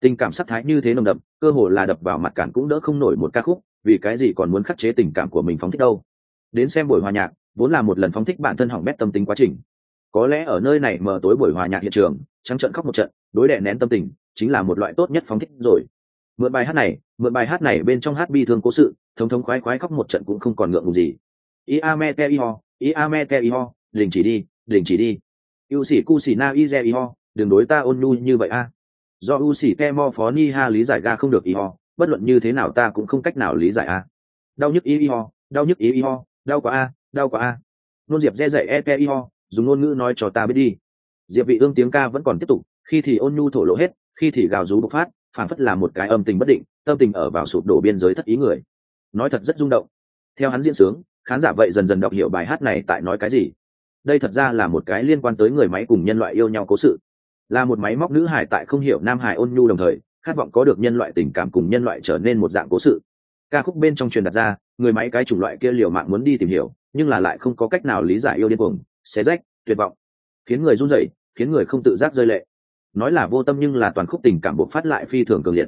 Tình cảm sắc thái như thế nồng đậm, cơ hồ là đập vào mặt cản cũng đỡ không nổi một ca khúc, vì cái gì còn muốn khắc chế tình cảm của mình phóng thích đâu. Đến xem buổi hòa nhạc, vốn là một lần phóng thích bản thân hỏng bét tâm tính quá trình có lẽ ở nơi này mở tối buổi hòa nhạc hiện trường, trắng trận khóc một trận, đối đệ nén tâm tình, chính là một loại tốt nhất phóng thích rồi. Mượn bài hát này, mượn bài hát này bên trong hát bi thương cố sự, thống thống khoái khoái khóc một trận cũng không còn ngượng ngùng gì. I a me te i ho i a me te i ho đình chỉ đi, đình chỉ đi. U sĩ cu sĩ na i re i ho đừng đối ta ôn nhu như vậy a. Do u sĩ te mo phó ni ha lý giải ga không được i ho bất luận như thế nào ta cũng không cách nào lý giải a. Đau nhức i i ho đau nhức i i ho đau quá a, đau quá a. Nôn diệp dê dậy e te i ho dùng ngôn ngữ nói cho ta biết đi. Diệp vị ương tiếng ca vẫn còn tiếp tục, khi thì ôn nhu thổ lộ hết, khi thì gào rú bộc phát phản phất là một cái âm tình bất định, tâm tình ở vào sụp đổ biên giới thất ý người. Nói thật rất rung động. Theo hắn diễn sướng, khán giả vậy dần dần đọc hiểu bài hát này tại nói cái gì. Đây thật ra là một cái liên quan tới người máy cùng nhân loại yêu nhau cố sự. Là một máy móc nữ hải tại không hiểu nam hải ôn nhu đồng thời, khát vọng có được nhân loại tình cảm cùng nhân loại trở nên một dạng cố sự. Ca khúc bên trong truyền đặt ra, người máy cái chủng loại kia liều mạng muốn đi tìm hiểu, nhưng là lại không có cách nào lý giải yêu điên cuồng xé rách, tuyệt vọng. Khiến người run rẩy, khiến người không tự giác rơi lệ. Nói là vô tâm nhưng là toàn khúc tình cảm buộc phát lại phi thường cường liệt.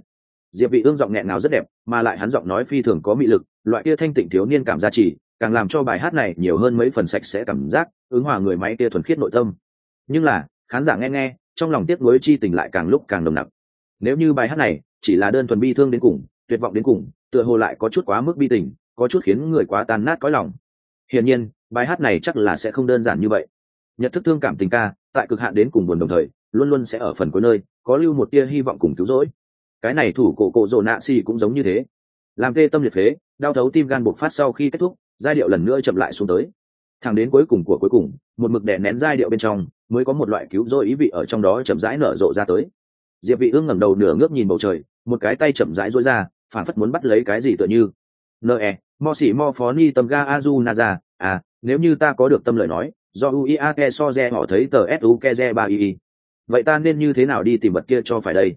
Diệp vị ương giọng nghẹn ngào rất đẹp, mà lại hắn giọng nói phi thường có mị lực, loại kia thanh tịnh thiếu niên cảm gia trì, càng làm cho bài hát này nhiều hơn mấy phần sạch sẽ cảm giác, ứng hòa người máy kia thuần khiết nội tâm. Nhưng là, khán giả nghe nghe, trong lòng tiếc nuối chi tình lại càng lúc càng nồng nặc. Nếu như bài hát này chỉ là đơn thuần bi thương đến cùng, tuyệt vọng đến cùng, tựa hồ lại có chút quá mức bi tình, có chút khiến người quá tan nát cõi lòng. Hiển nhiên bài hát này chắc là sẽ không đơn giản như vậy. Nhận thức thương cảm tình ca, tại cực hạn đến cùng buồn đồng thời, luôn luôn sẽ ở phần cuối nơi, có lưu một tia hy vọng cùng cứu rỗi. Cái này thủ cổ cổ rồ nạ xì cũng giống như thế. Làm tê tâm liệt phế, đau thấu tim gan bộc phát sau khi kết thúc, giai điệu lần nữa chậm lại xuống tới. Thẳng đến cuối cùng của cuối cùng, một mực đè nén giai điệu bên trong, mới có một loại cứu rỗi ý vị ở trong đó chậm rãi nở rộ ra tới. Diệp vị ương ngẩng đầu nửa ngước nhìn bầu trời, một cái tay chậm rãi duỗi ra, phản phất muốn bắt lấy cái gì tựa như. Nơ e mo xỉ mo phó ni tâm ga azu naza à nếu như ta có được tâm lời nói, do uiake so re họ thấy tờ suke re ba i vậy ta nên như thế nào đi tìm vật kia cho phải đây?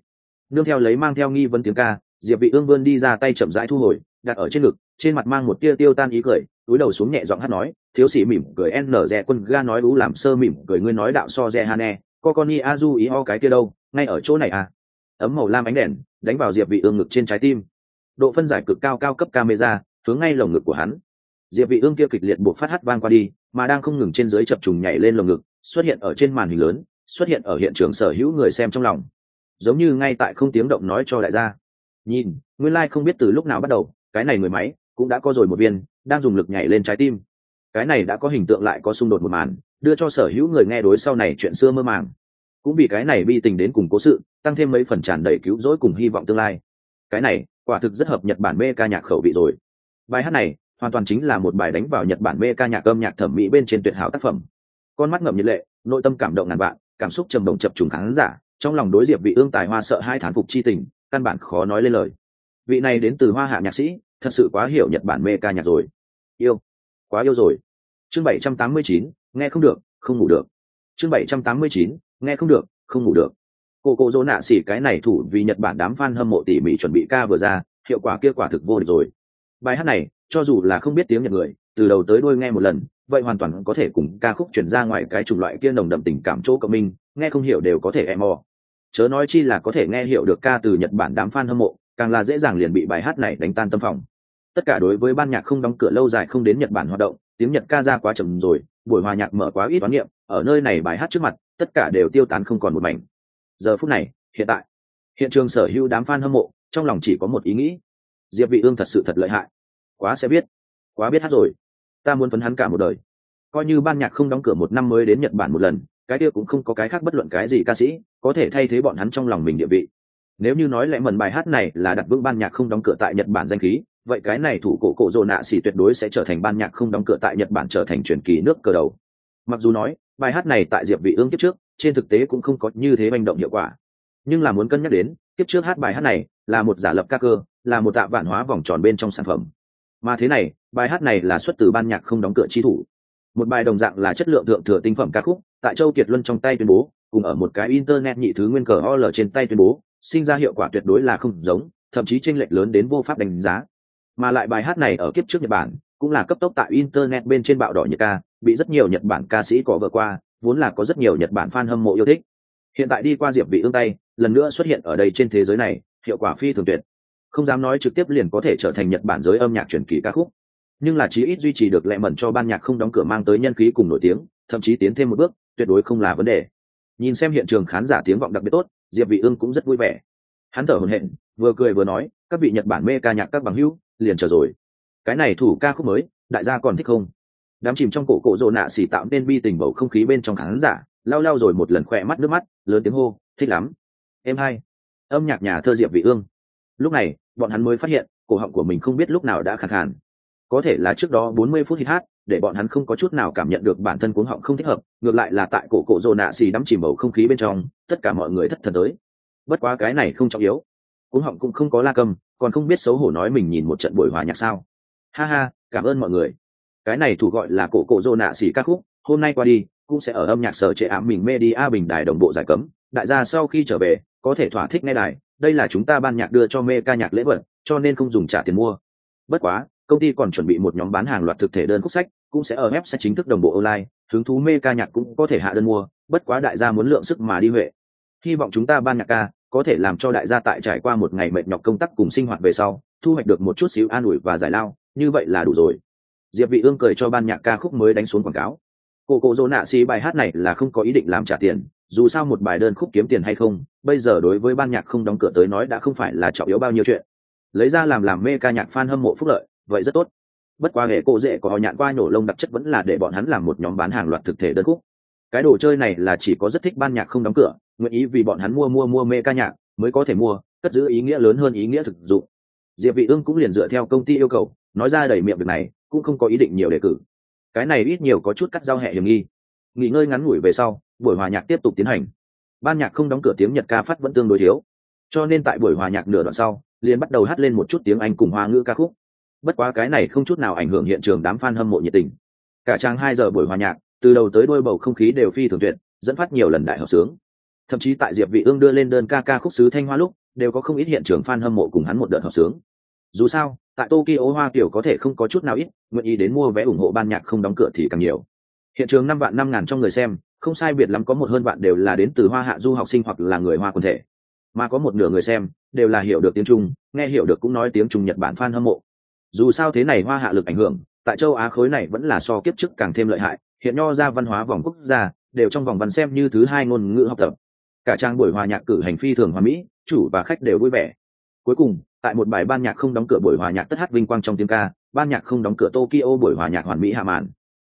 Nương theo lấy mang theo nghi vấn tiếng ca, diệp vị ương vươn đi ra tay chậm rãi thu hồi, đặt ở trên ngực, trên mặt mang một tia tiêu tan ý cười, túi đầu xuống nhẹ giọng hát nói, thiếu sĩ mỉm cười n rẻ quân ga nói ú làm sơ mỉm cười ngươi nói đạo so rẻ hane co con i a du ý o cái kia đâu, ngay ở chỗ này à? Ấm màu lam ánh đèn đánh vào diệp vị ương ngực trên trái tim. Độ phân giải cực cao cao cấp camera, hướng ngay lồng ngực của hắn diệp vị ương kia kịch liệt buộc phát hát vang qua đi, mà đang không ngừng trên dưới chập trùng nhảy lên lồng ngực, xuất hiện ở trên màn hình lớn, xuất hiện ở hiện trường sở hữu người xem trong lòng. Giống như ngay tại không tiếng động nói cho đại gia. Nhìn, nguyên lai like không biết từ lúc nào bắt đầu, cái này người máy cũng đã có rồi một viên, đang dùng lực nhảy lên trái tim. Cái này đã có hình tượng lại có xung đột một màn, đưa cho sở hữu người nghe đối sau này chuyện xưa mơ màng. Cũng vì cái này bi tình đến cùng cố sự, tăng thêm mấy phần tràn đầy cứu rỗi cùng hy vọng tương lai. Cái này, quả thực rất hợp nhật bản mê ca nhạc khẩu vị rồi. Bài hát này hoàn toàn chính là một bài đánh vào nhật bản mê ca nhạc âm nhạc thẩm mỹ bên trên tuyệt hảo tác phẩm. Con mắt ngậm nhiệt lệ nội tâm cảm động ngàn vạn cảm xúc trầm động chập trùng khán giả trong lòng đối diệp vị ương tài hoa sợ hai thán phục chi tình căn bản khó nói lên lời. Vị này đến từ hoa hạ nhạc sĩ thật sự quá hiểu nhật bản mê ca nhạc rồi. Yêu. Quá yêu rồi. Chương 789, nghe không được không ngủ được. Chương 789, nghe không được không ngủ được. Cô cô dỗ nạ xỉ cái này thủ vì nhật bản đám fan hâm mộ tỉ mỉ chuẩn bị ca vừa ra hiệu quả kia quả thực vô địch rồi bài hát này, cho dù là không biết tiếng nhật người, từ đầu tới đuôi nghe một lần, vậy hoàn toàn có thể cùng ca khúc chuyển ra ngoài cái chủng loại kia nồng đậm tình cảm chỗ cộng minh, nghe không hiểu đều có thể em mò. Chớ nói chi là có thể nghe hiểu được ca từ nhật bản đám fan hâm mộ, càng là dễ dàng liền bị bài hát này đánh tan tâm phòng. Tất cả đối với ban nhạc không đóng cửa lâu dài không đến nhật bản hoạt động, tiếng nhật ca ra quá trầm rồi, buổi hòa nhạc mở quá ít toán niệm, ở nơi này bài hát trước mặt, tất cả đều tiêu tán không còn một mảnh. Giờ phút này, hiện tại, hiện trường sở hữu đám fan hâm mộ, trong lòng chỉ có một ý nghĩ diệp vị ương thật sự thật lợi hại. Quá sẽ biết quá biết hát rồi. Ta muốn phấn hắn cả một đời. Coi như ban nhạc không đóng cửa một năm mới đến nhật bản một lần, cái kia cũng không có cái khác bất luận cái gì ca sĩ có thể thay thế bọn hắn trong lòng mình địa vị. Nếu như nói lẽ mần bài hát này là đặt vững ban nhạc không đóng cửa tại nhật bản danh khí, vậy cái này thủ cổ cổ rồ nạ xỉ tuyệt đối sẽ trở thành ban nhạc không đóng cửa tại nhật bản trở thành truyền kỳ nước cờ đầu. Mặc dù nói, bài hát này tại diệp vị ương kiếp trước, trên thực tế cũng không có như thế manh động hiệu quả. Nhưng là muốn cân nhắc đến, kiếp trước hát bài hát này là một giả lập ca cơ, là một tạ vạn hóa vòng tròn bên trong sản phẩm. Mà thế này, bài hát này là xuất từ ban nhạc không đóng cửa chi thủ. Một bài đồng dạng là chất lượng thượng thừa tinh phẩm ca khúc, tại châu kiệt luân trong tay tuyên bố, cùng ở một cái internet nhị thứ nguyên cờ ol trên tay tuyên bố, sinh ra hiệu quả tuyệt đối là không giống, thậm chí tranh lệch lớn đến vô pháp đánh giá. Mà lại bài hát này ở kiếp trước nhật bản, cũng là cấp tốc tại internet bên trên bạo đỏ nhật ca, bị rất nhiều nhật bản ca sĩ có vợ qua, vốn là có rất nhiều nhật bản fan hâm mộ yêu thích. Hiện tại đi qua diệp vị ương tay, lần nữa xuất hiện ở đây trên thế giới này hiệu quả phi thường tuyệt. Không dám nói trực tiếp liền có thể trở thành nhật bản giới âm nhạc truyền kỳ ca khúc. Nhưng là chí ít duy trì được lệ mẩn cho ban nhạc không đóng cửa mang tới nhân khí cùng nổi tiếng, thậm chí tiến thêm một bước, tuyệt đối không là vấn đề. Nhìn xem hiện trường khán giả tiếng vọng đặc biệt tốt, diệp vị ương cũng rất vui vẻ. Hắn thở hổn hển, vừa cười vừa nói, các vị nhật bản mê ca nhạc các bằng hữu, liền chờ rồi. Cái này thủ ca khúc mới, đại gia còn thích không? Đám chìm trong cổ cổ rồ nạ xỉ tạo nên bi tình bầu không khí bên trong khán giả lao lao rồi một lần khỏe mắt nước mắt, lớn tiếng hô, thích lắm. Em hai âm nhạc nhà thơ diệp vị ương. Lúc này, bọn hắn mới phát hiện, cổ họng của mình không biết lúc nào đã khàn khàn. Có thể là trước đó 40 phút hít hát, để bọn hắn không có chút nào cảm nhận được bản thân cuống họng không thích hợp, ngược lại là tại cổ cổ rồ nạ xì đắm chìm bầu không khí bên trong, tất cả mọi người thất thần tới. Bất quá cái này không trọng yếu. Cuống họng cũng không có la cầm còn không biết xấu hổ nói mình nhìn một trận buổi hòa nhạc sao. Ha ha, cảm ơn mọi người. Cái này thủ gọi là cổ cổ rồ nạ xì ca khúc, hôm nay qua đi, cũng sẽ ở âm nhạc sở trệ ám mình media bình đài đồng bộ giải cấm đại gia sau khi trở về, có thể thỏa thích nghe đài, đây là chúng ta ban nhạc đưa cho mê ca nhạc lễ vật, cho nên không dùng trả tiền mua. Bất quá, công ty còn chuẩn bị một nhóm bán hàng loạt thực thể đơn khúc sách, cũng sẽ ở website chính thức đồng bộ online, hứng thú mê ca nhạc cũng có thể hạ đơn mua, bất quá đại gia muốn lượng sức mà đi huệ. Hy vọng chúng ta ban nhạc ca có thể làm cho đại gia tại trải qua một ngày mệt nhọc công tác cùng sinh hoạt về sau, thu hoạch được một chút xíu an ủi và giải lao, như vậy là đủ rồi. Diệp vị ương cười cho ban nhạc ca khúc mới đánh xuống quảng cáo. Cô cô dỗ nạ xí bài hát này là không có ý định làm trả tiền dù sao một bài đơn khúc kiếm tiền hay không, bây giờ đối với ban nhạc không đóng cửa tới nói đã không phải là trọng yếu bao nhiêu chuyện. Lấy ra làm làm mê ca nhạc fan hâm mộ phúc lợi, vậy rất tốt. Bất quá hệ cộ dễ có họ nhạn qua nhổ lông đặc chất vẫn là để bọn hắn làm một nhóm bán hàng loạt thực thể đơn khúc. Cái đồ chơi này là chỉ có rất thích ban nhạc không đóng cửa, nguyện ý vì bọn hắn mua mua mua mê ca nhạc mới có thể mua, cất giữ ý nghĩa lớn hơn ý nghĩa thực dụng. Diệp vị ương cũng liền dựa theo công ty yêu cầu, nói ra đầy miệng việc này, cũng không có ý định nhiều đề cử. Cái này ít nhiều có chút cắt giao hệ hiểm nghi. Nghỉ ngơi ngắn ngủi về sau buổi hòa nhạc tiếp tục tiến hành. Ban nhạc không đóng cửa tiếng nhật ca phát vẫn tương đối thiếu. Cho nên tại buổi hòa nhạc nửa đoạn sau, liền bắt đầu hát lên một chút tiếng anh cùng hoa ngữ ca khúc. Bất quá cái này không chút nào ảnh hưởng hiện trường đám fan hâm mộ nhiệt tình. Cả trang hai giờ buổi hòa nhạc, từ đầu tới đôi bầu không khí đều phi thường tuyệt, dẫn phát nhiều lần đại hợp sướng. Thậm chí tại diệp vị ương đưa lên đơn ca ca khúc sứ thanh hoa lúc, đều có không ít hiện trường fan hâm mộ cùng hắn một đợt hợp sướng. Dù sao, tại tokyo hoa kiểu có thể không có chút nào ít, nguyện ý đến mua vé ủng hộ ban nhạc không đóng cửa thì càng nhiều. Hiện trường năm vạn năm ngàn trong người xem không sai biệt lắm có một hơn bạn đều là đến từ hoa hạ du học sinh hoặc là người hoa quần thể. Mà có một nửa người xem đều là hiểu được tiếng trung, nghe hiểu được cũng nói tiếng trung nhật bản fan hâm mộ. Dù sao thế này hoa hạ lực ảnh hưởng, tại châu á khối này vẫn là so kiếp trước càng thêm lợi hại, hiện nho ra văn hóa vòng quốc gia, đều trong vòng văn xem như thứ hai ngôn ngữ học tập. Cả trang buổi hòa nhạc cử hành phi thường hòa mỹ, chủ và khách đều vui vẻ. Cuối cùng, tại một bài ban nhạc không đóng cửa buổi hòa nhạc tất hát vinh quang trong tiếng ca, ban nhạc không đóng cửa tokyo buổi hòa nhạc hoàn mỹ hạ màn.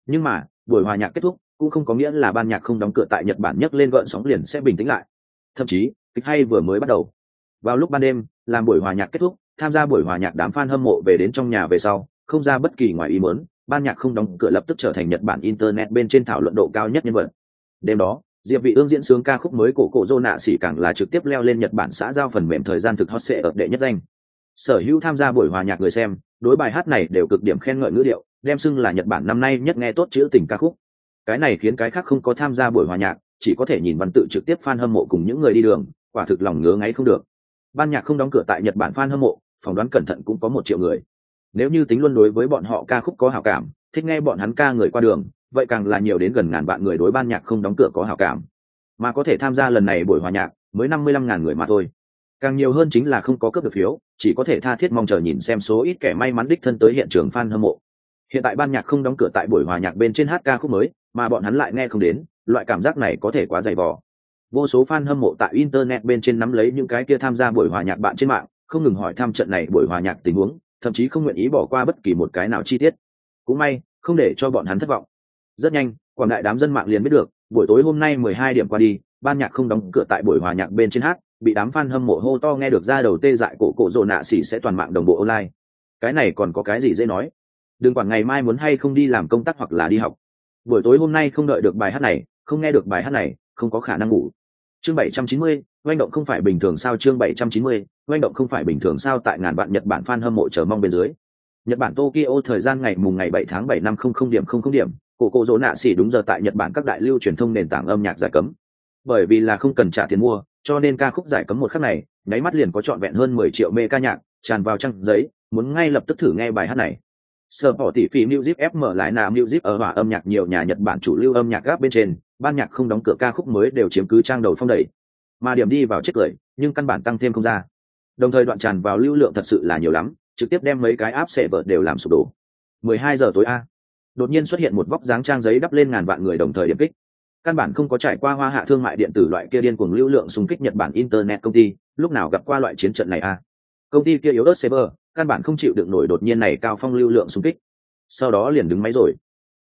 Nhưng mà, buổi hòa nhạc kết thúc cũng không có nghĩa là ban nhạc không đóng cửa tại nhật bản nhấc lên gợn sóng liền sẽ bình tĩnh lại. Thậm chí, kịch hay vừa mới bắt đầu. Vào lúc ban đêm, làm buổi hòa nhạc kết thúc, tham gia buổi hòa nhạc đám fan hâm mộ về đến trong nhà về sau, không ra bất kỳ ngoài ý muốn, ban nhạc không đóng cửa lập tức trở thành nhật bản internet bên trên thảo luận độ cao nhất nhân vật. Đêm đó, diệp vị ương diễn sướng ca khúc mới của cổ dô nạ xỉ càng là trực tiếp leo lên nhật bản xã giao phần mềm thời gian thực hot sẽ ở đệ nhất danh. Sở hữu tham gia buổi hòa nhạc người xem, đối bài hát này đều cực điểm khen ngợi ngữ điệu, đem xưng là nhật bản năm nay nhất nghe tốt chữ tình ca khúc cái này khiến cái khác không có tham gia buổi hòa nhạc, chỉ có thể nhìn văn tự trực tiếp fan hâm mộ cùng những người đi đường, quả thực lòng ngứa ngáy không được. Ban nhạc không đóng cửa tại nhật bản fan hâm mộ, phỏng đoán cẩn thận cũng có một triệu người. Nếu như tính luôn đối với bọn họ ca khúc có hảo cảm, thích nghe bọn hắn ca người qua đường, vậy càng là nhiều đến gần ngàn vạn người đối ban nhạc không đóng cửa có hảo cảm. Mà có thể tham gia lần này buổi hòa nhạc, mới năm mươi lăm ngàn người mà thôi. Càng nhiều hơn chính là không có cướp được phiếu, chỉ có thể tha thiết mong chờ nhìn xem số ít kẻ may mắn đích thân tới hiện trường fan hâm mộ. Hiện tại ban nhạc không đóng cửa tại buổi hòa nhạc bên trên hát ca khúc mới mà bọn hắn lại nghe không đến, loại cảm giác này có thể quá dày vò. Vô số fan hâm mộ tại internet bên trên nắm lấy những cái kia tham gia buổi hòa nhạc bạn trên mạng, không ngừng hỏi thăm trận này buổi hòa nhạc tình huống, thậm chí không nguyện ý bỏ qua bất kỳ một cái nào chi tiết. Cũng may, không để cho bọn hắn thất vọng. Rất nhanh, quảng đại đám dân mạng liền biết được, buổi tối hôm nay mười hai điểm qua đi, ban nhạc không đóng cửa tại buổi hòa nhạc bên trên hát, bị đám fan hâm mộ hô to nghe được ra đầu tê dại cổ cổ rồ nạ xỉ sẽ toàn mạng đồng bộ online. Cái này còn có cái gì dễ nói? Đừng quản ngày mai muốn hay không đi làm công tác hoặc là đi học buổi tối hôm nay không đợi được bài hát này, không nghe được bài hát này, không có khả năng ngủ. Chương bảy trăm chín mươi, oanh động không phải bình thường sao? Chương bảy trăm chín mươi, oanh động không phải bình thường sao? Tại ngàn vạn nhật bản fan hâm mộ chờ mong bên dưới. Nhật bản tokyo thời gian ngày mùng ngày bảy tháng bảy năm không không điểm không không điểm, cổ cổ dỗ nạ xỉ đúng giờ tại nhật bản các đại lưu truyền thông nền tảng âm nhạc giải cấm. Bởi vì là không cần trả tiền mua, cho nên ca khúc giải cấm một khắc này, nháy mắt liền có trọn vẹn hơn mười triệu mê ca nhạc, tràn vào trang giấy, muốn ngay lập tức thử nghe bài hát này. Sở bỏ tỷ phí Music FM lại là Music ở hòa âm nhạc nhiều nhà Nhật Bản chủ lưu âm nhạc gáp bên trên, ban nhạc không đóng cửa ca khúc mới đều chiếm cứ trang đầu phong đẩy. Mà điểm đi vào chết cười, nhưng căn bản tăng thêm không ra. Đồng thời đoạn tràn vào lưu lượng thật sự là nhiều lắm, trực tiếp đem mấy cái áp sẽ vợt đều làm sụp đổ. 12 giờ tối a. Đột nhiên xuất hiện một vóc dáng trang giấy đắp lên ngàn vạn người đồng thời điểm kích. Căn bản không có trải qua hoa hạ thương mại điện tử loại kia điên cuồng lưu lượng xung kích Nhật Bản internet công ty, lúc nào gặp qua loại chiến trận này a. Công ty kia yếu ớt server, căn bản không chịu được nổi đột nhiên này cao phong lưu lượng xung kích. Sau đó liền đứng máy rồi.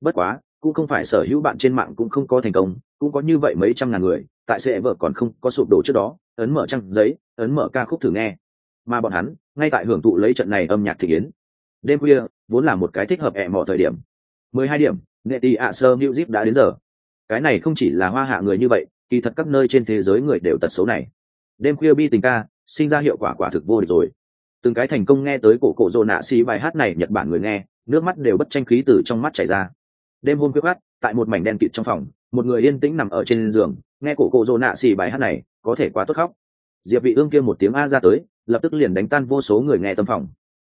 Bất quá, cũng không phải sở hữu bạn trên mạng cũng không có thành công, cũng có như vậy mấy trăm ngàn người, tại sẽ vợ còn không có sụp đổ trước đó, ấn mở trang giấy, ấn mở ca khúc thử nghe. Mà bọn hắn, ngay tại hưởng thụ lấy trận này âm nhạc thị kiến. Đêm khuya, vốn là một cái thích hợp ẹ mò thời điểm. Mười hai điểm nghệ tì ạ sơ zip đã đến giờ. Cái này không chỉ là hoa hạ người như vậy, kỳ thật các nơi trên thế giới người đều tật xấu này. Đêm khuya bi tình ca, sinh ra hiệu quả quả thực vô địch rồi từng cái thành công nghe tới cổ cổ rồ nạ xí bài hát này, nhật bản người nghe, nước mắt đều bất tranh khí từ trong mắt chảy ra. Đêm hôm quyết khát tại một mảnh đen kịt trong phòng, một người yên tĩnh nằm ở trên giường, nghe cổ cổ rồ nạ xì bài hát này, có thể quá tốt khóc. Diệp vị ương kia một tiếng a ra tới, lập tức liền đánh tan vô số người nghe tâm phòng.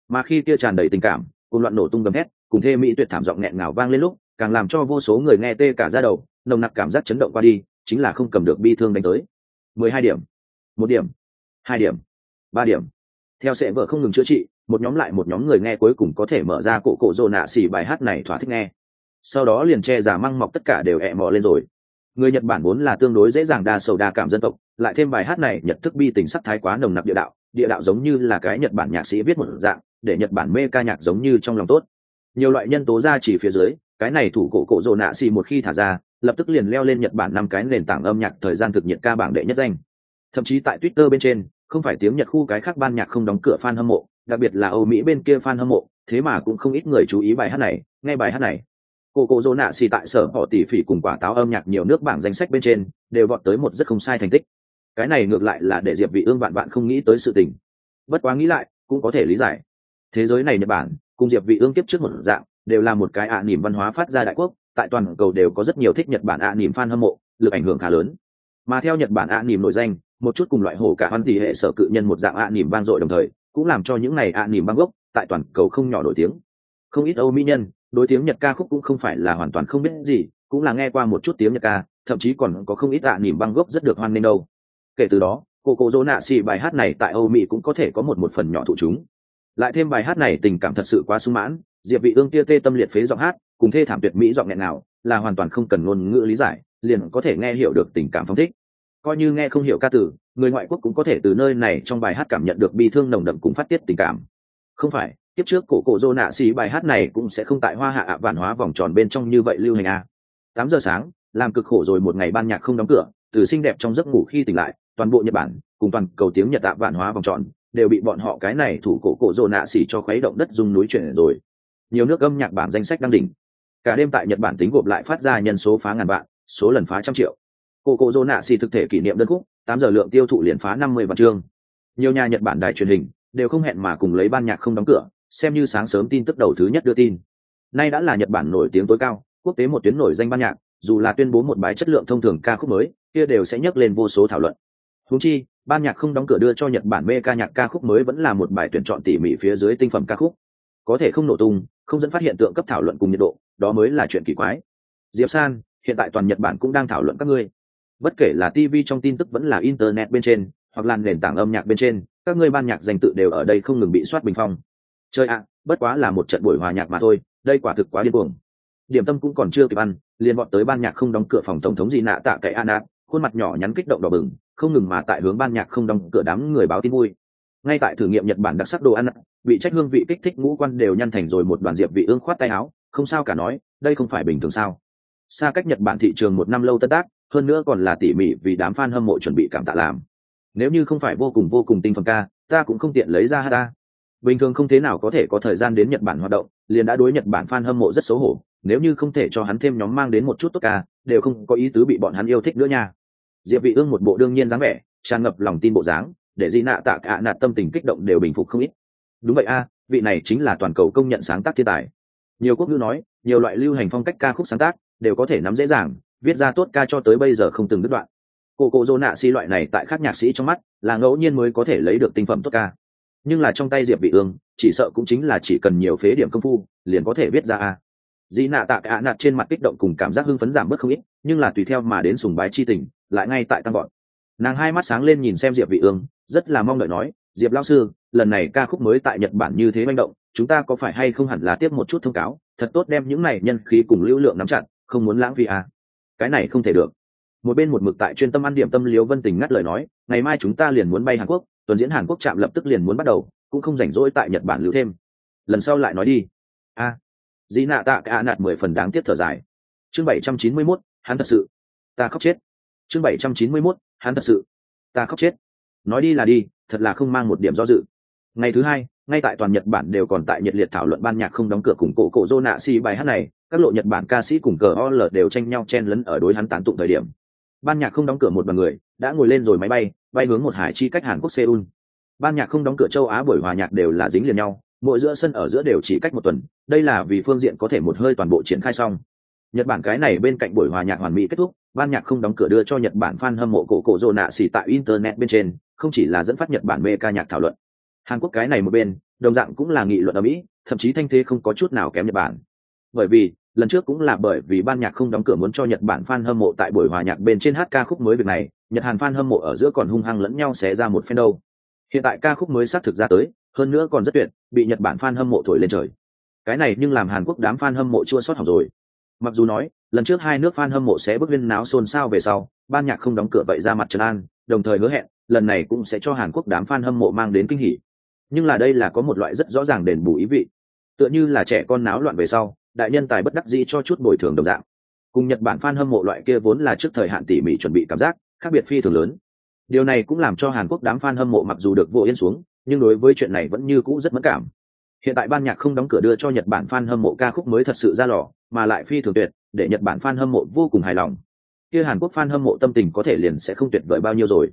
Mà khi kia tràn đầy tình cảm, cùng loạn nổ tung gầm hét cùng thê mỹ tuyệt thảm giọng nghẹn ngào vang lên lúc, càng làm cho vô số người nghe tê cả da đầu, nồng nặc cảm giác chấn động qua đi, chính là không cầm được bi thương đánh tới. Mười hai điểm, một điểm, hai điểm, ba điểm theo sẽ vợ không ngừng chữa trị, một nhóm lại một nhóm người nghe cuối cùng có thể mở ra cổ cổ rồ nạ xỉ bài hát này thỏa thích nghe. Sau đó liền che giả măng mọc tất cả đều ẹ mò lên rồi. Người nhật bản vốn là tương đối dễ dàng đa sầu đa cảm dân tộc, lại thêm bài hát này nhật thức bi tình sắc thái quá nồng nặc địa đạo địa đạo giống như là cái nhật bản nhạc sĩ viết một dạng, để nhật bản mê ca nhạc giống như trong lòng tốt. Nhiều loại nhân tố ra chỉ phía dưới, cái này thủ cổ cổ rồ nạ xì một khi thả ra, lập tức liền leo lên nhật bản năm cái nền tảng âm nhạc thời gian thực nhiệt ca bảng đệ nhất danh. Thậm chí tại twitter bên trên không phải tiếng nhật khu cái khác ban nhạc không đóng cửa fan hâm mộ, đặc biệt là âu mỹ bên kia fan hâm mộ, thế mà cũng không ít người chú ý bài hát này, nghe bài hát này. Cô cô dỗ nạ xì tại sở họ tỷ phỉ cùng quả táo âm nhạc nhiều nước bảng danh sách bên trên, đều vọt tới một rất không sai thành tích. Cái này ngược lại là để diệp vị ương vạn vạn không nghĩ tới sự tình. Bất quá nghĩ lại, cũng có thể lý giải. Thế giới này nhật bản, cùng diệp vị ương tiếp trước một dạng, đều là một cái ạ niềm văn hóa phát ra đại quốc, tại toàn cầu đều có rất nhiều thích nhật bản ạ niềm fan hâm mộ, lực ảnh hưởng khá lớn. Mà theo nhật bản ạ niềm nổi danh một chút cùng loại hổ cả hoan tỷ hệ sở cự nhân một dạng ạ niềm vang dội đồng thời, cũng làm cho những này ạ niềm băng gốc tại toàn cầu không nhỏ nổi tiếng. Không ít âu mỹ nhân, đối tiếng nhật ca khúc cũng không phải là hoàn toàn không biết gì, cũng là nghe qua một chút tiếng nhật ca, thậm chí còn có không ít ạ niềm băng gốc rất được hoan nghênh đâu. Kể từ đó cô cô dỗ nạ xì bài hát này tại âu mỹ cũng có thể có một một phần nhỏ thụ chúng. Lại thêm bài hát này tình cảm thật sự quá sung mãn, diệp vị ương tia tê tâm liệt phế giọng hát, cùng thê thảm tuyệt mỹ giọng nghẹn nào là hoàn toàn không cần ngôn ngữ lý giải, liền có thể nghe hiểu được tình cảm phong thích coi như nghe không hiểu ca từ, người ngoại quốc cũng có thể từ nơi này trong bài hát cảm nhận được bi thương nồng đậm cùng phát tiết tình cảm. Không phải tiếp trước cổ cổ dô nạ xì bài hát này cũng sẽ không tại hoa hạ ạ vạn hóa vòng tròn bên trong như vậy lưu hành a à. tám giờ sáng, làm cực khổ rồi một ngày ban nhạc không đóng cửa, từ xinh đẹp trong giấc ngủ khi tỉnh lại, toàn bộ nhật bản, cùng toàn cầu tiếng nhật ạ vạn hóa vòng tròn, đều bị bọn họ cái này thủ cổ cổ dô nạ xỉ cho khuấy động đất dùng núi chuyển rồi. Nhiều nước âm nhạc bản danh sách đăng đỉnh. Cả đêm tại nhật bản tính gộp lại phát ra nhân số phá ngàn vạn, số lần phá trăm triệu. Cô cô dô nạ xì thực thể kỷ niệm đơn khúc, tám giờ lượng tiêu thụ liền phá năm mươi vạn chương. Nhiều nhà nhật bản đài truyền hình đều không hẹn mà cùng lấy ban nhạc không đóng cửa, xem như sáng sớm tin tức đầu thứ nhất đưa tin. Nay đã là nhật bản nổi tiếng tối cao, quốc tế một tuyến nổi danh ban nhạc, dù là tuyên bố một bài chất lượng thông thường ca khúc mới, kia đều sẽ nhắc lên vô số thảo luận. Húng chi, ban nhạc không đóng cửa đưa cho nhật bản mê ca nhạc ca khúc mới vẫn là một bài tuyển chọn tỉ mỉ phía dưới tinh phẩm ca khúc. Có thể không nổ tung, không dẫn phát hiện tượng cấp thảo luận cùng nhiệt độ, đó mới là chuyện kỳ quái. Diệp san, hiện tại toàn nhật bản cũng đang thảo luận các ngươi bất kể là tv trong tin tức vẫn là internet bên trên, hoặc là nền tảng âm nhạc bên trên, các ngươi ban nhạc danh tự đều ở đây không ngừng bị soát bình phong. Chơi ạ, bất quá là một trận buổi hòa nhạc mà thôi, đây quả thực quá điên cuồng. Điểm tâm cũng còn chưa kịp ăn, liền bọn tới ban nhạc không đóng cửa phòng tổng thống gì nạ tạ cậy an ạ. khuôn mặt nhỏ nhắn kích động đỏ bừng, không ngừng mà tại hướng ban nhạc không đóng cửa đám người báo tin vui. Ngay tại thử nghiệm nhật bản đặc sắc đồ ăn, vị trách hương vị kích thích ngũ quan đều nhăn thành rồi một đoàn diệp vị ương khoát tay áo, không sao cả nói, đây không phải bình thường sao? Xa cách nhật bản thị trường một năm lâu tất tác hơn nữa còn là tỉ mỉ vì đám fan hâm mộ chuẩn bị cảm tạ làm. Nếu như không phải vô cùng vô cùng tinh phẩm ca, ta cũng không tiện lấy ra hát ta bình thường không thế nào có thể có thời gian đến nhật bản hoạt động, liền đã đối nhật bản fan hâm mộ rất xấu hổ. Nếu như không thể cho hắn thêm nhóm mang đến một chút tốt ca, đều không có ý tứ bị bọn hắn yêu thích nữa nha. Diệp vị ương một bộ đương nhiên dáng vẻ, tràn ngập lòng tin bộ dáng, để di nạ tạ cả nạt tâm tình kích động đều bình phục không ít. Đúng vậy a, vị này chính là toàn cầu công nhận sáng tác thiên tài. Nhiều quốc ngữ nói, nhiều loại lưu hành phong cách ca khúc sáng tác, đều có thể nắm dễ dàng viết ra tốt ca cho tới bây giờ không từng đứt đoạn. Cô cô dô nạ si loại này tại các nhạc sĩ trong mắt là ngẫu nhiên mới có thể lấy được tinh phẩm tốt ca. Nhưng là trong tay diệp vị ương, chỉ sợ cũng chính là chỉ cần nhiều phế điểm công phu, liền có thể viết ra a. Dĩ nạ tạ cả nạt trên mặt kích động cùng cảm giác hưng phấn giảm bớt không ít, nhưng là tùy theo mà đến sùng bái chi tình, lại ngay tại tăng gọn nàng hai mắt sáng lên nhìn xem diệp vị ương, rất là mong đợi nói, diệp lão sư, lần này ca khúc mới tại nhật bản như thế manh động, chúng ta có phải hay không hẳn là tiếp một chút thông cáo, thật tốt đem những này nhân khí cùng lưu lượng nắm chặt, không muốn lãng phí à cái này không thể được. Một bên một mực tại chuyên tâm ăn điểm tâm liếu vân tình ngắt lời nói ngày mai chúng ta liền muốn bay hàn quốc tuần diễn hàn quốc chạm lập tức liền muốn bắt đầu cũng không rảnh rỗi tại nhật bản lưu thêm. Lần sau lại nói đi. A. À, dĩ nạ tạ cả nạt mười phần đáng tiếc thở dài. Chương bảy trăm chín mươi mốt hắn thật sự. Ta khóc chết. Chương bảy trăm chín mươi mốt hắn thật sự. Ta khóc chết. Nói đi là đi thật là không mang một điểm do dự. Ngày thứ hai ngay tại toàn nhật bản đều còn tại nhiệt liệt thảo luận ban nhạc không đóng cửa cùng cổ cổ dô si bài hát này, các lộ nhật bản ca sĩ cùng cờ ol đều tranh nhau chen lấn ở đối hắn tán tụng thời điểm. Ban nhạc không đóng cửa một đoàn người, đã ngồi lên rồi máy bay bay hướng một hải chi cách hàn quốc seoul. Ban nhạc không đóng cửa châu á buổi hòa nhạc đều là dính liền nhau, mỗi giữa sân ở giữa đều chỉ cách một tuần, đây là vì phương diện có thể một hơi toàn bộ triển khai xong. Nhật bản cái này bên cạnh buổi hòa nhạc hoàn mỹ kết thúc, ban nhạc không đóng cửa đưa cho nhật bản fan hâm mộ cổ cổ rồ nạ xì tại internet bên trên, không chỉ là dẫn phát nhật bản mê ca nhạc thảo luận hàn quốc cái này một bên, đồng dạng cũng là nghị luận ở mỹ, thậm chí thanh thế không có chút nào kém nhật bản. Bởi vì, lần trước cũng là bởi vì ban nhạc không đóng cửa muốn cho nhật bản fan hâm mộ tại buổi hòa nhạc bên trên hát ca khúc mới việc này, nhật hàn fan hâm mộ ở giữa còn hung hăng lẫn nhau xé ra một phen đâu. Hiện tại ca khúc mới xác thực ra tới, hơn nữa còn rất tuyệt, bị nhật bản fan hâm mộ thổi lên trời. Cái này nhưng làm hàn quốc đám fan hâm mộ chua sót hỏng rồi. Mặc dù nói, lần trước hai nước fan hâm mộ sẽ bước viên náo xôn xao về sau, ban nhạc không đóng cửa vậy ra mặt trần an, đồng thời hứa hẹn, lần này cũng sẽ cho hàn quốc đám fan hâm mộ mang đến kinh hỉ nhưng là đây là có một loại rất rõ ràng đền bù ý vị. Tựa như là trẻ con náo loạn về sau, đại nhân tài bất đắc dĩ cho chút bồi thường đồng dạng. Cùng nhật bản fan hâm mộ loại kia vốn là trước thời hạn tỉ mỉ chuẩn bị cảm giác, khác biệt phi thường lớn. Điều này cũng làm cho hàn quốc đám fan hâm mộ mặc dù được vô yên xuống, nhưng đối với chuyện này vẫn như cũ rất mất cảm. Hiện tại ban nhạc không đóng cửa đưa cho nhật bản fan hâm mộ ca khúc mới thật sự ra lò, mà lại phi thường tuyệt, để nhật bản fan hâm mộ vô cùng hài lòng. Kia hàn quốc fan hâm mộ tâm tình có thể liền sẽ không tuyệt vời bao nhiêu rồi.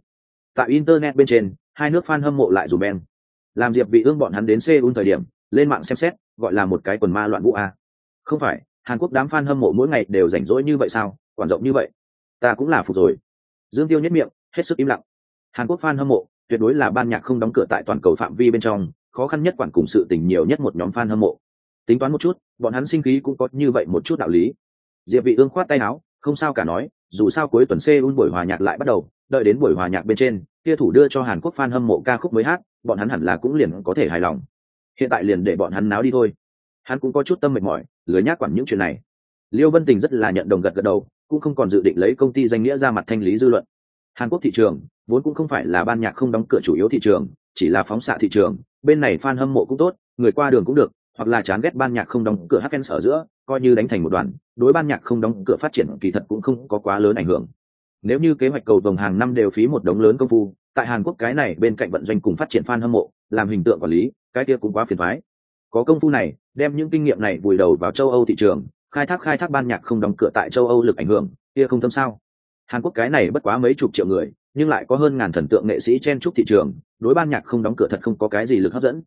Tại internet bên trên, hai nước fan hâm mộ lại dù men làm diệp vị ương bọn hắn đến seoul thời điểm, lên mạng xem xét, gọi là một cái quần ma loạn vũ a. Không phải, hàn quốc đám fan hâm mộ mỗi ngày đều rảnh rỗi như vậy sao? Quản rộng như vậy, ta cũng là phục rồi. Dương tiêu nhất miệng, hết sức im lặng. Hàn quốc fan hâm mộ, tuyệt đối là ban nhạc không đóng cửa tại toàn cầu phạm vi bên trong, khó khăn nhất quản cùng sự tình nhiều nhất một nhóm fan hâm mộ. Tính toán một chút, bọn hắn sinh khí cũng có như vậy một chút đạo lý. Diệp vị ương khoát tay áo, không sao cả nói, dù sao cuối tuần Seoul buổi hòa nhạc lại bắt đầu, đợi đến buổi hòa nhạc bên trên kia thủ đưa cho hàn quốc fan hâm mộ ca khúc mới hát, bọn hắn hẳn là cũng liền có thể hài lòng. Hiện tại liền để bọn hắn náo đi thôi. Hắn cũng có chút tâm mệt mỏi, lười nhác quản những chuyện này. Liêu vân tình rất là nhận đồng gật gật đầu, cũng không còn dự định lấy công ty danh nghĩa ra mặt thanh lý dư luận. Hàn quốc thị trường vốn cũng không phải là ban nhạc không đóng cửa chủ yếu thị trường, chỉ là phóng xạ thị trường, bên này fan hâm mộ cũng tốt, người qua đường cũng được, hoặc là chán ghét ban nhạc không đóng cửa hát fans ở giữa, coi như đánh thành một đoàn, đối ban nhạc không đóng cửa phát triển kỳ thật cũng không có quá lớn ảnh hưởng nếu như kế hoạch cầu vồng hàng năm đều phí một đống lớn công phu, tại hàn quốc cái này bên cạnh vận doanh cùng phát triển fan hâm mộ, làm hình tượng quản lý, cái kia cũng quá phiền thoái có công phu này, đem những kinh nghiệm này vùi đầu vào châu âu thị trường, khai thác khai thác ban nhạc không đóng cửa tại châu âu lực ảnh hưởng, kia không tâm sao? Hàn quốc cái này bất quá mấy chục triệu người, nhưng lại có hơn ngàn thần tượng nghệ sĩ chen trúc thị trường, đối ban nhạc không đóng cửa thật không có cái gì lực hấp dẫn.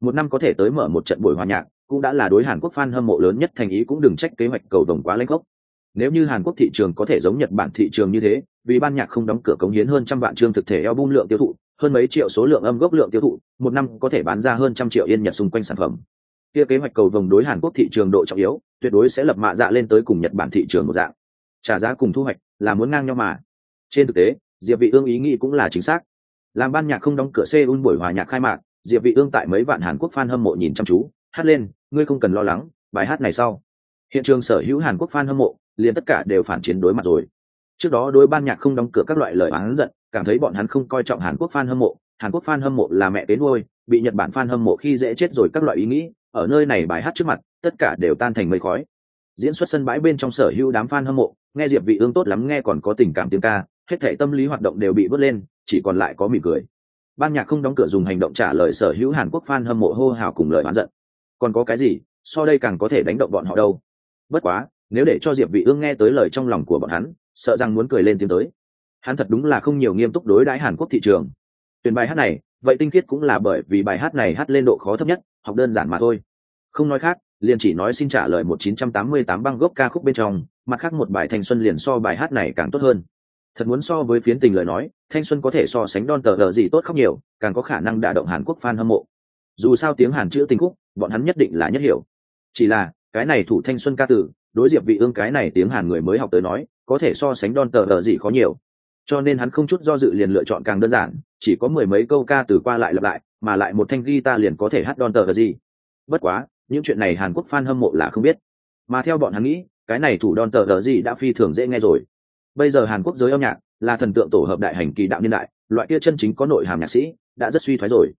Một năm có thể tới mở một trận buổi hòa nhạc, cũng đã là đối hàn quốc fan hâm mộ lớn nhất, thành ý cũng đừng trách kế hoạch cầu đồng quá lãnh gốc nếu như hàn quốc thị trường có thể giống nhật bản thị trường như thế, vì ban nhạc không đóng cửa cống hiến hơn trăm vạn chương thực thể album lượng tiêu thụ, hơn mấy triệu số lượng âm gốc lượng tiêu thụ, một năm có thể bán ra hơn trăm triệu yên nhật xung quanh sản phẩm. Kia kế hoạch cầu vồng đối hàn quốc thị trường độ trọng yếu, tuyệt đối sẽ lập mạ dạ lên tới cùng nhật bản thị trường một dạng. Trả giá cùng thu hoạch là muốn ngang nhau mà. Trên thực tế, diệp vị ương ý nghĩ cũng là chính xác. Làm ban nhạc không đóng cửa Seoul buổi hòa nhạc khai mạc, diệp vị ương tại mấy vạn hàn quốc fan hâm mộ nhìn chăm chú, hát lên, ngươi không cần lo lắng, bài hát này sau. Hiện trường sở hữu hàn quốc fan hâm mộ liền tất cả đều phản chiến đối mặt rồi. Trước đó đối ban nhạc không đóng cửa các loại lời oán giận, cảm thấy bọn hắn không coi trọng hàn quốc fan hâm mộ. Hàn quốc fan hâm mộ là mẹ đến nuôi, bị nhật bản fan hâm mộ khi dễ chết rồi các loại ý nghĩ, ở nơi này bài hát trước mặt, tất cả đều tan thành mây khói. Diễn xuất sân bãi bên trong sở hữu đám fan hâm mộ, nghe diệp vị ương tốt lắm, nghe còn có tình cảm tiếng ca, hết thảy tâm lý hoạt động đều bị vớt lên, chỉ còn lại có mỉm cười. Ban nhạc không đóng cửa dùng hành động trả lời sở hữu hàn quốc fan hâm mộ hô hào cùng lời oán giận. Còn có cái gì? So đây càng có thể đánh động bọn họ đâu. Bất quá nếu để cho diệp vị ương nghe tới lời trong lòng của bọn hắn, sợ rằng muốn cười lên tiếng tới. Hắn thật đúng là không nhiều nghiêm túc đối đãi hàn quốc thị trường. Tuyển bài hát này, vậy tinh khiết cũng là bởi vì bài hát này hát lên độ khó thấp nhất, học đơn giản mà thôi. Không nói khác, liền chỉ nói xin trả lời một 988 băng gốc ca khúc bên trong, mặt khác một bài thanh xuân liền so bài hát này càng tốt hơn. Thật muốn so với phiến tình lời nói, thanh xuân có thể so sánh đon tờ gờ gì tốt khóc nhiều, càng có khả năng đả động hàn quốc fan hâm mộ. Dù sao tiếng hàn chữ tình khúc, bọn hắn nhất định là nhất hiểu. Chỉ là, cái này thủ thanh xuân ca tử đối diệp vị ương cái này tiếng hàn người mới học tới nói, có thể so sánh đòn tờ gờ gì khó nhiều. Cho nên hắn không chút do dự liền lựa chọn càng đơn giản, chỉ có mười mấy câu ca từ qua lại lặp lại, mà lại một thanh guitar liền có thể hát đòn tờ gì. Bất quá, những chuyện này hàn quốc fan hâm mộ là không biết. Mà theo bọn hắn nghĩ, cái này thủ đòn tờ gì đã phi thường dễ nghe rồi. Bây giờ hàn quốc giới âm nhạc là thần tượng tổ hợp đại hành kỳ đạo niên đại, loại kia chân chính có nội hàm nhạc sĩ đã rất suy thoái rồi.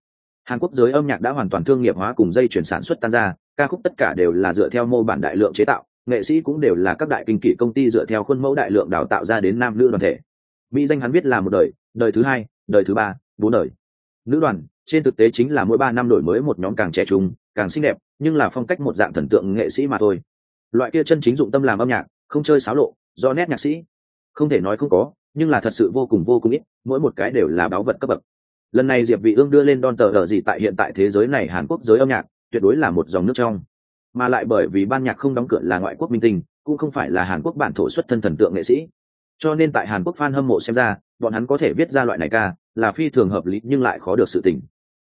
Hàn quốc giới âm nhạc đã hoàn toàn thương nghiệp hóa cùng dây chuyển sản xuất tan ra, ca khúc tất cả đều là dựa theo mô bản đại lượng chế tạo nghệ sĩ cũng đều là các đại kinh kỷ công ty dựa theo khuôn mẫu đại lượng đào tạo ra đến nam nữ đoàn thể. Mỹ danh hắn viết là một đời đời thứ hai, đời thứ ba, bốn đời. Nữ đoàn, trên thực tế chính là mỗi ba năm đổi mới một nhóm càng trẻ trung, càng xinh đẹp, nhưng là phong cách một dạng thần tượng nghệ sĩ mà thôi. Loại kia chân chính dụng tâm làm âm nhạc, không chơi xáo lộ, do nét nhạc sĩ. Không thể nói không có, nhưng là thật sự vô cùng vô cùng ít, mỗi một cái đều là báu vật cấp bậc. Lần này diệp vị ương đưa lên đòn tờ ở gì tại hiện tại thế giới này hàn quốc giới âm nhạc, tuyệt đối là một dòng nước trong mà lại bởi vì ban nhạc không đóng cửa là ngoại quốc minh tinh cũng không phải là hàn quốc bản thổ xuất thân thần tượng nghệ sĩ. Cho nên tại hàn quốc fan hâm mộ xem ra bọn hắn có thể viết ra loại này ca là phi thường hợp lý nhưng lại khó được sự tình.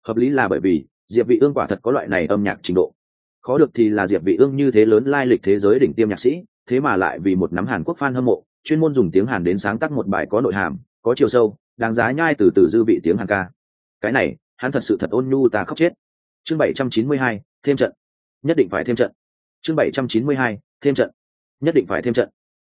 Hợp lý là bởi vì diệp vị ương quả thật có loại này âm nhạc trình độ. Khó được thì là diệp vị ương như thế lớn lai lịch thế giới đỉnh tiêm nhạc sĩ thế mà lại vì một nắm hàn quốc fan hâm mộ chuyên môn dùng tiếng hàn đến sáng tác một bài có nội hàm có chiều sâu đáng giá nhai từ từ dư vị tiếng hàn ca. Cái này hắn thật sự thật ôn nhu ta khóc chết. Chương 792, thêm trận nhất định phải thêm trận. Chương 792, thêm trận. Nhất định phải thêm trận.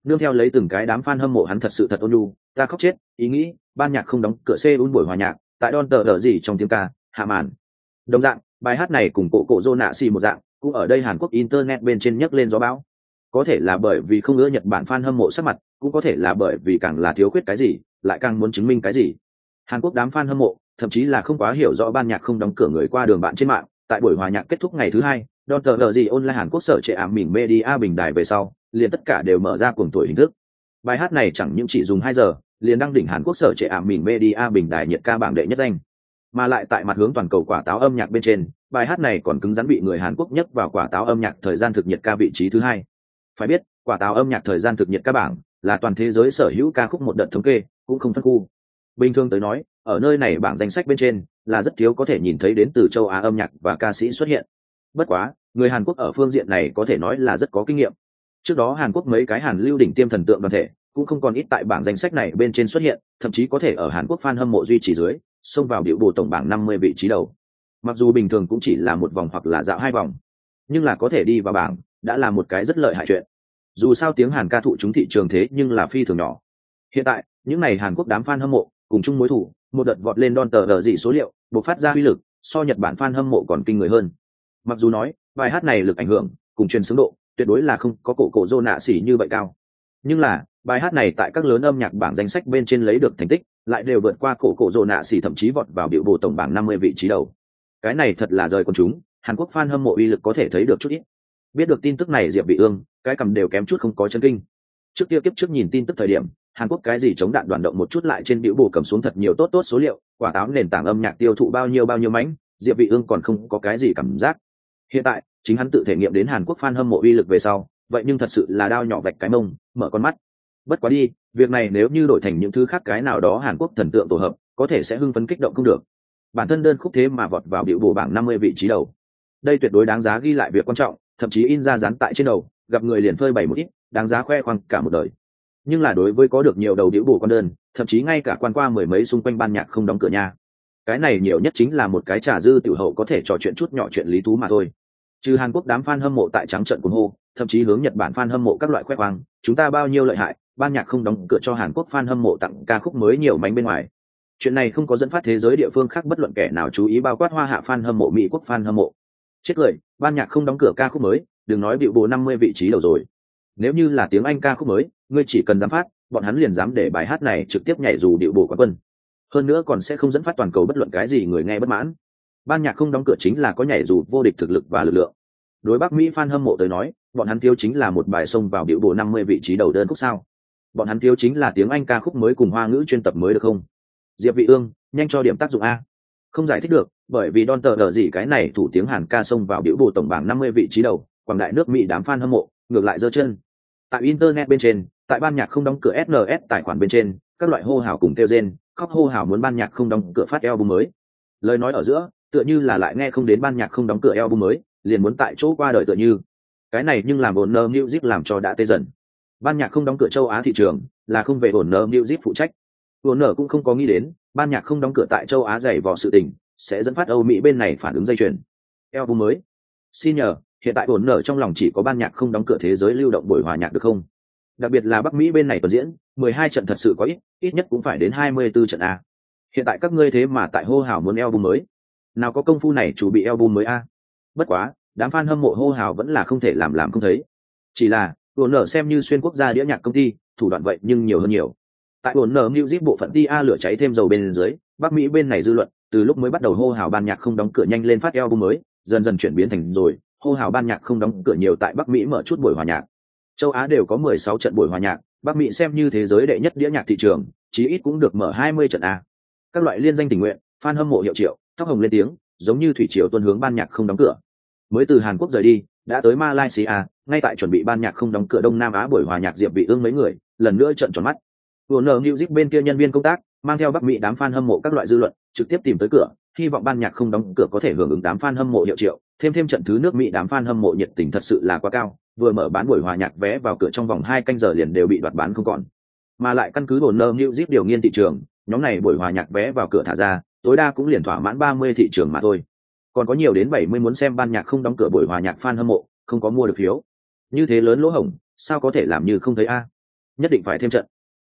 Nương theo lấy từng cái đám fan hâm mộ hắn thật sự thật ôn nhu ta khóc chết ý nghĩ ban nhạc không đóng cửa xe un buổi hòa nhạc tại đòn tờ đỡ gì trong tiếng ca hạ màn. Đồng dạng bài hát này cùng cổ cổ dô nạ xì một dạng cũng ở đây hàn quốc internet bên trên nhấc lên gió bão. Có thể là bởi vì không ngỡ nhật bản fan hâm mộ sắc mặt cũng có thể là bởi vì càng là thiếu khuyết cái gì lại càng muốn chứng minh cái gì. Hàn quốc đám fan hâm mộ thậm chí là không quá hiểu rõ ban nhạc không đóng cửa người qua đường bạn trên mạng tại buổi hòa nhạc kết thúc ngày thứ hai đòn tờ lờ gì online hàn quốc sở trệ ảm mình media bình đài về sau, liền tất cả đều mở ra cuồng tuổi hình thức. Bài hát này chẳng những chỉ dùng hai giờ, liền đăng đỉnh hàn quốc sở trệ ảm mình media bình đài nhiệt ca bảng đệ nhất danh. Mà lại tại mặt hướng toàn cầu quả táo âm nhạc bên trên, bài hát này còn cứng rắn bị người hàn quốc nhấc vào quả táo âm nhạc thời gian thực nhiệt ca vị trí thứ hai. Phải biết, quả táo âm nhạc thời gian thực nhiệt ca bảng là toàn thế giới sở hữu ca khúc một đợt thống kê, cũng không phân khu. Bình thường tới nói, ở nơi này bảng danh sách bên trên là rất thiếu có thể nhìn thấy đến từ châu á âm nhạc và ca sĩ xuất hiện bất quá, người hàn quốc ở phương diện này có thể nói là rất có kinh nghiệm. Trước đó hàn quốc mấy cái hàn lưu đỉnh tiêm thần tượng đoàn thể, cũng không còn ít tại bảng danh sách này bên trên xuất hiện, thậm chí có thể ở hàn quốc fan hâm mộ duy trì dưới, xông vào điệu bộ tổng bảng năm mươi vị trí đầu. Mặc dù bình thường cũng chỉ là một vòng hoặc là dạo hai vòng, nhưng là có thể đi vào bảng, đã là một cái rất lợi hại chuyện. Dù sao tiếng hàn ca thụ chúng thị trường thế nhưng là phi thường nhỏ. Hiện tại, những n à y hàn quốc đám f a n hâm mộ, cùng chung mối thủ, một đợt vọt lên đòn tờ đờ dị số liệu buộc phát ra uy lực, so nhật bản f a n hâm mộ còn kinh người hơn mặc dù nói, bài hát này lực ảnh hưởng, cùng truyền xứng độ, tuyệt đối là không có cổ cổ dô nạ xỉ như vậy cao. Nhưng là, bài hát này tại các lớn âm nhạc bảng danh sách bên trên lấy được thành tích, lại đều vượt qua cổ cổ dô nạ xỉ thậm chí vọt vào biểu bộ tổng bảng năm mươi vị trí đầu. Cái này thật là rời con chúng, hàn quốc f a n hâm mộ uy lực có thể thấy được chút ít. Biết được tin tức này diệp bị ương, cái cầm đều kém chút không có chân kinh. Trước kia kiếp trước nhìn tin tức thời điểm, hàn quốc cái gì chống đạn đoàn động một chút lại trên biểu bồ cầm xuống thật nhiều tốt tốt số liệu, quả táo nền tảng âm nhạc tiêu thụ bao nhiêu bao nhiêu mánh, diệp vị ương còn không có cái gì cảm giác hiện tại, chính hắn tự thể nghiệm đến hàn quốc fan hâm mộ uy lực về sau, vậy nhưng thật sự là đao nhỏ vạch cái mông, mở con mắt. Bất quá đi, việc này nếu như đổi thành những thứ khác cái nào đó hàn quốc thần tượng tổ hợp, có thể sẽ hưng phấn kích động không được. Bản thân đơn khúc thế mà vọt vào biểu bổ bảng 50 vị trí đầu. Đây tuyệt đối đáng giá ghi lại việc quan trọng, thậm chí in ra dán tại trên đầu, gặp người liền phơi bảy một ít, đáng giá khoe khoang cả một đời. Nhưng là đối với có được nhiều đầu điệu bổ con đơn, thậm chí ngay cả quan qua mười mấy xung quanh ban nhạc không đóng cửa nhà cái này nhiều nhất chính là một cái trà dư tiểu hậu có thể trò chuyện chút nhỏ chuyện lý thú mà thôi trừ hàn quốc đám fan hâm mộ tại trắng trận cuồng hô, thậm chí hướng nhật bản fan hâm mộ các loại khoe khoang, chúng ta bao nhiêu lợi hại, ban nhạc không đóng cửa cho hàn quốc fan hâm mộ tặng ca khúc mới nhiều mánh bên ngoài. Chuyện này không có dẫn phát thế giới địa phương khác bất luận kẻ nào chú ý bao quát hoa hạ fan hâm mộ, mỹ quốc fan hâm mộ. Chết cười, ban nhạc không đóng cửa ca khúc mới, đừng nói bịu bộ năm mươi vị trí đầu rồi. Nếu như là tiếng anh ca khúc mới, ngươi chỉ cần dám phát, bọn hắn liền dám để bài hát này trực tiếp nhảy dù điệu bộ quán quân. Hơn nữa còn sẽ không dẫn phát toàn cầu bất luận cái gì người nghe bất mãn ban nhạc không đóng cửa chính là có nhảy dù vô địch thực lực và lực lượng. Đối bắc mỹ fan hâm mộ tới nói, bọn hắn thiếu chính là một bài sông vào điệu bộ năm mươi vị trí đầu đơn khúc sao? Bọn hắn thiếu chính là tiếng anh ca khúc mới cùng hoa ngữ chuyên tập mới được không? Diệp vị ương, nhanh cho điểm tác dụng a. Không giải thích được, bởi vì đòn tờ đờ gì cái này thủ tiếng hàn ca sông vào biểu bộ tổng bảng năm mươi vị trí đầu, quảng đại nước mỹ đám fan hâm mộ, ngược lại giơ chân. Tại internet bên trên, tại ban nhạc không đóng cửa sns tài khoản bên trên, các loại hô hào cùng kêu gen khóc hô hào muốn ban nhạc không đóng cửa phát album mới. Lời nói ở giữa tựa như là lại nghe không đến ban nhạc không đóng cửa album mới, liền muốn tại chỗ qua đời tựa như. Cái này nhưng làm ổn nơ music làm cho đã tê dần. Ban nhạc không đóng cửa châu á thị trường là không về ổn nơ music phụ trách. Ổn nơ cũng không có nghĩ đến, ban nhạc không đóng cửa tại châu á dày vò sự tình sẽ dẫn phát âu mỹ bên này phản ứng dây chuyền. Album mới. Xin nhờ, hiện tại ổn nở trong lòng chỉ có ban nhạc không đóng cửa thế giới lưu động buổi hòa nhạc được không? Đặc biệt là bắc mỹ bên này tuần diễn, mười hai trận thật sự có ít ít nhất cũng phải đến hai mươi 24 trận a. Hiện tại các ngươi thế mà tại hô hào muốn album mới nào có công phu này chủ bị album mới a. Bất quá, đám fan hâm mộ hô hào vẫn là không thể làm làm không thấy. Chỉ là ổn nở xem như xuyên quốc gia đĩa nhạc công ty, thủ đoạn vậy nhưng nhiều hơn nhiều. Tại ổn nở music bộ phận đi a lửa cháy thêm dầu bên dưới, bắc mỹ bên này dư luận, từ lúc mới bắt đầu hô hào ban nhạc không đóng cửa nhanh lên phát album mới, dần dần chuyển biến thành rồi, hô hào ban nhạc không đóng cửa nhiều tại bắc mỹ mở chút buổi hòa nhạc. Châu á đều có mười sáu trận buổi hòa nhạc, bắc mỹ xem như thế giới đệ nhất đĩa nhạc thị trường, chí ít cũng được mở hai mươi trận a. Các loại liên danh tình nguyện, fan hâm mộ hiệu triệu tóc hồng lên tiếng giống như thủy triều tuân hướng ban nhạc không đóng cửa. Mới từ hàn quốc rời đi đã tới malaysia ngay tại chuẩn bị ban nhạc không đóng cửa đông nam á buổi hòa nhạc diệp vị ương mấy người lần nữa trận tròn mắt. Warner Music bên kia nhân viên công tác mang theo Bắc Mỹ đám fan hâm mộ các loại dư luận, trực tiếp tìm tới cửa, hy vọng ban nhạc không đóng cửa có thể hưởng ứng đám fan hâm mộ hiệu triệu, thêm thêm trận thứ nước mỹ đám fan hâm mộ nhiệt tình thật sự là quá cao vừa mở bán buổi hòa nhạc vé vào cửa trong vòng hai canh giờ liền đều bị đoạt bán không còn. Mà lại căn cứ bồn nơ new zip điều nghiên thị trường nhóm này buổi hòa nhạc vé vào cửa thả ra tối đa cũng liền thỏa mãn ba mươi thị trường mà thôi. Còn có nhiều đến bảy mươi muốn xem ban nhạc không đóng cửa buổi hòa nhạc fan hâm mộ, không có mua được phiếu. Như thế lớn lỗ hổng, sao có thể làm như không thấy a? Nhất định phải thêm trận.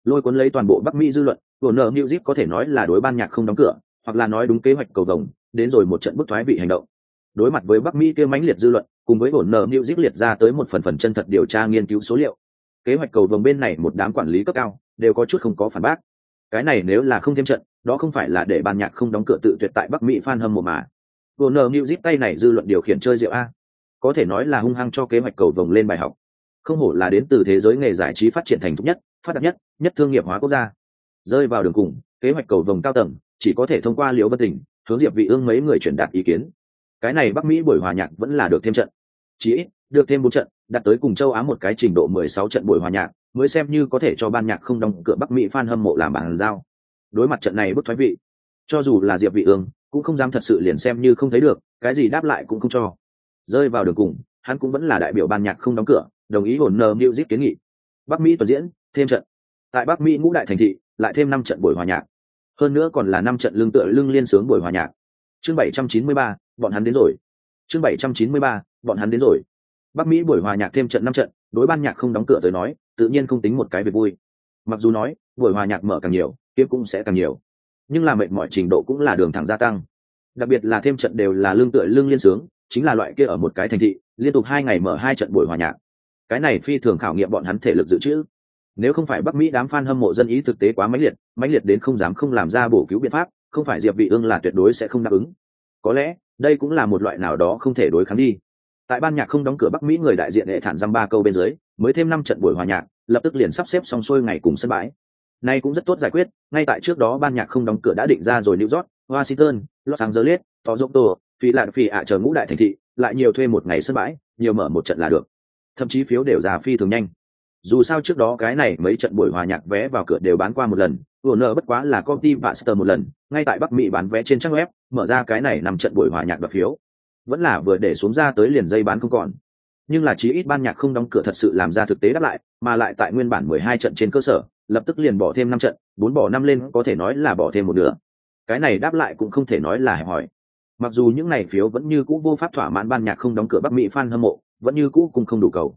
Lôi cuốn lấy toàn bộ bắc mỹ dư luận của nợ new zip có thể nói là đối ban nhạc không đóng cửa, hoặc là nói đúng kế hoạch cầu đồng đến rồi một trận bức thoái vị hành động. Đối mặt với bắc mỹ kêu mãnh liệt dư luận, cùng với bổn nợ new zip liệt ra tới một phần phần chân thật điều tra nghiên cứu số liệu, kế hoạch cầu vồng bên này một đám quản lý cấp cao, đều có chút không có phản bác. Cái này nếu là không thêm trận đó không phải là để ban nhạc không đóng cửa tự tuyệt tại bắc mỹ fan hâm mộ mà. Bổn nợ new zip tay này dư luận điều khiển chơi rượu a. Có thể nói là hung hăng cho kế hoạch cầu vồng lên bài học. Không hổ là đến từ thế giới nghề giải trí phát triển thành thục nhất, phát đạt nhất nhất thương nghiệp hóa quốc gia. Rơi vào đường cùng, kế hoạch cầu vồng cao tầng, chỉ có thể thông qua liễu bất tỉnh hướng diệp vị ương mấy người truyền đạt ý kiến. Cái này bắc mỹ buổi hòa nhạc vẫn là được thêm trận. Chỉ ít, được thêm bốn trận đặt tới cùng châu á một cái trình độ 16 trận buổi hòa nhạc, mới xem như có thể cho ban nhạc không đóng cửa bắc mỹ fan hâm mộ làm bàn giao đối mặt trận này bức thoái vị. Cho dù là diệp vị ương cũng không dám thật sự liền xem như không thấy được cái gì đáp lại cũng không cho. Rơi vào đường cùng hắn cũng vẫn là đại biểu ban nhạc không đóng cửa đồng ý hồn nờ music kiến nghị. Bắc mỹ tuần diễn thêm trận. Tại bắc mỹ ngũ đại thành thị lại thêm năm trận buổi hòa nhạc. Hơn nữa còn là năm trận lương tựa lưng liên sướng buổi hòa nhạc. Chương 793, bọn hắn đến rồi. Chương 793, bọn hắn đến rồi. Bắc mỹ buổi hòa nhạc thêm trận năm trận đối ban nhạc không đóng cửa tới nói tự nhiên không tính một cái việc vui. Mặc dù nói buổi hòa nhạc mở càng nhiều kiếm cũng sẽ càng nhiều. Nhưng là mệt mọi trình độ cũng là đường thẳng gia tăng. Đặc biệt là thêm trận đều là lương tựa lương liên sướng, chính là loại kia ở một cái thành thị, liên tục hai ngày mở hai trận buổi hòa nhạc. Cái này phi thường khảo nghiệm bọn hắn thể lực dự trữ. Nếu không phải bắc mỹ đám fan hâm mộ dân ý thực tế quá mãnh liệt mãnh liệt đến không dám không làm ra bổ cứu biện pháp, không phải diệp vị ương là tuyệt đối sẽ không đáp ứng. Có lẽ, đây cũng là một loại nào đó không thể đối kháng đi. Tại ban nhạc không đóng cửa bắc mỹ người đại diện hệ thản dăm ba câu bên dưới, mới thêm năm trận buổi hòa nhạc, lập tức liền sắp xếp xong xuôi ngày cùng sân bãi nay cũng rất tốt giải quyết, ngay tại trước đó ban nhạc không đóng cửa đã định ra rồi new york, washington, los angeles toronto phi lạn phi ạ chờ ngũ đại thành thị, lại nhiều thuê một ngày sân bãi, nhiều mở một trận là được. Thậm chí phiếu đều ra phi thường nhanh. Dù sao trước đó cái này mấy trận buổi hòa nhạc vé vào cửa đều bán qua một lần, vừa nợ bất quá là công ty Baxter một lần, ngay tại bắc mỹ bán vé trên trang web, mở ra cái này nằm trận buổi hòa nhạc và phiếu. Vẫn là vừa để xuống ra tới liền dây bán không còn nhưng là chí ít ban nhạc không đóng cửa thật sự làm ra thực tế đáp lại, mà lại tại nguyên bản mười hai trận trên cơ sở, lập tức liền bỏ thêm năm trận, bốn bỏ năm lên có thể nói là bỏ thêm một nửa. Cái này đáp lại cũng không thể nói là hẹp hỏi mặc dù những này phiếu vẫn như cũ vô pháp thỏa mãn ban nhạc không đóng cửa bắc mỹ fan hâm mộ, vẫn như cũ cũng không đủ cầu.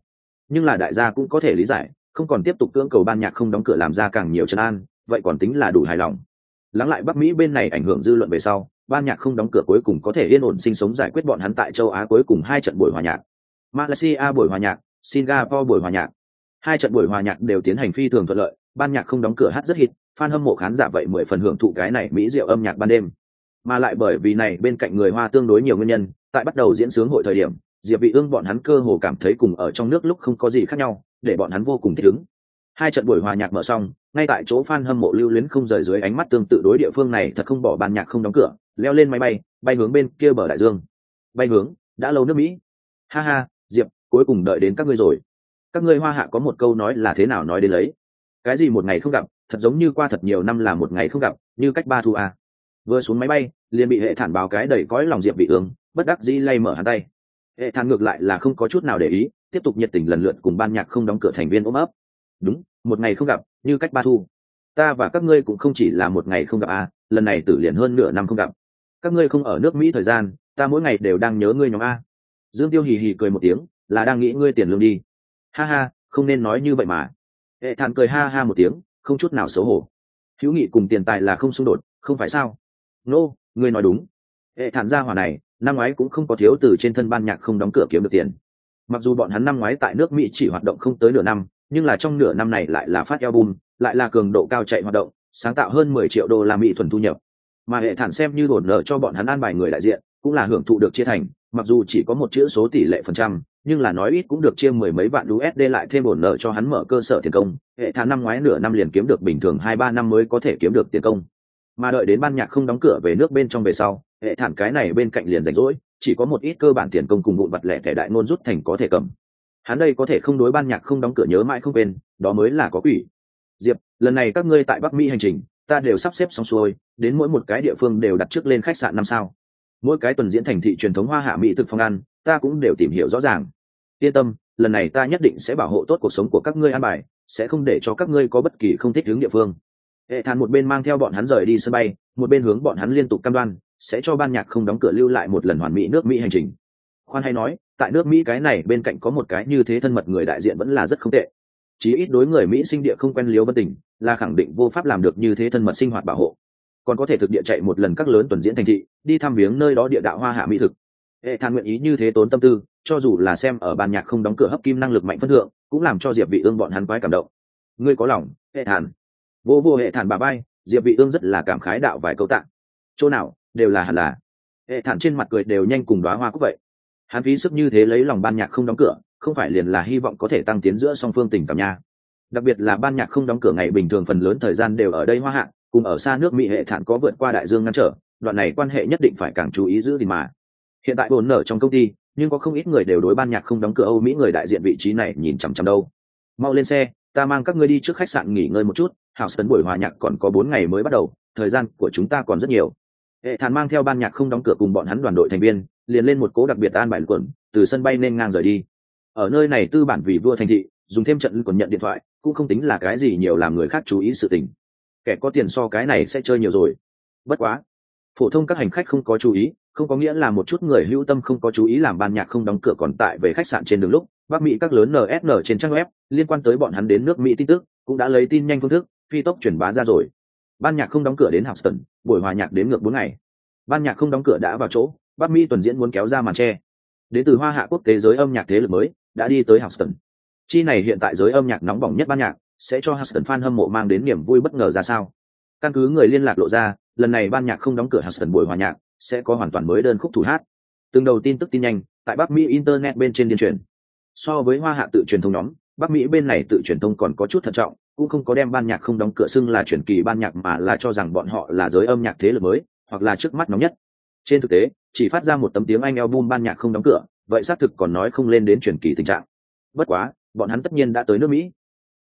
Nhưng là đại gia cũng có thể lý giải, không còn tiếp tục cưỡng cầu ban nhạc không đóng cửa làm ra càng nhiều chân an, vậy còn tính là đủ hài lòng. Lắng lại bắc mỹ bên này ảnh hưởng dư luận về sau, ban nhạc không đóng cửa cuối cùng có thể yên ổn sinh sống giải quyết bọn hắn tại châu á cuối cùng hai trận buổi hòa nhạc malaysia buổi hòa nhạc, singapore buổi hòa nhạc. Hai trận buổi hòa nhạc đều tiến hành phi thường thuận lợi, ban nhạc không đóng cửa hát rất hít fan hâm mộ khán giả vậy mười phần hưởng thụ cái này mỹ diệu âm nhạc ban đêm. Mà lại bởi vì này, bên cạnh người hoa tương đối nhiều nguyên nhân, tại bắt đầu diễn sướng hội thời điểm, diệp vị ương bọn hắn cơ hồ cảm thấy cùng ở trong nước lúc không có gì khác nhau, để bọn hắn vô cùng thích ứng. Hai trận buổi hòa nhạc mở xong, ngay tại chỗ fan hâm mộ lưu luyến không rời dưới ánh mắt tương tự đối địa phương này, thật không bỏ ban nhạc không đóng cửa, leo lên máy bay bay hướng bên kia bờ đại dương. Bay hướng, đã lâu nước mỹ. Ha ha cuối cùng đợi đến các ngươi rồi. Các ngươi hoa hạ có một câu nói là thế nào nói đến lấy? Cái gì một ngày không gặp, thật giống như qua thật nhiều năm là một ngày không gặp, như cách ba thu à. vừa xuống máy bay, liền bị hệ thản báo cái đầy cõi lòng diệp bị ương, bất đắc dĩ lay mở hắn tay. Hệ thản ngược lại là không có chút nào để ý, tiếp tục nhiệt tình lần lượt cùng ban nhạc không đóng cửa thành viên ôm ấp. Đúng, một ngày không gặp, như cách ba thu. Ta và các ngươi cũng không chỉ là một ngày không gặp à lần này tử liền hơn nửa năm không gặp. Các ngươi không ở nước mỹ thời gian, ta mỗi ngày đều đang nhớ ngươi nhóm a. Dương tiêu hì hì cười một tiếng là đang nghĩ ngươi tiền lương đi. Ha ha không nên nói như vậy mà. Hệ thản cười ha ha một tiếng không chút nào xấu hổ. Hữu nghị cùng tiền tài là không xung đột không phải sao? Nô、no, ngươi nói đúng. Hệ thản gia hỏa này năm ngoái cũng không có thiếu từ trên thân ban nhạc không đóng cửa kiếm được tiền. Mặc dù bọn hắn năm ngoái tại nước mỹ chỉ hoạt động không tới nửa năm nhưng là trong nửa năm này lại là phát album lại là cường độ cao chạy hoạt động sáng tạo hơn mười triệu đô la mỹ thuần thu nhập. Mà hệ thản xem như đồn nợ cho bọn hắn an bài người đại diện cũng là hưởng thụ được chia thành mặc dù chỉ có một chữ số tỷ lệ phần trăm nhưng là nói ít cũng được chia mười mấy vạn usd lại thêm bổn nợ cho hắn mở cơ sở tiền công. Hệ tháng năm ngoái nửa năm liền kiếm được bình thường hai ba năm mới có thể kiếm được tiền công. Mà đợi đến ban nhạc không đóng cửa về nước bên trong về sau, hệ thản cái này bên cạnh liền rảnh rỗi, chỉ có một ít cơ bản tiền công cùng vụn vặt lẻ thẻ đại ngôn rút thành có thể cầm. Hắn đây có thể không đối ban nhạc không đóng cửa nhớ mãi không quên, đó mới là có quỷ. Diệp, lần này các ngươi tại bắc mỹ hành trình, ta đều sắp xếp xong xuôi, đến mỗi một cái địa phương đều đặt trước lên khách sạn năm sao. Mỗi cái tuần diễn thành thị truyền thống hoa hạ mỹ thực phong ăn, ta cũng đều tìm hiểu rõ ràng yên tâm, lần này ta nhất định sẽ bảo hộ tốt cuộc sống của các ngươi an bài, sẽ không để cho các ngươi có bất kỳ không thích hướng địa phương. Hệ thản một bên mang theo bọn hắn rời đi sân bay, một bên hướng bọn hắn liên tục cam đoan, sẽ cho ban nhạc không đóng cửa lưu lại một lần hoàn mỹ nước mỹ hành trình. Khoan hay nói, tại nước mỹ cái này bên cạnh có một cái như thế thân mật người đại diện vẫn là rất không tệ. Chí ít đối người mỹ sinh địa không quen liếu bất tỉnh là khẳng định vô pháp làm được như thế thân mật sinh hoạt bảo hộ. Còn có thể thực địa chạy một lần các lớn tuần diễn thành thị, đi thăm viếng nơi đó địa đạo hoa hạ mỹ thực. Hệ thản nguyện ý như thế tốn tâm tư cho dù là xem ở ban nhạc không đóng cửa hấp kim năng lực mạnh phân thượng, cũng làm cho diệp vị ương bọn hắn quái cảm động. Ngươi có lòng, hệ thản. Vô vô hệ thản bà bay, diệp vị ương rất là cảm khái đạo vài câu tạng. Chỗ nào, đều là hẳn là. Hệ thản trên mặt cười đều nhanh cùng đóa hoa cũng vậy. Hắn phí sức như thế lấy lòng ban nhạc không đóng cửa, không phải liền là hy vọng có thể tăng tiến giữa song phương tình cảm nha. Đặc biệt là ban nhạc không đóng cửa ngày bình thường phần lớn thời gian đều ở đây hoa hạ, cùng ở xa nước mỹ hệ thản có vượt qua đại dương ngăn trở, đoạn này quan hệ nhất định phải càng chú ý giữ gìn mà. Hiện tại bồn nở trong công ty nhưng có không ít người đều đối ban nhạc không đóng cửa âu mỹ người đại diện vị trí này nhìn chằm chằm đâu. Mau lên xe, ta mang các ngươi đi trước khách sạn nghỉ ngơi một chút hào sân buổi hòa nhạc còn có bốn ngày mới bắt đầu, thời gian của chúng ta còn rất nhiều. Hệ thản mang theo ban nhạc không đóng cửa cùng bọn hắn đoàn đội thành viên, liền lên một cố đặc biệt an bài quần, từ sân bay nên ngang rời đi. Ở nơi này tư bản vì vua thành thị, dùng thêm trận còn nhận điện thoại, cũng không tính là cái gì nhiều làm người khác chú ý sự tình. Kẻ có tiền so cái này sẽ chơi nhiều rồi. Bất quá, phổ thông các hành khách không có chú ý không có nghĩa là một chút người hữu tâm không có chú ý làm ban nhạc không đóng cửa còn tại về khách sạn trên đường lúc bắc mỹ các lớn nsn trên trang web, liên quan tới bọn hắn đến nước mỹ tin tức, cũng đã lấy tin nhanh phương thức, phi tốc truyền bá ra rồi. Ban nhạc không đóng cửa đến houston, buổi hòa nhạc đến ngược bốn ngày. Ban nhạc không đóng cửa đã vào chỗ bắc mỹ tuần diễn muốn kéo ra màn tre. Đến từ hoa hạ quốc tế giới âm nhạc thế lực mới, đã đi tới houston. Chi này hiện tại giới âm nhạc nóng bỏng nhất ban nhạc, sẽ cho houston fan hâm mộ mang đến niềm vui bất ngờ ra sao? Căn cứ người liên lạc lộ ra, lần này ban nhạc không đóng cửa houston buổi hòa nhạc sẽ có hoàn toàn mới đơn khúc thủ hát. Từng đầu tin tức tin nhanh, tại bắc mỹ internet bên trên điên truyền. So với hoa hạ tự truyền thông nhóm, bắc mỹ bên này tự truyền thông còn có chút thận trọng, cũng không có đem ban nhạc không đóng cửa xưng là truyền kỳ ban nhạc mà là cho rằng bọn họ là giới âm nhạc thế lực mới, hoặc là trước mắt nóng nhất. Trên thực tế, chỉ phát ra một tấm tiếng anh album ban nhạc không đóng cửa, vậy xác thực còn nói không lên đến truyền kỳ tình trạng. Bất quá, bọn hắn tất nhiên đã tới nước mỹ.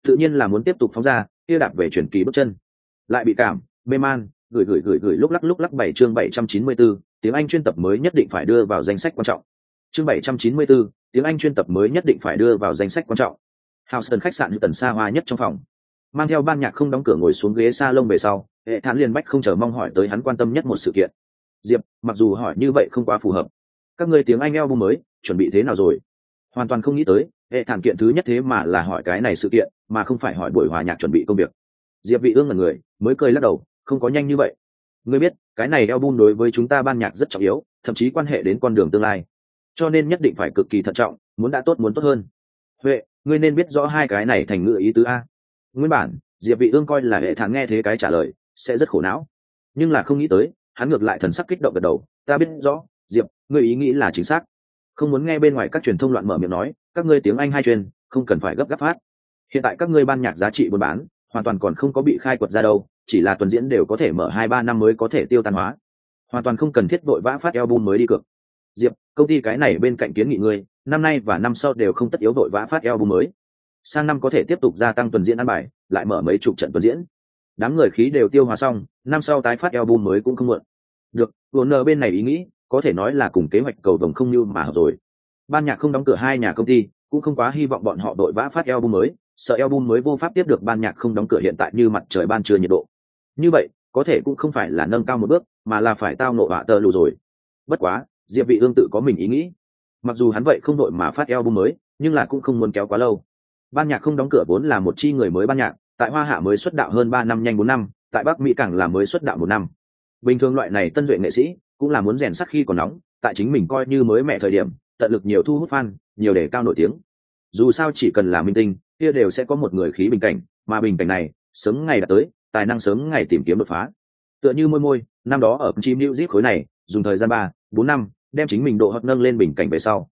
Tự nhiên là muốn tiếp tục phóng ra, kia đạp về truyền kỳ bước chân. Lại bị cảm, mê man gửi gửi gửi gửi lúc lắc lúc lắc bảy chương bảy trăm chín mươi 794, tiếng Anh chuyên tập mới nhất định phải đưa vào danh sách quan trọng. Chương bảy trăm chín mươi 794, tiếng Anh chuyên tập mới nhất định phải đưa vào danh sách quan trọng. Houston khách sạn tần xa hoa nhất trong phòng. Mang theo ban nhạc không đóng cửa ngồi xuống ghế salon về sau, hệ thản liền bách không chờ mong hỏi tới hắn quan tâm nhất một sự kiện. Diệp, mặc dù hỏi như vậy không quá phù hợp. Các ngươi tiếng Anh album mới, chuẩn bị thế nào rồi? Hoàn toàn không nghĩ tới, hệ thản kiện thứ nhất thế mà là hỏi cái này sự kiện, mà không phải hỏi buổi hòa nhạc chuẩn bị công việc. Diệp vị ương là người, mới cười lắc đầu, không có nhanh như vậy. Ngươi biết, cái này album đối với chúng ta ban nhạc rất trọng yếu, thậm chí quan hệ đến con đường tương lai. Cho nên nhất định phải cực kỳ thận trọng, muốn đã tốt muốn tốt hơn. Huệ, ngươi nên biết rõ hai cái này thành ngữ ý tứ a. Nguyên bản, diệp vị ương coi là hệ thản nghe thế cái trả lời, sẽ rất khổ não. Nhưng là không nghĩ tới, hắn ngược lại thần sắc kích động gật đầu. Ta biết rõ, diệp, ngươi ý nghĩ là chính xác. Không muốn nghe bên ngoài các truyền thông loạn mở miệng nói, các ngươi tiếng anh hai truyền, không cần phải gấp gáp phát. Hiện tại các ngươi ban nhạc giá trị buôn bán, hoàn toàn còn không có bị khai quật ra đâu chỉ là tuần diễn đều có thể mở hai ba năm mới có thể tiêu tan hóa. Hoàn toàn không cần thiết vội vã phát album mới đi cược. Diệp, công ty cái này bên cạnh kiến nghị ngươi, năm nay và năm sau đều không tất yếu vội vã phát album mới. Sang năm có thể tiếp tục gia tăng tuần diễn ăn bài, lại mở mấy chục trận tuần diễn. Đám người khí đều tiêu hóa xong, năm sau tái phát album mới cũng không muộn. Được nợ bên này ý nghĩ, có thể nói là cùng kế hoạch cầu đồng không như mà rồi. Ban nhạc không đóng cửa hai nhà công ty, cũng không quá hy vọng bọn họ đội vã phát album mới, sợ album mới vô pháp tiếp được ban nhạc không đóng cửa hiện tại như mặt trời ban trưa nhiệt độ như vậy, có thể cũng không phải là nâng cao một bước, mà là phải tao nộ họa tờ lù rồi. Bất quá, diệp vị ương tự có mình ý nghĩ. Mặc dù hắn vậy không đội mà phát album mới, nhưng là cũng không muốn kéo quá lâu. Ban nhạc không đóng cửa vốn là một chi người mới ban nhạc, tại hoa hạ mới xuất đạo hơn ba năm nhanh bốn năm, tại bắc mỹ càng là mới xuất đạo một năm. Bình thường loại này tân duệ nghệ sĩ cũng là muốn rèn sắc khi còn nóng, tại chính mình coi như mới mẹ thời điểm, tận lực nhiều thu hút fan, nhiều để cao nổi tiếng. Dù sao chỉ cần là minh tinh, kia đều sẽ có một người khí bình cảnh, mà bình cảnh này, sớm ngày đã tới tài năng sớm ngày tìm kiếm đột phá. Tựa như môi môi, năm đó ở chim new zip khối này, dùng thời gian ba, bốn năm, đem chính mình độ hợp nâng lên bình cảnh về sau.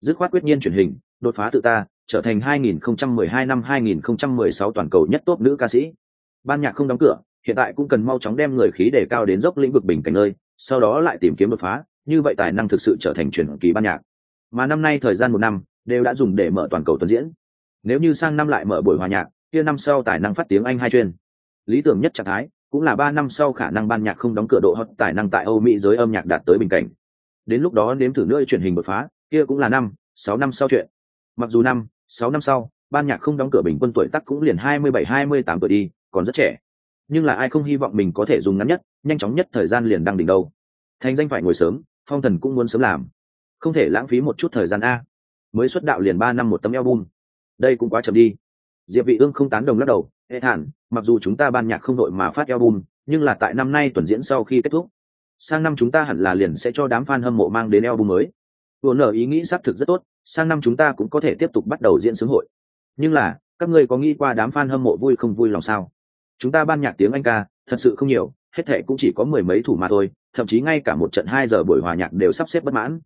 Dứt khoát quyết nhiên truyền hình, đột phá tự ta, trở thành 2012 năm 2016 toàn cầu nhất tốt nữ ca sĩ. Ban nhạc không đóng cửa, hiện tại cũng cần mau chóng đem người khí đề cao đến dốc lĩnh vực bình cảnh nơi, sau đó lại tìm kiếm đột phá, như vậy tài năng thực sự trở thành truyền kỳ ban nhạc. Mà năm nay thời gian một năm, đều đã dùng để mở toàn cầu tuần diễn. Nếu như sang năm lại mở buổi hòa nhạc, kia năm sau tài năng phát tiếng anh hai chuyên lý tưởng nhất trạng thái cũng là ba năm sau khả năng ban nhạc không đóng cửa độ hot tài năng tại âu mỹ giới âm nhạc đạt tới bình cảnh. Đến lúc đó nếm thử nữa truyền hình đột phá, kia cũng là năm, sáu năm sau chuyện. Mặc dù năm, sáu năm sau, ban nhạc không đóng cửa bình quân tuổi tắc cũng liền hai mươi bảy, hai mươi tám tuổi đi, còn rất trẻ. Nhưng là ai không hy vọng mình có thể dùng ngắn nhất, nhanh chóng nhất thời gian liền đăng đỉnh đâu. Thành danh phải ngồi sớm, phong thần cũng muốn sớm làm. Không thể lãng phí một chút thời gian a. Mới xuất đạo liền ba năm một tấm album. Đây cũng quá chậm đi. Diệp vị ương không tán đồng lắc đầu hệ thản mặc dù chúng ta ban nhạc không đội mà phát album, nhưng là tại năm nay tuần diễn sau khi kết thúc. Sang năm chúng ta hẳn là liền sẽ cho đám fan hâm mộ mang đến album mới. Vừa nở ý nghĩ xác thực rất tốt, sang năm chúng ta cũng có thể tiếp tục bắt đầu diễn sướng hội. Nhưng là, các ngươi có nghĩ qua đám fan hâm mộ vui không vui lòng sao? Chúng ta ban nhạc tiếng anh ca, thật sự không nhiều, hết thệ cũng chỉ có mười mấy thủ mà thôi, thậm chí ngay cả một trận hai giờ buổi hòa nhạc đều sắp xếp bất mãn.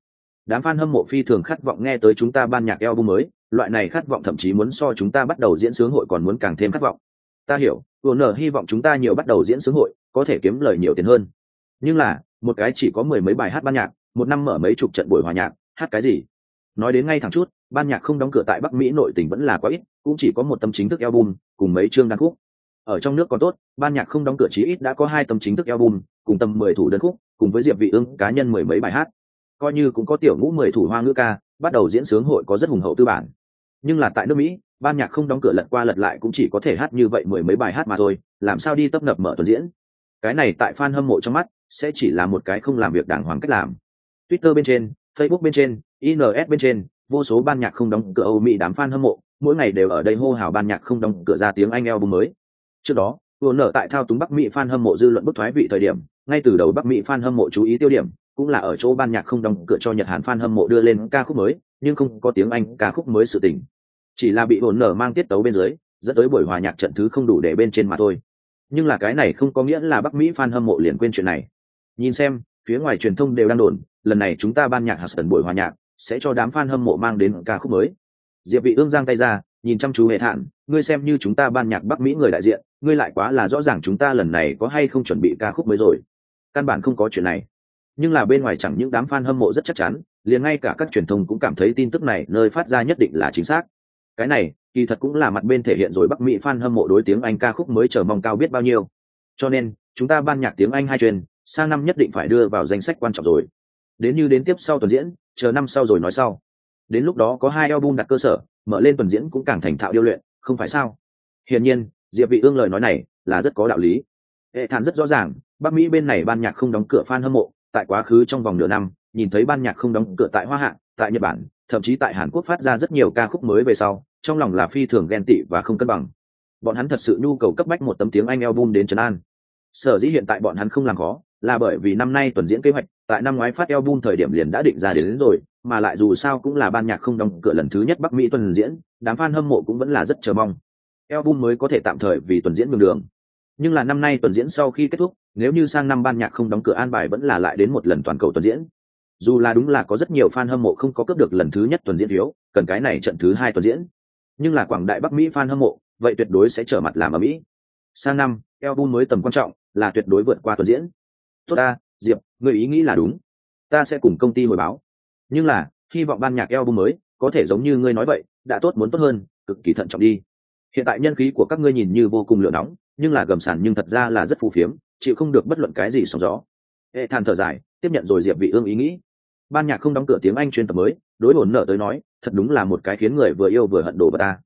Đám fan hâm mộ phi thường khát vọng nghe tới chúng ta ban nhạc album mới, loại này khát vọng thậm chí muốn so chúng ta bắt đầu diễn sướng hội còn muốn càng thêm khát vọng ta hiểu, vừa nở hy vọng chúng ta nhiều bắt đầu diễn sướng hội, có thể kiếm lời nhiều tiền hơn. Nhưng là, một cái chỉ có mười mấy bài hát ban nhạc, một năm mở mấy chục trận buổi hòa nhạc, hát cái gì? Nói đến ngay thẳng chút, ban nhạc không đóng cửa tại bắc mỹ nội tỉnh vẫn là quá ít, cũng chỉ có một tâm chính thức album, cùng mấy chương đăng khúc. Ở trong nước còn tốt, ban nhạc không đóng cửa chí ít đã có hai tâm chính thức album, cùng tầm mười thủ đơn khúc, cùng với diệp vị ương cá nhân mười mấy bài hát. Coi như cũng có tiểu ngũ mười thủ hoa ngữ ca, bắt đầu diễn sướng hội có rất hùng hậu tư bản nhưng là tại nước mỹ, ban nhạc không đóng cửa lật qua lật lại cũng chỉ có thể hát như vậy mười mấy bài hát mà thôi, làm sao đi tấp nập mở tuần diễn? Cái này tại fan hâm mộ trong mắt sẽ chỉ là một cái không làm việc đàng hoàng cách làm. Twitter bên trên, facebook bên trên ins bên trên, vô số ban nhạc không đóng cửa âu mỹ đám fan hâm mộ, mỗi ngày đều ở đây hô hào ban nhạc không đóng cửa ra tiếng anh album mới. Trước đó, vừa nở tại thao túng bắc mỹ fan hâm mộ dư luận bức thoái vị thời điểm, ngay từ đầu bắc mỹ fan hâm mộ chú ý tiêu điểm cũng là ở chỗ ban nhạc không đóng cửa cho nhật hàn fan hâm mộ đưa lên ca khúc mới, nhưng không có tiếng anh ca khúc mới sự tình chỉ là bị hồn nở mang tiết tấu bên dưới, dẫn tới buổi hòa nhạc trận thứ không đủ để bên trên mà thôi. Nhưng là cái này không có nghĩa là bắc mỹ fan hâm mộ liền quên chuyện này. Nhìn xem, phía ngoài truyền thông đều đang đồn, lần này chúng ta ban nhạc hạt buổi hòa nhạc sẽ cho đám fan hâm mộ mang đến ca khúc mới. Diệp vị ương giang tay ra, nhìn chăm chú hệ thản, ngươi xem như chúng ta ban nhạc bắc mỹ người đại diện, ngươi lại quá là rõ ràng chúng ta lần này có hay không chuẩn bị ca khúc mới rồi. Căn bản không có chuyện này. Nhưng là bên ngoài chẳng những đám fan hâm mộ rất chắc chắn, liền ngay cả các truyền thông cũng cảm thấy tin tức này nơi phát ra nhất định là chính xác cái này, kỳ thật cũng là mặt bên thể hiện rồi bắc mỹ fan hâm mộ đối tiếng anh ca khúc mới chờ mong cao biết bao nhiêu. Cho nên, chúng ta ban nhạc tiếng anh hai truyền, sang năm nhất định phải đưa vào danh sách quan trọng rồi. Đến như đến tiếp sau tuần diễn, chờ năm sau rồi nói sau. Đến lúc đó có hai album đặt cơ sở, mở lên tuần diễn cũng càng thành thạo điêu luyện, không phải sao? Hiển nhiên, diệp vị ương lời nói này là rất có đạo lý. Hệ thản rất rõ ràng, bắc mỹ bên này ban nhạc không đóng cửa fan hâm mộ, tại quá khứ trong vòng nửa năm, nhìn thấy ban nhạc không đóng cửa tại hoa hạ, tại nhật bản thậm chí tại hàn quốc phát ra rất nhiều ca khúc mới về sau trong lòng là phi thường ghen tị và không cân bằng. Bọn hắn thật sự nhu cầu cấp bách một tấm tiếng anh album đến trấn an. Sở dĩ hiện tại bọn hắn không làm khó là bởi vì năm nay tuần diễn kế hoạch tại năm ngoái phát album thời điểm liền đã định ra đến, đến rồi mà lại dù sao cũng là ban nhạc không đóng cửa lần thứ nhất bắc mỹ tuần diễn đám fan hâm mộ cũng vẫn là rất chờ mong. Album mới có thể tạm thời vì tuần diễn đường đường. Nhưng là năm nay tuần diễn sau khi kết thúc nếu như sang năm ban nhạc không đóng cửa an bài vẫn là lại đến một lần toàn cầu tuần diễn dù là đúng là có rất nhiều fan hâm mộ không có cướp được lần thứ nhất tuần diễn phiếu, cần cái này trận thứ hai tuần diễn. Nhưng là quảng đại bắc mỹ fan hâm mộ, vậy tuyệt đối sẽ trở mặt làm ở mỹ. Sang năm, album mới tầm quan trọng, là tuyệt đối vượt qua tuần diễn. Tốt ta, diệp người ý nghĩ là đúng. Ta sẽ cùng công ty hồi báo. Nhưng là, hy vọng ban nhạc album mới, có thể giống như ngươi nói vậy, đã tốt muốn tốt hơn, cực kỳ thận trọng đi. Hiện tại nhân khí của các ngươi nhìn như vô cùng lửa nóng, nhưng là gầm sản nhưng thật ra là rất phù phiếm, chịu không được bất luận cái gì sóng gió. Hệ than thở dài, tiếp nhận rồi diệp vị ương ý nghĩ ban nhạc không đóng cửa tiếng anh chuyên tập mới đối bổn nợ tới nói thật đúng là một cái khiến người vừa yêu vừa hận đồ vật ta.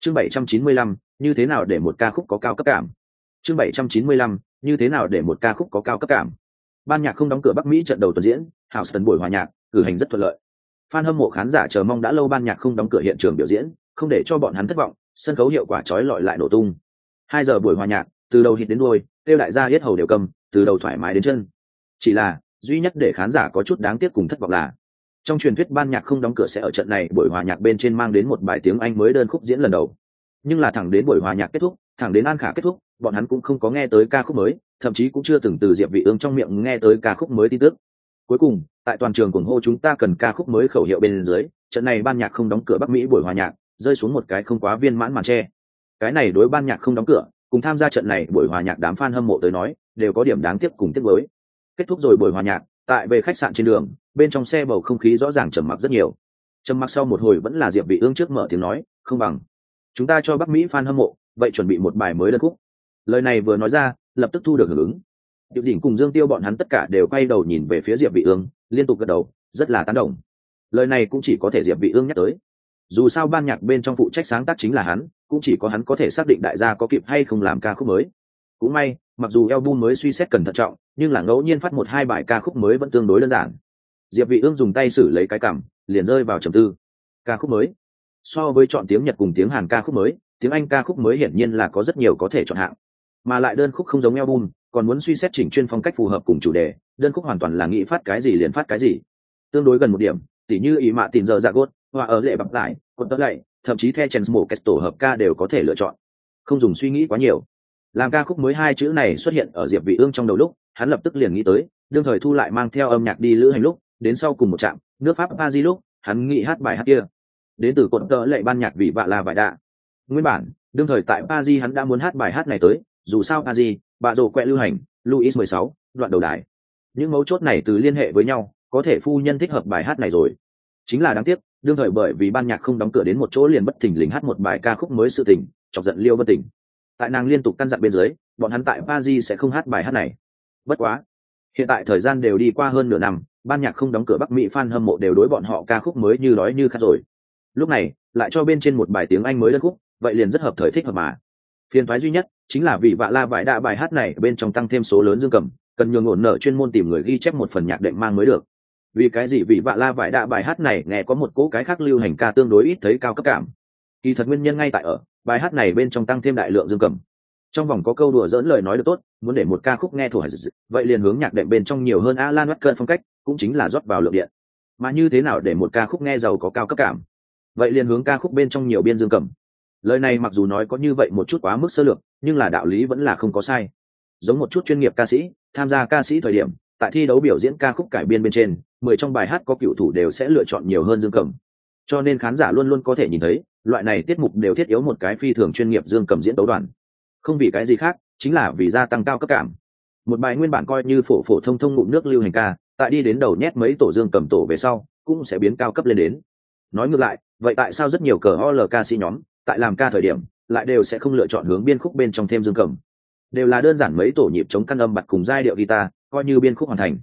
Chương 795, như thế nào để một ca khúc có cao cấp cảm? Chương 795, như thế nào để một ca khúc có cao cấp cảm? Ban nhạc không đóng cửa bắc mỹ trận đầu tuần diễn houston buổi hòa nhạc cử hành rất thuận lợi. Fan hâm mộ khán giả chờ mong đã lâu ban nhạc không đóng cửa hiện trường biểu diễn không để cho bọn hắn thất vọng sân khấu hiệu quả trói lọi lại nổ tung. Hai giờ buổi hòa nhạc từ đầu hít đến đuôi kêu đại gia hết hầu đều cầm từ đầu thoải mái đến chân. Chỉ là duy nhất để khán giả có chút đáng tiếc cùng thất vọng là, trong truyền thuyết ban nhạc không đóng cửa sẽ ở trận này buổi hòa nhạc bên trên mang đến một bài tiếng anh mới đơn khúc diễn lần đầu. Nhưng là thẳng đến buổi hòa nhạc kết thúc, thẳng đến an khả kết thúc, bọn hắn cũng không có nghe tới ca khúc mới, thậm chí cũng chưa từng từ diệp vị ương trong miệng nghe tới ca khúc mới tin tức. Cuối cùng, tại toàn trường cuồng hô chúng ta cần ca khúc mới khẩu hiệu bên dưới, trận này ban nhạc không đóng cửa bắc mỹ buổi hòa nhạc rơi xuống một cái không quá viên mãn màn che cái này đối ban nhạc không đóng cửa, cùng tham gia trận này buổi hòa nhạc đám fan hâm mộ tới nói, đều có điểm đáng tiếc cùng tiếc với kết thúc rồi buổi hòa nhạc, tại về khách sạn trên đường, bên trong xe bầu không khí rõ ràng trầm mặc rất nhiều. Trầm mặc sau một hồi vẫn là diệp vị ương trước mở tiếng nói, không bằng. Chúng ta cho bắc mỹ fan hâm mộ, vậy chuẩn bị một bài mới đơn khúc. Lời này vừa nói ra, lập tức thu được hưởng ứng. Điệu đỉnh cùng dương tiêu bọn hắn tất cả đều quay đầu nhìn về phía diệp vị ương, liên tục gật đầu, rất là tán đồng. Lời này cũng chỉ có thể diệp vị ương nhắc tới. Dù sao ban nhạc bên trong phụ trách sáng tác chính là hắn, cũng chỉ có hắn có thể xác định đại gia có kịp hay không làm ca khúc mới cũng may, mặc dù album mới suy xét cẩn thận trọng, nhưng là ngẫu nhiên phát một hai bài ca khúc mới vẫn tương đối đơn giản. Diệp vị ương dùng tay xử lấy cái cằm liền rơi vào trầm tư. Ca khúc mới. So với chọn tiếng nhật cùng tiếng hàn ca khúc mới, tiếng anh ca khúc mới hiển nhiên là có rất nhiều có thể chọn hạng. Mà lại đơn khúc không giống album, còn muốn suy xét chỉnh chuyên phong cách phù hợp cùng chủ đề, đơn khúc hoàn toàn là nghĩ phát cái gì liền phát cái gì. Tương đối gần một điểm, tỉ như ý mạ tìm giờ ra gốt hoặc ở lệ bập lại, quật tớ lạy, thậm chí theo chens mổ cách tổ hợp ca đều có thể lựa chọn. Không dùng suy nghĩ quá nhiều làm ca khúc mới hai chữ này xuất hiện ở diệp vị ương trong đầu lúc hắn lập tức liền nghĩ tới đương thời thu lại mang theo âm nhạc đi lữ hành lúc đến sau cùng một trạm nước pháp paris lúc hắn nghĩ hát bài hát kia. Đến từ cột cờ lệ ban nhạc vị vạ là vải đạ. Nguyên bản đương thời tại paris hắn đã muốn hát bài hát này tới dù sao paris bà rồ quẹ lưu hành louis 16, đoạn đầu đài. Những mấu chốt này từ liên hệ với nhau có thể phu nhân thích hợp bài hát này rồi. Chính là đáng tiếc đương thời bởi vì ban nhạc không đóng cửa đến một chỗ liền bất thình lình hát một bài ca khúc mới sự tình chọc giận liêu bất tỉnh tại nàng liên tục căn dặn bên dưới, bọn hắn tại paris sẽ không hát bài hát này. Bất quá, hiện tại thời gian đều đi qua hơn nửa năm, ban nhạc không đóng cửa bắc mỹ fan hâm mộ đều đối bọn họ ca khúc mới như đói như khát rồi. Lúc này, lại cho bên trên một bài tiếng anh mới đất khúc, vậy liền rất hợp thời thích hợp mà. Phiền thoái duy nhất chính là vị vạ la vải đạ bài hát này bên trong tăng thêm số lớn dương cầm, cần nhường ổn nợ chuyên môn tìm người ghi chép một phần nhạc đệm mang mới được. Vì cái gì? Vị vạ la vải đạ bài hát này nghe có một cỗ cái khác lưu hành ca tương đối ít thấy cao cấp cảm. Kỳ thật nguyên nhân ngay tại ở bài hát này bên trong tăng thêm đại lượng dương cầm. Trong vòng có câu đùa dỡn lời nói được tốt, muốn để một ca khúc nghe thổi vậy liền hướng nhạc đệm bên trong nhiều hơn alan cơn phong cách, cũng chính là rót vào lượng điện. Mà như thế nào để một ca khúc nghe giàu có cao cấp cảm? Vậy liền hướng ca khúc bên trong nhiều biên dương cầm. Lời này mặc dù nói có như vậy một chút quá mức sơ lược, nhưng là đạo lý vẫn là không có sai. Giống một chút chuyên nghiệp ca sĩ, tham gia ca sĩ thời điểm, tại thi đấu biểu diễn ca khúc cải biên bên trên, mười trong bài hát có cựu thủ đều sẽ lựa chọn nhiều hơn dương cầm cho nên khán giả luôn luôn có thể nhìn thấy, loại này tiết mục đều thiết yếu một cái phi thường chuyên nghiệp dương cầm diễn đấu đoàn. Không vì cái gì khác, chính là vì gia tăng cao cấp cảm. Một bài nguyên bản coi như phổ phổ thông thông ngụm nước lưu hành ca, tại đi đến đầu nhét mấy tổ dương cầm tổ về sau, cũng sẽ biến cao cấp lên đến. Nói ngược lại, vậy tại sao rất nhiều cờ ol ca sĩ nhóm, tại làm ca thời điểm, lại đều sẽ không lựa chọn hướng biên khúc bên trong thêm dương cầm? Đều là đơn giản mấy tổ nhịp chống căn âm bặt cùng giai điệu guitar, coi như biên khúc hoàn thành.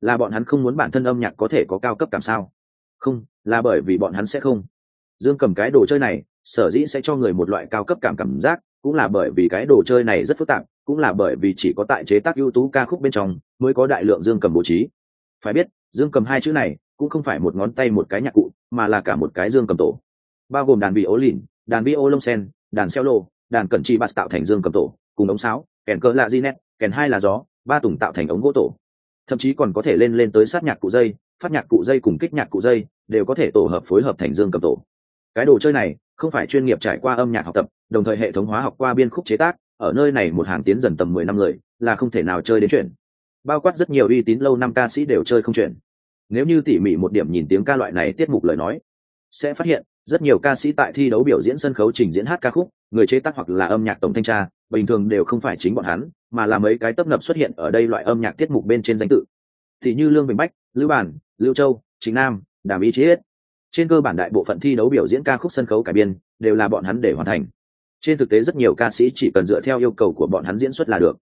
Là bọn hắn không muốn bản thân âm nhạc có thể có cao cấp cảm sao? Không, là bởi vì bọn hắn sẽ không. Dương cầm cái đồ chơi này, sở dĩ sẽ cho người một loại cao cấp cảm cảm giác, cũng là bởi vì cái đồ chơi này rất phức tạp, cũng là bởi vì chỉ có tại chế tác ưu tú ca khúc bên trong mới có đại lượng dương cầm bố trí. Phải biết, dương cầm hai chữ này cũng không phải một ngón tay một cái nhạc cụ, mà là cả một cái dương cầm tổ. Bao gồm đàn vị ố lìn đàn vi ô lông sen đàn xeo lô đàn cẩn chi bạt tạo thành dương cầm tổ, cùng ống sáo, kèn cỡ lạ di nét, kèn hai là gió, ba tùng tạo thành ống gỗ tổ. Thậm chí còn có thể lên lên tới sát nhạc cụ dây phát nhạc cụ dây cùng kích nhạc cụ dây đều có thể tổ hợp phối hợp thành dương cầm tổ. Cái đồ chơi này không phải chuyên nghiệp trải qua âm nhạc học tập, đồng thời hệ thống hóa học qua biên khúc chế tác, ở nơi này một hàng tiến dần tầm mười năm người, là không thể nào chơi đến chuyện. Bao quát rất nhiều uy tín lâu năm ca sĩ đều chơi không chuyện. Nếu như tỉ mỉ một điểm nhìn tiếng ca loại này tiết mục lời nói, sẽ phát hiện, rất nhiều ca sĩ tại thi đấu biểu diễn sân khấu trình diễn hát ca khúc, người chế tác hoặc là âm nhạc tổng thanh tra, bình thường đều không phải chính bọn hắn, mà là mấy cái tấp nập xuất hiện ở đây loại âm nhạc tiết mục bên trên danh tự. Thì như lương bình bách lữ bản lưu châu chính nam, đàm ý chí hết trên cơ bản đại bộ phận thi đấu biểu diễn ca khúc sân khấu cải biên đều là bọn hắn để hoàn thành. Trên thực tế rất nhiều ca sĩ chỉ cần dựa theo yêu cầu của bọn hắn diễn xuất là được.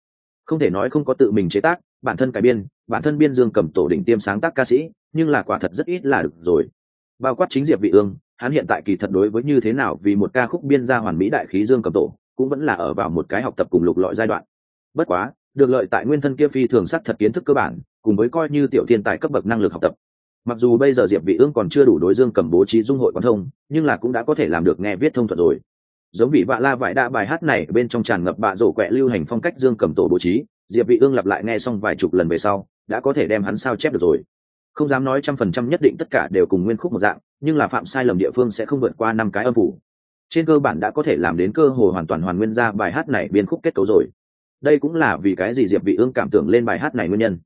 Không thể nói không có tự mình chế tác, bản thân cải biên, bản thân biên dương cầm tổ đỉnh tiêm sáng tác ca sĩ, nhưng là quả thật rất ít là được rồi. Bao quát chính diệp vị ương, hắn hiện tại kỳ thật đối với như thế nào vì một ca khúc biên ra hoàn mỹ đại khí dương cầm tổ, cũng vẫn là ở vào một cái học tập cùng lục lọi giai đoạn. Bất quá, được lợi tại nguyên thân kia phi thường sắc thật kiến thức cơ bản cùng với coi như tiểu thiên tài cấp bậc năng lực học tập. Mặc dù bây giờ diệp vị ương còn chưa đủ đối dương cầm bố trí dung hội quan thông, nhưng là cũng đã có thể làm được nghe viết thông thuận rồi. Giống vị vạ la vải đa bài hát này bên trong tràn ngập bạ rổ quẹ lưu hành phong cách dương cầm tổ bố trí, diệp vị ương lặp lại nghe xong vài chục lần về sau, đã có thể đem hắn sao chép được rồi. Không dám nói trăm phần trăm nhất định tất cả đều cùng nguyên khúc một dạng, nhưng là phạm sai lầm địa phương sẽ không vượt qua năm cái âm phủ. Trên cơ bản đã có thể làm đến cơ hội hoàn toàn hoàn nguyên ra bài hát này biên khúc kết cấu rồi. Đây cũng là vì cái gì diệp vị ương cảm tưởng lên bài hát này nguyên nhân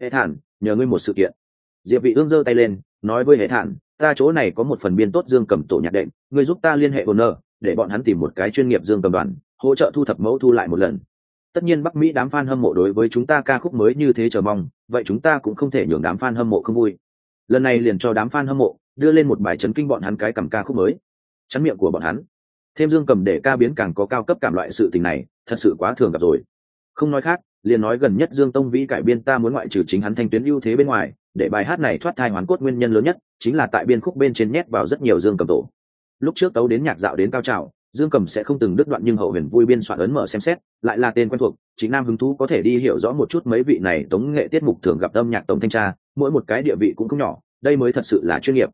hệ thản, nhờ ngươi một sự kiện. Diệp vị ương giơ tay lên, nói với hệ thản, ta chỗ này có một phần biên tốt dương cầm tổ nhạc đệm, ngươi giúp ta liên hệ owner để bọn hắn tìm một cái chuyên nghiệp dương cầm đoàn, hỗ trợ thu thập mẫu thu lại một lần. Tất nhiên bắc mỹ đám fan hâm mộ đối với chúng ta ca khúc mới như thế chờ mong, vậy chúng ta cũng không thể nhường đám fan hâm mộ không vui. Lần này liền cho đám fan hâm mộ đưa lên một bài chấn kinh bọn hắn cái cầm ca khúc mới. Chắn miệng của bọn hắn. Thêm dương cầm để ca biến càng có cao cấp cảm loại sự tình này, thật sự quá thường gặp rồi. Không nói khác liền nói gần nhất dương tông vĩ cải biên ta muốn ngoại trừ chính hắn thanh tuyến ưu thế bên ngoài, để bài hát này thoát thai hoàn cốt nguyên nhân lớn nhất chính là tại biên khúc bên trên nhét vào rất nhiều dương cầm tổ. Lúc trước tấu đến nhạc dạo đến cao trào, dương cầm sẽ không từng đứt đoạn nhưng hậu huyền vui biên soạn ấn mở xem xét, lại là tên quen thuộc, chính nam hứng thú có thể đi hiểu rõ một chút mấy vị này tống nghệ tiết mục thường gặp âm nhạc tổng thanh tra, mỗi một cái địa vị cũng không nhỏ, đây mới thật sự là chuyên nghiệp.